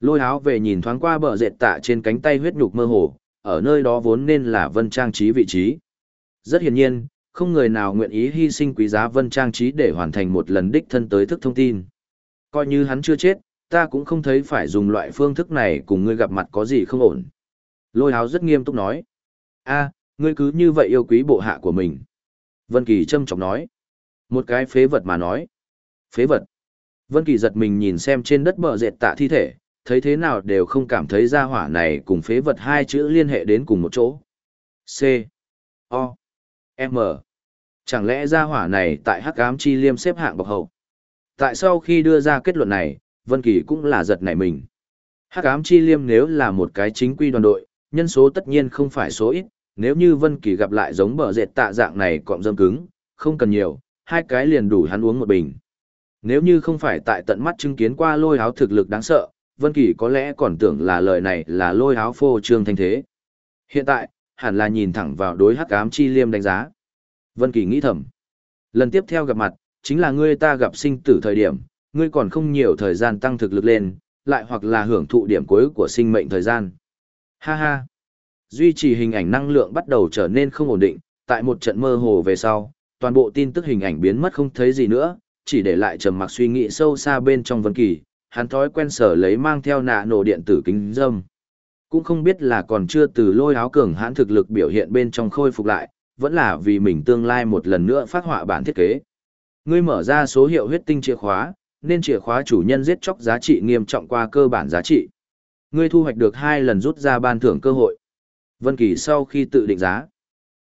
Lôi áo về nhìn thoáng qua bờ dệt tạ trên cánh tay huyết nhục mơ hồ, ở nơi đó vốn nên là vân trang trí vị trí. Rất hiển nhiên, không người nào nguyện ý hy sinh quý giá vân trang trí để hoàn thành một lần đích thân tới thức thông tin. Coi như hắn chưa chết, ta cũng không thấy phải dùng loại phương thức này cùng ngươi gặp mặt có gì không ổn. Lôi háo rất nghiêm túc nói. a ngươi cứ như vậy yêu quý bộ hạ của mình. Vân Kỳ châm trọng nói. Một cái phế vật mà nói, Phế vật. Vân Kỳ giật mình nhìn xem trên đất bờ dệt tạ thi thể, thấy thế nào đều không cảm thấy ra hỏa này cùng phế vật hai chữ liên hệ đến cùng một chỗ. C. O. M. Chẳng lẽ ra hỏa này tại hắc ám chi liêm xếp hạng bậc hậu? Tại sau khi đưa ra kết luận này, Vân Kỳ cũng là giật nảy mình. Hắc ám chi liêm nếu là một cái chính quy đoàn đội, nhân số tất nhiên không phải số ít, nếu như Vân Kỳ gặp lại giống bờ dệt tạ dạng này cọm dâm cứng, không cần nhiều, hai cái liền đủ hắn uống một bình. Nếu như không phải tại tận mắt chứng kiến qua lôi áo thực lực đáng sợ, Vân Kỳ có lẽ còn tưởng là lời này là lôi áo phô trương thanh thế. Hiện tại, hẳn là nhìn thẳng vào đối hắc ám chi liêm đánh giá. Vân Kỳ nghĩ thầm. Lần tiếp theo gặp mặt, chính là ngươi ta gặp sinh tử thời điểm, ngươi còn không nhiều thời gian tăng thực lực lên, lại hoặc là hưởng thụ điểm cuối của sinh mệnh thời gian. Ha ha. Duy trì hình ảnh năng lượng bắt đầu trở nên không ổn định, tại một trận mơ hồ về sau, toàn bộ tin tức hình ảnh biến mất không thấy gì nữa, chỉ để lại trầm mặc suy nghĩ sâu xa bên trong Vân Kỳ, hắn thói quen sở lấy mang theo nạ nổ điện tử kính dâm. Cũng không biết là còn chưa từ lôi áo cường hãn thực lực biểu hiện bên trong khôi phục lại, vẫn là vì mình tương lai một lần nữa phát họa bản thiết kế. Ngươi mở ra số hiệu huyết tinh chìa khóa, nên chìa khóa chủ nhân giết chóc giá trị nghiêm trọng qua cơ bản giá trị. Ngươi thu hoạch được hai lần rút ra ban thưởng cơ hội. Vân Kỳ sau khi tự định giá,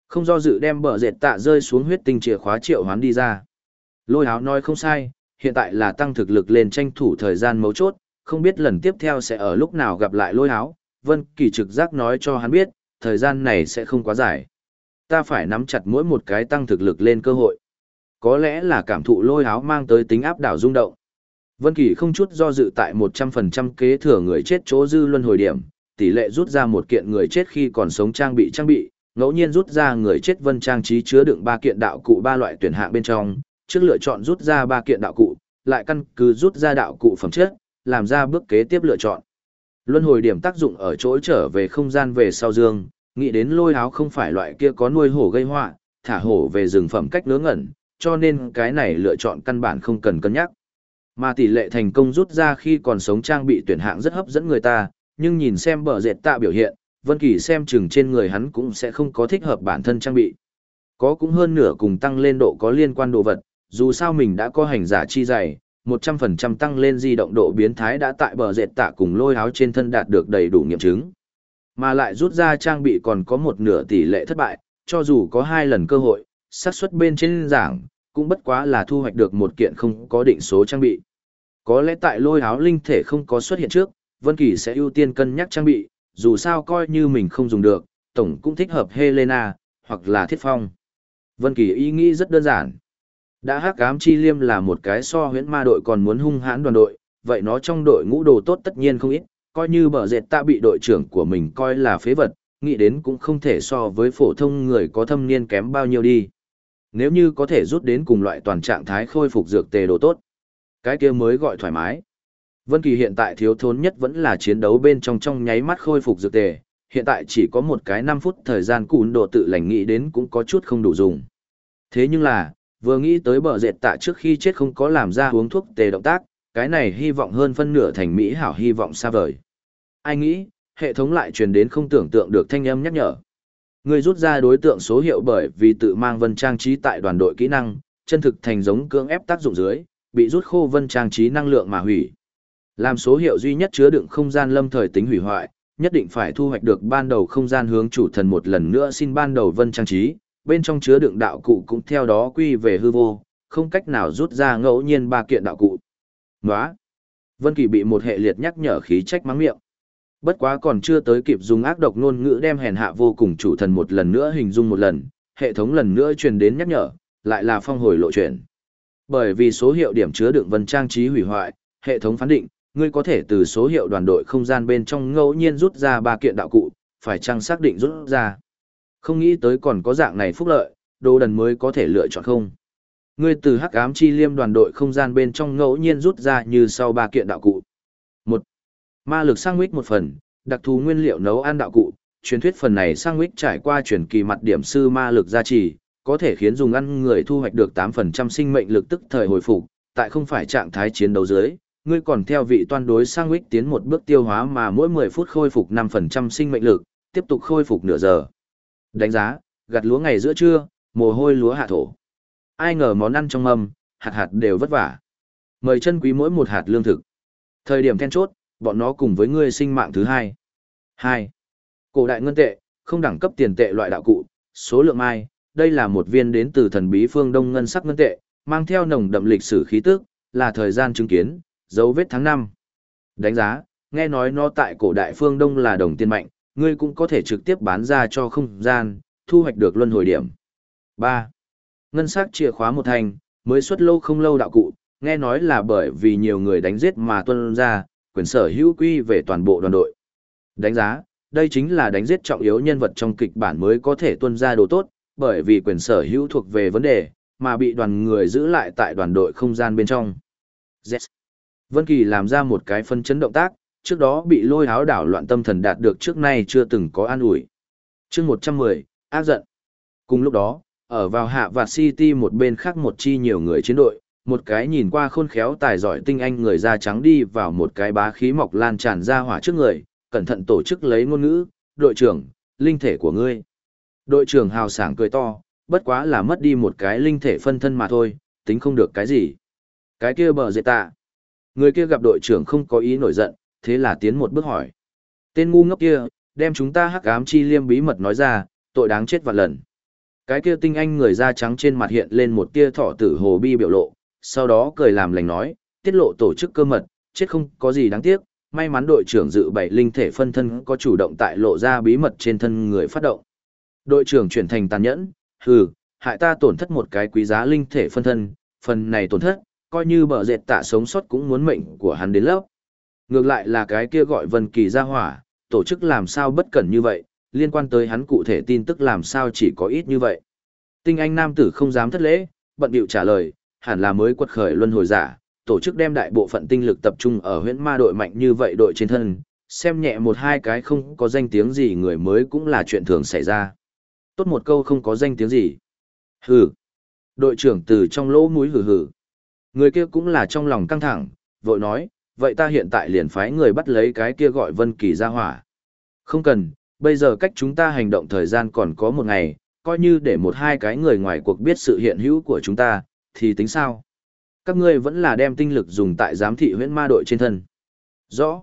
không do dự đem bờ dệt tạ rơi xuống huyết tinh chìa khóa triệu hoán đi ra. Lôi áo nói không sai, hiện tại là tăng thực lực lên tranh thủ thời gian mấu chốt, không biết lần tiếp theo sẽ ở lúc nào gặp lại lôi áo. Vân Kỳ trực giác nói cho hắn biết, thời gian này sẽ không quá dài. Ta phải nắm chặt mỗi một cái tăng thực lực lên cơ hội. Có lẽ là cảm thụ lôi áo mang tới tính áp đảo rung động. Vân Kỳ không chút do dự tại 100% kế thừa người chết chỗ dư luân hồi điểm, tỷ lệ rút ra một kiện người chết khi còn sống trang bị trang bị, ngẫu nhiên rút ra người chết vân trang trí chứa đựng ba kiện đạo cụ ba loại tuyển hạng bên trong, trước lựa chọn rút ra ba kiện đạo cụ, lại căn cứ rút ra đạo cụ phẩm chất, làm ra bước kế tiếp lựa chọn. Luân hồi điểm tác dụng ở chỗ trở về không gian về sau dương, nghĩ đến lôi áo không phải loại kia có nuôi hổ gây họa, thả hổ về rừng phẩm cách nướng ngẩn, cho nên cái này lựa chọn căn bản không cần cân nhắc. Mà tỷ lệ thành công rút ra khi còn sống trang bị tuyển hạng rất hấp dẫn người ta, nhưng nhìn xem bờ dệt tạ biểu hiện, Vân Kỳ xem chừng trên người hắn cũng sẽ không có thích hợp bản thân trang bị. Có cũng hơn nửa cùng tăng lên độ có liên quan đồ vật, dù sao mình đã có hành giả chi dày, 100% tăng lên di động độ biến thái đã tại bờ dệt tạ cùng lôi áo trên thân đạt được đầy đủ nghiệm chứng. Mà lại rút ra trang bị còn có một nửa tỷ lệ thất bại, cho dù có hai lần cơ hội, xác suất bên trên giảng, cũng bất quá là thu hoạch được một kiện không có định số trang bị. Có lẽ tại lôi áo linh thể không có xuất hiện trước, Vân Kỳ sẽ ưu tiên cân nhắc trang bị, dù sao coi như mình không dùng được, tổng cũng thích hợp Helena, hoặc là Thiết Phong. Vân Kỳ ý nghĩ rất đơn giản. Đã hắc ám chi liêm là một cái so huyễn ma đội còn muốn hung hãn đoàn đội, vậy nó trong đội ngũ đồ tốt tất nhiên không ít, coi như bờ dệt ta bị đội trưởng của mình coi là phế vật, nghĩ đến cũng không thể so với phổ thông người có thâm niên kém bao nhiêu đi. Nếu như có thể rút đến cùng loại toàn trạng thái khôi phục dược tề đồ tốt, cái kia mới gọi thoải mái. Vân Kỳ hiện tại thiếu thốn nhất vẫn là chiến đấu bên trong trong nháy mắt khôi phục dược tề, hiện tại chỉ có một cái 5 phút thời gian cún độ tự lành nghĩ đến cũng có chút không đủ dùng. Thế nhưng là, vừa nghĩ tới bờ dệt tạ trước khi chết không có làm ra uống thuốc tề động tác, cái này hy vọng hơn phân nửa thành Mỹ hảo hy vọng xa vời. Ai nghĩ, hệ thống lại truyền đến không tưởng tượng được thanh âm nhắc nhở. Người rút ra đối tượng số hiệu bởi vì tự mang vân trang trí tại đoàn đội kỹ năng, chân thực thành giống cưỡng ép tác dụng dưới, bị rút khô vân trang trí năng lượng mà hủy. Làm số hiệu duy nhất chứa đựng không gian lâm thời tính hủy hoại, nhất định phải thu hoạch được ban đầu không gian hướng chủ thần một lần nữa xin ban đầu vân trang trí, bên trong chứa đựng đạo cụ cũng theo đó quy về hư vô, không cách nào rút ra ngẫu nhiên ba kiện đạo cụ. Nóa! Vân Kỳ bị một hệ liệt nhắc nhở khí trách mắng miệng. Bất quá còn chưa tới kịp dùng ác độc ngôn ngữ đem hèn hạ vô cùng chủ thần một lần nữa hình dung một lần, hệ thống lần nữa truyền đến nhắc nhở, lại là phong hồi lộ chuyển. Bởi vì số hiệu điểm chứa đựng vân trang trí hủy hoại, hệ thống phán định, ngươi có thể từ số hiệu đoàn đội không gian bên trong ngẫu nhiên rút ra ba kiện đạo cụ, phải chăng xác định rút ra. Không nghĩ tới còn có dạng này phúc lợi, đồ đần mới có thể lựa chọn không. Ngươi từ hắc ám chi liêm đoàn đội không gian bên trong ngẫu nhiên rút ra như sau ba kiện đạo cụ. một Ma lực sang một phần, đặc thù nguyên liệu nấu ăn đạo cụ, truyền thuyết phần này sang trải qua truyền kỳ mặt điểm sư ma lực gia trì, có thể khiến dùng ăn người thu hoạch được 8% sinh mệnh lực tức thời hồi phục, tại không phải trạng thái chiến đấu dưới, ngươi còn theo vị toan đối sang ích tiến một bước tiêu hóa mà mỗi 10 phút khôi phục 5% sinh mệnh lực, tiếp tục khôi phục nửa giờ. Đánh giá, gặt lúa ngày giữa trưa, mồ hôi lúa hạ thổ. Ai ngờ món ăn trong mâm, hạt hạt đều vất vả. Mời chân quý mỗi một hạt lương thực. Thời điểm then chốt, bọn nó cùng với ngươi sinh mạng thứ hai. 2. Cổ đại ngân tệ, không đẳng cấp tiền tệ loại đạo cụ, số lượng mai, đây là một viên đến từ thần bí phương Đông ngân sắc ngân tệ, mang theo nồng đậm lịch sử khí tức, là thời gian chứng kiến, dấu vết tháng năm. Đánh giá, nghe nói nó tại cổ đại phương Đông là đồng tiền mạnh, ngươi cũng có thể trực tiếp bán ra cho không gian, thu hoạch được luân hồi điểm. 3. Ngân sắc chìa khóa một thành, mới xuất lâu không lâu đạo cụ, nghe nói là bởi vì nhiều người đánh giết mà tuân ra, quyền sở hữu quy về toàn bộ đoàn đội. Đánh giá, đây chính là đánh giết trọng yếu nhân vật trong kịch bản mới có thể tuân ra đồ tốt, bởi vì quyền sở hữu thuộc về vấn đề, mà bị đoàn người giữ lại tại đoàn đội không gian bên trong. Yes. Vân Kỳ làm ra một cái phân chấn động tác, trước đó bị lôi háo đảo loạn tâm thần đạt được trước nay chưa từng có an ủi. chương 110, ác giận. Cùng lúc đó, ở vào hạ và City một bên khác một chi nhiều người chiến đội, một cái nhìn qua khôn khéo tài giỏi tinh anh người da trắng đi vào một cái bá khí mọc lan tràn ra hỏa trước người, cẩn thận tổ chức lấy ngôn ngữ, đội trưởng, linh thể của ngươi. Đội trưởng hào sảng cười to, bất quá là mất đi một cái linh thể phân thân mà thôi, tính không được cái gì. Cái kia bờ dệ tạ. Người kia gặp đội trưởng không có ý nổi giận, thế là tiến một bước hỏi. Tên ngu ngốc kia, đem chúng ta hắc ám chi liêm bí mật nói ra, tội đáng chết vạn lần. Cái kia tinh anh người da trắng trên mặt hiện lên một tia thọ tử hồ bi biểu lộ, sau đó cười làm lành nói, tiết lộ tổ chức cơ mật, chết không có gì đáng tiếc, may mắn đội trưởng dự bảy linh thể phân thân có chủ động tại lộ ra bí mật trên thân người phát động. Đội trưởng chuyển thành tàn nhẫn, hừ, hại ta tổn thất một cái quý giá linh thể phân thân, phần này tổn thất, coi như bờ dệt tạ sống sót cũng muốn mệnh của hắn đến lớp. Ngược lại là cái kia gọi Vân Kỳ ra hỏa, tổ chức làm sao bất cẩn như vậy, liên quan tới hắn cụ thể tin tức làm sao chỉ có ít như vậy. Tinh anh nam tử không dám thất lễ, bận bịu trả lời, hẳn là mới quật khởi luân hồi giả, tổ chức đem đại bộ phận tinh lực tập trung ở huyễn ma đội mạnh như vậy đội trên thân, xem nhẹ một hai cái không có danh tiếng gì người mới cũng là chuyện thường xảy ra. Tốt một câu không có danh tiếng gì. Hừ. Đội trưởng từ trong lỗ mũi hừ hừ. Người kia cũng là trong lòng căng thẳng, vội nói, vậy ta hiện tại liền phái người bắt lấy cái kia gọi Vân Kỳ ra hỏa. Không cần, bây giờ cách chúng ta hành động thời gian còn có một ngày, coi như để một hai cái người ngoài cuộc biết sự hiện hữu của chúng ta, thì tính sao? Các ngươi vẫn là đem tinh lực dùng tại giám thị huyễn ma đội trên thân. Rõ.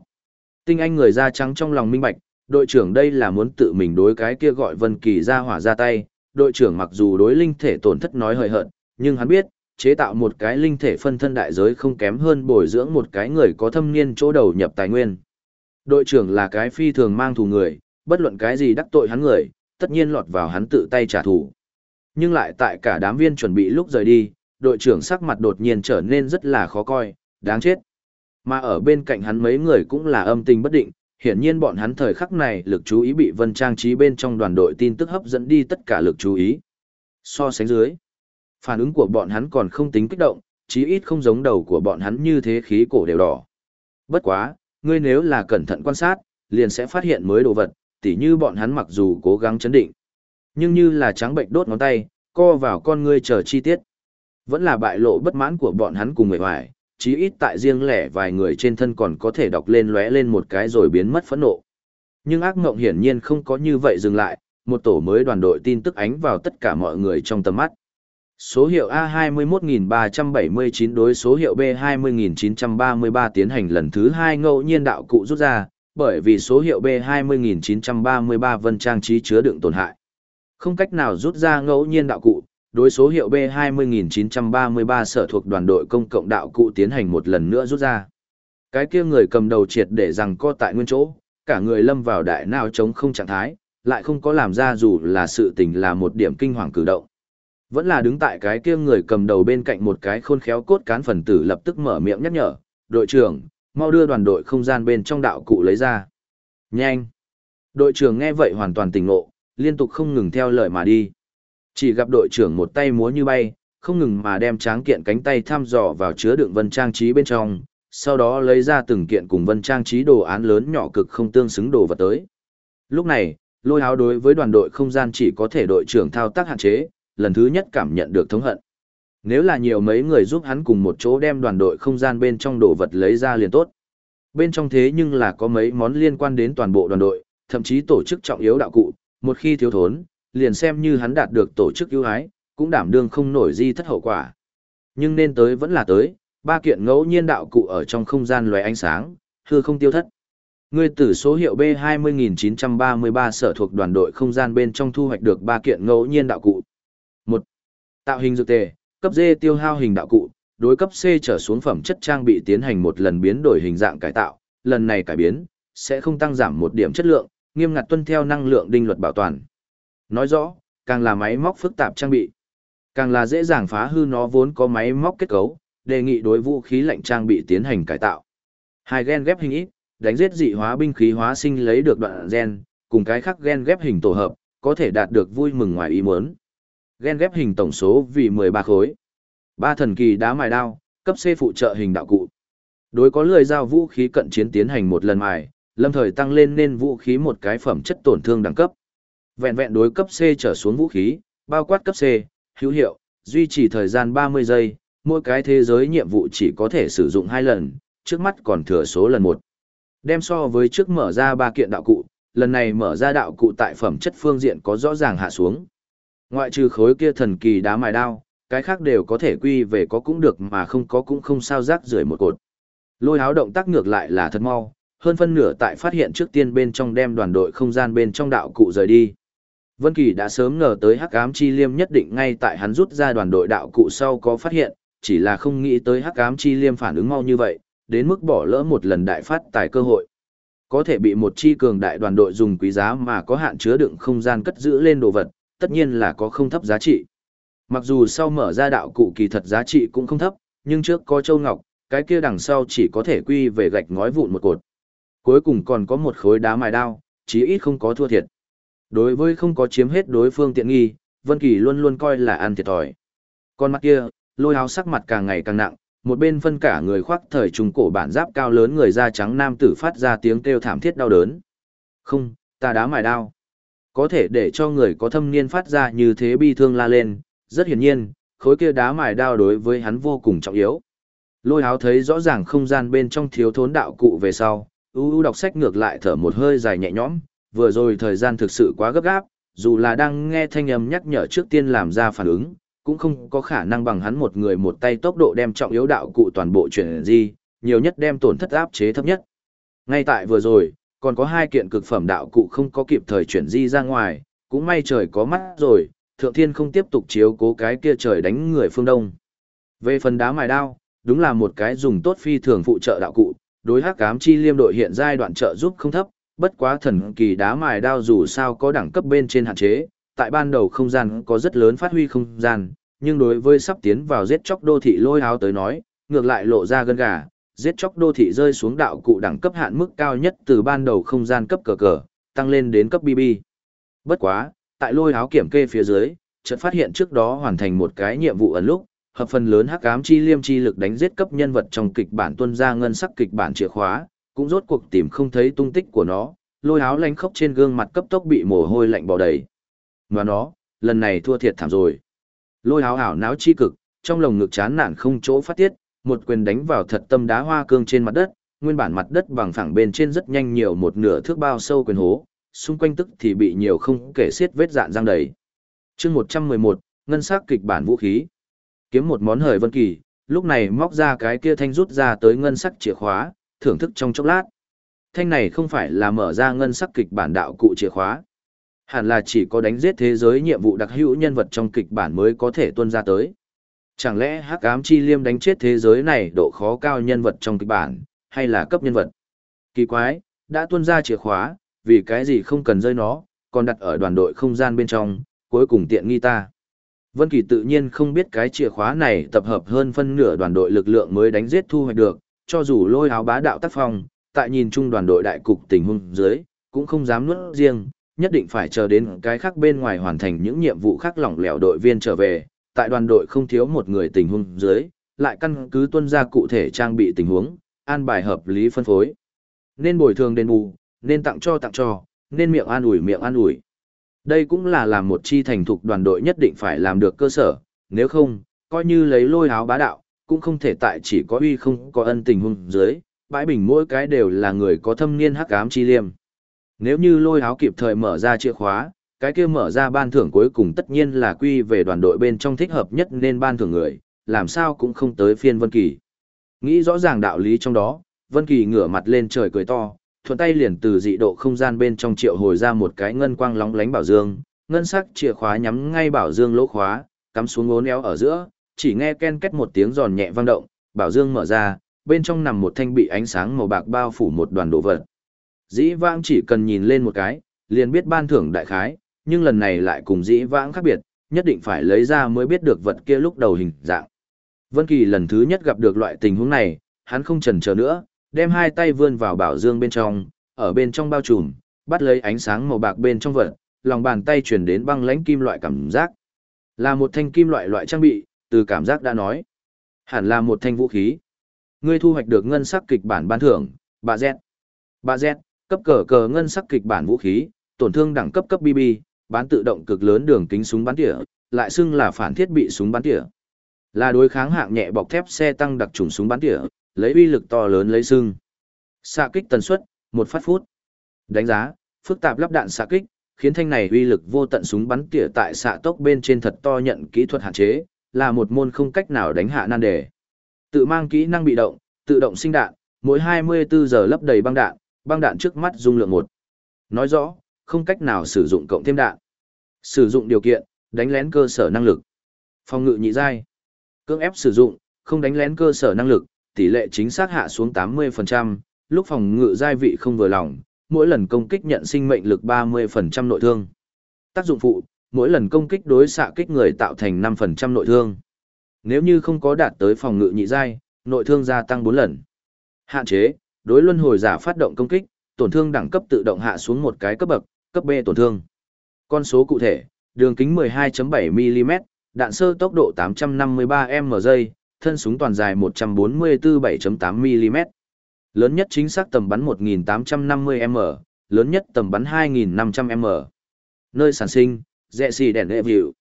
Tinh anh người da trắng trong lòng minh bạch, đội trưởng đây là muốn tự mình đối cái kia gọi Vân Kỳ ra hỏa ra tay. Đội trưởng mặc dù đối linh thể tổn thất nói hời hợt, nhưng hắn biết, chế tạo một cái linh thể phân thân đại giới không kém hơn bồi dưỡng một cái người có thâm niên chỗ đầu nhập tài nguyên. Đội trưởng là cái phi thường mang thù người, bất luận cái gì đắc tội hắn người, tất nhiên lọt vào hắn tự tay trả thù. Nhưng lại tại cả đám viên chuẩn bị lúc rời đi, đội trưởng sắc mặt đột nhiên trở nên rất là khó coi, đáng chết. Mà ở bên cạnh hắn mấy người cũng là âm tình bất định, hiển nhiên bọn hắn thời khắc này lực chú ý bị vân trang trí bên trong đoàn đội tin tức hấp dẫn đi tất cả lực chú ý. So sánh dưới, phản ứng của bọn hắn còn không tính kích động, chí ít không giống đầu của bọn hắn như thế khí cổ đều đỏ. Bất quá, ngươi nếu là cẩn thận quan sát, liền sẽ phát hiện mới đồ vật, tỉ như bọn hắn mặc dù cố gắng chấn định, nhưng như là trắng bệnh đốt ngón tay, co vào con ngươi chờ chi tiết. Vẫn là bại lộ bất mãn của bọn hắn cùng người hoài, chí ít tại riêng lẻ vài người trên thân còn có thể đọc lên lóe lên một cái rồi biến mất phẫn nộ. Nhưng ác mộng hiển nhiên không có như vậy dừng lại, một tổ mới đoàn đội tin tức ánh vào tất cả mọi người trong tầm mắt. Số hiệu A21379 đối số hiệu B20933 tiến hành lần thứ hai ngẫu nhiên đạo cụ rút ra, bởi vì số hiệu B20933 vân trang trí chứa đựng tổn hại. Không cách nào rút ra ngẫu nhiên đạo cụ, đối số hiệu B20933 sở thuộc đoàn đội công cộng đạo cụ tiến hành một lần nữa rút ra. Cái kia người cầm đầu triệt để rằng co tại nguyên chỗ, cả người lâm vào đại nào chống không trạng thái, lại không có làm ra dù là sự tình là một điểm kinh hoàng cử động. Vẫn là đứng tại cái kia người cầm đầu bên cạnh một cái khôn khéo cốt cán phần tử lập tức mở miệng nhắc nhở, đội trưởng, mau đưa đoàn đội không gian bên trong đạo cụ lấy ra. Nhanh! Đội trưởng nghe vậy hoàn toàn tỉnh ngộ, liên tục không ngừng theo lời mà đi. Chỉ gặp đội trưởng một tay múa như bay, không ngừng mà đem tráng kiện cánh tay thăm dò vào chứa đựng vân trang trí bên trong, sau đó lấy ra từng kiện cùng vân trang trí đồ án lớn nhỏ cực không tương xứng đồ vật tới. Lúc này, lôi áo đối với đoàn đội không gian chỉ có thể đội trưởng thao tác hạn chế, lần thứ nhất cảm nhận được thống hận. Nếu là nhiều mấy người giúp hắn cùng một chỗ đem đoàn đội không gian bên trong đồ vật lấy ra liền tốt. Bên trong thế nhưng là có mấy món liên quan đến toàn bộ đoàn đội, thậm chí tổ chức trọng yếu đạo cụ, một khi thiếu thốn, liền xem như hắn đạt được tổ chức ưu ái, cũng đảm đương không nổi di thất hậu quả. Nhưng nên tới vẫn là tới, ba kiện ngẫu nhiên đạo cụ ở trong không gian loài ánh sáng, hư không tiêu thất. Ngươi tử số hiệu B20933 sở thuộc đoàn đội không gian bên trong thu hoạch được ba kiện ngẫu nhiên đạo cụ. một Tạo hình dược tề, cấp D tiêu hao hình đạo cụ, đối cấp C trở xuống phẩm chất trang bị tiến hành một lần biến đổi hình dạng cải tạo, lần này cải biến sẽ không tăng giảm một điểm chất lượng, nghiêm ngặt tuân theo năng lượng đinh luật bảo toàn. Nói rõ, càng là máy móc phức tạp trang bị, càng là dễ dàng phá hư nó vốn có máy móc kết cấu, đề nghị đối vũ khí lạnh trang bị tiến hành cải tạo. Hai gen ghép hình ít, đánh giết dị hóa binh khí hóa sinh lấy được đoạn gen, cùng cái khác gen ghép hình tổ hợp, có thể đạt được vui mừng ngoài ý muốn. Gen ghép hình tổng số vì 13 khối. Ba thần kỳ đá mài đao, cấp C phụ trợ hình đạo cụ. Đối có lười giao vũ khí cận chiến tiến hành một lần mài, lâm thời tăng lên nên vũ khí một cái phẩm chất tổn thương đẳng cấp. Vẹn vẹn đối cấp C trở xuống vũ khí, bao quát cấp C, hữu hiệu, duy trì thời gian 30 giây, mỗi cái thế giới nhiệm vụ chỉ có thể sử dụng hai lần, trước mắt còn thừa số lần một. Đem so với trước mở ra ba kiện đạo cụ, lần này mở ra đạo cụ tại phẩm chất phương diện có rõ ràng hạ xuống. Ngoại trừ khối kia thần kỳ đá mài đao, cái khác đều có thể quy về có cũng được mà không có cũng không sao rác rưởi một cột. Lôi háo động tác ngược lại là thật mau, hơn phân nửa tại phát hiện trước tiên bên trong đem đoàn đội không gian bên trong đạo cụ rời đi. Vân Kỳ đã sớm ngờ tới Hắc Ám Chi Liêm nhất định ngay tại hắn rút ra đoàn đội đạo cụ sau có phát hiện, chỉ là không nghĩ tới Hắc Ám Chi Liêm phản ứng mau như vậy, đến mức bỏ lỡ một lần đại phát tài cơ hội. Có thể bị một chi cường đại đoàn đội dùng quý giá mà có hạn chứa đựng không gian cất giữ lên đồ vật, tất nhiên là có không thấp giá trị. Mặc dù sau mở ra đạo cụ kỳ thật giá trị cũng không thấp, nhưng trước có châu ngọc, cái kia đằng sau chỉ có thể quy về gạch ngói vụn một cột. Cuối cùng còn có một khối đá mài đao, chí ít không có thua thiệt. Đối với không có chiếm hết đối phương tiện nghi, Vân Kỳ luôn luôn coi là ăn thiệt thòi. Con mắt kia, lôi áo sắc mặt càng ngày càng nặng, một bên phân cả người khoác thời trung cổ bản giáp cao lớn người da trắng nam tử phát ra tiếng kêu thảm thiết đau đớn. Không, ta đá mài đao. Có thể để cho người có thâm niên phát ra như thế bi thương la lên, rất hiển nhiên, khối kia đá mài đao đối với hắn vô cùng trọng yếu. Lôi háo thấy rõ ràng không gian bên trong thiếu thốn đạo cụ về sau, u u đọc sách ngược lại thở một hơi dài nhẹ nhõm, vừa rồi thời gian thực sự quá gấp gáp, dù là đang nghe thanh âm nhắc nhở trước tiên làm ra phản ứng, cũng không có khả năng bằng hắn một người một tay tốc độ đem trọng yếu đạo cụ toàn bộ chuyển di, nhiều nhất đem tổn thất áp chế thấp nhất. Ngay tại vừa rồi, còn có hai kiện cực phẩm đạo cụ không có kịp thời chuyển di ra ngoài, cũng may trời có mắt rồi, thượng thiên không tiếp tục chiếu cố cái kia trời đánh người phương đông. Về phần đá mài đao, đúng là một cái dùng tốt phi thường phụ trợ đạo cụ, đối hắc ám chi liêm đội hiện giai đoạn trợ giúp không thấp, bất quá thần kỳ đá mài đao dù sao có đẳng cấp bên trên hạn chế, tại ban đầu không gian có rất lớn phát huy không gian, nhưng đối với sắp tiến vào giết chóc đô thị lôi áo tới nói, ngược lại lộ ra gân gà, giết chóc đô thị rơi xuống đạo cụ đẳng cấp hạn mức cao nhất từ ban đầu không gian cấp cờ cờ, tăng lên đến cấp BB. Bất quá, tại lôi áo kiểm kê phía dưới, chợt phát hiện trước đó hoàn thành một cái nhiệm vụ ẩn lúc, hợp phần lớn hắc ám chi liêm chi lực đánh giết cấp nhân vật trong kịch bản tuân ra ngân sắc kịch bản chìa khóa, cũng rốt cuộc tìm không thấy tung tích của nó, lôi áo lanh khóc trên gương mặt cấp tốc bị mồ hôi lạnh bò đầy. Mà nó, lần này thua thiệt thảm rồi. Lôi áo ảo náo chi cực, trong lồng ngực chán nản không chỗ phát tiết, một quyền đánh vào thật tâm đá hoa cương trên mặt đất, nguyên bản mặt đất bằng phẳng bên trên rất nhanh nhiều một nửa thước bao sâu quyền hố, xung quanh tức thì bị nhiều không kể xiết vết dạn răng đầy. chương 111, ngân sắc kịch bản vũ khí. Kiếm một món hời vân kỳ, lúc này móc ra cái kia thanh rút ra tới ngân sắc chìa khóa, thưởng thức trong chốc lát. Thanh này không phải là mở ra ngân sắc kịch bản đạo cụ chìa khóa. Hẳn là chỉ có đánh giết thế giới nhiệm vụ đặc hữu nhân vật trong kịch bản mới có thể tuân ra tới. Chẳng lẽ hắc ám chi liêm đánh chết thế giới này độ khó cao nhân vật trong kịch bản, hay là cấp nhân vật? Kỳ quái, đã tuân ra chìa khóa, vì cái gì không cần rơi nó, còn đặt ở đoàn đội không gian bên trong, cuối cùng tiện nghi ta. Vân Kỳ tự nhiên không biết cái chìa khóa này tập hợp hơn phân nửa đoàn đội lực lượng mới đánh giết thu hoạch được, cho dù lôi áo bá đạo tác phong, tại nhìn chung đoàn đội đại cục tình huống dưới, cũng không dám nuốt riêng, nhất định phải chờ đến cái khác bên ngoài hoàn thành những nhiệm vụ khác lỏng lẻo đội viên trở về, tại đoàn đội không thiếu một người tình huống dưới, lại căn cứ tuân ra cụ thể trang bị tình huống, an bài hợp lý phân phối. Nên bồi thường đền bù, nên tặng cho tặng cho, nên miệng an ủi miệng an ủi. Đây cũng là làm một chi thành thục đoàn đội nhất định phải làm được cơ sở, nếu không, coi như lấy lôi áo bá đạo, cũng không thể tại chỉ có uy không có ân tình huống dưới, bãi bình mỗi cái đều là người có thâm niên hắc ám chi liêm. Nếu như lôi áo kịp thời mở ra chìa khóa, cái kia mở ra ban thưởng cuối cùng tất nhiên là quy về đoàn đội bên trong thích hợp nhất nên ban thưởng người, làm sao cũng không tới phiên Vân Kỳ. Nghĩ rõ ràng đạo lý trong đó, Vân Kỳ ngửa mặt lên trời cười to, thuận tay liền từ dị độ không gian bên trong triệu hồi ra một cái ngân quang lóng lánh bảo dương, ngân sắc chìa khóa nhắm ngay bảo dương lỗ khóa, cắm xuống ngón éo ở giữa, chỉ nghe ken két một tiếng giòn nhẹ vang động, bảo dương mở ra, bên trong nằm một thanh bị ánh sáng màu bạc bao phủ một đoàn đồ vật. Dĩ vãng chỉ cần nhìn lên một cái, liền biết ban thưởng đại khái, nhưng lần này lại cùng dĩ vãng khác biệt, nhất định phải lấy ra mới biết được vật kia lúc đầu hình dạng. Vân Kỳ lần thứ nhất gặp được loại tình huống này, hắn không chần chờ nữa, đem hai tay vươn vào bảo dương bên trong, ở bên trong bao trùm, bắt lấy ánh sáng màu bạc bên trong vật, lòng bàn tay truyền đến băng lãnh kim loại cảm giác. Là một thanh kim loại loại trang bị, từ cảm giác đã nói. Hẳn là một thanh vũ khí. Ngươi thu hoạch được ngân sắc kịch bản ban thưởng, bà Z. Bà Z, cấp cờ cờ ngân sắc kịch bản vũ khí, tổn thương đẳng cấp cấp BB, bán tự động cực lớn đường kính súng bắn tỉa, lại xưng là phản thiết bị súng bắn tỉa. Là đối kháng hạng nhẹ bọc thép xe tăng đặc trùng súng bắn tỉa, lấy uy lực to lớn lấy xưng. Xạ kích tần suất, một phát phút. Đánh giá, phức tạp lắp đạn xạ kích, khiến thanh này uy lực vô tận súng bắn tỉa tại xạ tốc bên trên thật to nhận kỹ thuật hạn chế, là một môn không cách nào đánh hạ nan đề. Tự mang kỹ năng bị động, tự động sinh đạn, mỗi 24 giờ lấp đầy băng đạn, băng đạn trước mắt dung lượng một. Nói rõ, không cách nào sử dụng cộng thêm đạn. Sử dụng điều kiện, đánh lén cơ sở năng lực. Phòng ngự nhị giai. Cưỡng ép sử dụng, không đánh lén cơ sở năng lực, tỷ lệ chính xác hạ xuống 80%, lúc phòng ngự giai vị không vừa lòng, mỗi lần công kích nhận sinh mệnh lực 30% nội thương. Tác dụng phụ, mỗi lần công kích đối xạ kích người tạo thành 5% nội thương. Nếu như không có đạt tới phòng ngự nhị giai, nội thương gia tăng 4 lần. Hạn chế, đối luân hồi giả phát động công kích, tổn thương đẳng cấp tự động hạ xuống một cái cấp bậc, cấp B tổn thương. Con số cụ thể, đường kính 12.7mm, đạn sơ tốc độ 853m giây, thân súng toàn dài 144-7.8mm. Lớn nhất chính xác tầm bắn 1850m, lớn nhất tầm bắn 2500m. Nơi sản sinh, dẹ xì đèn lệ vịu.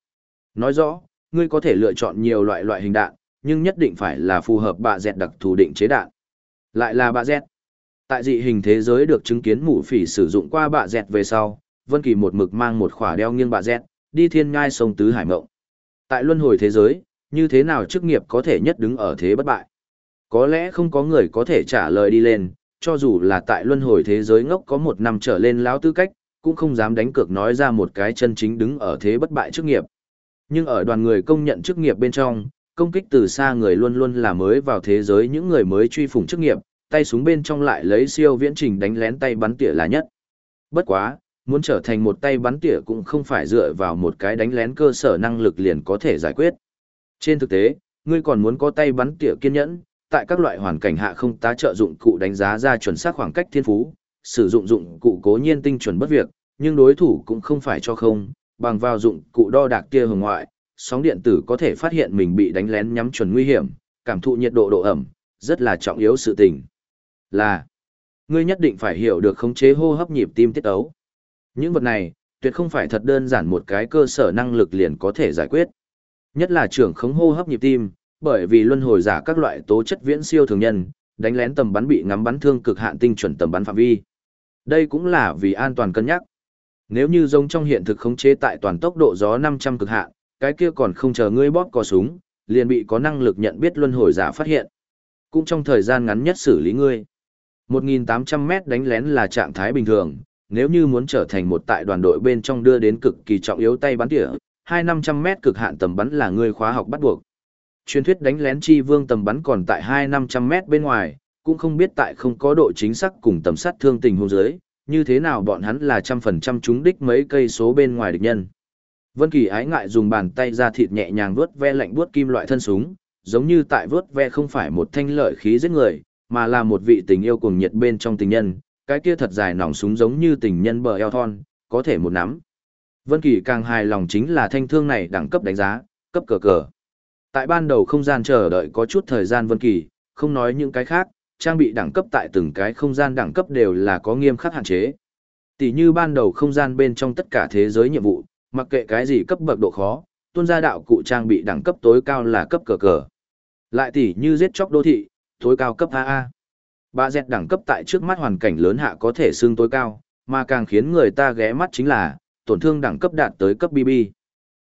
Nói rõ, ngươi có thể lựa chọn nhiều loại loại hình đạn, nhưng nhất định phải là phù hợp bạ dẹt đặc thù định chế đạn. Lại là bạ dẹt. Tại dị hình thế giới được chứng kiến mũ phỉ sử dụng qua bạ dẹt về sau, Vân Kỳ một mực mang một khỏa đeo nghiêng bạ dẹt, đi thiên ngai sông Tứ Hải Mộng. Tại luân hồi thế giới, như thế nào chức nghiệp có thể nhất đứng ở thế bất bại? Có lẽ không có người có thể trả lời đi lên, cho dù là tại luân hồi thế giới ngốc có một năm trở lên lão tư cách, cũng không dám đánh cược nói ra một cái chân chính đứng ở thế bất bại chức nghiệp. Nhưng ở đoàn người công nhận chức nghiệp bên trong, công kích từ xa người luôn luôn là mới vào thế giới những người mới truy phủng chức nghiệp, tay súng bên trong lại lấy siêu viễn trình đánh lén tay bắn tỉa là nhất. Bất quá, muốn trở thành một tay bắn tỉa cũng không phải dựa vào một cái đánh lén cơ sở năng lực liền có thể giải quyết. Trên thực tế, ngươi còn muốn có tay bắn tỉa kiên nhẫn, tại các loại hoàn cảnh hạ không tá trợ dụng cụ đánh giá ra chuẩn xác khoảng cách thiên phú, sử dụng dụng cụ cố nhiên tinh chuẩn bất việc, nhưng đối thủ cũng không phải cho không, bằng vào dụng cụ đo đạc tia hồng ngoại, sóng điện tử có thể phát hiện mình bị đánh lén nhắm chuẩn nguy hiểm, cảm thụ nhiệt độ độ ẩm, rất là trọng yếu sự tình. Là, ngươi nhất định phải hiểu được khống chế hô hấp nhịp tim tiết ấu. Những vật này, tuyệt không phải thật đơn giản một cái cơ sở năng lực liền có thể giải quyết. Nhất là trưởng khống hô hấp nhịp tim, bởi vì luân hồi giả các loại tố chất viễn siêu thường nhân, đánh lén tầm bắn bị ngắm bắn thương cực hạn tinh chuẩn tầm bắn phạm vi. Đây cũng là vì an toàn cân nhắc. Nếu như giống trong hiện thực khống chế tại toàn tốc độ gió 500 cực hạn, cái kia còn không chờ ngươi bóp cò súng, liền bị có năng lực nhận biết luân hồi giả phát hiện. Cũng trong thời gian ngắn nhất xử lý ngươi. 1.800 mét đánh lén là trạng thái bình thường, nếu như muốn trở thành một tại đoàn đội bên trong đưa đến cực kỳ trọng yếu tay bắn tỉa, 2-500 mét cực hạn tầm bắn là người khóa học bắt buộc. Truyền thuyết đánh lén chi vương tầm bắn còn tại 2-500 mét bên ngoài, cũng không biết tại không có độ chính xác cùng tầm sát thương tình huống dưới, như thế nào bọn hắn là trăm phần trăm trúng đích mấy cây số bên ngoài địch nhân. Vân Kỳ ái ngại dùng bàn tay ra thịt nhẹ nhàng vuốt ve lạnh vuốt kim loại thân súng, giống như tại vuốt ve không phải một thanh lợi khí giết người, mà là một vị tình yêu cuồng nhiệt bên trong tình nhân, cái kia thật dài nòng súng giống như tình nhân bờ eo thon, có thể một nắm. Vân Kỳ càng hài lòng chính là thanh thương này đẳng cấp đánh giá, cấp cờ cờ. Tại ban đầu không gian chờ đợi có chút thời gian Vân Kỳ, không nói những cái khác, trang bị đẳng cấp tại từng cái không gian đẳng cấp đều là có nghiêm khắc hạn chế. Tỷ như ban đầu không gian bên trong tất cả thế giới nhiệm vụ, mặc kệ cái gì cấp bậc độ khó, tuân gia đạo cụ trang bị đẳng cấp tối cao là cấp cờ cờ. Lại tỷ như giết chóc đô thị, tối cao cấp AA. Ba dẹt đẳng cấp tại trước mắt hoàn cảnh lớn hạ có thể xương tối cao, mà càng khiến người ta ghé mắt chính là, tổn thương đẳng cấp đạt tới cấp BB.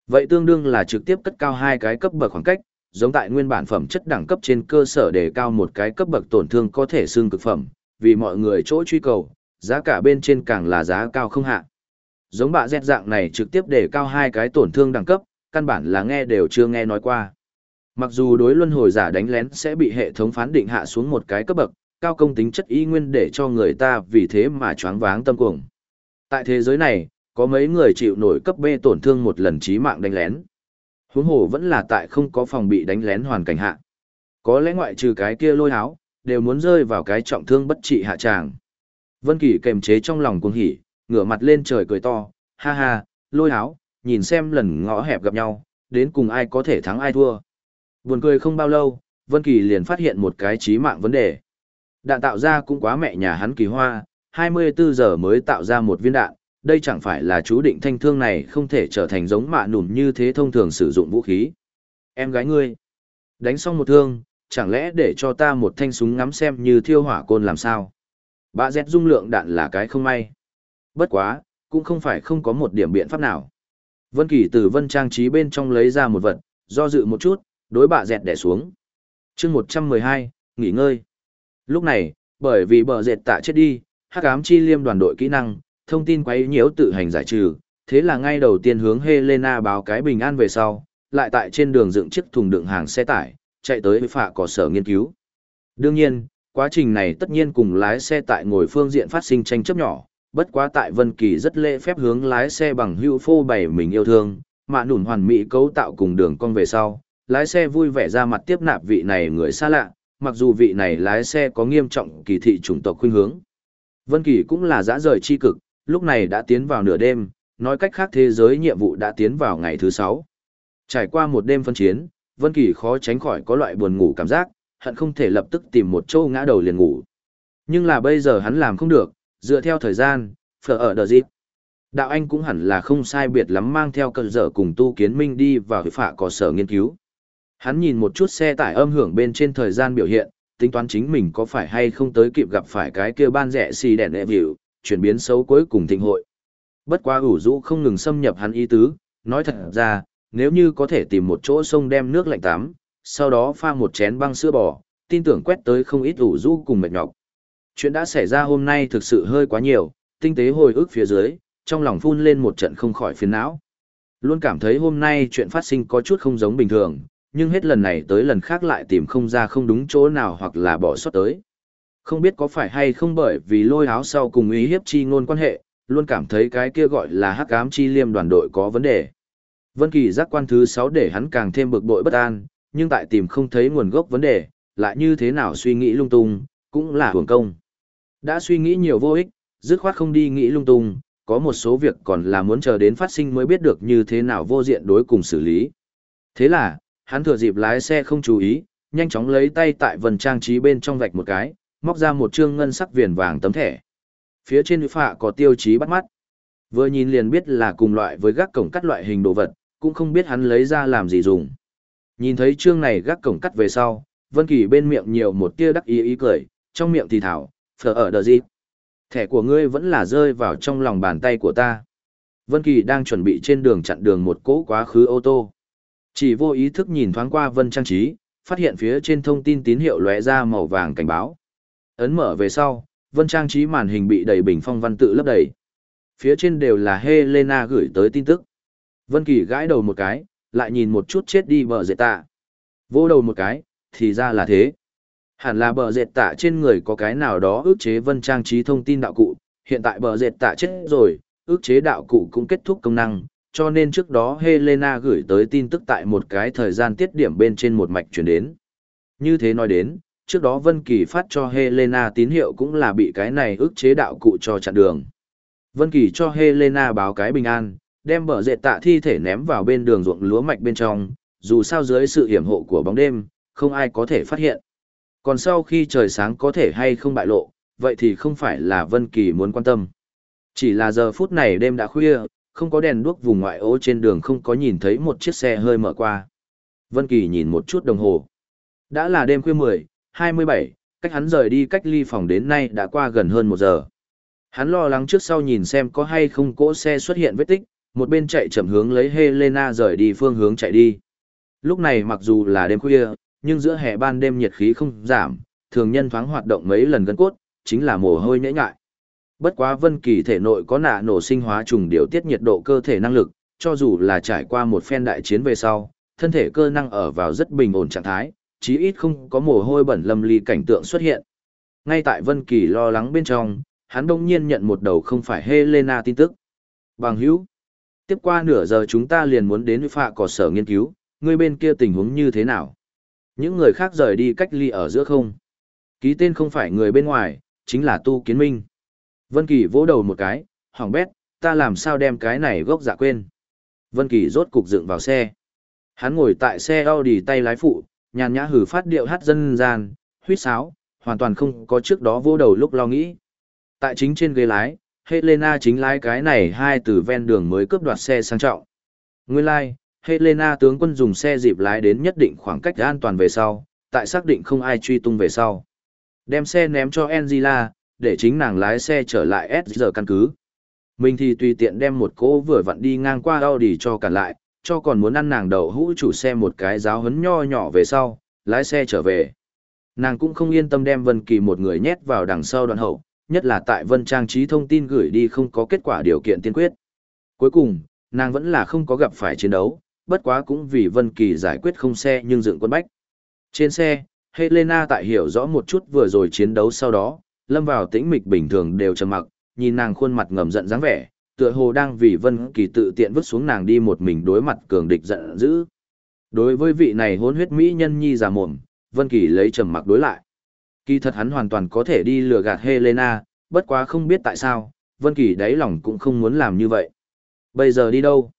Vậy tương đương là trực tiếp cất cao hai cái cấp bậc khoảng cách, giống tại nguyên bản phẩm chất đẳng cấp trên cơ sở để cao một cái cấp bậc tổn thương có thể xương cực phẩm, vì mọi người chỗ truy cầu, giá cả bên trên càng là giá cao không hạ. Giống bạ dẹt dạng này trực tiếp để cao hai cái tổn thương đẳng cấp, căn bản là nghe đều chưa nghe nói qua. Mặc dù đối luân hồi giả đánh lén sẽ bị hệ thống phán định hạ xuống một cái cấp bậc, cao công tính chất y nguyên để cho người ta vì thế mà choáng váng tâm cuồng. Tại thế giới này, có mấy người chịu nổi cấp B tổn thương một lần chí mạng đánh lén. Huống hồ vẫn là tại không có phòng bị đánh lén hoàn cảnh hạ. Có lẽ ngoại trừ cái kia lôi háo, đều muốn rơi vào cái trọng thương bất trị hạ tràng. Vân Kỳ kềm chế trong lòng cuồng hỉ, ngửa mặt lên trời cười to, ha ha, lôi háo, nhìn xem lần ngõ hẹp gặp nhau, đến cùng ai có thể thắng ai thua. Buồn cười không bao lâu, Vân Kỳ liền phát hiện một cái chí mạng vấn đề. Đạn tạo ra cũng quá mẹ nhà hắn kỳ hoa, 24 giờ mới tạo ra một viên đạn, đây chẳng phải là chú định thanh thương này không thể trở thành giống mạ nổ như thế thông thường sử dụng vũ khí. Em gái ngươi, đánh xong một thương, chẳng lẽ để cho ta một thanh súng ngắm xem như thiêu hỏa côn làm sao? Bạ dẹt dung lượng đạn là cái không may. Bất quá, cũng không phải không có một điểm biện pháp nào. Vân Kỳ từ vân trang trí bên trong lấy ra một vật, do dự một chút, đối bạ dẹt đè xuống. Chương 112, nghỉ ngơi. Lúc này, bởi vì bờ dẹt tạ chết đi, Hắc ám chi liêm đoàn đội kỹ năng, thông tin quấy nhiễu tự hành giải trừ, thế là ngay đầu tiên hướng Helena báo cái bình an về sau, lại tại trên đường dựng chiếc thùng đựng hàng xe tải, chạy tới với phạ cỏ sở nghiên cứu. Đương nhiên, quá trình này tất nhiên cùng lái xe tại ngồi phương diện phát sinh tranh chấp nhỏ, bất quá tại Vân Kỳ rất lễ phép hướng lái xe bằng Hưu phô bày mình yêu thương, mà nủn hoàn mỹ cấu tạo cùng đường cong về sau, lái xe vui vẻ ra mặt tiếp nạp vị này người xa lạ, mặc dù vị này lái xe có nghiêm trọng kỳ thị chủng tộc khuynh hướng. Vân Kỳ cũng là dã rời chi cực, lúc này đã tiến vào nửa đêm, nói cách khác thế giới nhiệm vụ đã tiến vào ngày thứ 6. Trải qua một đêm phân chiến, Vân Kỳ khó tránh khỏi có loại buồn ngủ cảm giác, hận không thể lập tức tìm một chỗ ngã đầu liền ngủ. Nhưng là bây giờ hắn làm không được, dựa theo thời gian, phở ở đợi dịp. Đạo Anh cũng hẳn là không sai biệt lắm mang theo cơ dở cùng tu kiến minh đi vào phạ có sở nghiên cứu. Hắn nhìn một chút xe tải âm hưởng bên trên thời gian biểu hiện, tính toán chính mình có phải hay không tới kịp gặp phải cái kia ban rẻ xì đèn đệ hiệu, chuyển biến xấu cuối cùng thịnh hội. Bất quá ủ rũ không ngừng xâm nhập hắn ý tứ, nói thật ra, nếu như có thể tìm một chỗ sông đem nước lạnh tắm, sau đó pha một chén băng sữa bò, tin tưởng quét tới không ít ủ rũ cùng mệt nhọc. Chuyện đã xảy ra hôm nay thực sự hơi quá nhiều, tinh tế hồi ức phía dưới, trong lòng phun lên một trận không khỏi phiền não. Luôn cảm thấy hôm nay chuyện phát sinh có chút không giống bình thường, nhưng hết lần này tới lần khác lại tìm không ra không đúng chỗ nào hoặc là bỏ sót tới. Không biết có phải hay không bởi vì lôi áo sau cùng ý hiếp chi ngôn quan hệ, luôn cảm thấy cái kia gọi là hắc ám chi liêm đoàn đội có vấn đề. Vân Kỳ giác quan thứ 6 để hắn càng thêm bực bội bất an, nhưng tại tìm không thấy nguồn gốc vấn đề, lại như thế nào suy nghĩ lung tung, cũng là hưởng công. Đã suy nghĩ nhiều vô ích, dứt khoát không đi nghĩ lung tung, có một số việc còn là muốn chờ đến phát sinh mới biết được như thế nào vô diện đối cùng xử lý. Thế là, hắn thừa dịp lái xe không chú ý, nhanh chóng lấy tay tại vần trang trí bên trong vạch một cái, móc ra một trương ngân sắc viền vàng tấm thẻ. Phía trên phạ có tiêu chí bắt mắt. Vừa nhìn liền biết là cùng loại với gác cổng cắt loại hình đồ vật, cũng không biết hắn lấy ra làm gì dùng. Nhìn thấy trương này gác cổng cắt về sau, Vân Kỳ bên miệng nhiều một tia đắc ý ý cười, trong miệng thì thảo, phở ở đờ gì. Thẻ của ngươi vẫn là rơi vào trong lòng bàn tay của ta. Vân Kỳ đang chuẩn bị trên đường chặn đường một cỗ quá khứ ô tô. Chỉ vô ý thức nhìn thoáng qua Vân Trang Trí, phát hiện phía trên thông tin tín hiệu lóe ra màu vàng cảnh báo. Ấn mở về sau, Vân Trang Trí màn hình bị đầy bình phong văn tự lấp đầy. Phía trên đều là Helena gửi tới tin tức. Vân Kỳ gãi đầu một cái, lại nhìn một chút chết đi bờ dệt tạ. Vô đầu một cái, thì ra là thế. Hẳn là bờ dệt tạ trên người có cái nào đó ức chế Vân Trang Trí thông tin đạo cụ, hiện tại bờ dệt tạ chết rồi, ức chế đạo cụ cũng kết thúc công năng, cho nên trước đó Helena gửi tới tin tức tại một cái thời gian tiết điểm bên trên một mạch chuyển đến. Như thế nói đến, trước đó Vân Kỳ phát cho Helena tín hiệu cũng là bị cái này ức chế đạo cụ cho chặn đường. Vân Kỳ cho Helena báo cái bình an, đem bờ dệt tạ thi thể ném vào bên đường ruộng lúa mạch bên trong, dù sao dưới sự hiểm hộ của bóng đêm, không ai có thể phát hiện. Còn sau khi trời sáng có thể hay không bại lộ, vậy thì không phải là Vân Kỳ muốn quan tâm. Chỉ là giờ phút này đêm đã khuya, không có đèn đuốc vùng ngoại ô trên đường không có nhìn thấy một chiếc xe hơi mở qua. Vân Kỳ nhìn một chút đồng hồ. Đã là đêm khuya 10, 27, cách hắn rời đi cách ly phòng đến nay đã qua gần hơn một giờ. Hắn lo lắng trước sau nhìn xem có hay không cỗ xe xuất hiện vết tích, một bên chạy chậm hướng lấy Helena rời đi phương hướng chạy đi. Lúc này mặc dù là đêm khuya, nhưng giữa hè ban đêm nhiệt khí không giảm, thường nhân thoáng hoạt động mấy lần gân cốt, chính là mồ hôi nhễ nhại. Bất quá Vân Kỳ thể nội có nạ nổ sinh hóa trùng điều tiết nhiệt độ cơ thể năng lực, cho dù là trải qua một phen đại chiến về sau, thân thể cơ năng ở vào rất bình ổn trạng thái, chí ít không có mồ hôi bẩn lâm ly cảnh tượng xuất hiện. Ngay tại Vân Kỳ lo lắng bên trong, hắn đông nhiên nhận một đầu không phải Helena tin tức. Bằng hữu, tiếp qua nửa giờ chúng ta liền muốn đến phạ cỏ sở nghiên cứu, ngươi bên kia tình huống như thế nào? Những người khác rời đi cách ly ở giữa không? Ký tên không phải người bên ngoài, chính là Tu Kiến Minh. Vân Kỳ vỗ đầu một cái, hỏng bét, ta làm sao đem cái này gốc dạ quên. Vân Kỳ rốt cục dựng vào xe. Hắn ngồi tại xe Audi tay lái phụ, nhàn nhã hử phát điệu hát dân gian, huýt sáo, hoàn toàn không có trước đó vô đầu lúc lo nghĩ. Tại chính trên ghế lái, Helena chính lái cái này hai từ ven đường mới cướp đoạt xe sang trọng. Nguyên lai, like, Helena tướng quân dùng xe dịp lái đến nhất định khoảng cách an toàn về sau, tại xác định không ai truy tung về sau. Đem xe ném cho Angela, để chính nàng lái xe trở lại S giờ căn cứ. Mình thì tùy tiện đem một cô vừa vặn đi ngang qua Audi cho cản lại, cho còn muốn ăn nàng đầu hũ chủ xe một cái giáo hấn nho nhỏ về sau, lái xe trở về. Nàng cũng không yên tâm đem Vân Kỳ một người nhét vào đằng sau đoạn hậu, nhất là tại Vân Trang trí thông tin gửi đi không có kết quả điều kiện tiên quyết. Cuối cùng, nàng vẫn là không có gặp phải chiến đấu, bất quá cũng vì Vân Kỳ giải quyết không xe nhưng dựng quân bách. Trên xe, Helena tại hiểu rõ một chút vừa rồi chiến đấu sau đó, lâm vào tĩnh mịch bình thường đều trầm mặc, nhìn nàng khuôn mặt ngầm giận dáng vẻ, tựa hồ đang vì Vân Kỳ tự tiện vứt xuống nàng đi một mình đối mặt cường địch giận dữ. Đối với vị này hôn huyết mỹ nhân nhi già mồm, Vân Kỳ lấy trầm mặc đối lại. Kỳ thật hắn hoàn toàn có thể đi lừa gạt Helena, bất quá không biết tại sao, Vân Kỳ đáy lòng cũng không muốn làm như vậy. Bây giờ đi đâu?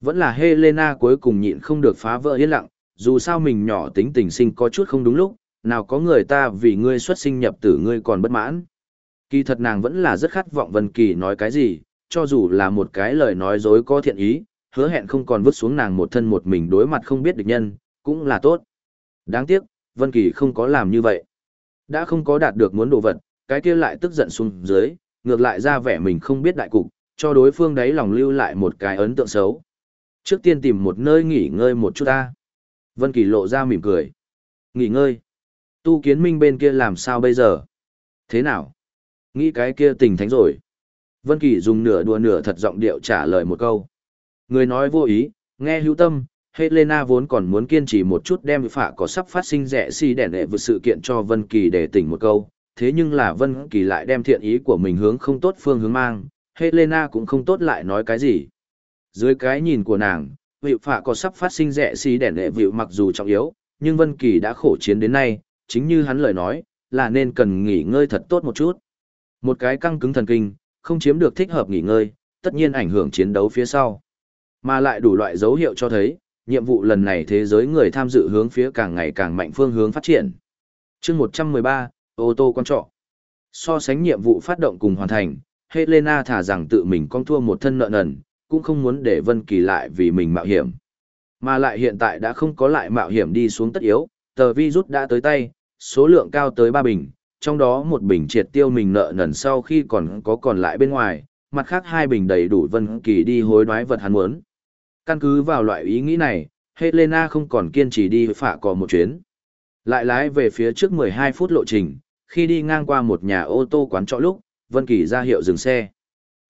Vẫn là Helena cuối cùng nhịn không được phá vỡ yên lặng, dù sao mình nhỏ tính tình sinh có chút không đúng lúc, nào có người ta vì ngươi xuất sinh nhập tử ngươi còn bất mãn. Kỳ thật nàng vẫn là rất khát vọng Vân Kỳ nói cái gì, cho dù là một cái lời nói dối có thiện ý, hứa hẹn không còn vứt xuống nàng một thân một mình đối mặt không biết địch nhân, cũng là tốt. Đáng tiếc, Vân Kỳ không có làm như vậy. Đã không có đạt được muốn đồ vật, cái kia lại tức giận xuống dưới, ngược lại ra vẻ mình không biết đại cục, cho đối phương đấy lòng lưu lại một cái ấn tượng xấu. Trước tiên tìm một nơi nghỉ ngơi một chút ta. Vân Kỳ lộ ra mỉm cười. Nghỉ ngơi. Tu kiến minh bên kia làm sao bây giờ? Thế nào? Nghĩ cái kia tình thánh rồi. Vân Kỳ dùng nửa đùa nửa thật giọng điệu trả lời một câu. Người nói vô ý, nghe hữu tâm, Helena vốn còn muốn kiên trì một chút đem phạ có sắp phát sinh rẻ si đèn đệ vượt sự kiện cho Vân Kỳ để tỉnh một câu, thế nhưng là Vân Kỳ lại đem thiện ý của mình hướng không tốt phương hướng mang, Helena cũng không tốt lại nói cái gì. Dưới cái nhìn của nàng, vị phạ có sắp phát sinh rẻ si đèn đệ vịu mặc dù trọng yếu, nhưng Vân Kỳ đã khổ chiến đến nay, chính như hắn lời nói, là nên cần nghỉ ngơi thật tốt một chút. Một cái căng cứng thần kinh, không chiếm được thích hợp nghỉ ngơi, tất nhiên ảnh hưởng chiến đấu phía sau. Mà lại đủ loại dấu hiệu cho thấy, nhiệm vụ lần này thế giới người tham dự hướng phía càng ngày càng mạnh phương hướng phát triển. chương 113, ô tô quan trọng. So sánh nhiệm vụ phát động cùng hoàn thành, Helena thả rằng tự mình con thua một thân nợ nần, cũng không muốn để Vân Kỳ lại vì mình mạo hiểm. Mà lại hiện tại đã không có lại mạo hiểm đi xuống tất yếu, tờ virus đã tới tay, số lượng cao tới 3 bình, trong đó một bình triệt tiêu mình nợ nần sau khi còn có còn lại bên ngoài, mặt khác hai bình đầy đủ Vân Kỳ đi hối đoái vật hắn muốn. Căn cứ vào loại ý nghĩ này, Helena không còn kiên trì đi phạ cò một chuyến. Lại lái về phía trước 12 phút lộ trình, khi đi ngang qua một nhà ô tô quán trọ lúc, Vân Kỳ ra hiệu dừng xe.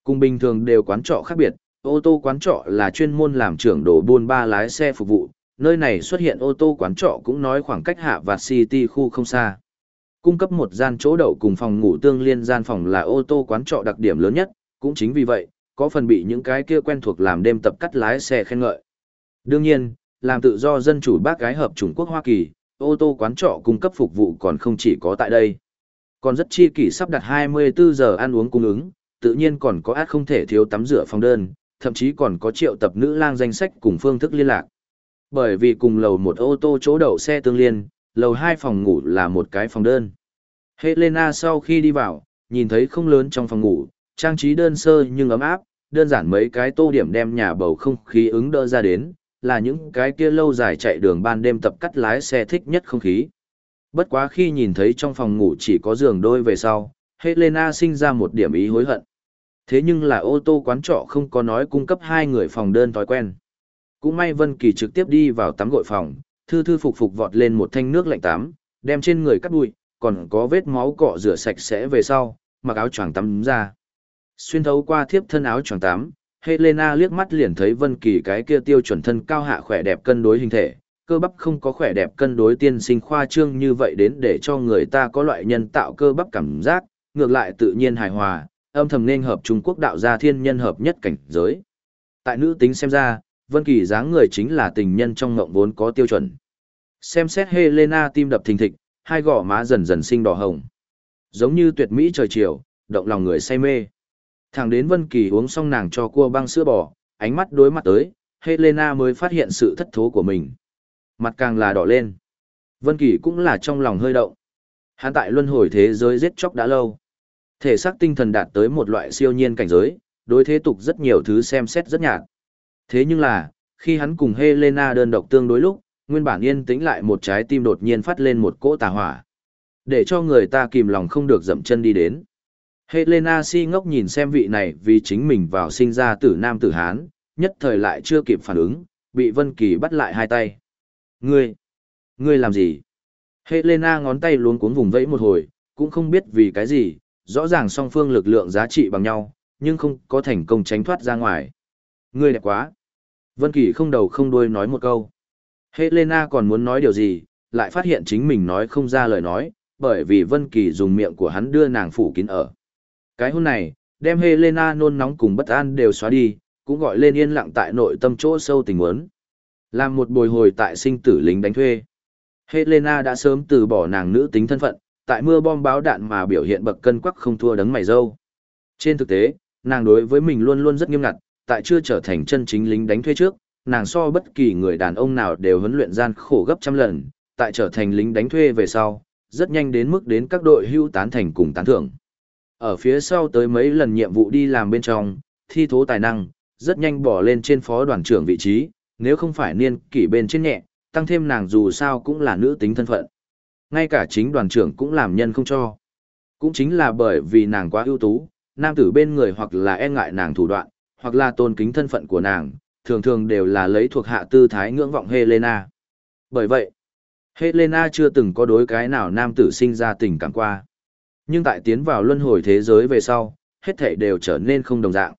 Cùng bình thường đều quán trọ khác biệt, ô tô quán trọ là chuyên môn làm trưởng đồ buôn ba lái xe phục vụ, nơi này xuất hiện ô tô quán trọ cũng nói khoảng cách hạ và city khu không xa. Cung cấp một gian chỗ đậu cùng phòng ngủ tương liên gian phòng là ô tô quán trọ đặc điểm lớn nhất, cũng chính vì vậy, có phần bị những cái kia quen thuộc làm đêm tập cắt lái xe khen ngợi. Đương nhiên, làm tự do dân chủ bác gái hợp Trung Quốc Hoa Kỳ, ô tô quán trọ cung cấp phục vụ còn không chỉ có tại đây. Còn rất chi kỷ sắp đặt 24 giờ ăn uống cung ứng, tự nhiên còn có át không thể thiếu tắm rửa phòng đơn, thậm chí còn có triệu tập nữ lang danh sách cùng phương thức liên lạc. Bởi vì cùng lầu một ô tô chỗ đậu xe tương liên, lầu hai phòng ngủ là một cái phòng đơn. Helena sau khi đi vào, nhìn thấy không lớn trong phòng ngủ, trang trí đơn sơ nhưng ấm áp, đơn giản mấy cái tô điểm đem nhà bầu không khí ứng đỡ ra đến, là những cái kia lâu dài chạy đường ban đêm tập cắt lái xe thích nhất không khí. Bất quá khi nhìn thấy trong phòng ngủ chỉ có giường đôi về sau, Helena sinh ra một điểm ý hối hận. Thế nhưng là ô tô quán trọ không có nói cung cấp hai người phòng đơn thói quen. Cũng may Vân Kỳ trực tiếp đi vào tắm gội phòng, thư thư phục phục vọt lên một thanh nước lạnh tắm, đem trên người cắt bụi, còn có vết máu cọ rửa sạch sẽ về sau, mặc áo choàng tắm ra. Xuyên thấu qua thiếp thân áo choàng tắm, Helena liếc mắt liền thấy Vân Kỳ cái kia tiêu chuẩn thân cao hạ khỏe đẹp cân đối hình thể, cơ bắp không có khỏe đẹp cân đối tiên sinh khoa trương như vậy đến để cho người ta có loại nhân tạo cơ bắp cảm giác, ngược lại tự nhiên hài hòa, âm thầm nên hợp Trung Quốc đạo gia thiên nhân hợp nhất cảnh giới. Tại nữ tính xem ra, Vân Kỳ dáng người chính là tình nhân trong ngộng vốn có tiêu chuẩn. Xem xét Helena tim đập thình thịch, hai gò má dần dần sinh đỏ hồng. Giống như tuyệt mỹ trời chiều, động lòng người say mê. Thẳng đến Vân Kỳ uống xong nàng cho cua băng sữa bò, ánh mắt đối mặt tới, Helena mới phát hiện sự thất thố của mình. Mặt càng là đỏ lên. Vân Kỳ cũng là trong lòng hơi động. Hắn tại luân hồi thế giới giết chóc đã lâu. Thể xác tinh thần đạt tới một loại siêu nhiên cảnh giới, đối thế tục rất nhiều thứ xem xét rất nhạt. Thế nhưng là, khi hắn cùng Helena đơn độc tương đối lúc, nguyên bản yên tĩnh lại một trái tim đột nhiên phát lên một cỗ tà hỏa. Để cho người ta kìm lòng không được dậm chân đi đến. Helena si ngốc nhìn xem vị này vì chính mình vào sinh ra tử nam tử Hán, nhất thời lại chưa kịp phản ứng, bị Vân Kỳ bắt lại hai tay. Ngươi, ngươi làm gì? Helena ngón tay luống cuống vùng vẫy một hồi, cũng không biết vì cái gì, rõ ràng song phương lực lượng giá trị bằng nhau, nhưng không có thành công tránh thoát ra ngoài. Ngươi đẹp quá. Vân Kỳ không đầu không đuôi nói một câu. Helena còn muốn nói điều gì, lại phát hiện chính mình nói không ra lời nói, bởi vì Vân Kỳ dùng miệng của hắn đưa nàng phủ kín ở. Cái hôn này, đem Helena nôn nóng cùng bất an đều xóa đi, cũng gọi lên yên lặng tại nội tâm chỗ sâu tình muốn. Làm một bồi hồi tại sinh tử lính đánh thuê. Helena đã sớm từ bỏ nàng nữ tính thân phận, tại mưa bom báo đạn mà biểu hiện bậc cân quắc không thua đấng mày dâu. Trên thực tế, nàng đối với mình luôn luôn rất nghiêm ngặt, tại chưa trở thành chân chính lính đánh thuê trước, nàng so bất kỳ người đàn ông nào đều huấn luyện gian khổ gấp trăm lần, tại trở thành lính đánh thuê về sau, rất nhanh đến mức đến các đội hưu tán thành cùng tán thưởng. Ở phía sau tới mấy lần nhiệm vụ đi làm bên trong, thi thố tài năng, rất nhanh bỏ lên trên phó đoàn trưởng vị trí, nếu không phải niên kỷ bên trên nhẹ, tăng thêm nàng dù sao cũng là nữ tính thân phận. Ngay cả chính đoàn trưởng cũng làm nhân không cho. Cũng chính là bởi vì nàng quá ưu tú, nam tử bên người hoặc là e ngại nàng thủ đoạn, hoặc là tôn kính thân phận của nàng, thường thường đều là lấy thuộc hạ tư thái ngưỡng vọng Helena. Bởi vậy, Helena chưa từng có đối cái nào nam tử sinh ra tình cảm qua. Nhưng tại tiến vào luân hồi thế giới về sau, hết thảy đều trở nên không đồng dạng.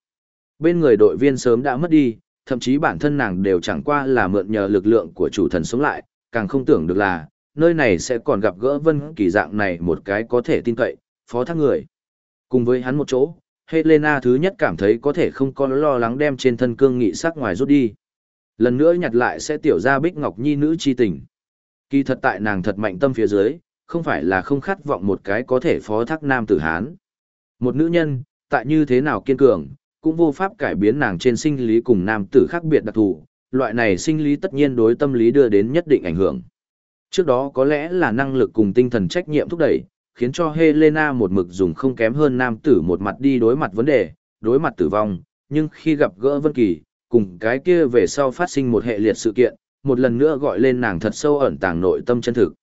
Bên người đội viên sớm đã mất đi, thậm chí bản thân nàng đều chẳng qua là mượn nhờ lực lượng của chủ thần sống lại, càng không tưởng được là, nơi này sẽ còn gặp gỡ vân kỳ dạng này một cái có thể tin cậy, phó thác người. Cùng với hắn một chỗ, Helena thứ nhất cảm thấy có thể không có lo lắng đem trên thân cương nghị sắc ngoài rút đi. Lần nữa nhặt lại sẽ tiểu ra bích ngọc nhi nữ chi tình. Kỳ thật tại nàng thật mạnh tâm phía dưới, không phải là không khát vọng một cái có thể phó thác nam tử Hán. Một nữ nhân, tại như thế nào kiên cường, cũng vô pháp cải biến nàng trên sinh lý cùng nam tử khác biệt đặc thù, loại này sinh lý tất nhiên đối tâm lý đưa đến nhất định ảnh hưởng. Trước đó có lẽ là năng lực cùng tinh thần trách nhiệm thúc đẩy, khiến cho Helena một mực dùng không kém hơn nam tử một mặt đi đối mặt vấn đề, đối mặt tử vong, nhưng khi gặp gỡ Vân Kỳ, cùng cái kia về sau phát sinh một hệ liệt sự kiện, một lần nữa gọi lên nàng thật sâu ẩn tàng nội tâm chân thực.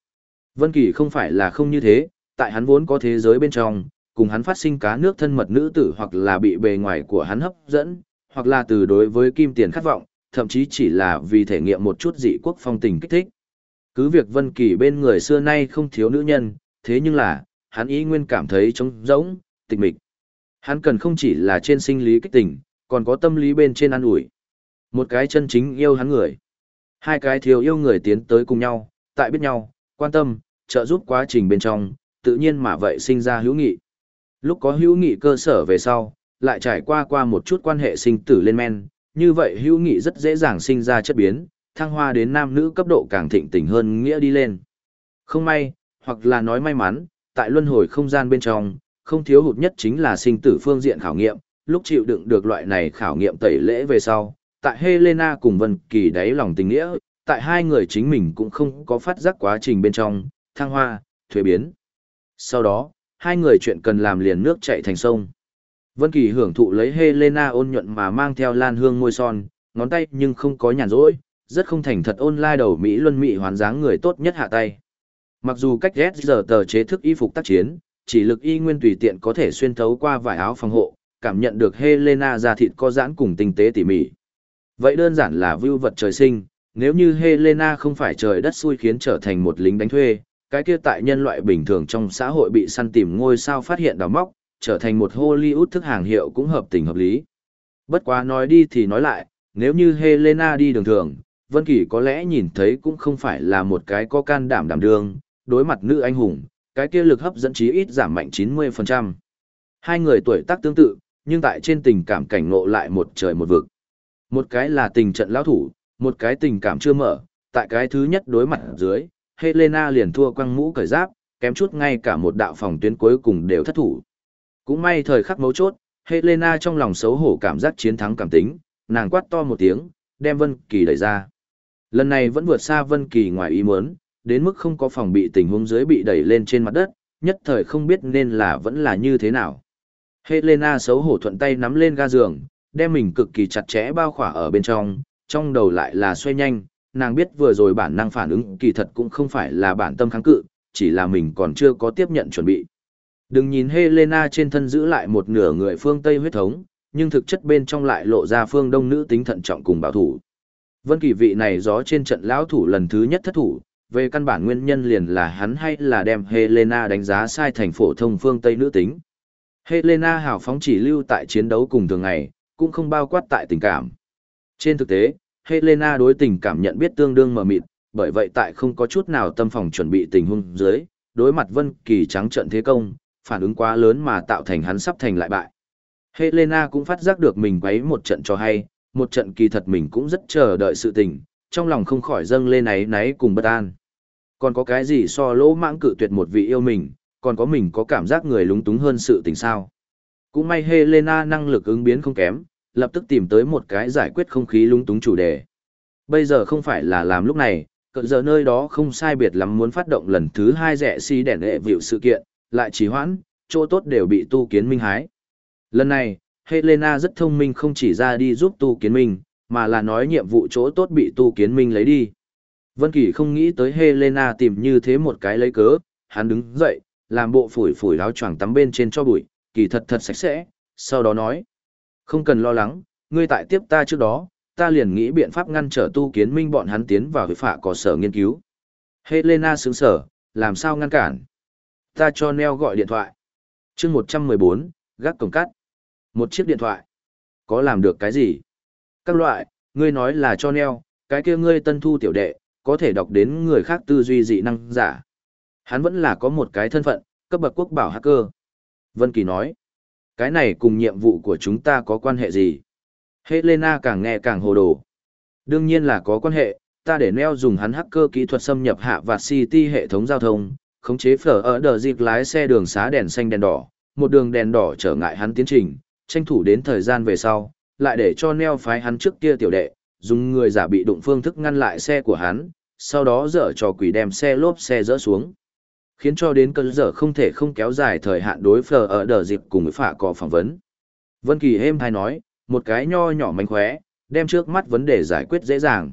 Vân Kỳ không phải là không như thế, tại hắn vốn có thế giới bên trong, cùng hắn phát sinh cá nước thân mật nữ tử hoặc là bị bề ngoài của hắn hấp dẫn, hoặc là từ đối với kim tiền khát vọng, thậm chí chỉ là vì thể nghiệm một chút dị quốc phong tình kích thích. Cứ việc Vân Kỳ bên người xưa nay không thiếu nữ nhân, thế nhưng là, hắn ý nguyên cảm thấy trống rỗng, tịch mịch. Hắn cần không chỉ là trên sinh lý kích tỉnh, còn có tâm lý bên trên an ủi. Một cái chân chính yêu hắn người. Hai cái thiếu yêu người tiến tới cùng nhau, tại biết nhau, quan tâm, trợ giúp quá trình bên trong, tự nhiên mà vậy sinh ra hữu nghị. Lúc có hữu nghị cơ sở về sau, lại trải qua qua một chút quan hệ sinh tử lên men, như vậy hữu nghị rất dễ dàng sinh ra chất biến, thăng hoa đến nam nữ cấp độ càng thịnh tình hơn nghĩa đi lên. Không may, hoặc là nói may mắn, tại luân hồi không gian bên trong, không thiếu hụt nhất chính là sinh tử phương diện khảo nghiệm, lúc chịu đựng được loại này khảo nghiệm tẩy lễ về sau, tại Helena cùng Vân Kỳ đáy lòng tình nghĩa, tại hai người chính mình cũng không có phát giác quá trình bên trong, thăng hoa, thuế biến. Sau đó, hai người chuyện cần làm liền nước chảy thành sông. Vân Kỳ hưởng thụ lấy Helena ôn nhuận mà mang theo lan hương môi son, ngón tay nhưng không có nhàn rỗi, rất không thành thật ôn lai đầu Mỹ luân Mỹ hoàn dáng người tốt nhất hạ tay. Mặc dù cách ghét giờ tờ chế thức y phục tác chiến, chỉ lực y nguyên tùy tiện có thể xuyên thấu qua vải áo phòng hộ, cảm nhận được Helena da thịt có giãn cùng tinh tế tỉ mỉ. Vậy đơn giản là vưu vật trời sinh, nếu như Helena không phải trời đất xui khiến trở thành một lính đánh thuê, cái kia tại nhân loại bình thường trong xã hội bị săn tìm ngôi sao phát hiện đào móc, trở thành một Hollywood thức hàng hiệu cũng hợp tình hợp lý. Bất quá nói đi thì nói lại, nếu như Helena đi đường thường, Vân Kỳ có lẽ nhìn thấy cũng không phải là một cái có can đảm đảm đương, đối mặt nữ anh hùng, cái kia lực hấp dẫn chí ít giảm mạnh 90%. Hai người tuổi tác tương tự, nhưng tại trên tình cảm cảnh ngộ lại một trời một vực. Một cái là tình trận lão thủ, một cái tình cảm chưa mở, tại cái thứ nhất đối mặt dưới, Helena liền thua quăng mũ cởi giáp, kém chút ngay cả một đạo phòng tuyến cuối cùng đều thất thủ. Cũng may thời khắc mấu chốt, Helena trong lòng xấu hổ cảm giác chiến thắng cảm tính, nàng quát to một tiếng, đem Vân Kỳ đẩy ra. Lần này vẫn vượt xa Vân Kỳ ngoài ý muốn, đến mức không có phòng bị tình huống dưới bị đẩy lên trên mặt đất, nhất thời không biết nên là vẫn là như thế nào. Helena xấu hổ thuận tay nắm lên ga giường, đem mình cực kỳ chặt chẽ bao khỏa ở bên trong, trong đầu lại là xoay nhanh, nàng biết vừa rồi bản năng phản ứng kỳ thật cũng không phải là bản tâm kháng cự, chỉ là mình còn chưa có tiếp nhận chuẩn bị. Đừng nhìn Helena trên thân giữ lại một nửa người phương Tây huyết thống, nhưng thực chất bên trong lại lộ ra phương Đông nữ tính thận trọng cùng bảo thủ. Vân kỳ vị này gió trên trận lão thủ lần thứ nhất thất thủ, về căn bản nguyên nhân liền là hắn hay là đem Helena đánh giá sai thành phổ thông phương Tây nữ tính. Helena hào phóng chỉ lưu tại chiến đấu cùng thường ngày, cũng không bao quát tại tình cảm. Trên thực tế, Helena đối tình cảm nhận biết tương đương mờ mịt, bởi vậy tại không có chút nào tâm phòng chuẩn bị tình huống dưới, đối mặt Vân Kỳ trắng trận thế công, phản ứng quá lớn mà tạo thành hắn sắp thành lại bại. Helena cũng phát giác được mình quấy một trận cho hay, một trận kỳ thật mình cũng rất chờ đợi sự tình, trong lòng không khỏi dâng lên náy náy cùng bất an. Còn có cái gì so lỗ mãng cự tuyệt một vị yêu mình, còn có mình có cảm giác người lúng túng hơn sự tình sao. Cũng may Helena năng lực ứng biến không kém, lập tức tìm tới một cái giải quyết không khí lúng túng chủ đề. Bây giờ không phải là làm lúc này, cỡ giờ nơi đó không sai biệt lắm muốn phát động lần thứ hai rẻ si đèn hệ vịu sự kiện, lại trì hoãn, chỗ tốt đều bị tu kiến minh hái. Lần này, Helena rất thông minh không chỉ ra đi giúp tu kiến minh, mà là nói nhiệm vụ chỗ tốt bị tu kiến minh lấy đi. Vân Kỳ không nghĩ tới Helena tìm như thế một cái lấy cớ, hắn đứng dậy, làm bộ phủi phủi áo choàng tắm bên trên cho bụi, kỳ thật thật sạch sẽ, sau đó nói. Không cần lo lắng, ngươi tại tiếp ta trước đó, ta liền nghĩ biện pháp ngăn trở tu kiến minh bọn hắn tiến vào với phạ có sở nghiên cứu. Helena sững sở, làm sao ngăn cản? Ta cho Neo gọi điện thoại. chương 114, gác cổng cắt. Một chiếc điện thoại. Có làm được cái gì? Các loại, ngươi nói là cho Neo, cái kia ngươi tân thu tiểu đệ, có thể đọc đến người khác tư duy dị năng giả. Hắn vẫn là có một cái thân phận, cấp bậc quốc bảo hacker. Vân Kỳ nói, cái này cùng nhiệm vụ của chúng ta có quan hệ gì? Helena càng nghe càng hồ đồ. Đương nhiên là có quan hệ, ta để neo dùng hắn hacker kỹ thuật xâm nhập hạ và city hệ thống giao thông, khống chế phở ở đờ dịp lái xe đường xá đèn xanh đèn đỏ, một đường đèn đỏ trở ngại hắn tiến trình, tranh thủ đến thời gian về sau, lại để cho neo phái hắn trước kia tiểu đệ, dùng người giả bị đụng phương thức ngăn lại xe của hắn, sau đó dở trò quỷ đem xe lốp xe dỡ xuống khiến cho đến cơn giờ không thể không kéo dài thời hạn đối phờ ở đờ dịp cùng với phả cọ phỏng vấn. Vân Kỳ êm hay nói, một cái nho nhỏ manh khóe, đem trước mắt vấn đề giải quyết dễ dàng.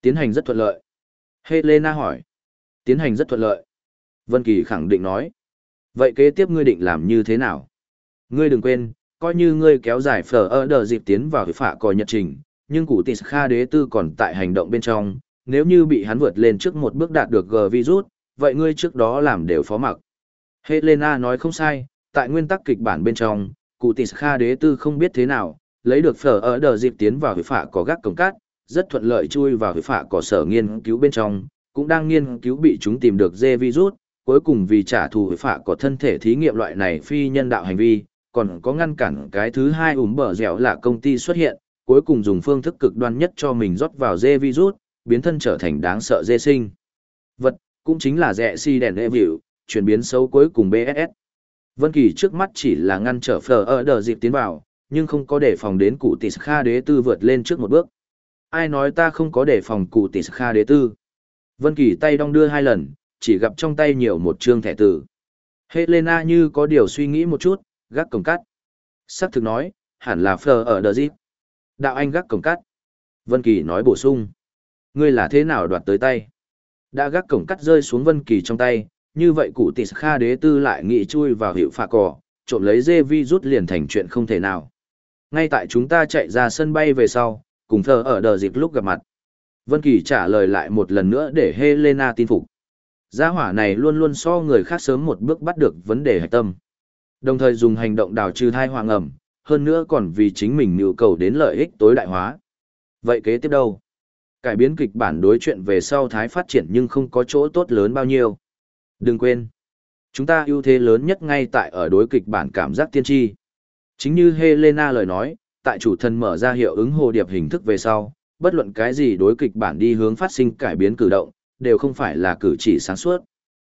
Tiến hành rất thuận lợi. Helena hỏi. Tiến hành rất thuận lợi. Vân Kỳ khẳng định nói. Vậy kế tiếp ngươi định làm như thế nào? Ngươi đừng quên, coi như ngươi kéo dài phở ở đờ dịp tiến vào phả còi nhật trình, nhưng cụ tịt Kha đế tư còn tại hành động bên trong, nếu như bị hắn vượt lên trước một bước đạt được G virus, vậy ngươi trước đó làm đều phó mặc. Helena nói không sai, tại nguyên tắc kịch bản bên trong, cụ tịt Kha đế tư không biết thế nào, lấy được phở ở đờ dịp tiến vào hủy phạ có gác cổng cát, rất thuận lợi chui vào hủy phạ có sở nghiên cứu bên trong, cũng đang nghiên cứu bị chúng tìm được dê virus, cuối cùng vì trả thù hủy phạ có thân thể thí nghiệm loại này phi nhân đạo hành vi, còn có ngăn cản cái thứ hai ủm bờ dẻo là công ty xuất hiện, cuối cùng dùng phương thức cực đoan nhất cho mình rót vào dê virus, biến thân trở thành đáng sợ dê sinh. Vật, cũng chính là rẻ si đèn e đệ vịu, chuyển biến xấu cuối cùng BSS. Vân Kỳ trước mắt chỉ là ngăn trở phở ở đờ dịp tiến vào, nhưng không có để phòng đến cụ tỷ Kha đế tư vượt lên trước một bước. Ai nói ta không có để phòng cụ tỷ Kha đế tư? Vân Kỳ tay đong đưa hai lần, chỉ gặp trong tay nhiều một trương thẻ tử Helena như có điều suy nghĩ một chút, gác cổng cắt. Sắc thực nói, hẳn là phờ ở đờ dịp. Đạo anh gác cổng cắt. Vân Kỳ nói bổ sung. Ngươi là thế nào đoạt tới tay? Đã gác cổng cắt rơi xuống Vân Kỳ trong tay, như vậy cụ tỷ Kha đế tư lại nghĩ chui vào hiệu phạ cỏ, trộm lấy dê vi rút liền thành chuyện không thể nào. Ngay tại chúng ta chạy ra sân bay về sau, cùng thờ ở đờ dịp lúc gặp mặt. Vân Kỳ trả lời lại một lần nữa để Helena tin phục. Gia hỏa này luôn luôn so người khác sớm một bước bắt được vấn đề hạch tâm. Đồng thời dùng hành động đào trừ thai hoàng ẩm, hơn nữa còn vì chính mình nhu cầu đến lợi ích tối đại hóa. Vậy kế tiếp đâu? Cải biến kịch bản đối chuyện về sau thái phát triển nhưng không có chỗ tốt lớn bao nhiêu. Đừng quên, chúng ta ưu thế lớn nhất ngay tại ở đối kịch bản cảm giác tiên tri. Chính như Helena lời nói, tại chủ thần mở ra hiệu ứng hồ điệp hình thức về sau, bất luận cái gì đối kịch bản đi hướng phát sinh cải biến cử động, đều không phải là cử chỉ sáng suốt.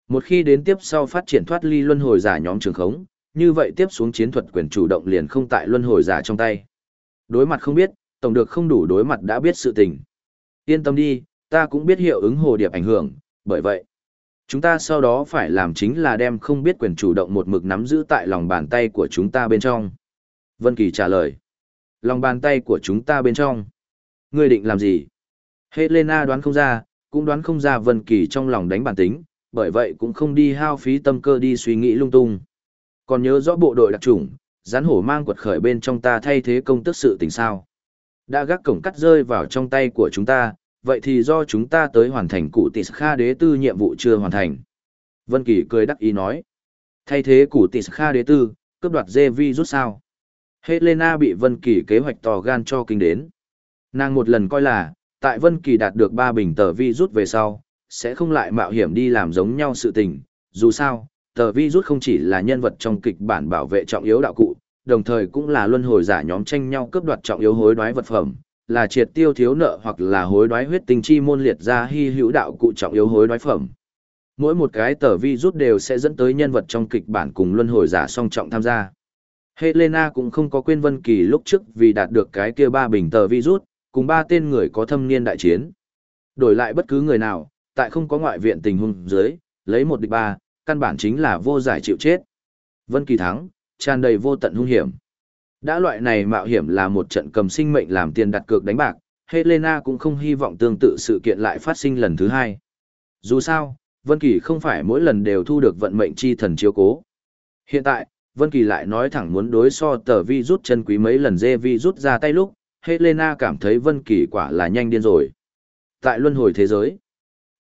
Một khi đến tiếp sau phát triển thoát ly luân hồi giả nhóm trường khống, như vậy tiếp xuống chiến thuật quyền chủ động liền không tại luân hồi giả trong tay. Đối mặt không biết, tổng được không đủ đối mặt đã biết sự tình. Yên tâm đi, ta cũng biết hiệu ứng hồ điệp ảnh hưởng, bởi vậy, chúng ta sau đó phải làm chính là đem không biết quyền chủ động một mực nắm giữ tại lòng bàn tay của chúng ta bên trong. Vân Kỳ trả lời, lòng bàn tay của chúng ta bên trong. Ngươi định làm gì? Helena đoán không ra, cũng đoán không ra Vân Kỳ trong lòng đánh bản tính, bởi vậy cũng không đi hao phí tâm cơ đi suy nghĩ lung tung. Còn nhớ rõ bộ đội đặc chủng, rắn hổ mang quật khởi bên trong ta thay thế công tức sự tình sao? Đã gác cổng cắt rơi vào trong tay của chúng ta, vậy thì do chúng ta tới hoàn thành cụ tị kha đế tư nhiệm vụ chưa hoàn thành. Vân Kỳ cười đắc ý nói. Thay thế cụ tị kha đế tư, cướp đoạt dê vi rút sao. Helena bị Vân Kỳ kế hoạch tò gan cho kinh đến. Nàng một lần coi là, tại Vân Kỳ đạt được ba bình tờ vi rút về sau, sẽ không lại mạo hiểm đi làm giống nhau sự tình. Dù sao, tờ vi rút không chỉ là nhân vật trong kịch bản bảo vệ trọng yếu đạo cụ, đồng thời cũng là luân hồi giả nhóm tranh nhau cướp đoạt trọng yếu hối đoái vật phẩm, là triệt tiêu thiếu nợ hoặc là hối đoái huyết tinh chi môn liệt ra hy hữu đạo cụ trọng yếu hối đoái phẩm. Mỗi một cái tờ vi rút đều sẽ dẫn tới nhân vật trong kịch bản cùng luân hồi giả song trọng tham gia. Helena cũng không có quên Vân Kỳ lúc trước vì đạt được cái kia ba bình tờ vi rút, cùng ba tên người có thâm niên đại chiến. Đổi lại bất cứ người nào, tại không có ngoại viện tình huống dưới, lấy một địch ba, căn bản chính là vô giải chịu chết. Vân Kỳ thắng, tràn đầy vô tận hung hiểm. Đã loại này mạo hiểm là một trận cầm sinh mệnh làm tiền đặt cược đánh bạc, Helena cũng không hy vọng tương tự sự kiện lại phát sinh lần thứ hai. Dù sao, Vân Kỳ không phải mỗi lần đều thu được vận mệnh chi thần chiếu cố. Hiện tại, Vân Kỳ lại nói thẳng muốn đối so tờ vi rút chân quý mấy lần dê vi rút ra tay lúc, Helena cảm thấy Vân Kỳ quả là nhanh điên rồi. Tại luân hồi thế giới,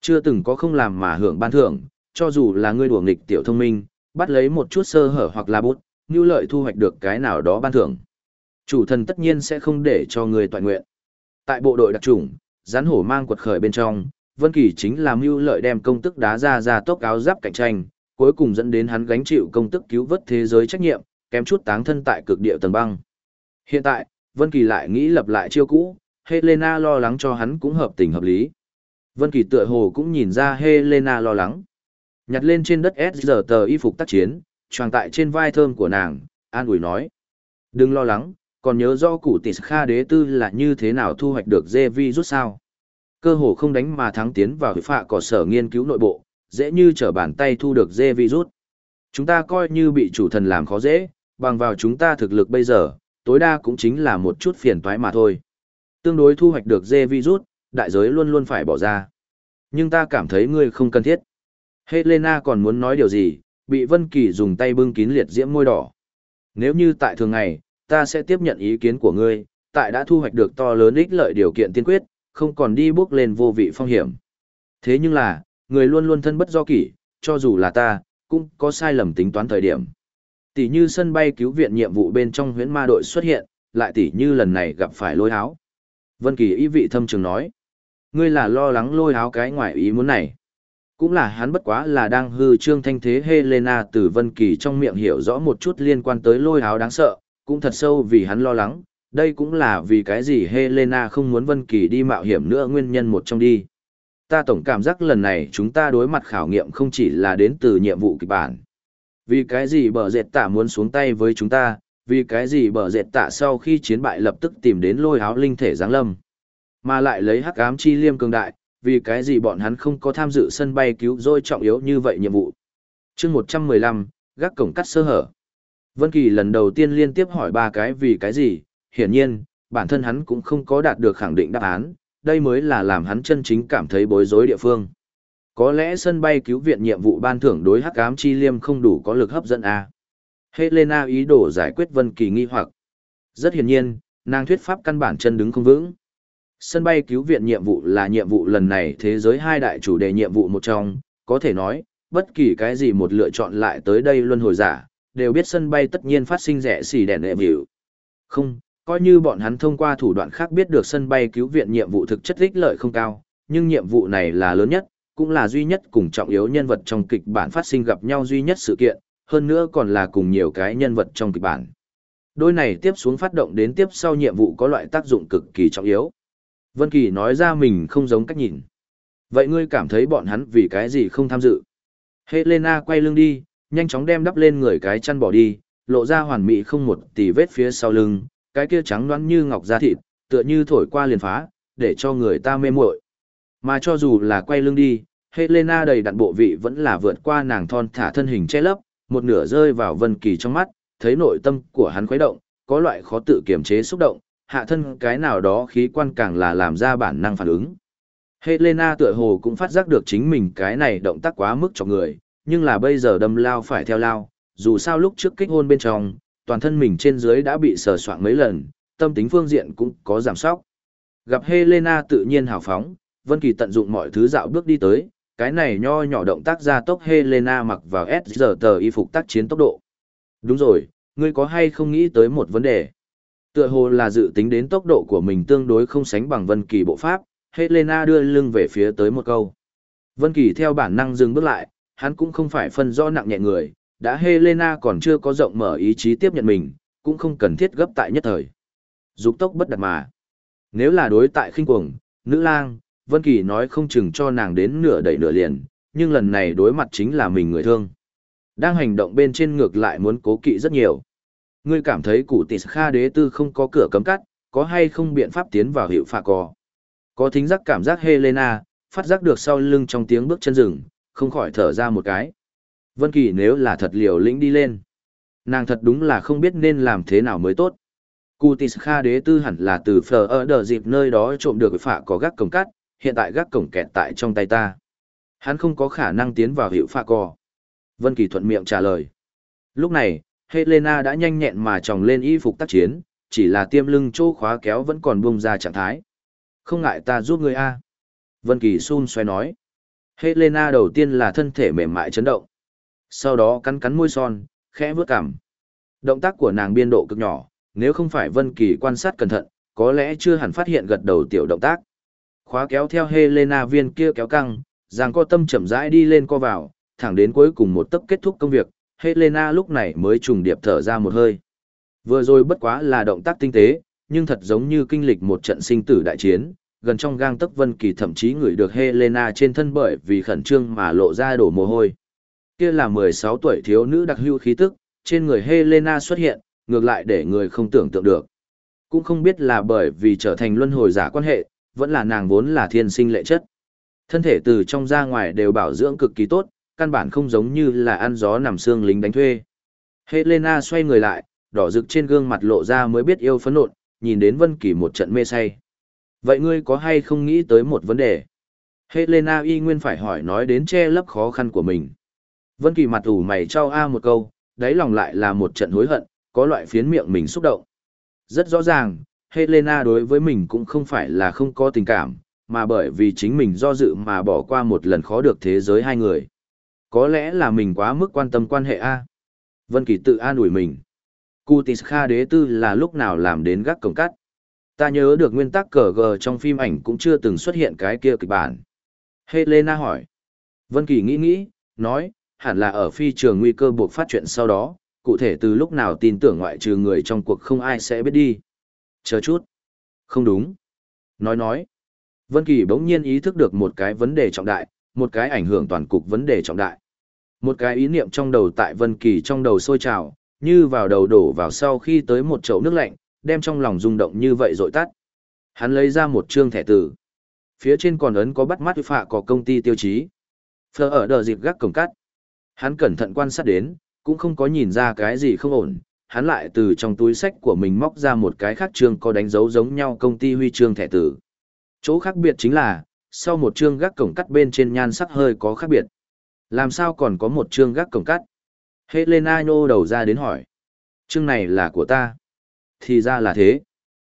chưa từng có không làm mà hưởng ban thưởng, cho dù là ngươi đùa nghịch tiểu thông minh, bắt lấy một chút sơ hở hoặc là bút, như lợi thu hoạch được cái nào đó ban thưởng. Chủ thần tất nhiên sẽ không để cho người toàn nguyện. Tại bộ đội đặc chủng, rắn hổ mang quật khởi bên trong, Vân Kỳ chính là mưu lợi đem công tức đá ra ra tốc áo giáp cạnh tranh, cuối cùng dẫn đến hắn gánh chịu công tức cứu vớt thế giới trách nhiệm, kém chút táng thân tại cực địa tầng băng. Hiện tại, Vân Kỳ lại nghĩ lập lại chiêu cũ, Helena lo lắng cho hắn cũng hợp tình hợp lý. Vân Kỳ tựa hồ cũng nhìn ra Helena lo lắng. Nhặt lên trên đất S giờ tờ y phục tác chiến, choàng tại trên vai thơm của nàng, an ủi nói. Đừng lo lắng, còn nhớ do cụ tỷ kha đế tư là như thế nào thu hoạch được dê vi rút sao. Cơ hồ không đánh mà thắng tiến vào phạ cỏ sở nghiên cứu nội bộ, dễ như trở bàn tay thu được dê vi rút. Chúng ta coi như bị chủ thần làm khó dễ, bằng vào chúng ta thực lực bây giờ, tối đa cũng chính là một chút phiền toái mà thôi. Tương đối thu hoạch được dê vi rút, đại giới luôn luôn phải bỏ ra. Nhưng ta cảm thấy ngươi không cần thiết. Helena còn muốn nói điều gì, bị Vân Kỳ dùng tay bưng kín liệt diễm môi đỏ. Nếu như tại thường ngày, ta sẽ tiếp nhận ý kiến của ngươi, tại đã thu hoạch được to lớn ích lợi điều kiện tiên quyết, không còn đi bước lên vô vị phong hiểm. Thế nhưng là, người luôn luôn thân bất do kỷ, cho dù là ta, cũng có sai lầm tính toán thời điểm. Tỷ như sân bay cứu viện nhiệm vụ bên trong huyễn ma đội xuất hiện, lại tỷ như lần này gặp phải lôi háo. Vân Kỳ ý vị thâm trường nói, ngươi là lo lắng lôi háo cái ngoài ý muốn này. Cũng là hắn bất quá là đang hư trương thanh thế Helena từ Vân Kỳ trong miệng hiểu rõ một chút liên quan tới lôi háo đáng sợ, cũng thật sâu vì hắn lo lắng, đây cũng là vì cái gì Helena không muốn Vân Kỳ đi mạo hiểm nữa nguyên nhân một trong đi. Ta tổng cảm giác lần này chúng ta đối mặt khảo nghiệm không chỉ là đến từ nhiệm vụ kịch bản. Vì cái gì bờ dệt tạ muốn xuống tay với chúng ta, vì cái gì bờ dệt tạ sau khi chiến bại lập tức tìm đến lôi áo linh thể giáng lâm. Mà lại lấy hắc ám chi liêm cường đại, vì cái gì bọn hắn không có tham dự sân bay cứu rỗi trọng yếu như vậy nhiệm vụ. chương 115, gác cổng cắt sơ hở. Vân Kỳ lần đầu tiên liên tiếp hỏi ba cái vì cái gì, hiển nhiên, bản thân hắn cũng không có đạt được khẳng định đáp án, đây mới là làm hắn chân chính cảm thấy bối rối địa phương. Có lẽ sân bay cứu viện nhiệm vụ ban thưởng đối hắc ám chi liêm không đủ có lực hấp dẫn a. À? Helena ý đồ giải quyết Vân Kỳ nghi hoặc. Rất hiển nhiên, nàng thuyết pháp căn bản chân đứng không vững. Sân bay cứu viện nhiệm vụ là nhiệm vụ lần này thế giới hai đại chủ đề nhiệm vụ một trong, có thể nói, bất kỳ cái gì một lựa chọn lại tới đây luân hồi giả, đều biết sân bay tất nhiên phát sinh rẻ xì đèn đệ biểu. Không, coi như bọn hắn thông qua thủ đoạn khác biết được sân bay cứu viện nhiệm vụ thực chất ích lợi không cao, nhưng nhiệm vụ này là lớn nhất, cũng là duy nhất cùng trọng yếu nhân vật trong kịch bản phát sinh gặp nhau duy nhất sự kiện, hơn nữa còn là cùng nhiều cái nhân vật trong kịch bản. Đôi này tiếp xuống phát động đến tiếp sau nhiệm vụ có loại tác dụng cực kỳ trọng yếu. Vân Kỳ nói ra mình không giống cách nhìn. Vậy ngươi cảm thấy bọn hắn vì cái gì không tham dự? Helena quay lưng đi, nhanh chóng đem đắp lên người cái chăn bỏ đi, lộ ra hoàn mỹ không một tì vết phía sau lưng, cái kia trắng nõn như ngọc da thịt, tựa như thổi qua liền phá, để cho người ta mê muội. Mà cho dù là quay lưng đi, Helena đầy đặn bộ vị vẫn là vượt qua nàng thon thả thân hình che lấp, một nửa rơi vào Vân Kỳ trong mắt, thấy nội tâm của hắn khuấy động, có loại khó tự kiềm chế xúc động, hạ thân cái nào đó khí quan càng là làm ra bản năng phản ứng. Helena tựa hồ cũng phát giác được chính mình cái này động tác quá mức cho người, nhưng là bây giờ đâm lao phải theo lao, dù sao lúc trước kích hôn bên trong, toàn thân mình trên dưới đã bị sờ soạn mấy lần, tâm tính phương diện cũng có giảm sóc. Gặp Helena tự nhiên hào phóng, Vân Kỳ tận dụng mọi thứ dạo bước đi tới, cái này nho nhỏ động tác ra tốc Helena mặc vào S giờ tờ y phục tác chiến tốc độ. Đúng rồi, ngươi có hay không nghĩ tới một vấn đề? Tựa hồ là dự tính đến tốc độ của mình tương đối không sánh bằng Vân Kỳ bộ pháp, Helena đưa lưng về phía tới một câu. Vân Kỳ theo bản năng dừng bước lại, hắn cũng không phải phân rõ nặng nhẹ người, đã Helena còn chưa có rộng mở ý chí tiếp nhận mình, cũng không cần thiết gấp tại nhất thời. Dục tốc bất đạt mà. Nếu là đối tại khinh cuồng, nữ lang, Vân Kỳ nói không chừng cho nàng đến nửa đẩy nửa liền, nhưng lần này đối mặt chính là mình người thương. Đang hành động bên trên ngược lại muốn cố kỵ rất nhiều. Ngươi cảm thấy cụ tỷ Kha đế tư không có cửa cấm cắt, có hay không biện pháp tiến vào hiệu phạ cò. Có thính giác cảm giác Helena, phát giác được sau lưng trong tiếng bước chân rừng, không khỏi thở ra một cái. Vân Kỳ nếu là thật liều lĩnh đi lên. Nàng thật đúng là không biết nên làm thế nào mới tốt. Cụ tỷ Kha đế tư hẳn là từ phở ở đờ dịp nơi đó trộm được phạ có gác cổng cắt, hiện tại gác cổng kẹt tại trong tay ta. Hắn không có khả năng tiến vào hiệu phạ cò. Vân Kỳ thuận miệng trả lời. Lúc này, Helena đã nhanh nhẹn mà tròng lên y phục tác chiến, chỉ là tiêm lưng chỗ khóa kéo vẫn còn buông ra trạng thái. Không ngại ta giúp ngươi a. Vân Kỳ xun xoay nói. Helena đầu tiên là thân thể mềm mại chấn động. Sau đó cắn cắn môi son, khẽ vướt cằm. Động tác của nàng biên độ cực nhỏ, nếu không phải Vân Kỳ quan sát cẩn thận, có lẽ chưa hẳn phát hiện gật đầu tiểu động tác. Khóa kéo theo Helena viên kia kéo căng, giang co tâm chậm rãi đi lên co vào, thẳng đến cuối cùng một tấc kết thúc công việc, Helena lúc này mới trùng điệp thở ra một hơi. Vừa rồi bất quá là động tác tinh tế, nhưng thật giống như kinh lịch một trận sinh tử đại chiến, gần trong gang tấc Vân Kỳ thậm chí ngửi được Helena trên thân bởi vì khẩn trương mà lộ ra đổ mồ hôi. Kia là 16 tuổi thiếu nữ đặc hữu khí tức, trên người Helena xuất hiện, ngược lại để người không tưởng tượng được. Cũng không biết là bởi vì trở thành luân hồi giả quan hệ, vẫn là nàng vốn là thiên sinh lệ chất. Thân thể từ trong ra ngoài đều bảo dưỡng cực kỳ tốt, căn bản không giống như là ăn gió nằm xương lính đánh thuê. Helena xoay người lại, đỏ rực trên gương mặt lộ ra mới biết yêu phấn nộn, nhìn đến Vân Kỳ một trận mê say. Vậy ngươi có hay không nghĩ tới một vấn đề? Helena y nguyên phải hỏi nói đến che lấp khó khăn của mình. Vân Kỳ mặt ủ mày trao a một câu, đáy lòng lại là một trận hối hận, có loại phiến miệng mình xúc động. Rất rõ ràng, Helena đối với mình cũng không phải là không có tình cảm, mà bởi vì chính mình do dự mà bỏ qua một lần khó được thế giới hai người. Có lẽ là mình quá mức quan tâm quan hệ A. Vân Kỳ tự an ủi mình. Cutis Kha đế tư là lúc nào làm đến gác cổng cắt. Ta nhớ được nguyên tắc cờ gờ trong phim ảnh cũng chưa từng xuất hiện cái kia kịch bản. Helena hỏi. Vân Kỳ nghĩ nghĩ, nói, hẳn là ở phi trường nguy cơ buộc phát chuyện sau đó, cụ thể từ lúc nào tin tưởng ngoại trừ người trong cuộc không ai sẽ biết đi. Chờ chút. Không đúng. Nói nói. Vân Kỳ bỗng nhiên ý thức được một cái vấn đề trọng đại, một cái ảnh hưởng toàn cục vấn đề trọng đại. Một cái ý niệm trong đầu tại Vân Kỳ trong đầu sôi trào, như vào đầu đổ vào sau khi tới một chậu nước lạnh, đem trong lòng rung động như vậy dội tắt. Hắn lấy ra một trương thẻ tử, Phía trên còn ấn có bắt mắt phạ có công ty tiêu chí. Phở ở đờ dịp gác cổng cắt. Hắn cẩn thận quan sát đến, cũng không có nhìn ra cái gì không ổn. Hắn lại từ trong túi sách của mình móc ra một cái khác trương có đánh dấu giống nhau công ty huy chương thẻ tử. Chỗ khác biệt chính là, sau một chương gác cổng cắt bên trên nhan sắc hơi có khác biệt. Làm sao còn có một chương gác cổng cắt? Helena nhô đầu ra đến hỏi. Chương này là của ta. Thì ra là thế.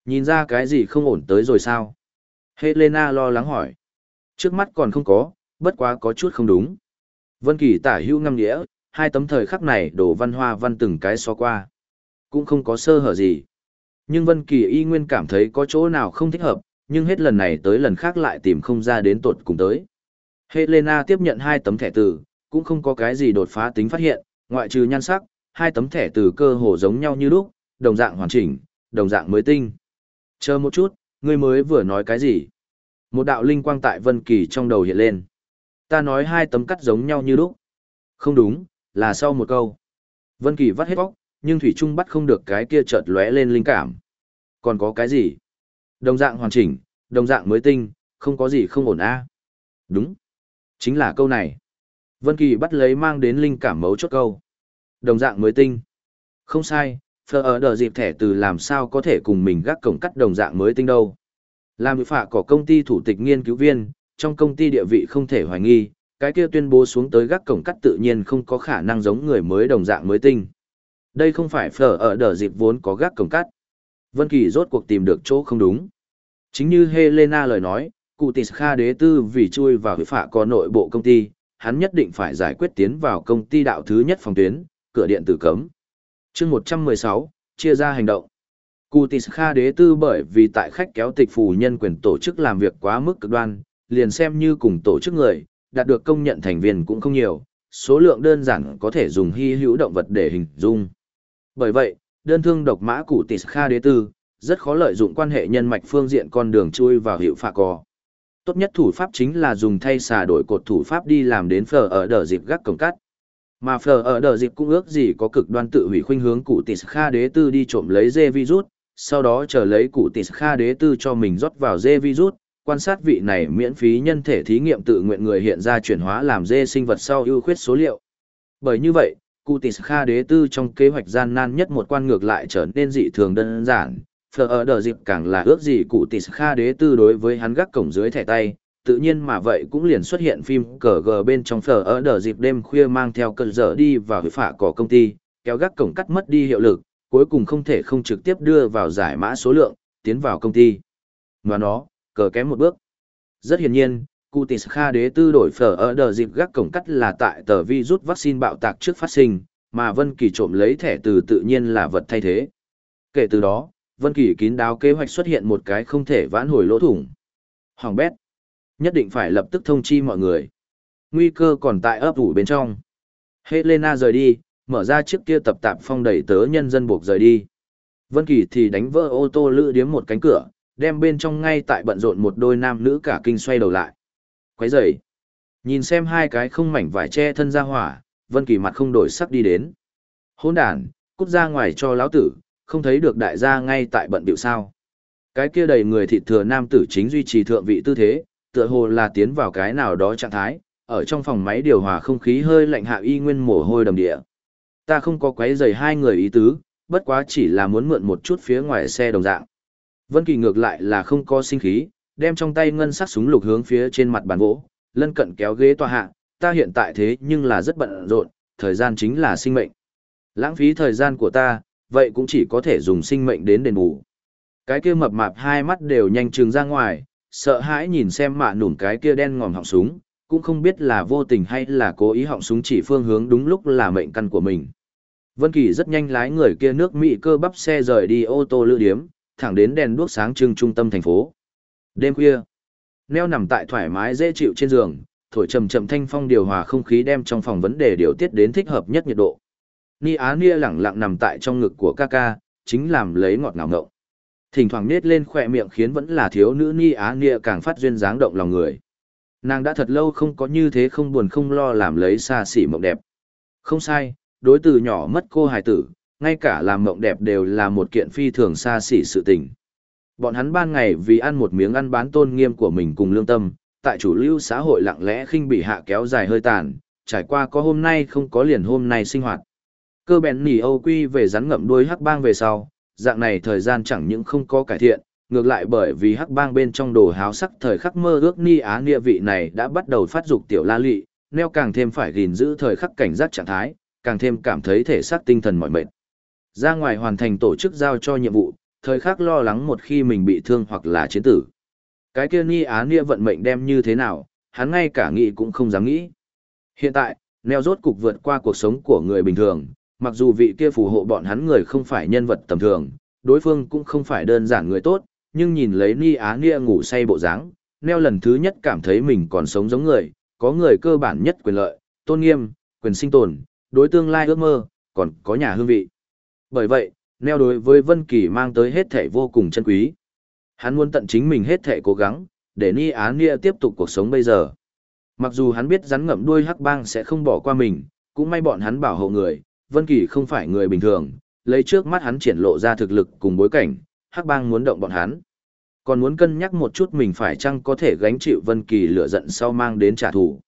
Nhìn ra cái gì không ổn tới rồi sao? Helena lo lắng hỏi. Trước mắt còn không có, bất quá có chút không đúng. Vân Kỳ tả hữu ngâm nghĩa, hai tấm thời khắc này đổ văn hoa văn từng cái so qua. Cũng không có sơ hở gì. Nhưng Vân Kỳ y nguyên cảm thấy có chỗ nào không thích hợp, nhưng hết lần này tới lần khác lại tìm không ra đến tột cùng tới. Helena tiếp nhận hai tấm thẻ từ, cũng không có cái gì đột phá tính phát hiện, ngoại trừ nhan sắc, hai tấm thẻ từ cơ hồ giống nhau như lúc, đồng dạng hoàn chỉnh, đồng dạng mới tinh. Chờ một chút, ngươi mới vừa nói cái gì? Một đạo linh quang tại Vân Kỳ trong đầu hiện lên. Ta nói hai tấm cắt giống nhau như lúc. Không đúng, là sau một câu. Vân Kỳ vắt hết óc, nhưng Thủy Trung bắt không được cái kia chợt lóe lên linh cảm. Còn có cái gì? Đồng dạng hoàn chỉnh, đồng dạng mới tinh, không có gì không ổn a. Đúng. Chính là câu này. Vân Kỳ bắt lấy mang đến linh cảm mấu chốt câu. Đồng dạng mới tinh. Không sai, Phở ở đờ dịp thẻ từ làm sao có thể cùng mình gác cổng cắt đồng dạng mới tinh đâu. Làm phạ của công ty thủ tịch nghiên cứu viên, trong công ty địa vị không thể hoài nghi, cái kia tuyên bố xuống tới gác cổng cắt tự nhiên không có khả năng giống người mới đồng dạng mới tinh. Đây không phải phở ở đờ dịp vốn có gác cổng cắt. Vân Kỳ rốt cuộc tìm được chỗ không đúng. Chính như Helena lời nói, cụ tỷ Kha đế tư vì chui vào hội phạ có nội bộ công ty, hắn nhất định phải giải quyết tiến vào công ty đạo thứ nhất phòng tuyến, cửa điện tử cấm. chương 116, chia ra hành động. Cụ tỷ Kha đế tư bởi vì tại khách kéo tịch phù nhân quyền tổ chức làm việc quá mức cực đoan, liền xem như cùng tổ chức người, đạt được công nhận thành viên cũng không nhiều, số lượng đơn giản có thể dùng hy hữu động vật để hình dung. Bởi vậy, đơn thương độc mã cụ tỷ Kha đế tư, rất khó lợi dụng quan hệ nhân mạch phương diện con đường chui vào hiệu phạ cò. Tốt nhất thủ pháp chính là dùng thay xà đổi cột thủ pháp đi làm đến phở ở đờ dịp gác cổng cắt. Mà phở ở đờ dịp cũng ước gì có cực đoan tự hủy khuynh hướng cụ tỷ kha đế tư đi trộm lấy dê virus, sau đó chờ lấy cụ tỷ kha đế tư cho mình rót vào dê virus, quan sát vị này miễn phí nhân thể thí nghiệm tự nguyện người hiện ra chuyển hóa làm dê sinh vật sau ưu khuyết số liệu. Bởi như vậy, Cutis kha đế tư trong kế hoạch gian nan nhất một quan ngược lại trở nên dị thường đơn giản, Phở ở đờ dịp càng là ước gì Cutis kha đế tư đối với hắn gác cổng dưới thẻ tay tự nhiên mà vậy cũng liền xuất hiện phim cờ gờ bên trong phở ở đờ dịp đêm khuya mang theo cơn dở đi vào hủy phạ cỏ công ty kéo gác cổng cắt mất đi hiệu lực cuối cùng không thể không trực tiếp đưa vào giải mã số lượng tiến vào công ty. Ngoài nó cờ kém một bước. Rất hiển nhiên Cutis kha đế tư đổi phở ở đờ dịp gác cổng cắt là tại tờ vi rút vaccine bạo tạc trước phát sinh mà vân kỳ trộm lấy thẻ từ tự nhiên là vật thay thế kể từ đó Vân Kỳ kín đáo kế hoạch xuất hiện một cái không thể vãn hồi lỗ thủng. Hoàng bét. Nhất định phải lập tức thông chi mọi người. Nguy cơ còn tại ấp ủ bên trong. Helena rời đi, mở ra chiếc kia tập tạp phong đẩy tớ nhân dân buộc rời đi. Vân Kỳ thì đánh vỡ ô tô lữ điếm một cánh cửa, đem bên trong ngay tại bận rộn một đôi nam nữ cả kinh xoay đầu lại. Quấy rầy. Nhìn xem hai cái không mảnh vải che thân ra hỏa, Vân Kỳ mặt không đổi sắc đi đến. Hỗn đản, cút ra ngoài cho lão tử, không thấy được đại gia ngay tại bận biểu sao. Cái kia đầy người thịt thừa nam tử chính duy trì thượng vị tư thế, tựa hồ là tiến vào cái nào đó trạng thái, ở trong phòng máy điều hòa không khí hơi lạnh hạ y nguyên mồ hôi đầm địa. Ta không có quấy rầy hai người ý tứ, bất quá chỉ là muốn mượn một chút phía ngoài xe đồng dạng. Vân Kỳ ngược lại là không có sinh khí, đem trong tay ngân sắc súng lục hướng phía trên mặt bàn gỗ, lân cận kéo ghế tòa hạ, ta hiện tại thế nhưng là rất bận rộn, thời gian chính là sinh mệnh. Lãng phí thời gian của ta, vậy cũng chỉ có thể dùng sinh mệnh đến đền bù. Cái kia mập mạp hai mắt đều nhanh trừng ra ngoài, sợ hãi nhìn xem mạ nủm cái kia đen ngòm họng súng, cũng không biết là vô tình hay là cố ý họng súng chỉ phương hướng đúng lúc là mệnh căn của mình. Vân Kỳ rất nhanh lái người kia nước Mỹ cơ bắp xe rời đi ô tô lữ điếm, thẳng đến đèn đuốc sáng trưng trung tâm thành phố. Đêm khuya, neo nằm tại thoải mái dễ chịu trên giường, thổi chậm chậm thanh phong điều hòa không khí đem trong phòng vấn đề điều tiết đến thích hợp nhất nhiệt độ. Ni Á Nia lẳng lặng nằm tại trong ngực của ca ca, chính làm lấy ngọt ngào ngộng. Thỉnh thoảng nết lên khỏe miệng khiến vẫn là thiếu nữ Ni Á Nia càng phát duyên dáng động lòng người. Nàng đã thật lâu không có như thế không buồn không lo làm lấy xa xỉ mộng đẹp. Không sai, đối từ nhỏ mất cô hài tử, ngay cả làm mộng đẹp đều là một kiện phi thường xa xỉ sự tình. Bọn hắn ban ngày vì ăn một miếng ăn bán tôn nghiêm của mình cùng lương tâm, tại chủ lưu xã hội lặng lẽ khinh bị hạ kéo dài hơi tàn, trải qua có hôm nay không có liền hôm nay sinh hoạt. Cơ bèn nỉ Âu quy về rắn ngậm đuôi hắc bang về sau, dạng này thời gian chẳng những không có cải thiện, ngược lại bởi vì hắc bang bên trong đồ háo sắc thời khắc mơ ước ni á nghĩa vị này đã bắt đầu phát dục tiểu la lị, neo càng thêm phải gìn giữ thời khắc cảnh giác trạng thái, càng thêm cảm thấy thể xác tinh thần mỏi mệt. Ra ngoài hoàn thành tổ chức giao cho nhiệm vụ, thời khắc lo lắng một khi mình bị thương hoặc là chiến tử. cái kia Ni Á Nia vận mệnh đem như thế nào, hắn ngay cả nghĩ cũng không dám nghĩ. Hiện tại, Neo rốt cục vượt qua cuộc sống của người bình thường, mặc dù vị kia phù hộ bọn hắn người không phải nhân vật tầm thường, đối phương cũng không phải đơn giản người tốt, nhưng nhìn lấy Ni Á Nia ngủ say bộ dáng, Neo lần thứ nhất cảm thấy mình còn sống giống người, có người cơ bản nhất quyền lợi, tôn nghiêm, quyền sinh tồn, đối tương lai ước mơ, còn có nhà hương vị. Bởi vậy, Neo đối với Vân Kỳ mang tới hết thể vô cùng chân quý. Hắn muốn tận chính mình hết thể cố gắng, để Ni Á Nia tiếp tục cuộc sống bây giờ. Mặc dù hắn biết rắn ngậm đuôi hắc bang sẽ không bỏ qua mình, cũng may bọn hắn bảo hộ người, Vân Kỳ không phải người bình thường, lấy trước mắt hắn triển lộ ra thực lực cùng bối cảnh, hắc bang muốn động bọn hắn. Còn muốn cân nhắc một chút mình phải chăng có thể gánh chịu Vân Kỳ lửa giận sau mang đến trả thù.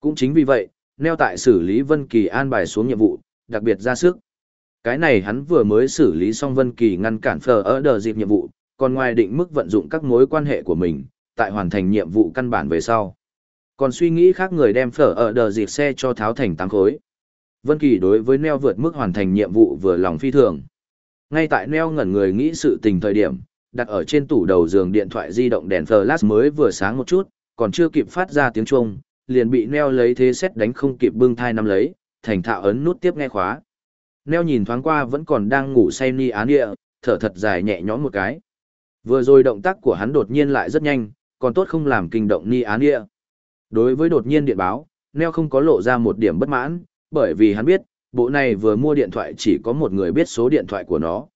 Cũng chính vì vậy, neo tại xử lý Vân Kỳ an bài xuống nhiệm vụ, đặc biệt ra sức. Cái này hắn vừa mới xử lý xong Vân Kỳ ngăn cản phờ ở đờ dịp nhiệm vụ, còn ngoài định mức vận dụng các mối quan hệ của mình, tại hoàn thành nhiệm vụ căn bản về sau. Còn suy nghĩ khác người đem phở ở đờ dịp xe cho tháo thành tám khối. Vân Kỳ đối với Neo vượt mức hoàn thành nhiệm vụ vừa lòng phi thường. Ngay tại Neo ngẩn người nghĩ sự tình thời điểm, đặt ở trên tủ đầu giường điện thoại di động đèn flash mới vừa sáng một chút, còn chưa kịp phát ra tiếng chuông, liền bị Neo lấy thế xét đánh không kịp bưng thai năm lấy, thành thạo ấn nút tiếp nghe khóa. Neo nhìn thoáng qua vẫn còn đang ngủ say ni án địa, thở thật dài nhẹ nhõm một cái. Vừa rồi động tác của hắn đột nhiên lại rất nhanh, còn tốt không làm kinh động ni án địa. Đối với đột nhiên điện báo, Neo không có lộ ra một điểm bất mãn, bởi vì hắn biết, bộ này vừa mua điện thoại chỉ có một người biết số điện thoại của nó.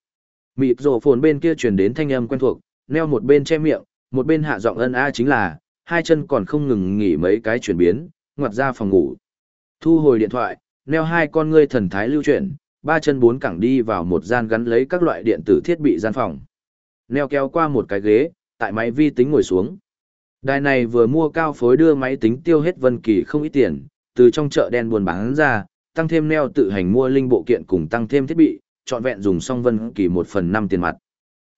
Mịp rổ phồn bên kia truyền đến thanh âm quen thuộc, Neo một bên che miệng, một bên hạ giọng ân a chính là, hai chân còn không ngừng nghỉ mấy cái chuyển biến, ngoặt ra phòng ngủ. Thu hồi điện thoại, Neo hai con ngươi thần thái lưu chuyển, ba chân bốn cẳng đi vào một gian gắn lấy các loại điện tử thiết bị gian phòng. Neo kéo qua một cái ghế, tại máy vi tính ngồi xuống. Đài này vừa mua cao phối đưa máy tính tiêu hết Vân Kỳ không ít tiền, từ trong chợ đen buôn bán ra, tăng thêm neo tự hành mua linh bộ kiện cùng tăng thêm thiết bị, chọn vẹn dùng xong Vân Kỳ một phần năm tiền mặt.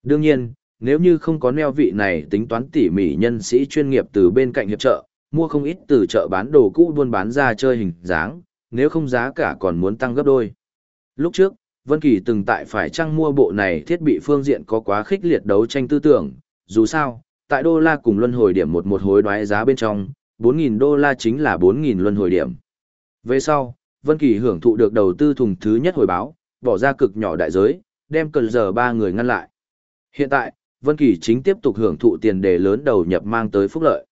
Đương nhiên, nếu như không có neo vị này tính toán tỉ mỉ nhân sĩ chuyên nghiệp từ bên cạnh hiệp trợ, mua không ít từ chợ bán đồ cũ buôn bán ra chơi hình dáng, nếu không giá cả còn muốn tăng gấp đôi. Lúc trước, Vân Kỳ từng tại phải chăng mua bộ này thiết bị phương diện có quá khích liệt đấu tranh tư tưởng, dù sao, tại đô la cùng luân hồi điểm một một hối đoái giá bên trong, 4.000 đô la chính là 4.000 luân hồi điểm. Về sau, Vân Kỳ hưởng thụ được đầu tư thùng thứ nhất hồi báo, bỏ ra cực nhỏ đại giới, đem cần giờ ba người ngăn lại. Hiện tại, Vân Kỳ chính tiếp tục hưởng thụ tiền đề lớn đầu nhập mang tới phúc lợi.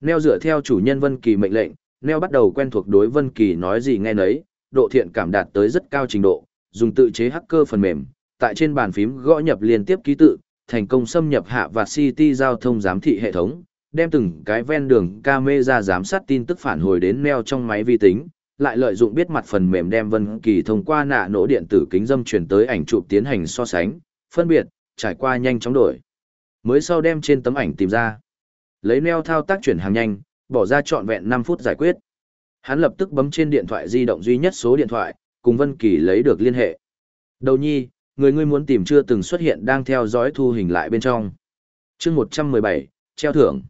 Neo dựa theo chủ nhân Vân Kỳ mệnh lệnh, Neo bắt đầu quen thuộc đối Vân Kỳ nói gì nghe nấy, độ thiện cảm đạt tới rất cao trình độ, dùng tự chế hacker phần mềm, tại trên bàn phím gõ nhập liên tiếp ký tự, thành công xâm nhập hạ và City giao thông giám thị hệ thống, đem từng cái ven đường camera giám sát tin tức phản hồi đến Neo trong máy vi tính, lại lợi dụng biết mặt phần mềm đem Vân Kỳ thông qua nạ nổ điện tử kính dâm truyền tới ảnh chụp tiến hành so sánh, phân biệt, trải qua nhanh chóng đổi. Mới sau đem trên tấm ảnh tìm ra. Lấy neo thao tác chuyển hàng nhanh, bỏ ra trọn vẹn 5 phút giải quyết. Hắn lập tức bấm trên điện thoại di động duy nhất số điện thoại, cùng Vân Kỳ lấy được liên hệ. Đầu nhi, người ngươi muốn tìm chưa từng xuất hiện đang theo dõi thu hình lại bên trong. Chương 117, treo thưởng.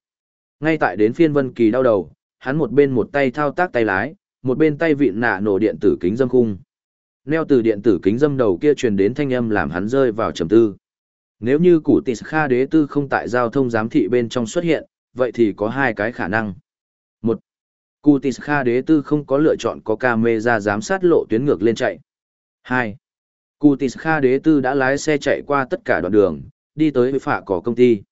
Ngay tại đến phiên Vân Kỳ đau đầu, hắn một bên một tay thao tác tay lái, một bên tay vịn nạ nổ điện tử kính dâm khung. Neo từ điện tử kính dâm đầu kia truyền đến thanh âm làm hắn rơi vào trầm tư. Nếu như củ tỷ kha đế tư không tại giao thông giám thị bên trong xuất hiện, vậy thì có hai cái khả năng. Một, Cutis kha đế tư không có lựa chọn có camera giám sát lộ tuyến ngược lên chạy. Hai, Cutis kha đế tư đã lái xe chạy qua tất cả đoạn đường, đi tới phạ cỏ công ty.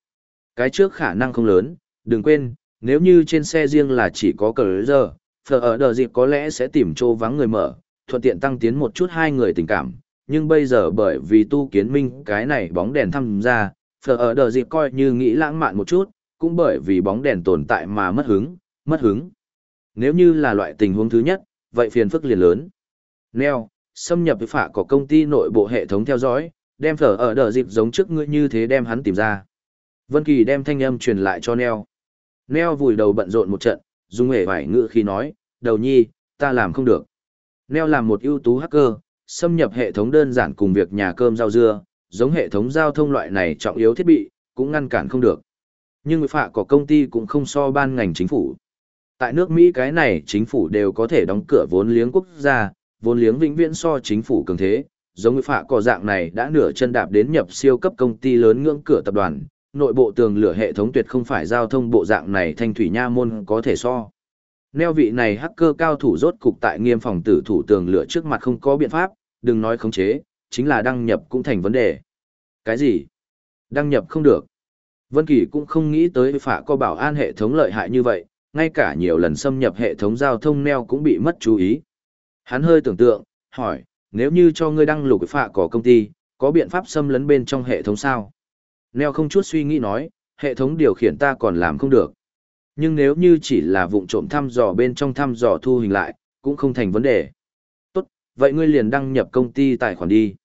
Cái trước khả năng không lớn, đừng quên, nếu như trên xe riêng là chỉ có cờ giờ, phở ở Đờ dịp có lẽ sẽ tìm chỗ vắng người mở, thuận tiện tăng tiến một chút hai người tình cảm. Nhưng bây giờ bởi vì tu kiến minh cái này bóng đèn thăm ra, phở ở Đờ dịp coi như nghĩ lãng mạn một chút, cũng bởi vì bóng đèn tồn tại mà mất hứng, mất hứng. Nếu như là loại tình huống thứ nhất, vậy phiền phức liền lớn. Neo, xâm nhập với phả có công ty nội bộ hệ thống theo dõi, đem phở ở đờ dịp giống trước ngươi như thế đem hắn tìm ra. Vân Kỳ đem thanh âm truyền lại cho Neo. Neo vùi đầu bận rộn một trận, dùng hề vải ngựa khi nói, đầu nhi, ta làm không được. Neo làm một ưu tú hacker, xâm nhập hệ thống đơn giản cùng việc nhà cơm rau dưa, giống hệ thống giao thông loại này trọng yếu thiết bị, cũng ngăn cản không được. Nhưng người phạ có công ty cũng không so ban ngành chính phủ. Tại nước Mỹ cái này chính phủ đều có thể đóng cửa vốn liếng quốc gia, vốn liếng vĩnh viễn so chính phủ cường thế, giống người phạ có dạng này đã nửa chân đạp đến nhập siêu cấp công ty lớn ngưỡng cửa tập đoàn, nội bộ tường lửa hệ thống tuyệt không phải giao thông bộ dạng này thanh thủy nha môn có thể so. Neo vị này hacker cao thủ rốt cục tại nghiêm phòng tử thủ tường lửa trước mặt không có biện pháp, đừng nói khống chế, chính là đăng nhập cũng thành vấn đề. Cái gì? Đăng nhập không được. Vân Kỳ cũng không nghĩ tới phạ có bảo an hệ thống lợi hại như vậy, ngay cả nhiều lần xâm nhập hệ thống giao thông neo cũng bị mất chú ý. Hắn hơi tưởng tượng, hỏi, nếu như cho ngươi đăng lục phạ của công ty, có biện pháp xâm lấn bên trong hệ thống sao? Neo không chút suy nghĩ nói, hệ thống điều khiển ta còn làm không được. Nhưng nếu như chỉ là vụng trộm thăm dò bên trong thăm dò thu hình lại, cũng không thành vấn đề. Tốt, vậy ngươi liền đăng nhập công ty tài khoản đi.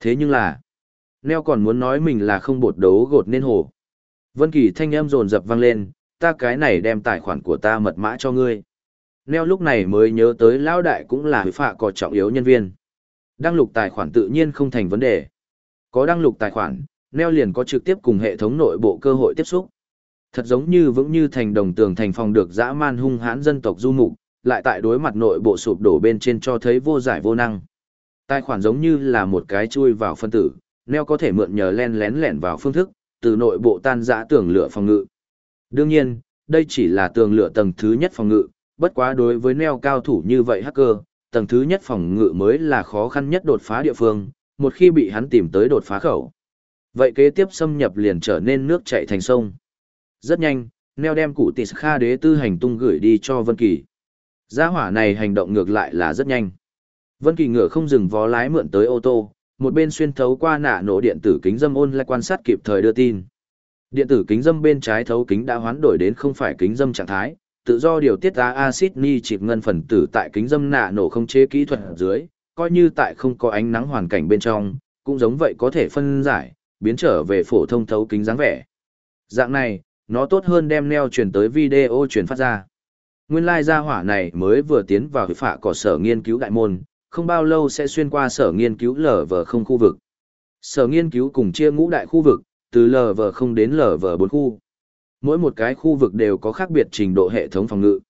Thế nhưng là, Neo còn muốn nói mình là không bột đấu gột nên hồ. Vân Kỳ thanh âm rồn rập vang lên, ta cái này đem tài khoản của ta mật mã cho ngươi. Neo lúc này mới nhớ tới lão đại cũng là hủy phạ có trọng yếu nhân viên. Đăng lục tài khoản tự nhiên không thành vấn đề. Có đăng lục tài khoản, Neo liền có trực tiếp cùng hệ thống nội bộ cơ hội tiếp xúc. Thật giống như vững như thành đồng tường thành phòng được dã man hung hãn dân tộc du mục, lại tại đối mặt nội bộ sụp đổ bên trên cho thấy vô giải vô năng. Tài khoản giống như là một cái chui vào phân tử, Neo có thể mượn nhờ len lén lẻn vào phương thức, từ nội bộ tan dã tưởng lửa phòng ngự. Đương nhiên, đây chỉ là tường lửa tầng thứ nhất phòng ngự, bất quá đối với Neo cao thủ như vậy hacker, tầng thứ nhất phòng ngự mới là khó khăn nhất đột phá địa phương, một khi bị hắn tìm tới đột phá khẩu. Vậy kế tiếp xâm nhập liền trở nên nước chảy thành sông. Rất nhanh, Neo đem cụ tỷ kha đế tư hành tung gửi đi cho Vân Kỳ. Gia hỏa này hành động ngược lại là rất nhanh. Vân Kỳ ngựa không dừng vó lái mượn tới ô tô, một bên xuyên thấu qua nạ nổ điện tử kính dâm ôn lại quan sát kịp thời đưa tin. Điện tử kính dâm bên trái thấu kính đã hoán đổi đến không phải kính dâm trạng thái, tự do điều tiết ra axit ni chịp ngân phần tử tại kính dâm nạ nổ không chế kỹ thuật ở dưới, coi như tại không có ánh nắng hoàn cảnh bên trong, cũng giống vậy có thể phân giải, biến trở về phổ thông thấu kính dáng vẻ. Dạng này, nó tốt hơn đem neo truyền tới video truyền phát ra. Nguyên lai like gia hỏa này mới vừa tiến vào phạ cỏ sở nghiên cứu đại môn, không bao lâu sẽ xuyên qua sở nghiên cứu lở vở không khu vực. Sở nghiên cứu cùng chia ngũ đại khu vực, từ lv không đến lv bốn khu. Mỗi một cái khu vực đều có khác biệt trình độ hệ thống phòng ngự.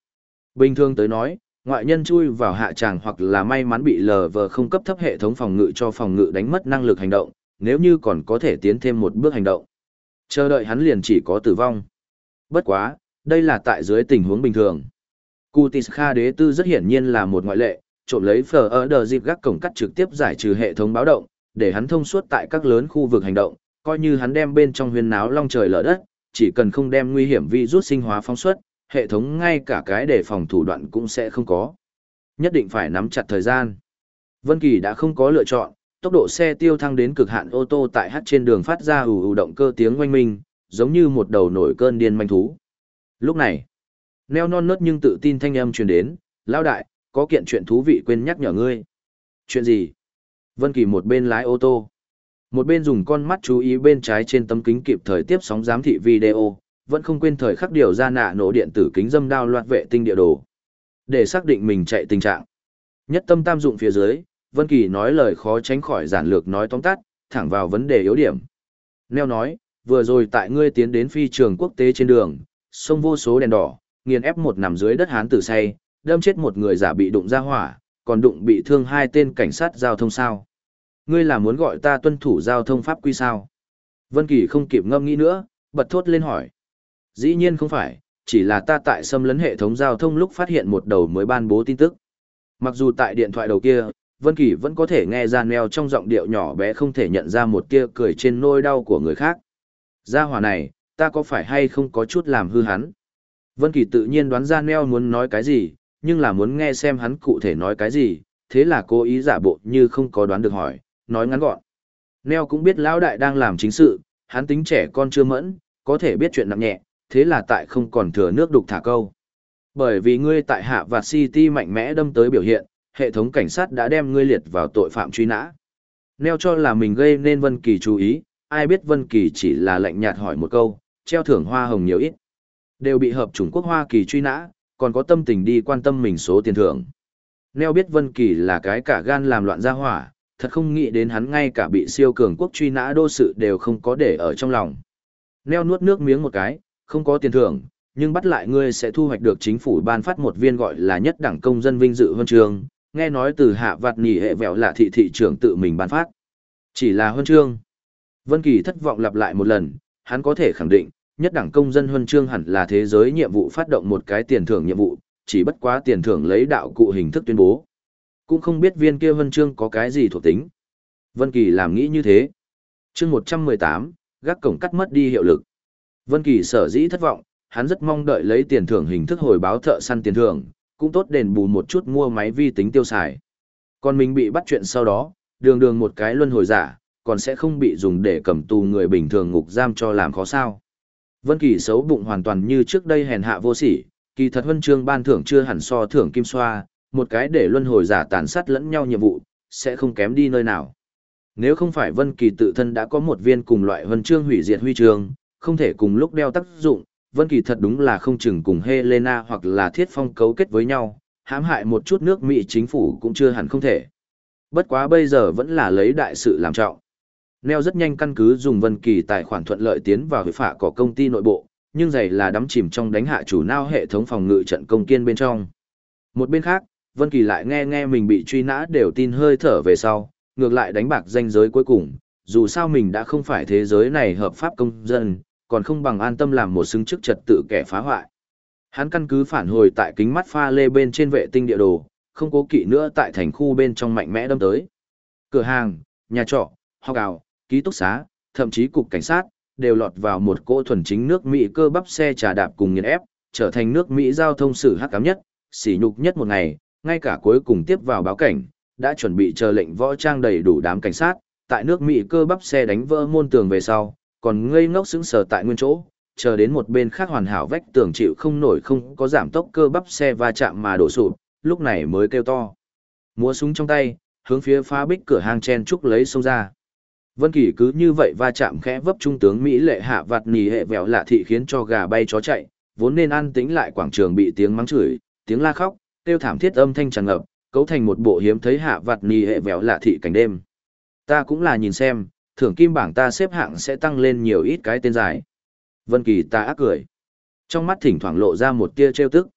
Bình thường tới nói, ngoại nhân chui vào hạ tràng hoặc là may mắn bị lv không cấp thấp hệ thống phòng ngự cho phòng ngự đánh mất năng lực hành động, nếu như còn có thể tiến thêm một bước hành động. Chờ đợi hắn liền chỉ có tử vong. Bất quá, đây là tại dưới tình huống bình thường. Kutis Kha đế tư rất hiển nhiên là một ngoại lệ, trộm lấy phở ở đờ dịp gác cổng cắt trực tiếp giải trừ hệ thống báo động, để hắn thông suốt tại các lớn khu vực hành động, coi như hắn đem bên trong huyên náo long trời lở đất, chỉ cần không đem nguy hiểm vi rút sinh hóa phóng xuất, hệ thống ngay cả cái để phòng thủ đoạn cũng sẽ không có. Nhất định phải nắm chặt thời gian. Vân Kỳ đã không có lựa chọn, tốc độ xe tiêu thăng đến cực hạn ô tô tại hắt trên đường phát ra ù ù động cơ tiếng oanh minh, giống như một đầu nổi cơn điên manh thú. Lúc này, neo non nớt nhưng tự tin thanh âm truyền đến, lao đại, có kiện chuyện thú vị quên nhắc nhở ngươi. Chuyện gì? Vân Kỳ một bên lái ô tô, một bên dùng con mắt chú ý bên trái trên tấm kính kịp thời tiếp sóng giám thị video, vẫn không quên thời khắc điều ra nạ nổ điện tử kính dâm đao loạt vệ tinh địa đồ. Để xác định mình chạy tình trạng. Nhất tâm tam dụng phía dưới, Vân Kỳ nói lời khó tránh khỏi giản lược nói tóm tắt, thẳng vào vấn đề yếu điểm. Neo nói, vừa rồi tại ngươi tiến đến phi trường quốc tế trên đường, sông vô số đèn đỏ, nghiền ép một nằm dưới đất hán tử say, đâm chết một người giả bị đụng ra hỏa, còn đụng bị thương hai tên cảnh sát giao thông sao. Ngươi là muốn gọi ta tuân thủ giao thông pháp quy sao? Vân Kỳ không kịp ngâm nghĩ nữa, bật thốt lên hỏi. Dĩ nhiên không phải, chỉ là ta tại xâm lấn hệ thống giao thông lúc phát hiện một đầu mới ban bố tin tức. Mặc dù tại điện thoại đầu kia, Vân Kỳ vẫn có thể nghe ra neo trong giọng điệu nhỏ bé không thể nhận ra một tia cười trên nỗi đau của người khác. Gia hỏa này, ta có phải hay không có chút làm hư hắn? Vân Kỳ tự nhiên đoán ra neo muốn nói cái gì, nhưng là muốn nghe xem hắn cụ thể nói cái gì, thế là cố ý giả bộ như không có đoán được hỏi, nói ngắn gọn. Neo cũng biết lão đại đang làm chính sự, hắn tính trẻ con chưa mẫn, có thể biết chuyện nặng nhẹ, thế là tại không còn thừa nước đục thả câu. Bởi vì ngươi tại hạ và City mạnh mẽ đâm tới biểu hiện, hệ thống cảnh sát đã đem ngươi liệt vào tội phạm truy nã. Neo cho là mình gây nên Vân Kỳ chú ý, ai biết Vân Kỳ chỉ là lạnh nhạt hỏi một câu, treo thưởng hoa hồng nhiều ít. Đều bị hợp chủng quốc Hoa Kỳ truy nã, còn có tâm tình đi quan tâm mình số tiền thưởng. Neo biết Vân Kỳ là cái cả gan làm loạn gia hỏa, thật không nghĩ đến hắn ngay cả bị siêu cường quốc truy nã đô sự đều không có để ở trong lòng. Neo nuốt nước miếng một cái, không có tiền thưởng, nhưng bắt lại ngươi sẽ thu hoạch được chính phủ ban phát một viên gọi là nhất đẳng công dân vinh dự huân trường nghe nói từ hạ vặt nỉ hệ vẹo là thị thị trưởng tự mình ban phát. Chỉ là huân chương. Vân Kỳ thất vọng lặp lại một lần, hắn có thể khẳng định, nhất đẳng công dân huân chương hẳn là thế giới nhiệm vụ phát động một cái tiền thưởng nhiệm vụ, chỉ bất quá tiền thưởng lấy đạo cụ hình thức tuyên bố. Cũng không biết viên kia vân chương có cái gì thuộc tính. Vân Kỳ làm nghĩ như thế. Chương 118, gác cổng cắt mất đi hiệu lực. Vân Kỳ sở dĩ thất vọng, hắn rất mong đợi lấy tiền thưởng hình thức hồi báo thợ săn tiền thưởng, cũng tốt đền bù một chút mua máy vi tính tiêu xài. Còn mình bị bắt chuyện sau đó, đường đường một cái luân hồi giả, còn sẽ không bị dùng để cầm tù người bình thường ngục giam cho làm khó sao. Vân Kỳ xấu bụng hoàn toàn như trước đây hèn hạ vô sỉ, kỳ thật huân chương ban thưởng chưa hẳn so thưởng kim xoa, một cái để luân hồi giả tàn sát lẫn nhau nhiệm vụ, sẽ không kém đi nơi nào. Nếu không phải Vân Kỳ tự thân đã có một viên cùng loại Vân chương hủy diệt huy chương, không thể cùng lúc đeo tác dụng, Vân Kỳ thật đúng là không chừng cùng Helena hoặc là Thiết Phong cấu kết với nhau, hãm hại một chút nước Mỹ chính phủ cũng chưa hẳn không thể. Bất quá bây giờ vẫn là lấy đại sự làm trọng. Neo rất nhanh căn cứ dùng Vân Kỳ tài khoản thuận lợi tiến vào hội phạ của công ty nội bộ, nhưng giày là đắm chìm trong đánh hạ chủ nao hệ thống phòng ngự trận công kiên bên trong. Một bên khác, Vân Kỳ lại nghe nghe mình bị truy nã đều tin hơi thở về sau, ngược lại đánh bạc danh giới cuối cùng, dù sao mình đã không phải thế giới này hợp pháp công dân, còn không bằng an tâm làm một xứng chức trật tự kẻ phá hoại. Hắn căn cứ phản hồi tại kính mắt pha lê bên trên vệ tinh địa đồ, không cố kỵ nữa tại thành khu bên trong mạnh mẽ đâm tới. Cửa hàng, nhà trọ, học ảo, ký túc xá, thậm chí cục cảnh sát, đều lọt vào một cỗ thuần chính nước Mỹ cơ bắp xe trà đạp cùng nghiền ép, trở thành nước Mỹ giao thông sử hắc cám nhất, sỉ nhục nhất một ngày, ngay cả cuối cùng tiếp vào báo cảnh, đã chuẩn bị chờ lệnh võ trang đầy đủ đám cảnh sát, tại nước Mỹ cơ bắp xe đánh vỡ môn tường về sau, còn ngây ngốc sững sờ tại nguyên chỗ, chờ đến một bên khác hoàn hảo vách tường chịu không nổi không có giảm tốc cơ bắp xe va chạm mà đổ sụp, lúc này mới kêu to. Múa súng trong tay, hướng phía phá bích cửa hàng chen trúc lấy sông ra. Vân Kỳ cứ như vậy va chạm khẽ vấp trung tướng Mỹ lệ hạ vạt nì hệ vẹo lạ thị khiến cho gà bay chó chạy, vốn nên an tĩnh lại quảng trường bị tiếng mắng chửi, tiếng la khóc, tiêu thảm thiết âm thanh tràn ngập, cấu thành một bộ hiếm thấy hạ vặt nì hệ vẹo lạ thị cảnh đêm. Ta cũng là nhìn xem, thưởng kim bảng ta xếp hạng sẽ tăng lên nhiều ít cái tên dài. Vân Kỳ ta ác cười. Trong mắt thỉnh thoảng lộ ra một tia trêu tức.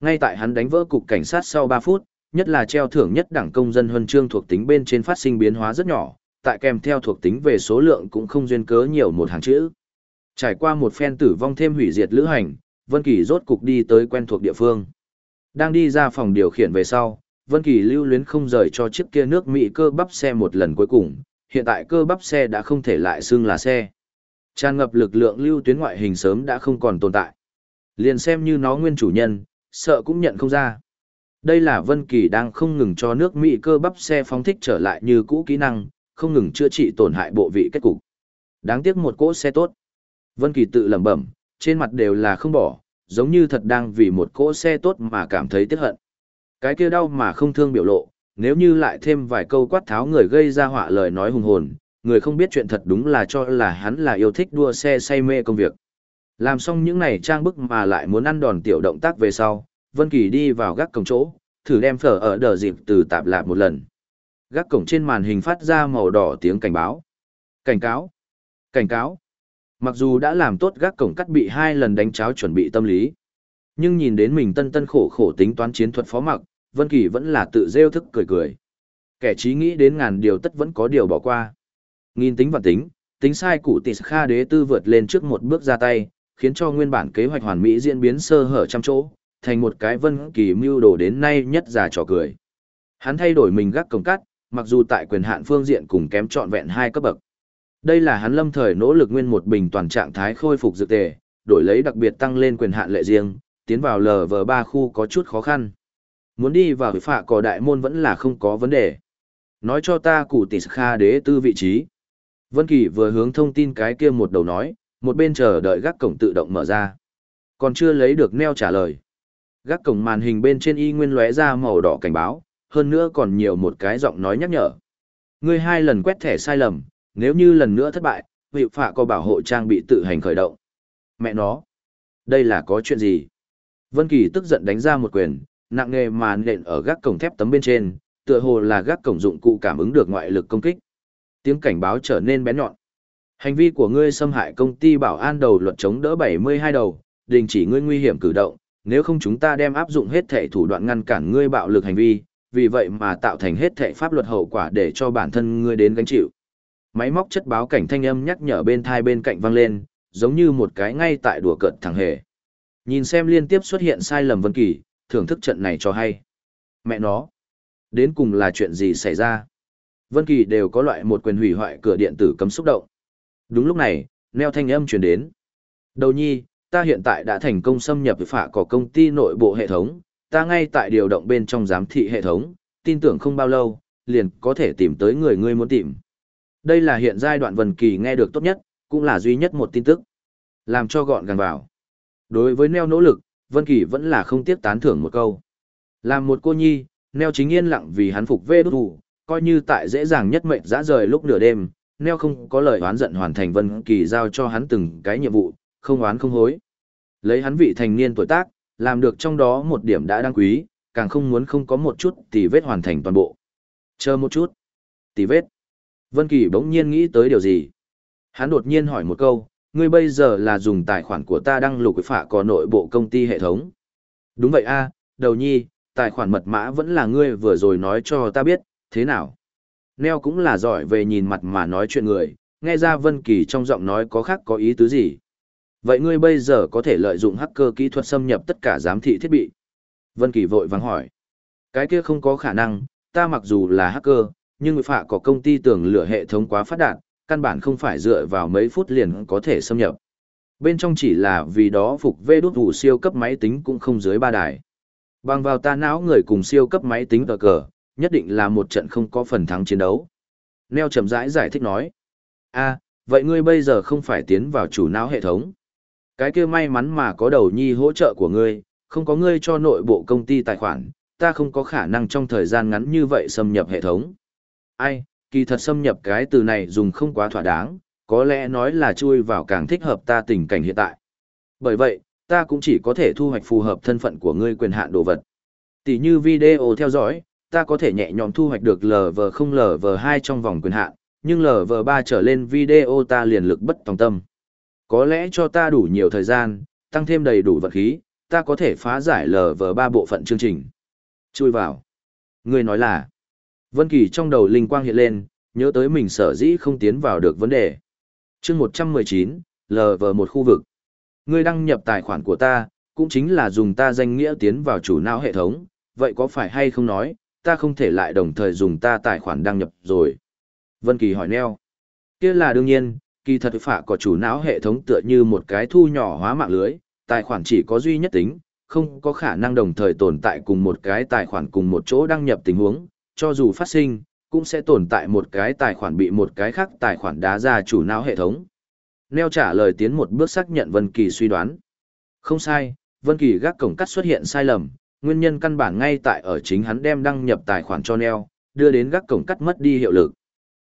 Ngay tại hắn đánh vỡ cục cảnh sát sau 3 phút, nhất là treo thưởng nhất đẳng công dân huân chương thuộc tính bên trên phát sinh biến hóa rất nhỏ, tại kèm theo thuộc tính về số lượng cũng không duyên cớ nhiều một hàng chữ. Trải qua một phen tử vong thêm hủy diệt lữ hành, Vân Kỳ rốt cục đi tới quen thuộc địa phương. Đang đi ra phòng điều khiển về sau, Vân Kỳ lưu luyến không rời cho chiếc kia nước Mỹ cơ bắp xe một lần cuối cùng, hiện tại cơ bắp xe đã không thể lại xưng là xe. Tràn ngập lực lượng lưu tuyến ngoại hình sớm đã không còn tồn tại. Liền xem như nó nguyên chủ nhân, sợ cũng nhận không ra. Đây là Vân Kỳ đang không ngừng cho nước Mỹ cơ bắp xe phóng thích trở lại như cũ kỹ năng, không ngừng chữa trị tổn hại bộ vị kết cục. Đáng tiếc một cỗ xe tốt. Vân Kỳ tự lẩm bẩm, trên mặt đều là không bỏ, giống như thật đang vì một cỗ xe tốt mà cảm thấy tiếc hận. Cái kia đau mà không thương biểu lộ, nếu như lại thêm vài câu quát tháo người gây ra họa lời nói hùng hồn, người không biết chuyện thật đúng là cho là hắn là yêu thích đua xe say mê công việc. Làm xong những này trang bức mà lại muốn ăn đòn tiểu động tác về sau, Vân Kỳ đi vào gác cổng chỗ, thử đem phở ở đờ dịp từ tạp lạp một lần. Gác cổng trên màn hình phát ra màu đỏ tiếng cảnh báo. Cảnh cáo! Cảnh cáo! Mặc dù đã làm tốt gác cổng cắt bị hai lần đánh cháo chuẩn bị tâm lý, nhưng nhìn đến mình tân tân khổ khổ tính toán chiến thuật phó mặc, Vân Kỳ vẫn là tự rêu thức cười cười. Kẻ trí nghĩ đến ngàn điều tất vẫn có điều bỏ qua. Nghìn tính và tính, tính sai cụ tỷ kha đế tư vượt lên trước một bước ra tay, khiến cho nguyên bản kế hoạch hoàn mỹ diễn biến sơ hở trăm chỗ, thành một cái Vân Kỳ mưu đồ đến nay nhất giả trò cười. Hắn thay đổi mình gác cổng cắt, mặc dù tại quyền hạn phương diện cùng kém trọn vẹn hai cấp bậc. Đây là hắn lâm thời nỗ lực nguyên một bình toàn trạng thái khôi phục dược tề, đổi lấy đặc biệt tăng lên quyền hạn lệ riêng, tiến vào LV3 khu có chút khó khăn. Muốn đi vào phạ cỏ đại môn vẫn là không có vấn đề. Nói cho ta cụ tỷ kha đế tư vị trí. Vân Kỳ vừa hướng thông tin cái kia một đầu nói, một bên chờ đợi gác cổng tự động mở ra. Còn chưa lấy được neo trả lời. Gác cổng màn hình bên trên y nguyên lóe ra màu đỏ cảnh báo, hơn nữa còn nhiều một cái giọng nói nhắc nhở. Ngươi hai lần quét thẻ sai lầm, nếu như lần nữa thất bại, hiệu phạ có bảo hộ trang bị tự hành khởi động. Mẹ nó, đây là có chuyện gì? Vân Kỳ tức giận đánh ra một quyền, nặng nề mà nện ở gác cổng thép tấm bên trên, tựa hồ là gác cổng dụng cụ cảm ứng được ngoại lực công kích. Tiếng cảnh báo trở nên bén nhọn. Hành vi của ngươi xâm hại công ty bảo an đầu luật chống đỡ 72 đầu, đình chỉ ngươi nguy hiểm cử động, nếu không chúng ta đem áp dụng hết thể thủ đoạn ngăn cản ngươi bạo lực hành vi, vì vậy mà tạo thành hết thể pháp luật hậu quả để cho bản thân ngươi đến gánh chịu. Máy móc chất báo cảnh thanh âm nhắc nhở bên thai bên cạnh vang lên, giống như một cái ngay tại đùa cợt thằng hề. Nhìn xem liên tiếp xuất hiện sai lầm Vân Kỳ, thưởng thức trận này cho hay. Mẹ nó, đến cùng là chuyện gì xảy ra? Vân Kỳ đều có loại một quyền hủy hoại cửa điện tử cấm xúc động. Đúng lúc này, neo thanh âm truyền đến. Đầu nhi, ta hiện tại đã thành công xâm nhập phạ có công ty nội bộ hệ thống, ta ngay tại điều động bên trong giám thị hệ thống, tin tưởng không bao lâu, liền có thể tìm tới người ngươi muốn tìm. Đây là hiện giai đoạn Vân Kỳ nghe được tốt nhất, cũng là duy nhất một tin tức. Làm cho gọn gàng vào. Đối với neo nỗ lực, Vân Kỳ vẫn là không tiếc tán thưởng một câu. Làm một cô nhi, neo chính yên lặng vì hắn phục vê đốt thủ, coi như tại dễ dàng nhất mệnh dã rời lúc nửa đêm, neo không có lời oán giận hoàn thành Vân Kỳ giao cho hắn từng cái nhiệm vụ, không oán không hối. Lấy hắn vị thành niên tuổi tác, làm được trong đó một điểm đã đáng quý, càng không muốn không có một chút tì vết hoàn thành toàn bộ. Chờ một chút. Tì vết. Vân Kỳ bỗng nhiên nghĩ tới điều gì. Hắn đột nhiên hỏi một câu, ngươi bây giờ là dùng tài khoản của ta đăng lục phả có nội bộ công ty hệ thống. Đúng vậy a, đầu nhi, tài khoản mật mã vẫn là ngươi vừa rồi nói cho ta biết, thế nào? Neo cũng là giỏi về nhìn mặt mà nói chuyện người, nghe ra Vân Kỳ trong giọng nói có khác có ý tứ gì. Vậy ngươi bây giờ có thể lợi dụng hacker kỹ thuật xâm nhập tất cả giám thị thiết bị. Vân Kỳ vội vàng hỏi. Cái kia không có khả năng, ta mặc dù là hacker, nhưng phạ có công ty tường lửa hệ thống quá phát đạt, căn bản không phải dựa vào mấy phút liền có thể xâm nhập. Bên trong chỉ là vì đó phục vê đốt vụ siêu cấp máy tính cũng không dưới ba đài. Bằng vào ta não người cùng siêu cấp máy tính cờ cờ, nhất định là một trận không có phần thắng chiến đấu. Neo chậm rãi giải thích nói. a vậy ngươi bây giờ không phải tiến vào chủ não hệ thống. Cái kia may mắn mà có đầu nhi hỗ trợ của ngươi, không có ngươi cho nội bộ công ty tài khoản, ta không có khả năng trong thời gian ngắn như vậy xâm nhập hệ thống. Ai, kỳ thật xâm nhập cái từ này dùng không quá thỏa đáng, có lẽ nói là chui vào càng thích hợp ta tình cảnh hiện tại. Bởi vậy, ta cũng chỉ có thể thu hoạch phù hợp thân phận của ngươi quyền hạn đồ vật. Tỷ như video theo dõi, ta có thể nhẹ nhõm thu hoạch được LV0 LV2 trong vòng quyền hạn, nhưng LV3 trở lên video ta liền lực bất tòng tâm. Có lẽ cho ta đủ nhiều thời gian, tăng thêm đầy đủ vật khí, ta có thể phá giải LV3 bộ phận chương trình. Chui vào. Ngươi nói là, Vân Kỳ trong đầu linh quang hiện lên, nhớ tới mình sở dĩ không tiến vào được vấn đề. Chương 119, LV một khu vực. Ngươi đăng nhập tài khoản của ta, cũng chính là dùng ta danh nghĩa tiến vào chủ não hệ thống, vậy có phải hay không nói, ta không thể lại đồng thời dùng ta tài khoản đăng nhập rồi. Vân Kỳ hỏi neo. Kia là đương nhiên, kỳ thật phạ có chủ não hệ thống tựa như một cái thu nhỏ hóa mạng lưới, tài khoản chỉ có duy nhất tính, không có khả năng đồng thời tồn tại cùng một cái tài khoản cùng một chỗ đăng nhập tình huống, cho dù phát sinh, cũng sẽ tồn tại một cái tài khoản bị một cái khác tài khoản đá ra chủ não hệ thống. Neo trả lời tiến một bước xác nhận Vân Kỳ suy đoán. Không sai, Vân Kỳ gác cổng cắt xuất hiện sai lầm, nguyên nhân căn bản ngay tại ở chính hắn đem đăng nhập tài khoản cho Neo, đưa đến gác cổng cắt mất đi hiệu lực.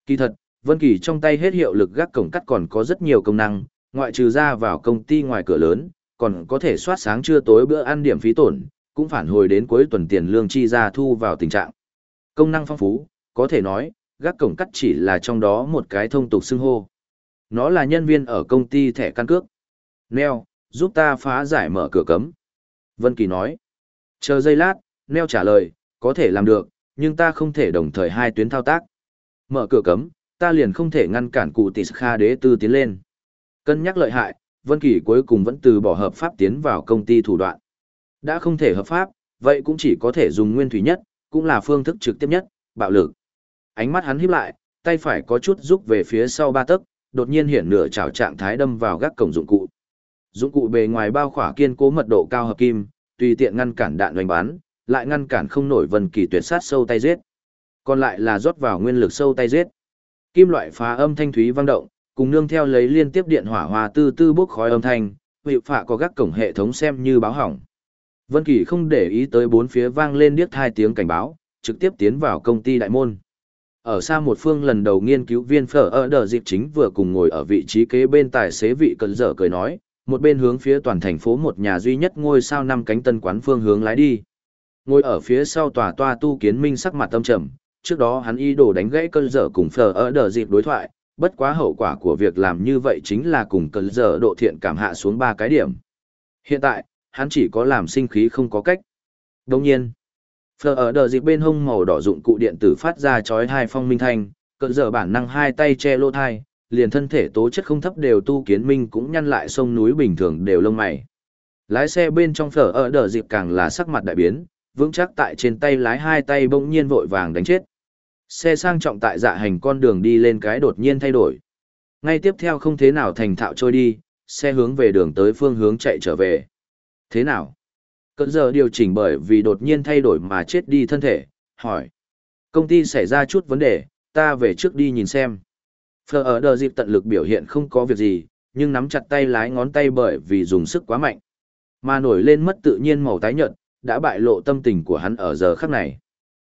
Kỳ thật, Vân Kỳ trong tay hết hiệu lực gác cổng cắt còn có rất nhiều công năng, ngoại trừ ra vào công ty ngoài cửa lớn, còn có thể soát sáng trưa tối bữa ăn điểm phí tổn, cũng phản hồi đến cuối tuần tiền lương chi ra thu vào tình trạng. Công năng phong phú, có thể nói, gác cổng cắt chỉ là trong đó một cái thông tục xưng hô. Nó là nhân viên ở công ty thẻ căn cước. Neo, giúp ta phá giải mở cửa cấm. Vân Kỳ nói. Chờ giây lát, Neo trả lời, có thể làm được, nhưng ta không thể đồng thời hai tuyến thao tác. Mở cửa cấm, ta liền không thể ngăn cản cụ tỷ kha đế tư tiến lên. Cân nhắc lợi hại, Vân Kỳ cuối cùng vẫn từ bỏ hợp pháp tiến vào công ty thủ đoạn. Đã không thể hợp pháp, vậy cũng chỉ có thể dùng nguyên thủy nhất, cũng là phương thức trực tiếp nhất, bạo lực. Ánh mắt hắn híp lại, tay phải có chút rút về phía sau ba tấc, đột nhiên hiện nửa trảo trạng thái đâm vào gác cổng dụng cụ. Dụng cụ bề ngoài bao khỏa kiên cố mật độ cao hợp kim, tùy tiện ngăn cản đạn đánh bắn, lại ngăn cản không nổi Vân Kỳ tuyệt sát sâu tay giết. Còn lại là rót vào nguyên lực sâu tay giết. Kim loại phá âm thanh thúy vang động, cùng nương theo lấy liên tiếp điện hỏa hòa tư tư bốc khói âm thanh, hiệu phạ có gác cổng hệ thống xem như báo hỏng. Vân Kỳ không để ý tới bốn phía vang lên điếc hai tiếng cảnh báo, trực tiếp tiến vào công ty đại môn. Ở xa một phương lần đầu nghiên cứu viên phở ở đờ dịp chính vừa cùng ngồi ở vị trí kế bên tài xế vị cẩn dở cười nói, một bên hướng phía toàn thành phố một nhà duy nhất ngôi sao năm cánh tân quán phương hướng lái đi. Ngồi ở phía sau tòa toa tu kiến minh sắc mặt tâm trầm, trước đó hắn ý đồ đánh gãy cơn dở cùng phở ở đờ dịp đối thoại, bất quá hậu quả của việc làm như vậy chính là cùng cơn dở độ thiện cảm hạ xuống ba cái điểm. Hiện tại, hắn chỉ có làm sinh khí không có cách. Đồng nhiên, phở ở đờ dịp bên hông màu đỏ dụng cụ điện tử phát ra chói hai phong minh thanh, cỡ dở bản năng hai tay che lỗ thai, liền thân thể tố chất không thấp đều tu kiến minh cũng nhăn lại sông núi bình thường đều lông mày. Lái xe bên trong phở ở đờ dịp càng là sắc mặt đại biến, vững chắc tại trên tay lái hai tay bỗng nhiên vội vàng đánh chết. Xe sang trọng tại dạ hành con đường đi lên cái đột nhiên thay đổi. Ngay tiếp theo không thế nào thành thạo trôi đi, xe hướng về đường tới phương hướng chạy trở về. Thế nào? Cận giờ điều chỉnh bởi vì đột nhiên thay đổi mà chết đi thân thể, hỏi. Công ty xảy ra chút vấn đề, ta về trước đi nhìn xem. Phờ ở đờ dịp tận lực biểu hiện không có việc gì, nhưng nắm chặt tay lái ngón tay bởi vì dùng sức quá mạnh. Mà nổi lên mất tự nhiên màu tái nhợt, đã bại lộ tâm tình của hắn ở giờ khắc này.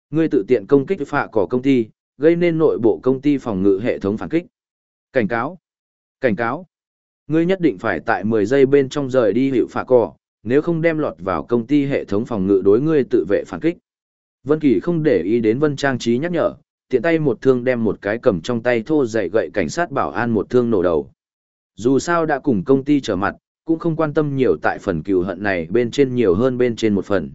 Ngươi tự tiện công kích phạ cỏ công ty, gây nên nội bộ công ty phòng ngự hệ thống phản kích. Cảnh cáo! Cảnh cáo! Ngươi nhất định phải tại 10 giây bên trong rời đi hiệu phạ cỏ, nếu không đem lọt vào công ty hệ thống phòng ngự đối ngươi tự vệ phản kích. Vân Kỳ không để ý đến Vân Trang trí nhắc nhở, tiện tay một thương đem một cái cầm trong tay thô dày gậy cảnh sát bảo an một thương nổ đầu. Dù sao đã cùng công ty trở mặt, cũng không quan tâm nhiều tại phần cừu hận này bên trên nhiều hơn bên trên một phần.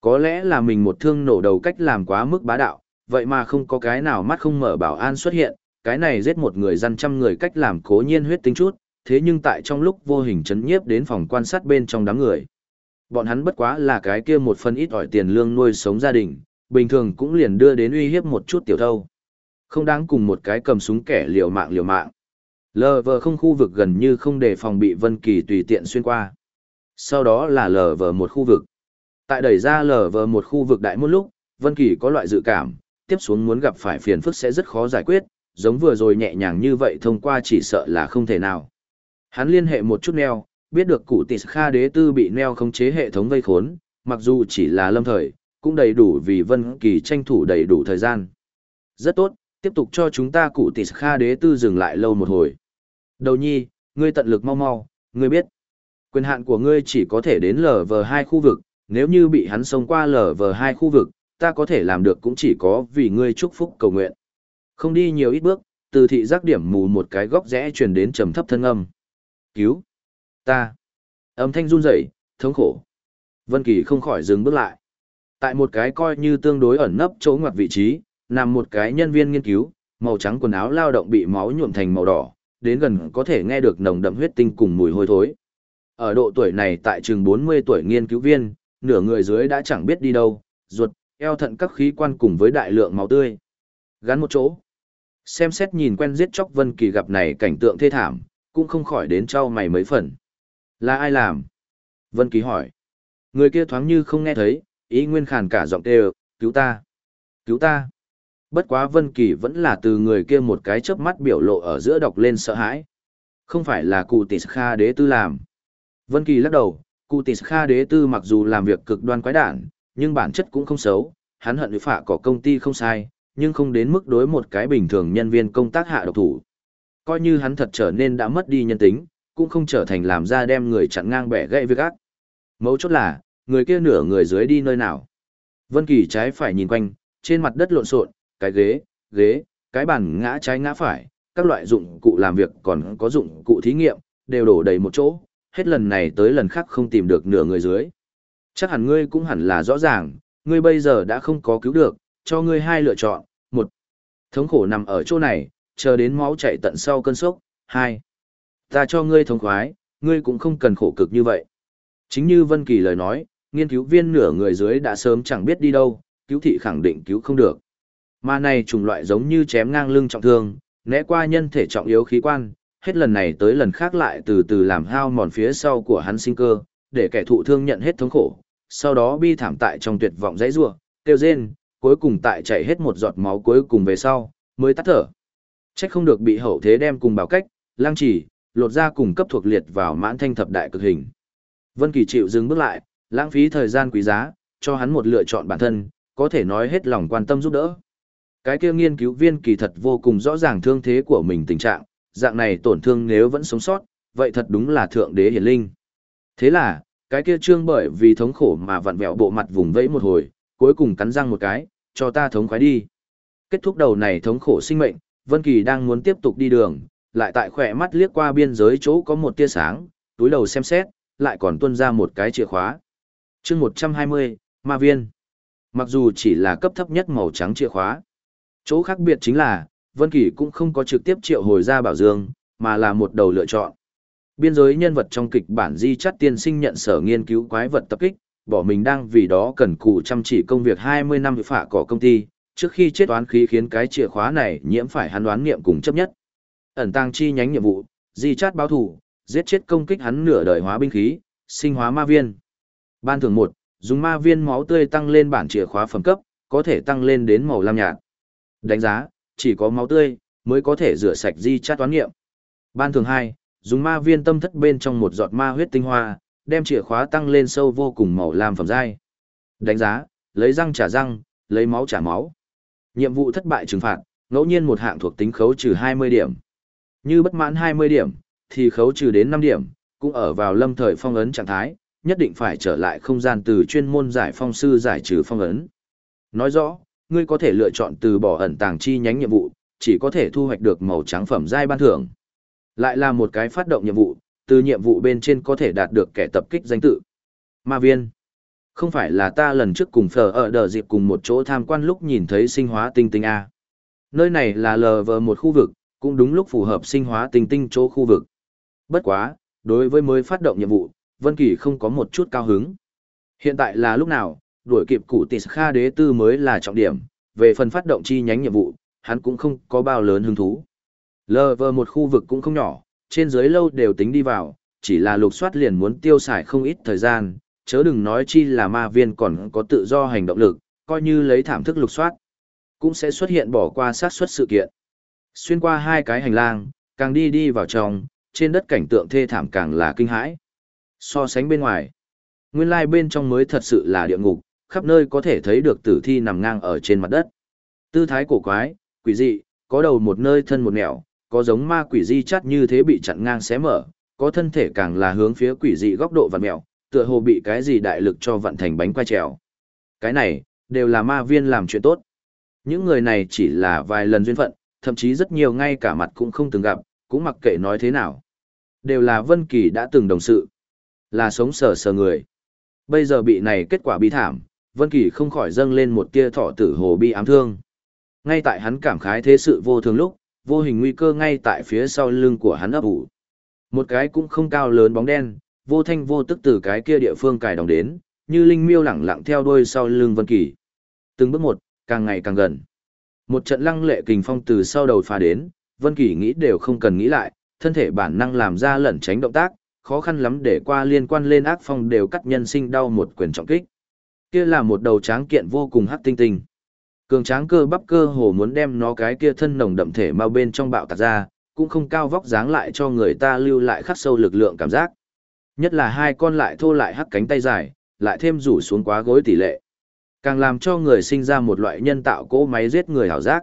Có lẽ là mình một thương nổ đầu cách làm quá mức bá đạo, vậy mà không có cái nào mắt không mở bảo an xuất hiện, cái này giết một người dân trăm người cách làm cố nhiên huyết tính chút, thế nhưng tại trong lúc vô hình chấn nhiếp đến phòng quan sát bên trong đám người. Bọn hắn bất quá là cái kia một phần ít ỏi tiền lương nuôi sống gia đình, bình thường cũng liền đưa đến uy hiếp một chút tiểu thâu. Không đáng cùng một cái cầm súng kẻ liều mạng liều mạng. Lờ vờ không khu vực gần như không để phòng bị Vân Kỳ tùy tiện xuyên qua. Sau đó là lờ vờ một khu vực. Tại đẩy ra lờ vờ một khu vực đại một lúc, Vân Kỳ có loại dự cảm, tiếp xuống muốn gặp phải phiền phức sẽ rất khó giải quyết, giống vừa rồi nhẹ nhàng như vậy thông qua chỉ sợ là không thể nào. Hắn liên hệ một chút neo, biết được cụ tỷ Kha đế tư bị neo khống chế hệ thống vây khốn, mặc dù chỉ là lâm thời, cũng đầy đủ vì Vân Kỳ tranh thủ đầy đủ thời gian. Rất tốt, tiếp tục cho chúng ta cụ tỷ Kha đế tư dừng lại lâu một hồi. Đầu nhi, ngươi tận lực mau mau, ngươi biết. Quyền hạn của ngươi chỉ có thể đến lv hai khu vực, nếu như bị hắn xông qua lv hai khu vực, ta có thể làm được cũng chỉ có vì ngươi chúc phúc cầu nguyện. Không đi nhiều ít bước, từ thị giác điểm mù một cái góc rẽ truyền đến trầm thấp thân âm. Cứu! Ta! Âm thanh run rẩy, thống khổ. Vân Kỳ không khỏi dừng bước lại. Tại một cái coi như tương đối ẩn nấp chỗ ngoặt vị trí, nằm một cái nhân viên nghiên cứu, màu trắng quần áo lao động bị máu nhuộm thành màu đỏ, đến gần có thể nghe được nồng đậm huyết tinh cùng mùi hôi thối. Ở độ tuổi này tại trường 40 tuổi nghiên cứu viên, nửa người dưới đã chẳng biết đi đâu, ruột, eo thận các khí quan cùng với đại lượng máu tươi. Gắn một chỗ. Xem xét nhìn quen giết chóc Vân Kỳ gặp này cảnh tượng thê thảm, cũng không khỏi đến trao mày mấy phần. Là ai làm? Vân Kỳ hỏi. Người kia thoáng như không nghe thấy, ý nguyên khàn cả giọng kêu, cứu ta, cứu ta. Bất quá Vân Kỳ vẫn là từ người kia một cái chớp mắt biểu lộ ở giữa đọc lên sợ hãi. Không phải là cụ tỷ Kha đế tư làm. Vân Kỳ lắc đầu, cụ tỷ Kha đế tư mặc dù làm việc cực đoan quái đản, nhưng bản chất cũng không xấu, hắn hận với phạ có công ty không sai, nhưng không đến mức đối một cái bình thường nhân viên công tác hạ độc thủ. Coi như hắn thật trở nên đã mất đi nhân tính, cũng không trở thành làm ra đem người chặn ngang bẻ gãy việc ác. Mấu chốt là, người kia nửa người dưới đi nơi nào. Vân Kỳ trái phải nhìn quanh, trên mặt đất lộn xộn, cái ghế, ghế, cái bàn ngã trái ngã phải, các loại dụng cụ làm việc còn có dụng cụ thí nghiệm, đều đổ đầy một chỗ, hết lần này tới lần khác không tìm được nửa người dưới. Chắc hẳn ngươi cũng hẳn là rõ ràng, ngươi bây giờ đã không có cứu được, cho ngươi hai lựa chọn, một, thống khổ nằm ở chỗ này, chờ đến máu chảy tận sau cơn sốc, hai, ta cho ngươi thống khoái, ngươi cũng không cần khổ cực như vậy. Chính như Vân Kỳ lời nói, nghiên cứu viên nửa người dưới đã sớm chẳng biết đi đâu, cứu thị khẳng định cứu không được. Mà này trùng loại giống như chém ngang lưng trọng thương, né qua nhân thể trọng yếu khí quan, hết lần này tới lần khác lại từ từ làm hao mòn phía sau của hắn sinh cơ, để kẻ thụ thương nhận hết thống khổ, sau đó bi thảm tại trong tuyệt vọng dãy rủa, kêu rên, cuối cùng tại chảy hết một giọt máu cuối cùng về sau, mới tắt thở. Trách không được bị hậu thế đem cùng bảo cách, lang chỉ, lột ra cùng cấp thuộc liệt vào mãn thanh thập đại cực hình. Vân Kỳ chịu dừng bước lại, lãng phí thời gian quý giá, cho hắn một lựa chọn bản thân, có thể nói hết lòng quan tâm giúp đỡ. Cái kia nghiên cứu viên kỳ thật vô cùng rõ ràng thương thế của mình tình trạng, dạng này tổn thương nếu vẫn sống sót, vậy thật đúng là thượng đế hiển linh. Thế là, cái kia trương bởi vì thống khổ mà vặn vẹo bộ mặt vùng vẫy một hồi, cuối cùng cắn răng một cái, cho ta thống khoái đi. Kết thúc đầu này thống khổ sinh mệnh, Vân Kỳ đang muốn tiếp tục đi đường, lại tại khỏe mắt liếc qua biên giới chỗ có một tia sáng, túi đầu xem xét, lại còn tuôn ra một cái chìa khóa. Chương 120, Ma viên. Mặc dù chỉ là cấp thấp nhất màu trắng chìa khóa, Chỗ khác biệt chính là, Vân Kỳ cũng không có trực tiếp triệu hồi ra Bảo Dương, mà là một đầu lựa chọn. Biên giới nhân vật trong kịch bản Di Chát Tiên Sinh nhận sở nghiên cứu quái vật tập kích, bỏ mình đang vì đó cần cù chăm chỉ công việc 20 năm phạ cỏ công ty, trước khi chết oán khí khiến cái chìa khóa này nhiễm phải hắn đoán nghiệm cùng chấp nhất. Ẩn tăng chi nhánh nhiệm vụ, Di Chát báo thủ, giết chết công kích hắn nửa đời hóa binh khí, sinh hóa ma viên. Ban thưởng một dùng ma viên máu tươi tăng lên bản chìa khóa phẩm cấp, có thể tăng lên đến màu lam nhạt. Đánh giá, chỉ có máu tươi mới có thể rửa sạch di chát toán nghiệm. Ban thường hai dùng ma viên tâm thất bên trong một giọt ma huyết tinh hoa, đem chìa khóa tăng lên sâu vô cùng màu lam phẩm giai. Đánh giá, lấy răng trả răng, lấy máu trả máu. Nhiệm vụ thất bại trừng phạt, ngẫu nhiên một hạng thuộc tính khấu trừ 20 điểm. Như bất mãn 20 điểm, thì khấu trừ đến 5 điểm, cũng ở vào lâm thời phong ấn trạng thái, nhất định phải trở lại không gian từ chuyên môn giải phong sư giải trừ phong ấn. Nói rõ, ngươi có thể lựa chọn từ bỏ ẩn tàng chi nhánh nhiệm vụ, chỉ có thể thu hoạch được màu trắng phẩm giai ban thưởng. Lại là một cái phát động nhiệm vụ, từ nhiệm vụ bên trên có thể đạt được kẻ tập kích danh tự. Ma viên. Không phải là ta lần trước cùng phở ở đờ dịp cùng một chỗ tham quan lúc nhìn thấy sinh hóa tinh tinh A. Nơi này là lờ vờ một khu vực, cũng đúng lúc phù hợp sinh hóa tinh tinh chỗ khu vực. Bất quá, đối với mới phát động nhiệm vụ, Vân Kỳ không có một chút cao hứng. Hiện tại là lúc nào, đuổi kịp cụ tỷ kha đế tư mới là trọng điểm, về phần phát động chi nhánh nhiệm vụ, hắn cũng không có bao lớn hứng thú. Lờ vờ một khu vực cũng không nhỏ, trên dưới lâu đều tính đi vào, chỉ là lục soát liền muốn tiêu xài không ít thời gian, chớ đừng nói chi là ma viên còn có tự do hành động lực, coi như lấy thảm thức lục soát, cũng sẽ xuất hiện bỏ qua sát suất sự kiện. Xuyên qua hai cái hành lang, càng đi đi vào trong, trên đất cảnh tượng thê thảm càng là kinh hãi. So sánh bên ngoài, nguyên lai bên trong mới thật sự là địa ngục, khắp nơi có thể thấy được tử thi nằm ngang ở trên mặt đất. Tư thái cổ quái, quỷ dị, có đầu một nơi thân một nẻo, có giống ma quỷ di chắt như thế bị chặn ngang xé mở, có thân thể càng là hướng phía quỷ dị góc độ vặn mèo, tựa hồ bị cái gì đại lực cho vặn thành bánh quay trèo. Cái này, đều là ma viên làm chuyện tốt. Những người này chỉ là vài lần duyên phận, thậm chí rất nhiều ngay cả mặt cũng không từng gặp, cũng mặc kệ nói thế nào. Đều là Vân Kỳ đã từng đồng sự, là sống sờ sờ người. Bây giờ bị này kết quả bi thảm, Vân Kỳ không khỏi dâng lên một tia thọ tử hồ bi ám thương. Ngay tại hắn cảm khái thế sự vô thường lúc, vô hình nguy cơ ngay tại phía sau lưng của hắn ấp ủ. Một cái cũng không cao lớn bóng đen, vô thanh vô tức từ cái kia địa phương cài đồng đến, như linh miêu lẳng lặng theo đuôi sau lưng Vân Kỳ. Từng bước một, càng ngày càng gần. Một trận lăng lệ kình phong từ sau đầu phá đến, Vân Kỳ nghĩ đều không cần nghĩ lại, thân thể bản năng làm ra lẩn tránh động tác, khó khăn lắm để qua liên quan lên ác phong đều cắt nhân sinh đau một quyền trọng kích. Kia là một đầu tráng kiện vô cùng hắc tinh tinh. Cường tráng cơ bắp cơ hồ muốn đem nó cái kia thân nồng đậm thể mau bên trong bạo tạc ra, cũng không cao vóc dáng lại cho người ta lưu lại khắc sâu lực lượng cảm giác. Nhất là hai con lại thô lại hắc cánh tay dài, lại thêm rủ xuống quá gối tỷ lệ. Càng làm cho người sinh ra một loại nhân tạo cỗ máy giết người hảo giác.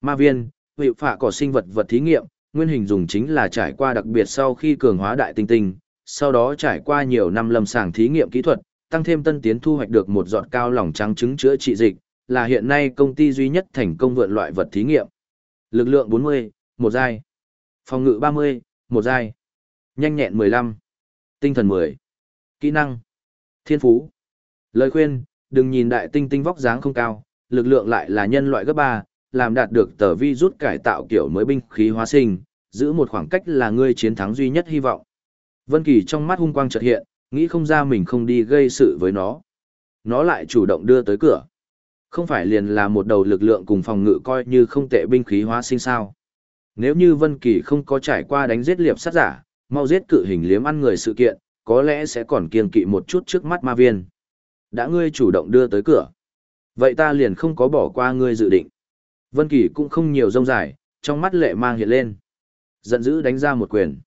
Ma viên, hiệu phạ cỏ sinh vật vật thí nghiệm, nguyên hình dùng chính là trải qua đặc biệt sau khi cường hóa đại tinh tinh, sau đó trải qua nhiều năm lâm sàng thí nghiệm kỹ thuật, tăng thêm tân tiến thu hoạch được một giọt cao lỏng trắng trứng chữa trị dịch, là hiện nay công ty duy nhất thành công vượn loại vật thí nghiệm. Lực lượng 40, một giai. Phòng ngự 30, một giai. Nhanh nhẹn 15. Tinh thần 10. Kỹ năng. Thiên phú. Lời khuyên, đừng nhìn đại tinh tinh vóc dáng không cao, lực lượng lại là nhân loại gấp 3, làm đạt được tờ vi rút cải tạo kiểu mới binh khí hóa sinh, giữ một khoảng cách là ngươi chiến thắng duy nhất hy vọng. Vân Kỳ trong mắt hung quang chợt hiện, nghĩ không ra mình không đi gây sự với nó. Nó lại chủ động đưa tới cửa. Không phải liền là một đầu lực lượng cùng phòng ngự coi như không tệ binh khí hóa sinh sao. Nếu như Vân Kỳ không có trải qua đánh giết liệp sát giả, mau giết cự hình liếm ăn người sự kiện, có lẽ sẽ còn kiên kỵ một chút trước mắt ma viên. Đã ngươi chủ động đưa tới cửa. Vậy ta liền không có bỏ qua ngươi dự định. Vân Kỳ cũng không nhiều rông dài, trong mắt lệ mang hiện lên. Giận dữ đánh ra một quyền.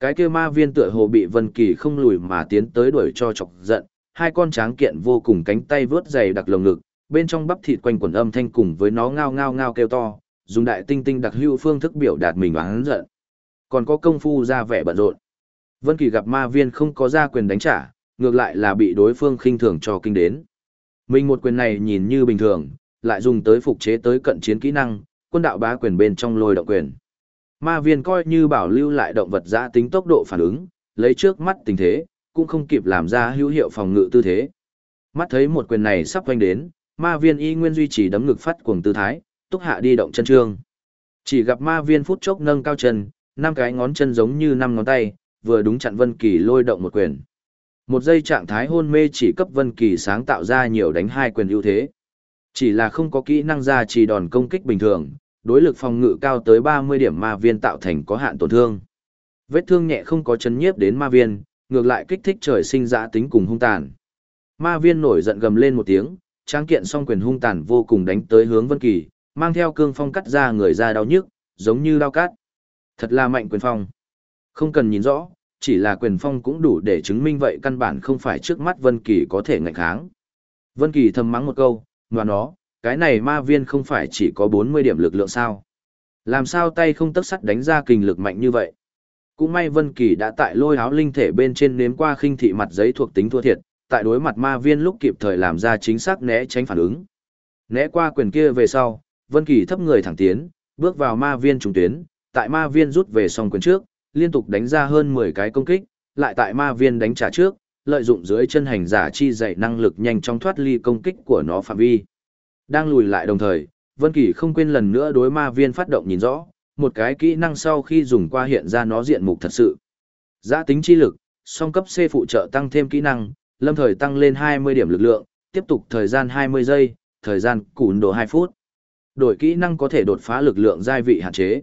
Cái kia ma viên tựa hồ bị Vân Kỳ không lùi mà tiến tới đuổi cho chọc giận, hai con tráng kiện vô cùng cánh tay vướt dày đặc lồng ngực, bên trong bắp thịt quanh quần âm thanh cùng với nó ngao ngao ngao kêu to, dùng đại tinh tinh đặc hữu phương thức biểu đạt mình oán giận. Còn có công phu ra vẻ bận rộn. Vân Kỳ gặp ma viên không có ra quyền đánh trả, ngược lại là bị đối phương khinh thường cho kinh đến. Mình một quyền này nhìn như bình thường, lại dùng tới phục chế tới cận chiến kỹ năng, quân đạo bá quyền bên trong lôi động quyền. Ma viên coi như bảo lưu lại động vật giã tính tốc độ phản ứng, lấy trước mắt tình thế, cũng không kịp làm ra hữu hiệu phòng ngự tư thế. Mắt thấy một quyền này sắp vanh đến, ma viên y nguyên duy trì đấm ngực phát cuồng tư thái, túc hạ đi động chân trương. Chỉ gặp ma viên phút chốc nâng cao chân, năm cái ngón chân giống như năm ngón tay, vừa đúng chặn Vân Kỳ lôi động một quyền. Một giây trạng thái hôn mê chỉ cấp Vân Kỳ sáng tạo ra nhiều đánh hai quyền ưu thế. Chỉ là không có kỹ năng ra chỉ đòn công kích bình thường, đối lực phòng ngự cao tới 30 điểm ma viên tạo thành có hạn tổn thương. Vết thương nhẹ không có chấn nhiếp đến ma viên, ngược lại kích thích trời sinh dã tính cùng hung tàn. Ma viên nổi giận gầm lên một tiếng, tráng kiện song quyền hung tàn vô cùng đánh tới hướng Vân Kỳ, mang theo cương phong cắt ra người ra đau nhức, giống như dao cắt. Thật là mạnh quyền phong. Không cần nhìn rõ, chỉ là quyền phong cũng đủ để chứng minh vậy căn bản không phải trước mắt Vân Kỳ có thể ngạnh kháng. Vân Kỳ thầm mắng một câu, ngoan nó, cái này ma viên không phải chỉ có 40 điểm lực lượng sao? Làm sao tay không tấc sắt đánh ra kình lực mạnh như vậy? Cũng may Vân Kỳ đã tại lôi áo linh thể bên trên nếm qua khinh thị mặt giấy thuộc tính thua thiệt, tại đối mặt ma viên lúc kịp thời làm ra chính xác né tránh phản ứng. Né qua quyền kia về sau, Vân Kỳ thấp người thẳng tiến, bước vào ma viên trùng tuyến, tại ma viên rút về song quyền trước, liên tục đánh ra hơn 10 cái công kích, lại tại ma viên đánh trả trước, lợi dụng dưới chân hành giả chi dạy năng lực nhanh chóng thoát ly công kích của nó phạm vi. Đang lùi lại đồng thời, Vân Kỳ không quên lần nữa đối ma viên phát động nhìn rõ, một cái kỹ năng sau khi dùng qua hiện ra nó diện mục thật sự. Giá tính chi lực, song cấp C phụ trợ tăng thêm kỹ năng, lâm thời tăng lên 20 điểm lực lượng, tiếp tục thời gian 20 giây, thời gian cùn đồ 2 phút. Đổi kỹ năng có thể đột phá lực lượng giai vị hạn chế.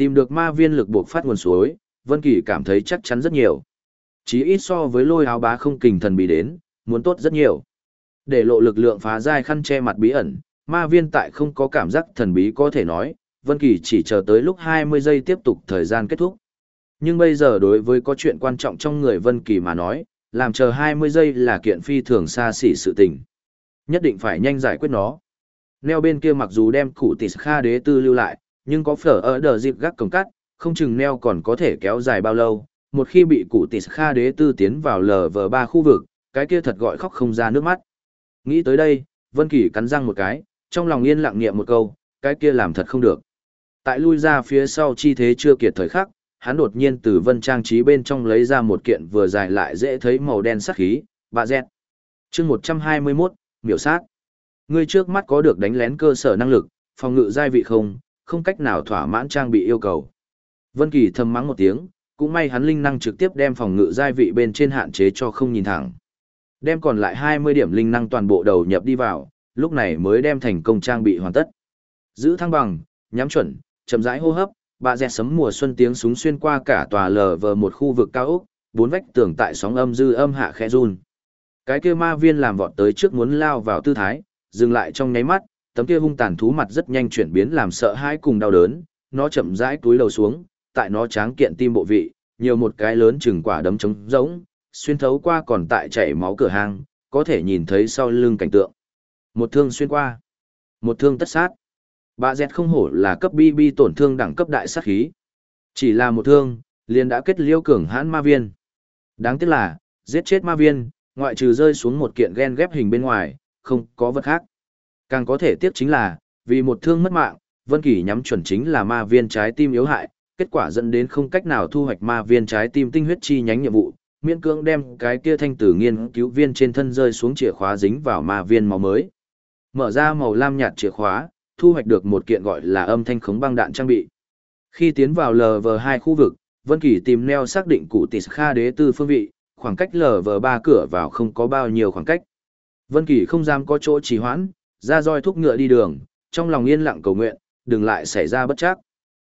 Tìm được ma viên lực buộc phát nguồn suối, Vân Kỳ cảm thấy chắc chắn rất nhiều. Chí ít so với lôi áo bá không kình thần bị đến, muốn tốt rất nhiều. Để lộ lực lượng phá giai khăn che mặt bí ẩn, ma viên tại không có cảm giác thần bí có thể nói, Vân Kỳ chỉ chờ tới lúc 20 giây tiếp tục thời gian kết thúc. Nhưng bây giờ đối với có chuyện quan trọng trong người Vân Kỳ mà nói, làm chờ 20 giây là kiện phi thường xa xỉ sự tình. Nhất định phải nhanh giải quyết nó. Neo bên kia mặc dù đem cụ tỷ kha đế tư lưu lại, nhưng có phở ở đờ dịp gác cổng cắt, không chừng neo còn có thể kéo dài bao lâu. Một khi bị cụ tỷ kha đế tư tiến vào lờ vờ ba khu vực, cái kia thật gọi khóc không ra nước mắt. Nghĩ tới đây, Vân Kỳ cắn răng một cái, trong lòng yên lặng niệm một câu, cái kia làm thật không được. Tại lui ra phía sau chi thế chưa kiệt thời khắc, hắn đột nhiên từ vân trang trí bên trong lấy ra một kiện vừa dài lại dễ thấy màu đen sắc khí, bạ dẹt. chương 121, miểu sát. Ngươi trước mắt có được đánh lén cơ sở năng lực, phòng ngự giai vị không, không cách nào thỏa mãn trang bị yêu cầu. Vân Kỳ thầm mắng một tiếng, cũng may hắn linh năng trực tiếp đem phòng ngự giai vị bên trên hạn chế cho không nhìn thẳng. Đem còn lại 20 điểm linh năng toàn bộ đầu nhập đi vào, lúc này mới đem thành công trang bị hoàn tất. Giữ thăng bằng, nhắm chuẩn, chậm rãi hô hấp, bà dẹt sấm mùa xuân tiếng súng xuyên qua cả tòa lờ vờ một khu vực cao ốc, bốn vách tường tại sóng âm dư âm hạ khẽ run. Cái kia ma viên làm vọt tới trước muốn lao vào tư thái, dừng lại trong nháy mắt, tấm kia hung tàn thú mặt rất nhanh chuyển biến làm sợ hãi cùng đau đớn, nó chậm rãi túi lầu xuống, tại nó tráng kiện tim bộ vị, nhiều một cái lớn chừng quả đấm trống rỗng, xuyên thấu qua còn tại chảy máu cửa hang, có thể nhìn thấy sau lưng cảnh tượng. Một thương xuyên qua, một thương tất sát. Bà dẹt không hổ là cấp BB tổn thương đẳng cấp đại sát khí. Chỉ là một thương, liền đã kết liêu cường hãn ma viên. Đáng tiếc là, giết chết ma viên, ngoại trừ rơi xuống một kiện gen ghép hình bên ngoài, không có vật khác. Càng có thể tiếc chính là, vì một thương mất mạng, Vân Kỳ nhắm chuẩn chính là ma viên trái tim yếu hại, kết quả dẫn đến không cách nào thu hoạch ma viên trái tim tinh huyết chi nhánh nhiệm vụ, miễn cưỡng đem cái kia thanh tử nghiên cứu viên trên thân rơi xuống chìa khóa dính vào ma viên máu mới. Mở ra màu lam nhạt chìa khóa, thu hoạch được một kiện gọi là âm thanh khống băng đạn trang bị. Khi tiến vào LV2 khu vực, Vân Kỳ tìm neo xác định cụ tỷ Kha đế tư phương vị, khoảng cách LV3 cửa vào không có bao nhiêu khoảng cách. Vân Kỳ không dám có chỗ trì hoãn, ra roi thúc ngựa đi đường, trong lòng yên lặng cầu nguyện, đừng lại xảy ra bất chắc.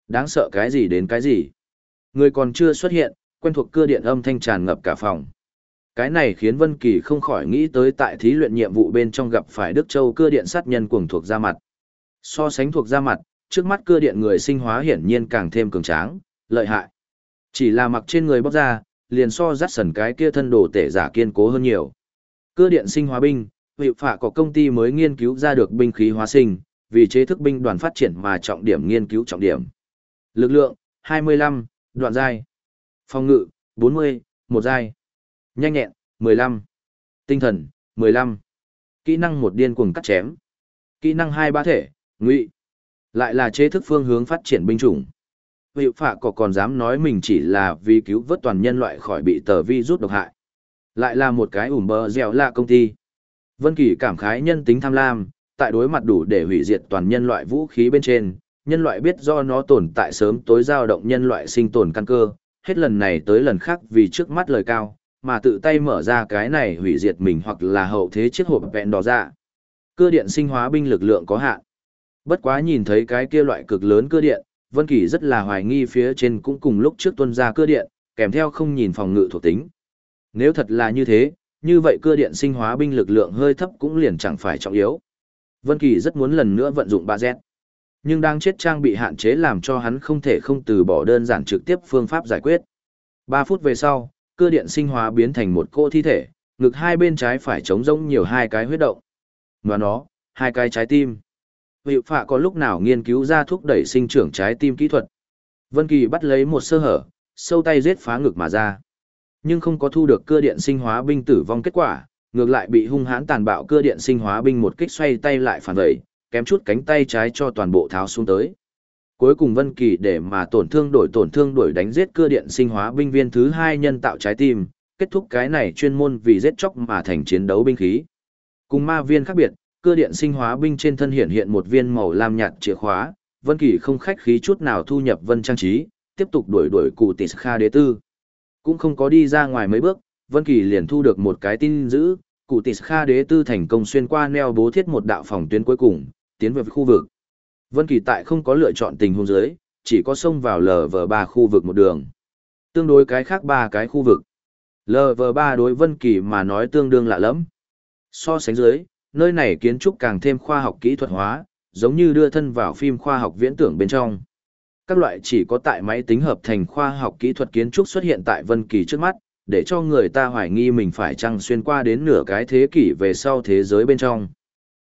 Đáng sợ cái gì đến cái gì. Người còn chưa xuất hiện, quen thuộc cưa điện âm thanh tràn ngập cả phòng. Cái này khiến Vân Kỳ không khỏi nghĩ tới tại thí luyện nhiệm vụ bên trong gặp phải Đức Châu cưa điện sát nhân cuồng thuộc ra mặt. So sánh thuộc ra mặt, trước mắt cưa điện người sinh hóa hiển nhiên càng thêm cường tráng, lợi hại. Chỉ là mặc trên người bóc ra, liền so dắt sần cái kia thân đồ tể giả kiên cố hơn nhiều. Cưa điện sinh hóa binh, vị phạ có công ty mới nghiên cứu ra được binh khí hóa sinh, vì chế thức binh đoàn phát triển mà trọng điểm nghiên cứu trọng điểm. Lực lượng, 25, đoạn giai. Phòng ngự, 40, một giai. Nhanh nhẹn, 15. Tinh thần, 15. Kỹ năng một điên cuồng cắt chém. Kỹ năng hai ba thể, ngụy. Lại là chế thức phương hướng phát triển binh chủng. Vị phạ có còn dám nói mình chỉ là vì cứu vớt toàn nhân loại khỏi bị tờ vi rút độc hại. Lại là một cái ủm bờ dẻo lạ công ty. Vân Kỳ cảm khái nhân tính tham lam, tại đối mặt đủ để hủy diệt toàn nhân loại vũ khí bên trên, nhân loại biết do nó tồn tại sớm tối dao động nhân loại sinh tồn căn cơ, hết lần này tới lần khác vì trước mắt lời cao, mà tự tay mở ra cái này hủy diệt mình hoặc là hậu thế chiếc hộp vẹn đỏ ra. Cơ điện sinh hóa binh lực lượng có hạn. Bất quá nhìn thấy cái kia loại cực lớn cơ điện, Vân Kỳ rất là hoài nghi phía trên cũng cùng lúc trước tuân ra cơ điện, kèm theo không nhìn phòng ngự thuộc tính. Nếu thật là như thế, như vậy cơ điện sinh hóa binh lực lượng hơi thấp cũng liền chẳng phải trọng yếu. Vân Kỳ rất muốn lần nữa vận dụng 3Z. Nhưng đang chết trang bị hạn chế làm cho hắn không thể không từ bỏ đơn giản trực tiếp phương pháp giải quyết. 3 phút về sau, cơ điện sinh hóa biến thành một cô thi thể, ngực hai bên trái phải trống rỗng nhiều hai cái huyết động. ngoài nó, hai cái trái tim. Hiệu phạ có lúc nào nghiên cứu ra thúc đẩy sinh trưởng trái tim kỹ thuật. Vân Kỳ bắt lấy một sơ hở, sâu tay giết phá ngực mà ra. Nhưng không có thu được cơ điện sinh hóa binh tử vong kết quả, ngược lại bị hung hãn tàn bạo cơ điện sinh hóa binh một kích xoay tay lại phản vẩy, kém chút cánh tay trái cho toàn bộ tháo xuống tới. Cuối cùng Vân Kỳ để mà tổn thương đổi tổn thương đổi đánh giết cơ điện sinh hóa binh viên thứ hai nhân tạo trái tim, kết thúc cái này chuyên môn vì giết chóc mà thành chiến đấu binh khí. Cùng ma viên khác biệt, cơ điện sinh hóa binh trên thân hiện hiện một viên màu lam nhạt chìa khóa, Vân Kỳ không khách khí chút nào thu nhập vân trang trí, tiếp tục đuổi đuổi cụ tỷ Kha đế tư. Cũng không có đi ra ngoài mấy bước, Vân Kỳ liền thu được một cái tin dữ, cụ Tịch Kha đế tư thành công xuyên qua neo bố thiết một đạo phòng tuyến cuối cùng, tiến về khu vực. Vân Kỳ tại không có lựa chọn tình huống dưới, chỉ có xông vào LV3 khu vực một đường. Tương đối cái khác ba cái khu vực. LV3 đối Vân Kỳ mà nói tương đương lạ lẫm. So sánh dưới, nơi này kiến trúc càng thêm khoa học kỹ thuật hóa, giống như đưa thân vào phim khoa học viễn tưởng bên trong. Các loại chỉ có tại máy tính hợp thành khoa học kỹ thuật kiến trúc xuất hiện tại Vân Kỳ trước mắt, để cho người ta hoài nghi mình phải chăng xuyên qua đến nửa cái thế kỷ về sau thế giới bên trong.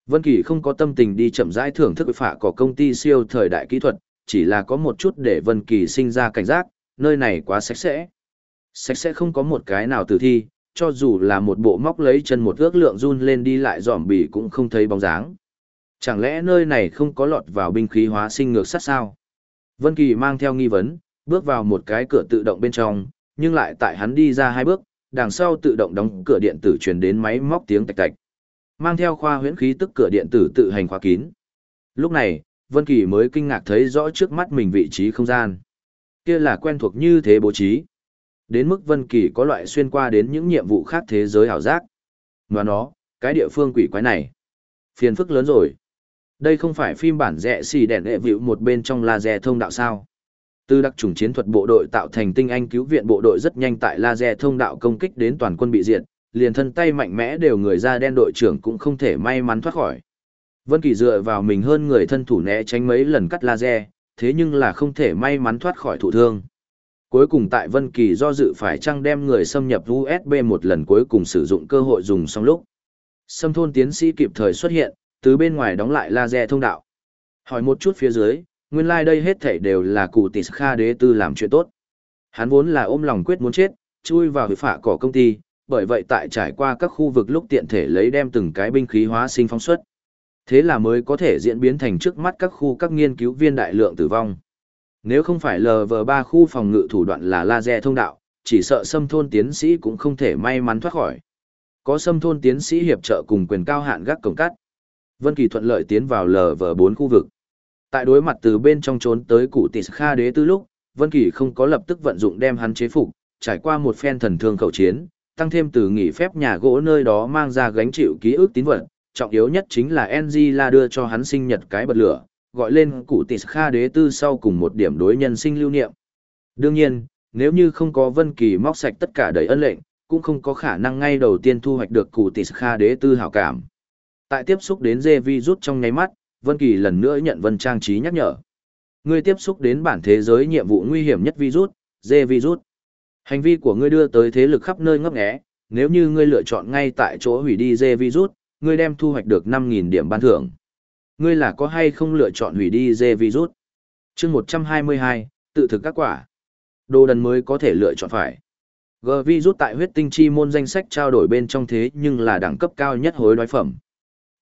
Vân Kỳ không có tâm tình đi chậm rãi thưởng thức phạ của công ty siêu thời đại kỹ thuật, chỉ là có một chút để Vân Kỳ sinh ra cảnh giác, nơi này quá sạch sẽ. Sạch sẽ không có một cái nào tử thi, cho dù là một bộ móc lấy chân một ước lượng run lên đi lại dòm bì cũng không thấy bóng dáng. Chẳng lẽ nơi này không có lọt vào binh khí hóa sinh ngược sát sao? Vân Kỳ mang theo nghi vấn, bước vào một cái cửa tự động bên trong, nhưng lại tại hắn đi ra hai bước, đằng sau tự động đóng cửa điện tử truyền đến máy móc tiếng tạch tạch. Mang theo khoa huyễn khí tức cửa điện tử tự hành khóa kín. Lúc này, Vân Kỳ mới kinh ngạc thấy rõ trước mắt mình vị trí không gian. Kia là quen thuộc như thế bố trí. Đến mức Vân Kỳ có loại xuyên qua đến những nhiệm vụ khác thế giới ảo giác. Ngoài nó, cái địa phương quỷ quái này, phiền phức lớn rồi. Đây không phải phim bản rẻ xì đèn hệ vịu một bên trong laser thông đạo sao. Từ đặc trùng chiến thuật bộ đội tạo thành tinh anh cứu viện bộ đội rất nhanh tại laser thông đạo công kích đến toàn quân bị diệt, liền thân tay mạnh mẽ đều người da đen đội trưởng cũng không thể may mắn thoát khỏi. Vân Kỳ dựa vào mình hơn người thân thủ né tránh mấy lần cắt laser, thế nhưng là không thể may mắn thoát khỏi thụ thương. Cuối cùng tại Vân Kỳ do dự phải chăng đem người xâm nhập USB một lần cuối cùng sử dụng cơ hội dùng xong lúc. Sâm thôn tiến sĩ kịp thời xuất hiện, từ bên ngoài đóng lại laser thông đạo. Hỏi một chút phía dưới, nguyên lai like đây hết thảy đều là cụ tỷ Kha đế tư làm chuyện tốt. Hắn vốn là ôm lòng quyết muốn chết, chui vào hủy phạ cỏ công ty, bởi vậy tại trải qua các khu vực lúc tiện thể lấy đem từng cái binh khí hóa sinh phóng xuất. Thế là mới có thể diễn biến thành trước mắt các khu các nghiên cứu viên đại lượng tử vong. Nếu không phải LV3 khu phòng ngự thủ đoạn là laser thông đạo, chỉ sợ xâm thôn tiến sĩ cũng không thể may mắn thoát khỏi. Có xâm thôn tiến sĩ hiệp trợ cùng quyền cao hạn gác cổng cắt. Vân Kỳ thuận lợi tiến vào LV4 khu vực. Tại đối mặt từ bên trong trốn tới cụ tỷ Kha đế tư lúc, Vân Kỳ không có lập tức vận dụng đem hắn chế phục, trải qua một phen thần thương khẩu chiến, tăng thêm từ nghỉ phép nhà gỗ nơi đó mang ra gánh chịu ký ức tín vật, trọng yếu nhất chính là Angela đưa cho hắn sinh nhật cái bật lửa, gọi lên cụ tỷ Kha đế tư sau cùng một điểm đối nhân sinh lưu niệm. Đương nhiên, nếu như không có Vân Kỳ móc sạch tất cả đầy ân lệnh, cũng không có khả năng ngay đầu tiên thu hoạch được cụ tỷ Kha đế tư hảo cảm. Tại tiếp xúc đến dê vi rút trong nháy mắt, Vân Kỳ lần nữa nhận Vân Trang trí nhắc nhở. Ngươi tiếp xúc đến bản thế giới nhiệm vụ nguy hiểm nhất virus, dê virus. Hành vi của ngươi đưa tới thế lực khắp nơi ngấp nghé, nếu như ngươi lựa chọn ngay tại chỗ hủy đi dê virus, ngươi đem thu hoạch được 5.000 điểm ban thưởng. Ngươi là có hay không lựa chọn hủy đi dê virus? chương 122, tự thực các quả. Đồ đần mới có thể lựa chọn phải. G virus tại huyết tinh chi môn danh sách trao đổi bên trong thế nhưng là đẳng cấp cao nhất hối đoái phẩm.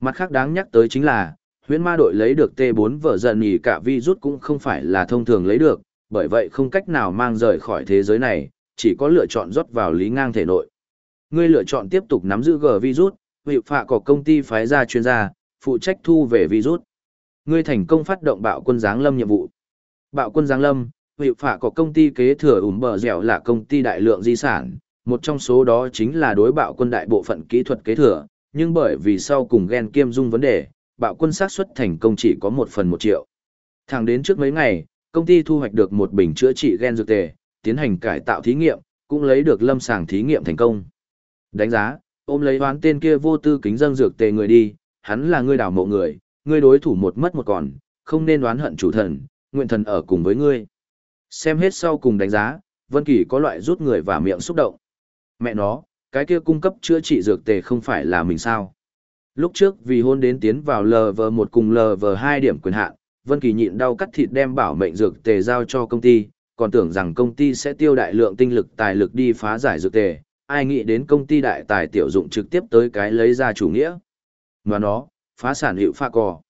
Mặt khác đáng nhắc tới chính là, huyễn ma đội lấy được T4 vợ giận nhỉ cả virus cũng không phải là thông thường lấy được, bởi vậy không cách nào mang rời khỏi thế giới này, chỉ có lựa chọn rót vào lý ngang thể nội. Ngươi lựa chọn tiếp tục nắm giữ G virus, hiệu phạ của công ty phái ra chuyên gia, phụ trách thu về virus. Ngươi thành công phát động bạo quân giáng lâm nhiệm vụ. Bạo quân giáng lâm, hiệu phạ của công ty kế thừa ủm bờ dẻo là công ty đại lượng di sản, một trong số đó chính là đối bạo quân đại bộ phận kỹ thuật kế thừa, nhưng bởi vì sau cùng gen kiêm dung vấn đề, bạo quân xác suất thành công chỉ có một phần một triệu. Thẳng đến trước mấy ngày, công ty thu hoạch được một bình chữa trị gen dược tề, tiến hành cải tạo thí nghiệm, cũng lấy được lâm sàng thí nghiệm thành công. Đánh giá, ôm lấy hoán tên kia vô tư kính dâng dược tề người đi, hắn là người đảo mộ người, ngươi đối thủ một mất một còn, không nên đoán hận chủ thần, nguyện thần ở cùng với ngươi. Xem hết sau cùng đánh giá, Vân Kỳ có loại rút người và miệng xúc động. Mẹ nó, cái kia cung cấp chữa trị dược tề không phải là mình sao? Lúc trước vì hôn đến tiến vào LV1 cùng LV2 điểm quyền hạn, Vân Kỳ nhịn đau cắt thịt đem bảo mệnh dược tề giao cho công ty, còn tưởng rằng công ty sẽ tiêu đại lượng tinh lực tài lực đi phá giải dược tề, ai nghĩ đến công ty đại tài tiểu dụng trực tiếp tới cái lấy ra chủ nghĩa. Mà nó, phá sản hiệu pha cò.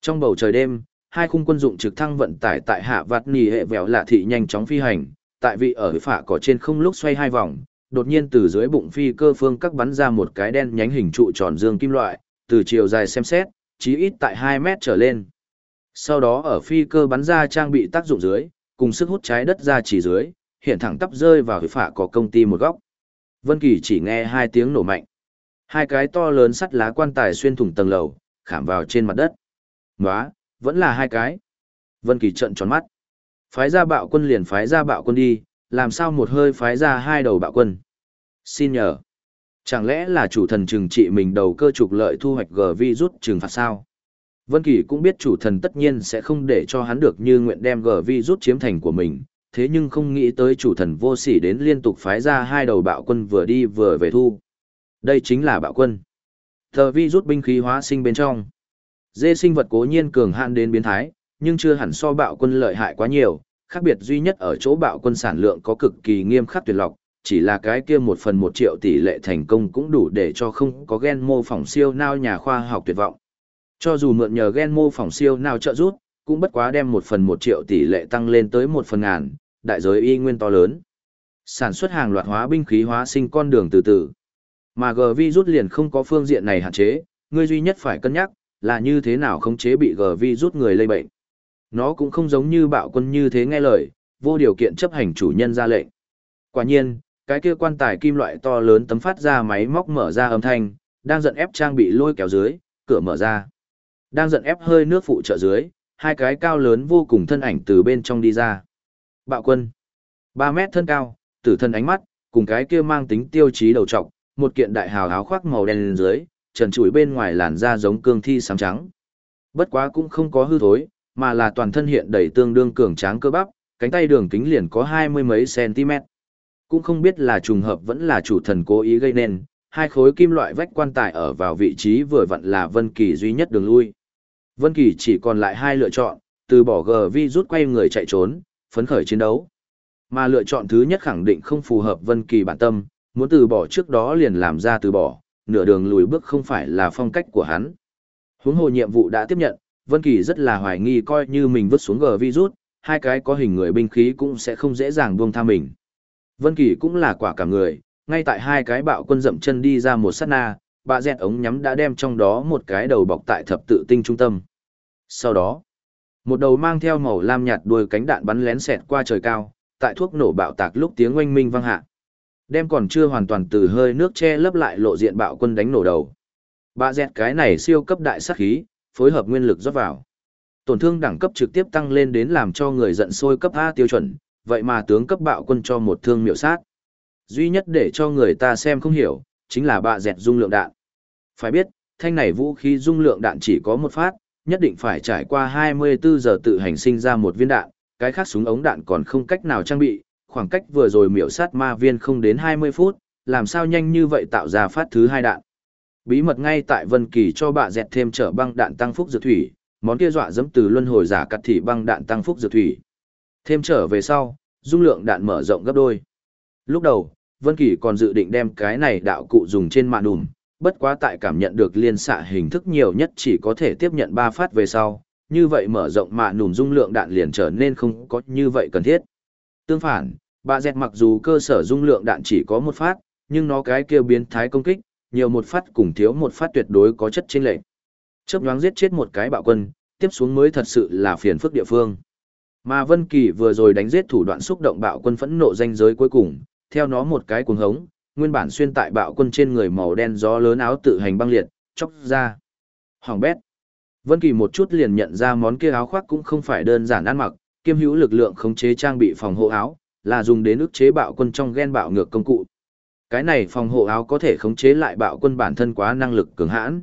Trong bầu trời đêm, hai khung quân dụng trực thăng vận tải tại hạ vạt nì hệ vẹo lạ thị nhanh chóng phi hành, tại vị ở phả cỏ trên không lúc xoay hai vòng, đột nhiên từ dưới bụng phi cơ phương các bắn ra một cái đen nhánh hình trụ tròn dương kim loại, từ chiều dài xem xét, chí ít tại 2 mét trở lên. Sau đó ở phi cơ bắn ra trang bị tác dụng dưới, cùng sức hút trái đất ra chỉ dưới, hiện thẳng tắp rơi vào phả có công ty một góc. Vân Kỳ chỉ nghe hai tiếng nổ mạnh. Hai cái to lớn sắt lá quan tài xuyên thủng tầng lầu, khảm vào trên mặt đất. Nóa, vẫn là hai cái. Vân Kỳ trợn tròn mắt. Phái ra bạo quân liền phái ra bạo quân đi, làm sao một hơi phái ra hai đầu bạo quân. Xin nhờ. Chẳng lẽ là chủ thần trừng trị mình đầu cơ trục lợi thu hoạch G rút trừng phạt sao? Vân Kỳ cũng biết chủ thần tất nhiên sẽ không để cho hắn được như nguyện đem G rút chiếm thành của mình, thế nhưng không nghĩ tới chủ thần vô sỉ đến liên tục phái ra hai đầu bạo quân vừa đi vừa về thu. Đây chính là bạo quân. Tờ rút binh khí hóa sinh bên trong. Dê sinh vật cố nhiên cường hạn đến biến thái, nhưng chưa hẳn so bạo quân lợi hại quá nhiều, khác biệt duy nhất ở chỗ bạo quân sản lượng có cực kỳ nghiêm khắc tuyệt lọc, chỉ là cái kia một phần một triệu tỷ lệ thành công cũng đủ để cho không có gen mô phỏng siêu nao nhà khoa học tuyệt vọng. Cho dù mượn nhờ gen mô phỏng siêu nào trợ giúp, cũng bất quá đem một phần một triệu tỷ lệ tăng lên tới một phần ngàn, đại giới y nguyên to lớn. Sản xuất hàng loạt hóa binh khí hóa sinh con đường từ từ. Mà G virus liền không có phương diện này hạn chế, Người duy nhất phải cân nhắc là như thế nào khống chế bị G virus người lây bệnh. Nó cũng không giống như bạo quân như thế nghe lời, vô điều kiện chấp hành chủ nhân ra lệnh. Quả nhiên, cái kia quan tài kim loại to lớn tấm phát ra máy móc mở ra âm thanh, đang giận ép trang bị lôi kéo dưới, cửa mở ra. Đang giận ép hơi nước phụ trợ dưới, hai cái cao lớn vô cùng thân ảnh từ bên trong đi ra. Bạo quân. ba mét thân cao, tử thân ánh mắt, cùng cái kia mang tính tiêu chí đầu trọc, một kiện đại hào áo khoác màu đen lên dưới, trần trụi bên ngoài làn da giống cương thi sáng trắng. Bất quá cũng không có hư thối, mà là toàn thân hiện đầy tương đương cường tráng cơ bắp, cánh tay đường kính liền có hai mươi mấy cm. Cũng không biết là trùng hợp vẫn là chủ thần cố ý gây nên, hai khối kim loại vách quan tài ở vào vị trí vừa vặn là Vân Kỳ duy nhất đường lui. Vân Kỳ chỉ còn lại hai lựa chọn, từ bỏ gờ vi rút quay người chạy trốn, phấn khởi chiến đấu. Mà lựa chọn thứ nhất khẳng định không phù hợp Vân Kỳ bản tâm, muốn từ bỏ trước đó liền làm ra từ bỏ, nửa đường lùi bước không phải là phong cách của hắn. Huống hồ nhiệm vụ đã tiếp nhận, Vân Kỳ rất là hoài nghi coi như mình vứt xuống gờ virus, hai cái có hình người binh khí cũng sẽ không dễ dàng buông tha mình. Vân Kỳ cũng là quả cả người, ngay tại hai cái bạo quân dậm chân đi ra một sát na, bà dẹt ống nhắm đã đem trong đó một cái đầu bọc tại thập tự tinh trung tâm. Sau đó, một đầu mang theo màu lam nhạt đuôi cánh đạn bắn lén xẹt qua trời cao, tại thuốc nổ bạo tạc lúc tiếng oanh minh vang hạ. Đem còn chưa hoàn toàn từ hơi nước che lấp lại lộ diện bạo quân đánh nổ đầu. Bà dẹt cái này siêu cấp đại sát khí, phối hợp nguyên lực rót vào. Tổn thương đẳng cấp trực tiếp tăng lên đến làm cho người giận sôi cấp A tiêu chuẩn, vậy mà tướng cấp bạo quân cho một thương miểu sát. Duy nhất để cho người ta xem không hiểu, chính là bạ dẹt dung lượng đạn. Phải biết, thanh này vũ khí dung lượng đạn chỉ có một phát, nhất định phải trải qua 24 giờ tự hành sinh ra một viên đạn, cái khác súng ống đạn còn không cách nào trang bị, khoảng cách vừa rồi miểu sát ma viên không đến 20 phút, làm sao nhanh như vậy tạo ra phát thứ hai đạn. Bí mật ngay tại Vân Kỳ cho bạ dẹt thêm trở băng đạn tăng phúc dược thủy, món kia dọa dẫm từ luân hồi giả cắt thị băng đạn tăng phúc dược thủy. Thêm trở về sau, dung lượng đạn mở rộng gấp đôi. Lúc đầu, Vân Kỳ còn dự định đem cái này đạo cụ dùng trên mạn đùm, bất quá tại cảm nhận được liên xạ hình thức nhiều nhất chỉ có thể tiếp nhận 3 phát về sau, như vậy mở rộng mạ nùm dung lượng đạn liền trở nên không có như vậy cần thiết. Tương phản, bà dẹt mặc dù cơ sở dung lượng đạn chỉ có một phát, nhưng nó cái kia biến thái công kích, nhiều một phát cùng thiếu một phát tuyệt đối có chất chênh lệch. Chớp nhoáng giết chết một cái bạo quân, tiếp xuống mới thật sự là phiền phức địa phương. Mà Vân Kỳ vừa rồi đánh giết thủ đoạn xúc động bạo quân phẫn nộ danh giới cuối cùng, theo nó một cái cuồng hống, nguyên bản xuyên tại bạo quân trên người màu đen gió lớn áo tự hành băng liệt, chóc ra. Hoàng bét. Vân Kỳ một chút liền nhận ra món kia áo khoác cũng không phải đơn giản ăn mặc, kiêm hữu lực lượng khống chế trang bị phòng hộ áo, là dùng đến ức chế bạo quân trong ghen bạo ngược công cụ. Cái này phòng hộ áo có thể khống chế lại bạo quân bản thân quá năng lực cường hãn.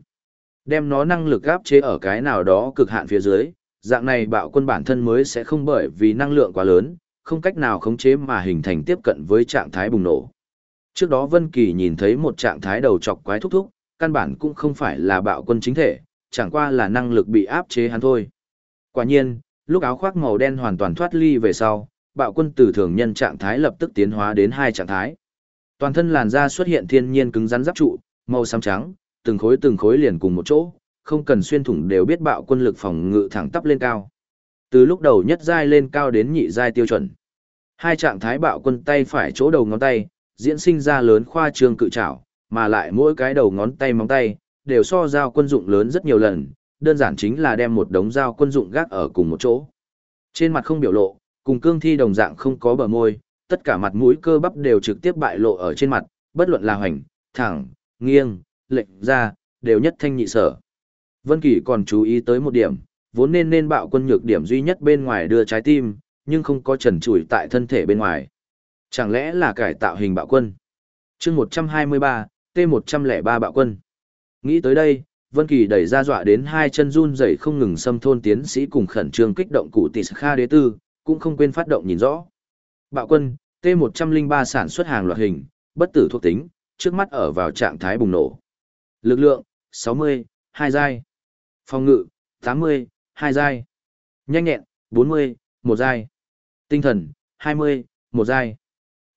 Đem nó năng lực áp chế ở cái nào đó cực hạn phía dưới, dạng này bạo quân bản thân mới sẽ không bởi vì năng lượng quá lớn, không cách nào khống chế mà hình thành tiếp cận với trạng thái bùng nổ. Trước đó Vân Kỳ nhìn thấy một trạng thái đầu chọc quái thúc thúc, căn bản cũng không phải là bạo quân chính thể, chẳng qua là năng lực bị áp chế hắn thôi. Quả nhiên, lúc áo khoác màu đen hoàn toàn thoát ly về sau, bạo quân từ thường nhân trạng thái lập tức tiến hóa đến hai trạng thái. Toàn thân làn da xuất hiện thiên nhiên cứng rắn giáp trụ, màu xám trắng, từng khối từng khối liền cùng một chỗ, không cần xuyên thủng đều biết bạo quân lực phòng ngự thẳng tắp lên cao. Từ lúc đầu nhất giai lên cao đến nhị giai tiêu chuẩn. Hai trạng thái bạo quân tay phải chỗ đầu ngón tay, diễn sinh ra lớn khoa trương cự trảo, mà lại mỗi cái đầu ngón tay móng tay, đều so dao quân dụng lớn rất nhiều lần, đơn giản chính là đem một đống dao quân dụng gác ở cùng một chỗ. Trên mặt không biểu lộ, cùng cương thi đồng dạng không có bờ môi, tất cả mặt mũi cơ bắp đều trực tiếp bại lộ ở trên mặt, bất luận là hoành, thẳng, nghiêng, lệch ra, đều nhất thanh nhị sở. Vân Kỳ còn chú ý tới một điểm, vốn nên nên bạo quân nhược điểm duy nhất bên ngoài đưa trái tim, nhưng không có trần trụi tại thân thể bên ngoài. Chẳng lẽ là cải tạo hình bạo quân? Chương 123, T103 bạo quân. Nghĩ tới đây, Vân Kỳ đẩy ra dọa đến hai chân run rẩy không ngừng xâm thôn tiến sĩ cùng khẩn trương kích động cụ tỷ Kha đế tư, cũng không quên phát động nhìn rõ. Bạo quân, T103 sản xuất hàng loạt hình, bất tử thuộc tính, trước mắt ở vào trạng thái bùng nổ. Lực lượng, 60, 2 giai. Phòng ngự, 80, 2 giai. Nhanh nhẹn, 40, 1 giai. Tinh thần, 20, 1 giai.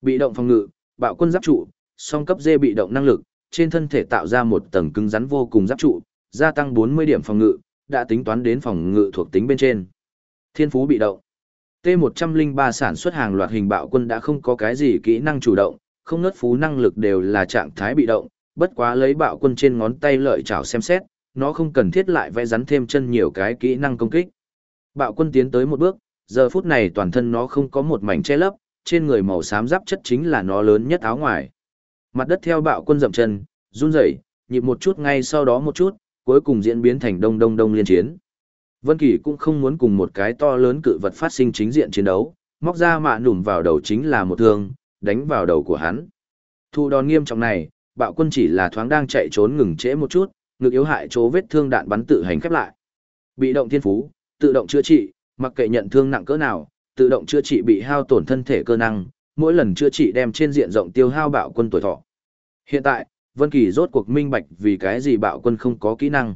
Bị động phòng ngự, bạo quân giáp trụ, song cấp dê bị động năng lực, trên thân thể tạo ra một tầng cứng rắn vô cùng giáp trụ, gia tăng 40 điểm phòng ngự, đã tính toán đến phòng ngự thuộc tính bên trên. Thiên phú bị động. T103 sản xuất hàng loạt hình bạo quân đã không có cái gì kỹ năng chủ động, không ngất phú năng lực đều là trạng thái bị động, bất quá lấy bạo quân trên ngón tay lợi chảo xem xét, nó không cần thiết lại vẽ rắn thêm chân nhiều cái kỹ năng công kích. Bạo quân tiến tới một bước, giờ phút này toàn thân nó không có một mảnh che lấp, trên người màu xám giáp chất chính là nó lớn nhất áo ngoài. Mặt đất theo bạo quân dậm chân, run rẩy, nhịp một chút ngay sau đó một chút, cuối cùng diễn biến thành đông đông đông liên chiến. Vân Kỳ cũng không muốn cùng một cái to lớn cự vật phát sinh chính diện chiến đấu, móc ra mạ nủm vào đầu chính là một thương, đánh vào đầu của hắn. Thu đòn nghiêm trọng này, bạo quân chỉ là thoáng đang chạy trốn ngừng trễ một chút, ngực yếu hại chỗ vết thương đạn bắn tự hành khép lại. Bị động thiên phú, tự động chữa trị, mặc kệ nhận thương nặng cỡ nào, tự động chữa trị bị hao tổn thân thể cơ năng, mỗi lần chữa trị đem trên diện rộng tiêu hao bạo quân tuổi thọ. Hiện tại, Vân Kỳ rốt cuộc minh bạch vì cái gì bạo quân không có kỹ năng.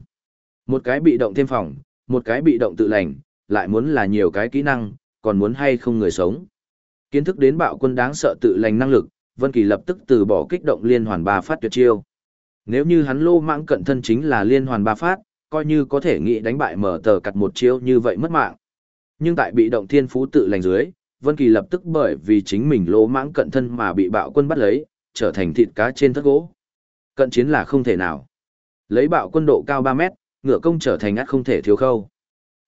Một cái bị động thêm phòng, một cái bị động tự lành, lại muốn là nhiều cái kỹ năng, còn muốn hay không người sống. Kiến thức đến bạo quân đáng sợ tự lành năng lực, Vân Kỳ lập tức từ bỏ kích động liên hoàn ba phát tuyệt chiêu. Nếu như hắn lô mãng cận thân chính là liên hoàn ba phát, coi như có thể nghĩ đánh bại mở tờ cặt một chiêu như vậy mất mạng. Nhưng tại bị động thiên phú tự lành dưới, Vân Kỳ lập tức bởi vì chính mình lô mãng cận thân mà bị bạo quân bắt lấy, trở thành thịt cá trên thất gỗ. Cận chiến là không thể nào. Lấy bạo quân độ cao 3 mét, ngựa công trở thành ắt không thể thiếu khâu.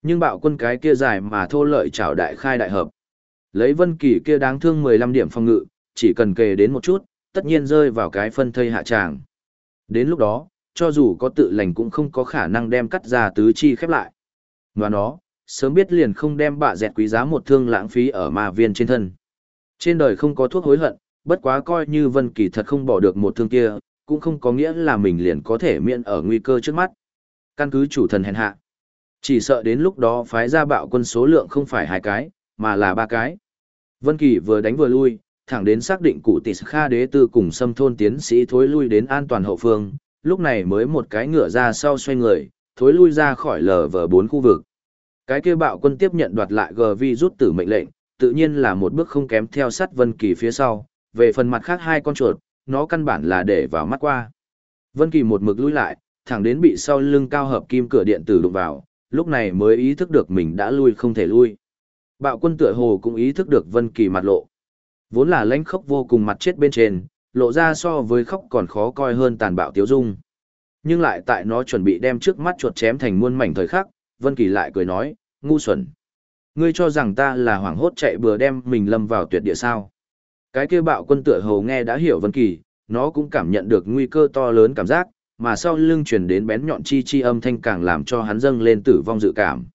Nhưng bạo quân cái kia dài mà thô lợi chảo đại khai đại hợp. Lấy Vân Kỳ kia đáng thương 15 điểm phòng ngự, chỉ cần kề đến một chút, tất nhiên rơi vào cái phân thây hạ tràng. Đến lúc đó, cho dù có tự lành cũng không có khả năng đem cắt ra tứ chi khép lại. Ngoài nó, sớm biết liền không đem bạ dẹt quý giá một thương lãng phí ở ma viên trên thân. Trên đời không có thuốc hối hận, bất quá coi như Vân Kỳ thật không bỏ được một thương kia, cũng không có nghĩa là mình liền có thể miễn ở nguy cơ trước mắt. Căn cứ chủ thần hèn hạ. Chỉ sợ đến lúc đó phái ra bạo quân số lượng không phải hai cái, mà là ba cái. Vân Kỳ vừa đánh vừa lui, thẳng đến xác định cụ tỷ Kha đế tư cùng xâm thôn tiến sĩ thối lui đến an toàn hậu phương, lúc này mới một cái ngựa ra sau xoay người, thối lui ra khỏi lờ vở bốn khu vực. Cái kia bạo quân tiếp nhận đoạt lại GV rút tử mệnh lệnh, tự nhiên là một bước không kém theo sát Vân Kỳ phía sau, về phần mặt khác hai con chuột, nó căn bản là để vào mắt qua. Vân Kỳ một mực lui lại, thẳng đến bị sau lưng cao hợp kim cửa điện tử đụng vào, lúc này mới ý thức được mình đã lui không thể lui. Bạo quân tựa hồ cũng ý thức được Vân Kỳ mặt lộ. Vốn là lãnh khốc vô cùng mặt chết bên trên, lộ ra so với khóc còn khó coi hơn tàn bạo tiếu dung. Nhưng lại tại nó chuẩn bị đem trước mắt chuột chém thành muôn mảnh thời khắc, Vân Kỳ lại cười nói, ngu xuẩn. Ngươi cho rằng ta là hoảng hốt chạy bừa đem mình lâm vào tuyệt địa sao? Cái kia bạo quân tựa hồ nghe đã hiểu Vân Kỳ, nó cũng cảm nhận được nguy cơ to lớn cảm giác, mà sau lưng truyền đến bén nhọn chi chi âm thanh càng làm cho hắn dâng lên tử vong dự cảm.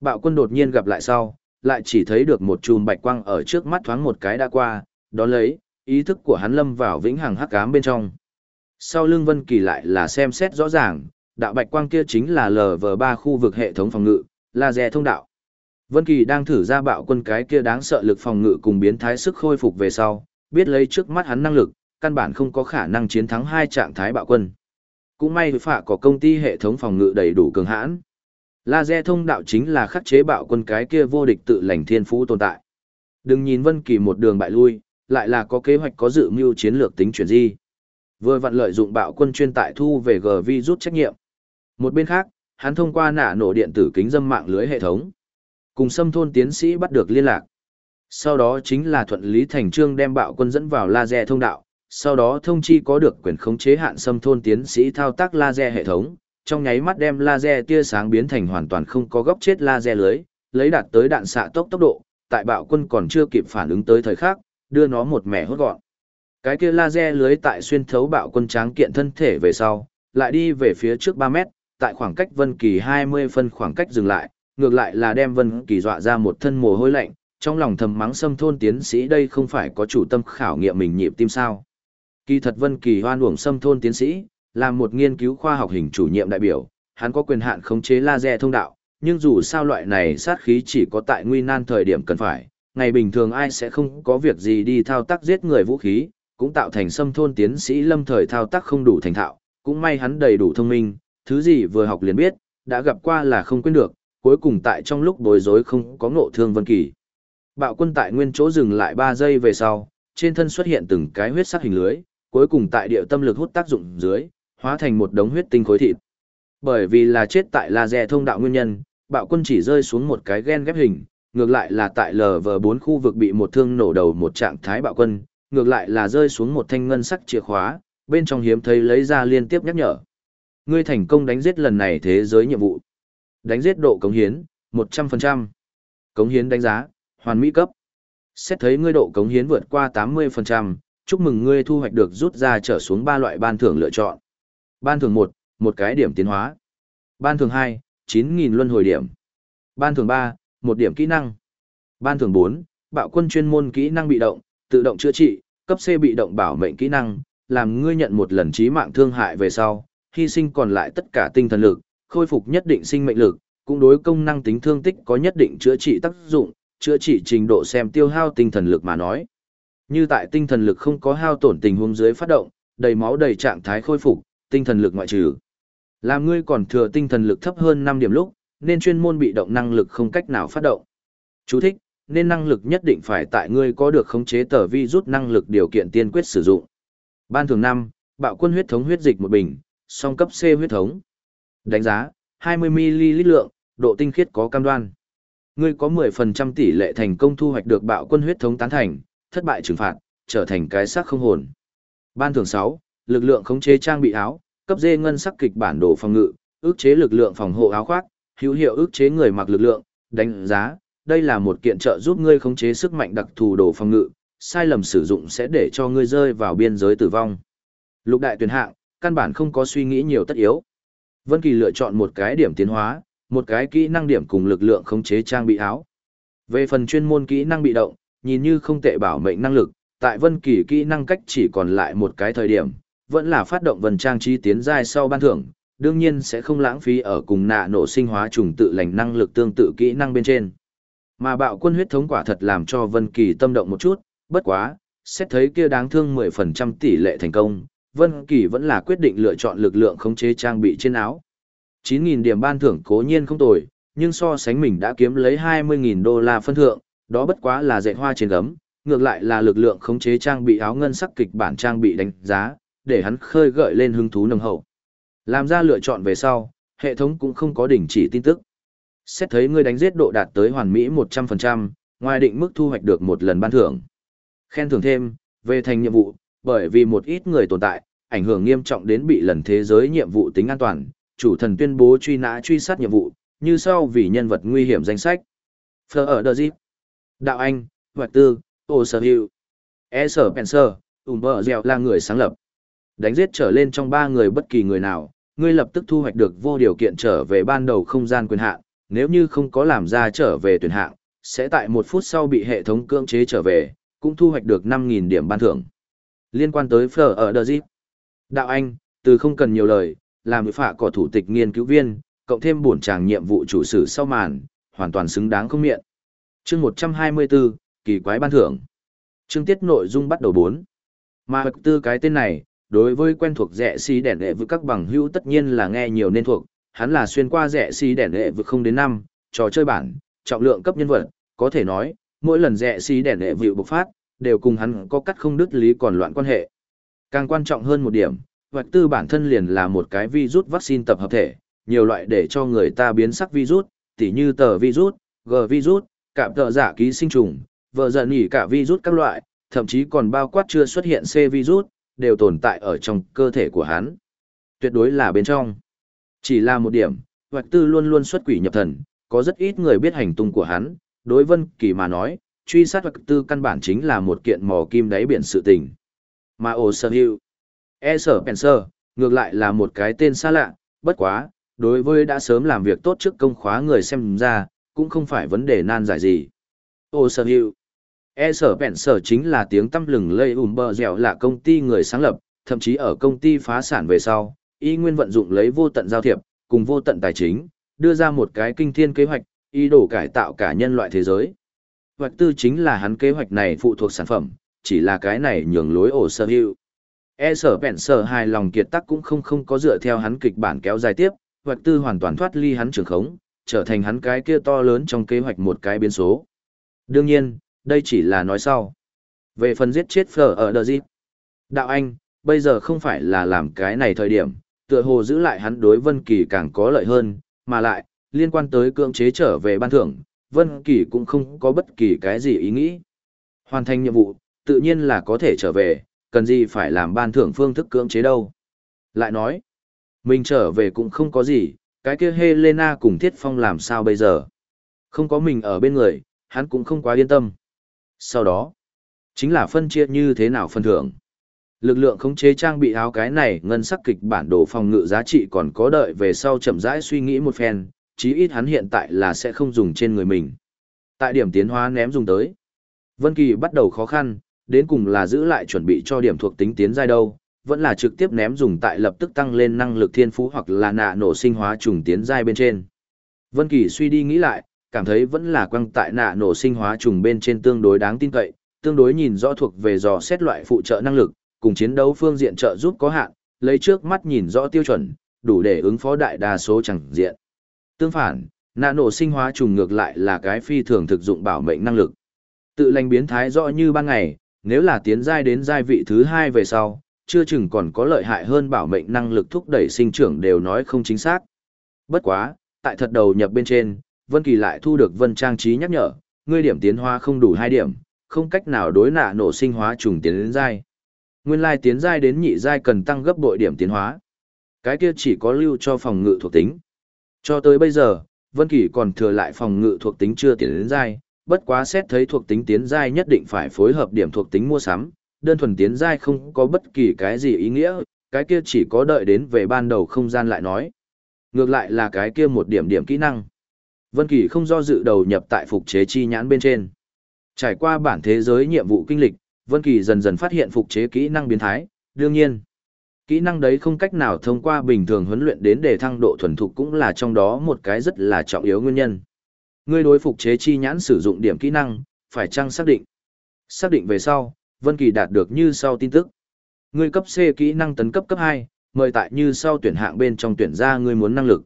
Bạo quân đột nhiên gặp lại sau, lại chỉ thấy được một chùm bạch quang ở trước mắt thoáng một cái đã qua, đó lấy, ý thức của hắn lâm vào vĩnh hằng hắc ám bên trong. Sau lưng Vân Kỳ lại là xem xét rõ ràng, đạo bạch quang kia chính là LV3 khu vực hệ thống phòng ngự, laser thông đạo. Vân Kỳ đang thử ra bạo quân cái kia đáng sợ lực phòng ngự cùng biến thái sức khôi phục về sau, biết lấy trước mắt hắn năng lực, căn bản không có khả năng chiến thắng hai trạng thái bạo quân. Cũng may phạ có công ty hệ thống phòng ngự đầy đủ cường hãn. Laser thông đạo chính là khắc chế bạo quân cái kia vô địch tự lành thiên phú tồn tại. Đừng nhìn Vân Kỳ một đường bại lui, lại là có kế hoạch có dự mưu chiến lược tính chuyển di. Vừa vặn lợi dụng bạo quân chuyên tại thu về GV rút trách nhiệm. Một bên khác, hắn thông qua nạ nổ điện tử kính dâm mạng lưới hệ thống. Cùng xâm thôn tiến sĩ bắt được liên lạc. Sau đó chính là thuận lý thành trương đem bạo quân dẫn vào laser thông đạo, sau đó thông chi có được quyền khống chế hạn xâm thôn tiến sĩ thao tác laser hệ thống, trong nháy mắt đem laser tia sáng biến thành hoàn toàn không có góc chết laser lưới, lấy đạt tới đạn xạ tốc tốc độ, tại bạo quân còn chưa kịp phản ứng tới thời khắc, đưa nó một mẻ hốt gọn. Cái kia laser lưới tại xuyên thấu bạo quân tráng kiện thân thể về sau, lại đi về phía trước 3 mét, tại khoảng cách Vân Kỳ 20 phân khoảng cách dừng lại, ngược lại là đem Vân Kỳ dọa ra một thân mồ hôi lạnh, trong lòng thầm mắng xâm thôn tiến sĩ đây không phải có chủ tâm khảo nghiệm mình nhịp tim sao. Kỳ thật Vân Kỳ hoan uổng xâm thôn tiến sĩ, là một nghiên cứu khoa học hình chủ nhiệm đại biểu, hắn có quyền hạn khống chế laser thông đạo, nhưng dù sao loại này sát khí chỉ có tại nguy nan thời điểm cần phải, ngày bình thường ai sẽ không có việc gì đi thao tác giết người vũ khí, cũng tạo thành xâm thôn tiến sĩ lâm thời thao tác không đủ thành thạo, cũng may hắn đầy đủ thông minh, thứ gì vừa học liền biết, đã gặp qua là không quên được, cuối cùng tại trong lúc bối rối không có ngộ thương Vân Kỳ. Bạo quân tại nguyên chỗ dừng lại 3 giây về sau, trên thân xuất hiện từng cái huyết sắc hình lưới, cuối cùng tại địa tâm lực hút tác dụng dưới, hóa thành một đống huyết tinh khối thịt. Bởi vì là chết tại laser thông đạo nguyên nhân, bạo quân chỉ rơi xuống một cái gen ghép hình, ngược lại là tại LV4 khu vực bị một thương nổ đầu một trạng thái bạo quân, ngược lại là rơi xuống một thanh ngân sắc chìa khóa, bên trong hiếm thấy lấy ra liên tiếp nhắc nhở. Ngươi thành công đánh giết lần này thế giới nhiệm vụ. Đánh giết độ cống hiến, 100%. Cống hiến đánh giá, hoàn mỹ cấp. Xét thấy ngươi độ cống hiến vượt qua 80%, chúc mừng ngươi thu hoạch được rút ra trở xuống ba loại ban thưởng lựa chọn. Ban thưởng 1, một cái điểm tiến hóa. Ban thưởng 2, 9.000 luân hồi điểm. Ban thưởng 3, một điểm kỹ năng. Ban thưởng 4, bạo quân chuyên môn kỹ năng bị động, tự động chữa trị, cấp C bị động bảo mệnh kỹ năng, làm ngươi nhận một lần chí mạng thương hại về sau, hy sinh còn lại tất cả tinh thần lực, khôi phục nhất định sinh mệnh lực, cũng đối công năng tính thương tích có nhất định chữa trị tác dụng, chữa trị trình độ xem tiêu hao tinh thần lực mà nói. Như tại tinh thần lực không có hao tổn tình huống dưới phát động, đầy máu đầy trạng thái khôi phục, tinh thần lực ngoại trừ. Làm ngươi còn thừa tinh thần lực thấp hơn 5 điểm lúc, nên chuyên môn bị động năng lực không cách nào phát động. Chú thích, nên năng lực nhất định phải tại ngươi có được khống chế tờ vi rút năng lực điều kiện tiên quyết sử dụng. Ban thường 5, bạo quân huyết thống huyết dịch một bình, song cấp C huyết thống. Đánh giá, 20ml lượng, độ tinh khiết có cam đoan. Ngươi có 10% tỷ lệ thành công thu hoạch được bạo quân huyết thống tán thành, thất bại trừng phạt, trở thành cái xác không hồn. Ban thường 6, lực lượng khống chế trang bị áo, cấp D ngân sắc kịch bản đồ phòng ngự, ước chế lực lượng phòng hộ áo khoác, hữu hiệu ước chế người mặc lực lượng, đánh giá, đây là một kiện trợ giúp ngươi khống chế sức mạnh đặc thù đồ phòng ngự, sai lầm sử dụng sẽ để cho ngươi rơi vào biên giới tử vong. Lục đại tuyển hạng, căn bản không có suy nghĩ nhiều tất yếu. Vân Kỳ lựa chọn một cái điểm tiến hóa, một cái kỹ năng điểm cùng lực lượng khống chế trang bị áo. Về phần chuyên môn kỹ năng bị động, nhìn như không tệ bảo mệnh năng lực, tại Vân Kỳ kỹ năng cách chỉ còn lại một cái thời điểm, vẫn là phát động vần trang trí tiến giai sau ban thưởng, đương nhiên sẽ không lãng phí ở cùng nạ nổ sinh hóa trùng tự lành năng lực tương tự kỹ năng bên trên. Mà bạo quân huyết thống quả thật làm cho Vân Kỳ tâm động một chút, bất quá, xét thấy kia đáng thương 10% tỷ lệ thành công, Vân Kỳ vẫn là quyết định lựa chọn lực lượng khống chế trang bị trên áo. 9.000 điểm ban thưởng cố nhiên không tồi, nhưng so sánh mình đã kiếm lấy 20.000 đô la phân thượng, đó bất quá là dạy hoa trên gấm, ngược lại là lực lượng khống chế trang bị áo ngân sắc kịch bản trang bị đánh giá, để hắn khơi gợi lên hứng thú nồng hậu. Làm ra lựa chọn về sau, hệ thống cũng không có đình chỉ tin tức. Xét thấy ngươi đánh giết độ đạt tới hoàn mỹ 100%, ngoài định mức thu hoạch được một lần ban thưởng. Khen thưởng thêm, về thành nhiệm vụ, bởi vì một ít người tồn tại, ảnh hưởng nghiêm trọng đến bị lần thế giới nhiệm vụ tính an toàn, chủ thần tuyên bố truy nã truy sát nhiệm vụ, như sau vì nhân vật nguy hiểm danh sách. Phở ở The Zip. Đạo Anh, vật Tư, Ô Sở hữu, E Sở penser Ủng Bờ Dèo là người sáng lập. Đánh giết trở lên trong ba người bất kỳ người nào, ngươi lập tức thu hoạch được vô điều kiện trở về ban đầu không gian quyền hạn, nếu như không có làm ra trở về tuyển hạng, sẽ tại một phút sau bị hệ thống cưỡng chế trở về, cũng thu hoạch được 5.000 điểm ban thưởng. Liên quan tới Phở ở Đờ zip Đạo Anh, từ không cần nhiều lời, làm phạ cỏ thủ tịch nghiên cứu viên, cộng thêm bổn tràng nhiệm vụ chủ sử sau màn, hoàn toàn xứng đáng không miệng. Chương 124, kỳ quái ban thưởng. Chương tiết nội dung bắt đầu 4. Mà tư cái tên này, đối với quen thuộc rẻ xí đèn lệ với các bằng hữu tất nhiên là nghe nhiều nên thuộc, hắn là xuyên qua rẻ xí đèn lệ vực không đến năm, trò chơi bản, trọng lượng cấp nhân vật, có thể nói, mỗi lần rẻ xí đèn lệ vịu bộc phát, đều cùng hắn có cắt không đứt lý còn loạn quan hệ. Càng quan trọng hơn một điểm, hoạch tư bản thân liền là một cái virus vaccine tập hợp thể, nhiều loại để cho người ta biến sắc virus, tỉ như tờ virus, g virus, cạm tợ giả ký sinh trùng, vợ giận nhỉ cả virus các loại, thậm chí còn bao quát chưa xuất hiện C virus, đều tồn tại ở trong cơ thể của hắn. Tuyệt đối là bên trong. Chỉ là một điểm, hoạch tư luôn luôn xuất quỷ nhập thần, có rất ít người biết hành tung của hắn, đối vân kỳ mà nói, truy sát hoạch tư căn bản chính là một kiện mò kim đáy biển sự tình. Mà ồ sở hữu, e sở Spencer, ngược lại là một cái tên xa lạ, bất quá, đối với đã sớm làm việc tốt trước công khóa người xem ra, cũng không phải vấn đề nan giải gì. Ô sở hữu, e sở Spencer chính là tiếng tâm lừng lây ủm bờ dẻo là công ty người sáng lập, thậm chí ở công ty phá sản về sau, y nguyên vận dụng lấy vô tận giao thiệp, cùng vô tận tài chính, đưa ra một cái kinh thiên kế hoạch, ý đồ cải tạo cả nhân loại thế giới. Hoạch tư chính là hắn kế hoạch này phụ thuộc sản phẩm, chỉ là cái này nhường lối ổ sở hữu. E sở bẹn sở hài lòng kiệt tắc cũng không không có dựa theo hắn kịch bản kéo dài tiếp, hoạch tư hoàn toàn thoát ly hắn trường khống, trở thành hắn cái kia to lớn trong kế hoạch một cái biến số. Đương nhiên, đây chỉ là nói sau. Về phần giết chết phở ở đờ dịp. Đạo Anh, bây giờ không phải là làm cái này thời điểm, tựa hồ giữ lại hắn đối Vân Kỳ càng có lợi hơn, mà lại, liên quan tới cưỡng chế trở về ban thưởng, Vân Kỳ cũng không có bất kỳ cái gì ý nghĩ. Hoàn thành nhiệm vụ, tự nhiên là có thể trở về, cần gì phải làm ban thưởng phương thức cưỡng chế đâu. Lại nói, mình trở về cũng không có gì, cái kia Helena cùng Thiết Phong làm sao bây giờ. Không có mình ở bên người, hắn cũng không quá yên tâm. Sau đó, chính là phân chia như thế nào phân thưởng. Lực lượng khống chế trang bị áo cái này ngân sắc kịch bản đồ phòng ngự giá trị còn có đợi về sau chậm rãi suy nghĩ một phen, chí ít hắn hiện tại là sẽ không dùng trên người mình. Tại điểm tiến hóa ném dùng tới. Vân Kỳ bắt đầu khó khăn, đến cùng là giữ lại chuẩn bị cho điểm thuộc tính tiến giai đâu, vẫn là trực tiếp ném dùng tại lập tức tăng lên năng lực thiên phú hoặc là nạ nổ sinh hóa trùng tiến giai bên trên. Vân Kỳ suy đi nghĩ lại, cảm thấy vẫn là quăng tại nạ nổ sinh hóa trùng bên trên tương đối đáng tin cậy, tương đối nhìn rõ thuộc về dò xét loại phụ trợ năng lực, cùng chiến đấu phương diện trợ giúp có hạn, lấy trước mắt nhìn rõ tiêu chuẩn, đủ để ứng phó đại đa số chẳng diện. Tương phản, nạ nổ sinh hóa trùng ngược lại là cái phi thường thực dụng bảo mệnh năng lực. Tự lành biến thái rõ như ban ngày, nếu là tiến giai đến giai vị thứ hai về sau, chưa chừng còn có lợi hại hơn bảo mệnh năng lực thúc đẩy sinh trưởng đều nói không chính xác. Bất quá, tại thật đầu nhập bên trên, Vân Kỳ lại thu được Vân Trang trí nhắc nhở, ngươi điểm tiến hóa không đủ hai điểm, không cách nào đối nạ nổ sinh hóa trùng tiến đến giai. Nguyên lai tiến giai đến nhị giai cần tăng gấp bội điểm tiến hóa. Cái kia chỉ có lưu cho phòng ngự thuộc tính. Cho tới bây giờ, Vân Kỳ còn thừa lại phòng ngự thuộc tính chưa tiến đến giai, bất quá xét thấy thuộc tính tiến giai nhất định phải phối hợp điểm thuộc tính mua sắm, đơn thuần tiến giai không có bất kỳ cái gì ý nghĩa, cái kia chỉ có đợi đến về ban đầu không gian lại nói. Ngược lại là cái kia một điểm điểm kỹ năng. Vân Kỳ không do dự đầu nhập tại phục chế chi nhãn bên trên. Trải qua bản thế giới nhiệm vụ kinh lịch, Vân Kỳ dần dần phát hiện phục chế kỹ năng biến thái, đương nhiên, kỹ năng đấy không cách nào thông qua bình thường huấn luyện đến để thăng độ thuần thục cũng là trong đó một cái rất là trọng yếu nguyên nhân. Ngươi đối phục chế chi nhãn sử dụng điểm kỹ năng, phải chăng xác định? Xác định về sau, Vân Kỳ đạt được như sau tin tức. Ngươi cấp C kỹ năng tấn cấp cấp 2, mời tại như sau tuyển hạng bên trong tuyển ra ngươi muốn năng lực.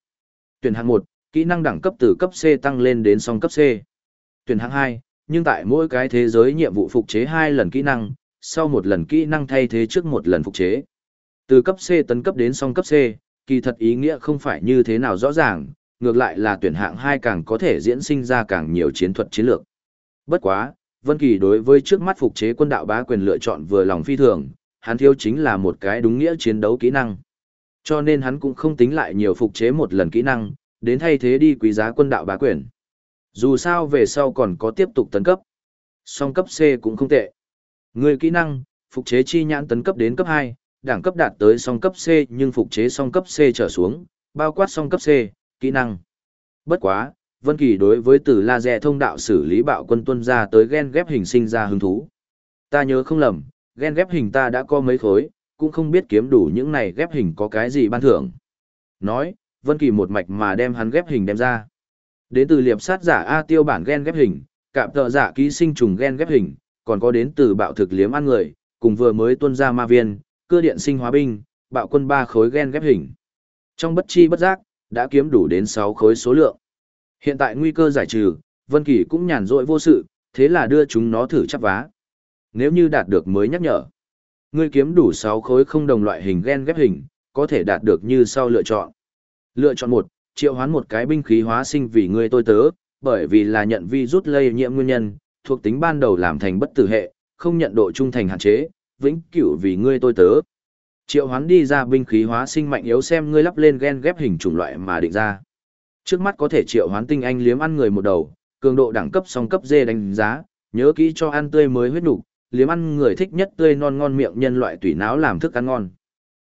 Tuyển hạng 1, kỹ năng đẳng cấp từ cấp C tăng lên đến song cấp C. Tuyển hạng 2, nhưng tại mỗi cái thế giới nhiệm vụ phục chế 2 lần kỹ năng, sau một lần kỹ năng thay thế trước một lần phục chế. Từ cấp C tấn cấp đến song cấp C, kỳ thật ý nghĩa không phải như thế nào rõ ràng, ngược lại là tuyển hạng 2 càng có thể diễn sinh ra càng nhiều chiến thuật chiến lược. Bất quá, Vân Kỳ đối với trước mắt phục chế quân đạo bá quyền lựa chọn vừa lòng phi thường, hắn thiếu chính là một cái đúng nghĩa chiến đấu kỹ năng. Cho nên hắn cũng không tính lại nhiều phục chế một lần kỹ năng, đến thay thế đi quý giá quân đạo bá quyền. Dù sao về sau còn có tiếp tục tấn cấp. Song cấp C cũng không tệ. Người kỹ năng, phục chế chi nhãn tấn cấp đến cấp 2, đẳng cấp đạt tới song cấp C nhưng phục chế song cấp C trở xuống, bao quát song cấp C, kỹ năng. Bất quá, Vân Kỳ đối với từ laser thông đạo xử lý bạo quân tuân ra tới gen ghép hình sinh ra hứng thú. Ta nhớ không lầm, gen ghép hình ta đã có mấy khối, cũng không biết kiếm đủ những này ghép hình có cái gì ban thưởng. Nói, Vân Kỳ một mạch mà đem hắn ghép hình đem ra. Đến từ liệp sát giả A tiêu bản gen ghép hình, cạm tợ giả ký sinh trùng gen ghép hình, còn có đến từ bạo thực liếm ăn người, cùng vừa mới tuân ra ma viên, cơ điện sinh hóa binh, bạo quân ba khối gen ghép hình. Trong bất chi bất giác, đã kiếm đủ đến 6 khối số lượng. Hiện tại nguy cơ giải trừ, Vân Kỳ cũng nhàn rỗi vô sự, thế là đưa chúng nó thử chắp vá. Nếu như đạt được mới nhắc nhở, ngươi kiếm đủ 6 khối không đồng loại hình gen ghép hình, có thể đạt được như sau lựa chọn. Lựa chọn 1, triệu hoán một cái binh khí hóa sinh vì ngươi tôi tớ, bởi vì là nhận vi rút lây nhiễm nguyên nhân, thuộc tính ban đầu làm thành bất tử hệ, không nhận độ trung thành hạn chế, vĩnh cửu vì ngươi tôi tớ. Triệu hoán đi ra binh khí hóa sinh mạnh yếu xem ngươi lắp lên gen ghép hình chủng loại mà định ra. Trước mắt có thể triệu hoán tinh anh liếm ăn người một đầu, cường độ đẳng cấp song cấp dê đánh giá, nhớ kỹ cho ăn tươi mới huyết nục, liếm ăn người thích nhất tươi non ngon miệng nhân loại tủy não làm thức ăn ngon.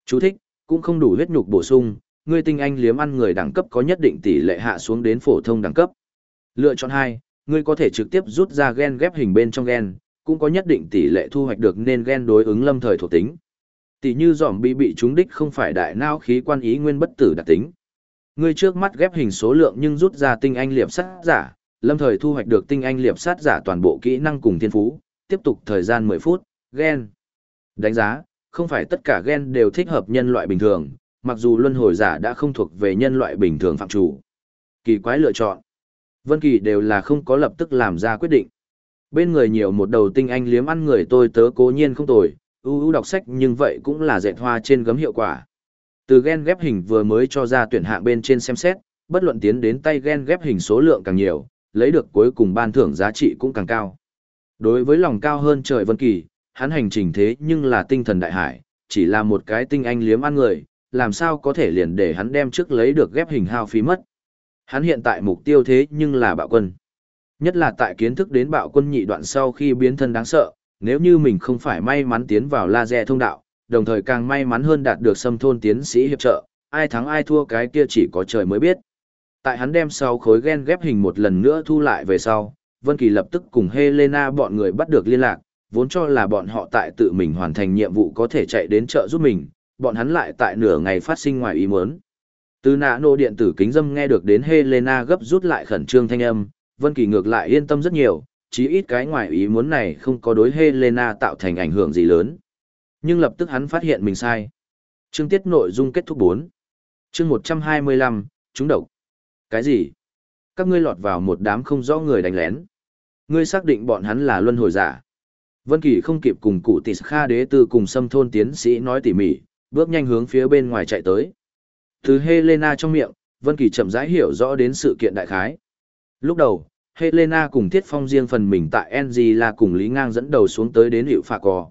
Chú thích, cũng không đủ huyết nhục bổ sung, ngươi tinh anh liếm ăn người đẳng cấp có nhất định tỷ lệ hạ xuống đến phổ thông đẳng cấp. Lựa chọn 2, ngươi có thể trực tiếp rút ra gen ghép hình bên trong gen, cũng có nhất định tỷ lệ thu hoạch được nên gen đối ứng lâm thời thuộc tính. Tỷ như giòm bị bị trúng đích không phải đại não khí quan ý nguyên bất tử đặc tính. Ngươi trước mắt ghép hình số lượng nhưng rút ra tinh anh liệp sát giả, lâm thời thu hoạch được tinh anh liệp sát giả toàn bộ kỹ năng cùng thiên phú, tiếp tục thời gian 10 phút, gen. Đánh giá, không phải tất cả gen đều thích hợp nhân loại bình thường, mặc dù luân hồi giả đã không thuộc về nhân loại bình thường phạm chủ. Kỳ quái lựa chọn. Vân Kỳ đều là không có lập tức làm ra quyết định. Bên người nhiều một đầu tinh anh liếm ăn người tôi tớ cố nhiên không tồi, ưu ưu đọc sách nhưng vậy cũng là dệt hoa trên gấm hiệu quả. Từ gen ghép hình vừa mới cho ra tuyển hạng bên trên xem xét, bất luận tiến đến tay gen ghép hình số lượng càng nhiều, lấy được cuối cùng ban thưởng giá trị cũng càng cao. Đối với lòng cao hơn trời Vân Kỳ, hắn hành trình thế nhưng là tinh thần đại hải, chỉ là một cái tinh anh liếm ăn người, làm sao có thể liền để hắn đem trước lấy được ghép hình hao phí mất. Hắn hiện tại mục tiêu thế nhưng là bạo quân. Nhất là tại kiến thức đến bạo quân nhị đoạn sau khi biến thân đáng sợ, nếu như mình không phải may mắn tiến vào laser thông đạo, đồng thời càng may mắn hơn đạt được xâm thôn tiến sĩ hiệp trợ, ai thắng ai thua cái kia chỉ có trời mới biết. Tại hắn đem sau khối gen ghép hình một lần nữa thu lại về sau, Vân Kỳ lập tức cùng Helena bọn người bắt được liên lạc, vốn cho là bọn họ tại tự mình hoàn thành nhiệm vụ có thể chạy đến chợ giúp mình, bọn hắn lại tại nửa ngày phát sinh ngoài ý muốn. Từ nạ nô điện tử kính dâm nghe được đến Helena gấp rút lại khẩn trương thanh âm, Vân Kỳ ngược lại yên tâm rất nhiều, chí ít cái ngoài ý muốn này không có đối Helena tạo thành ảnh hưởng gì lớn. Nhưng lập tức hắn phát hiện mình sai. Chương tiết nội dung kết thúc 4. Chương 125, chúng độc. Cái gì? Các ngươi lọt vào một đám không rõ người đánh lén. Ngươi xác định bọn hắn là luân hồi giả. Vân Kỳ không kịp cùng cụ Tỷ Kha đế tư cùng xâm thôn tiến sĩ nói tỉ mỉ, bước nhanh hướng phía bên ngoài chạy tới. Từ Helena trong miệng, Vân Kỳ chậm rãi hiểu rõ đến sự kiện đại khái. Lúc đầu, Helena cùng Thiết Phong riêng phần mình tại NG là cùng Lý Ngang dẫn đầu xuống tới đến hiệu phạ cò.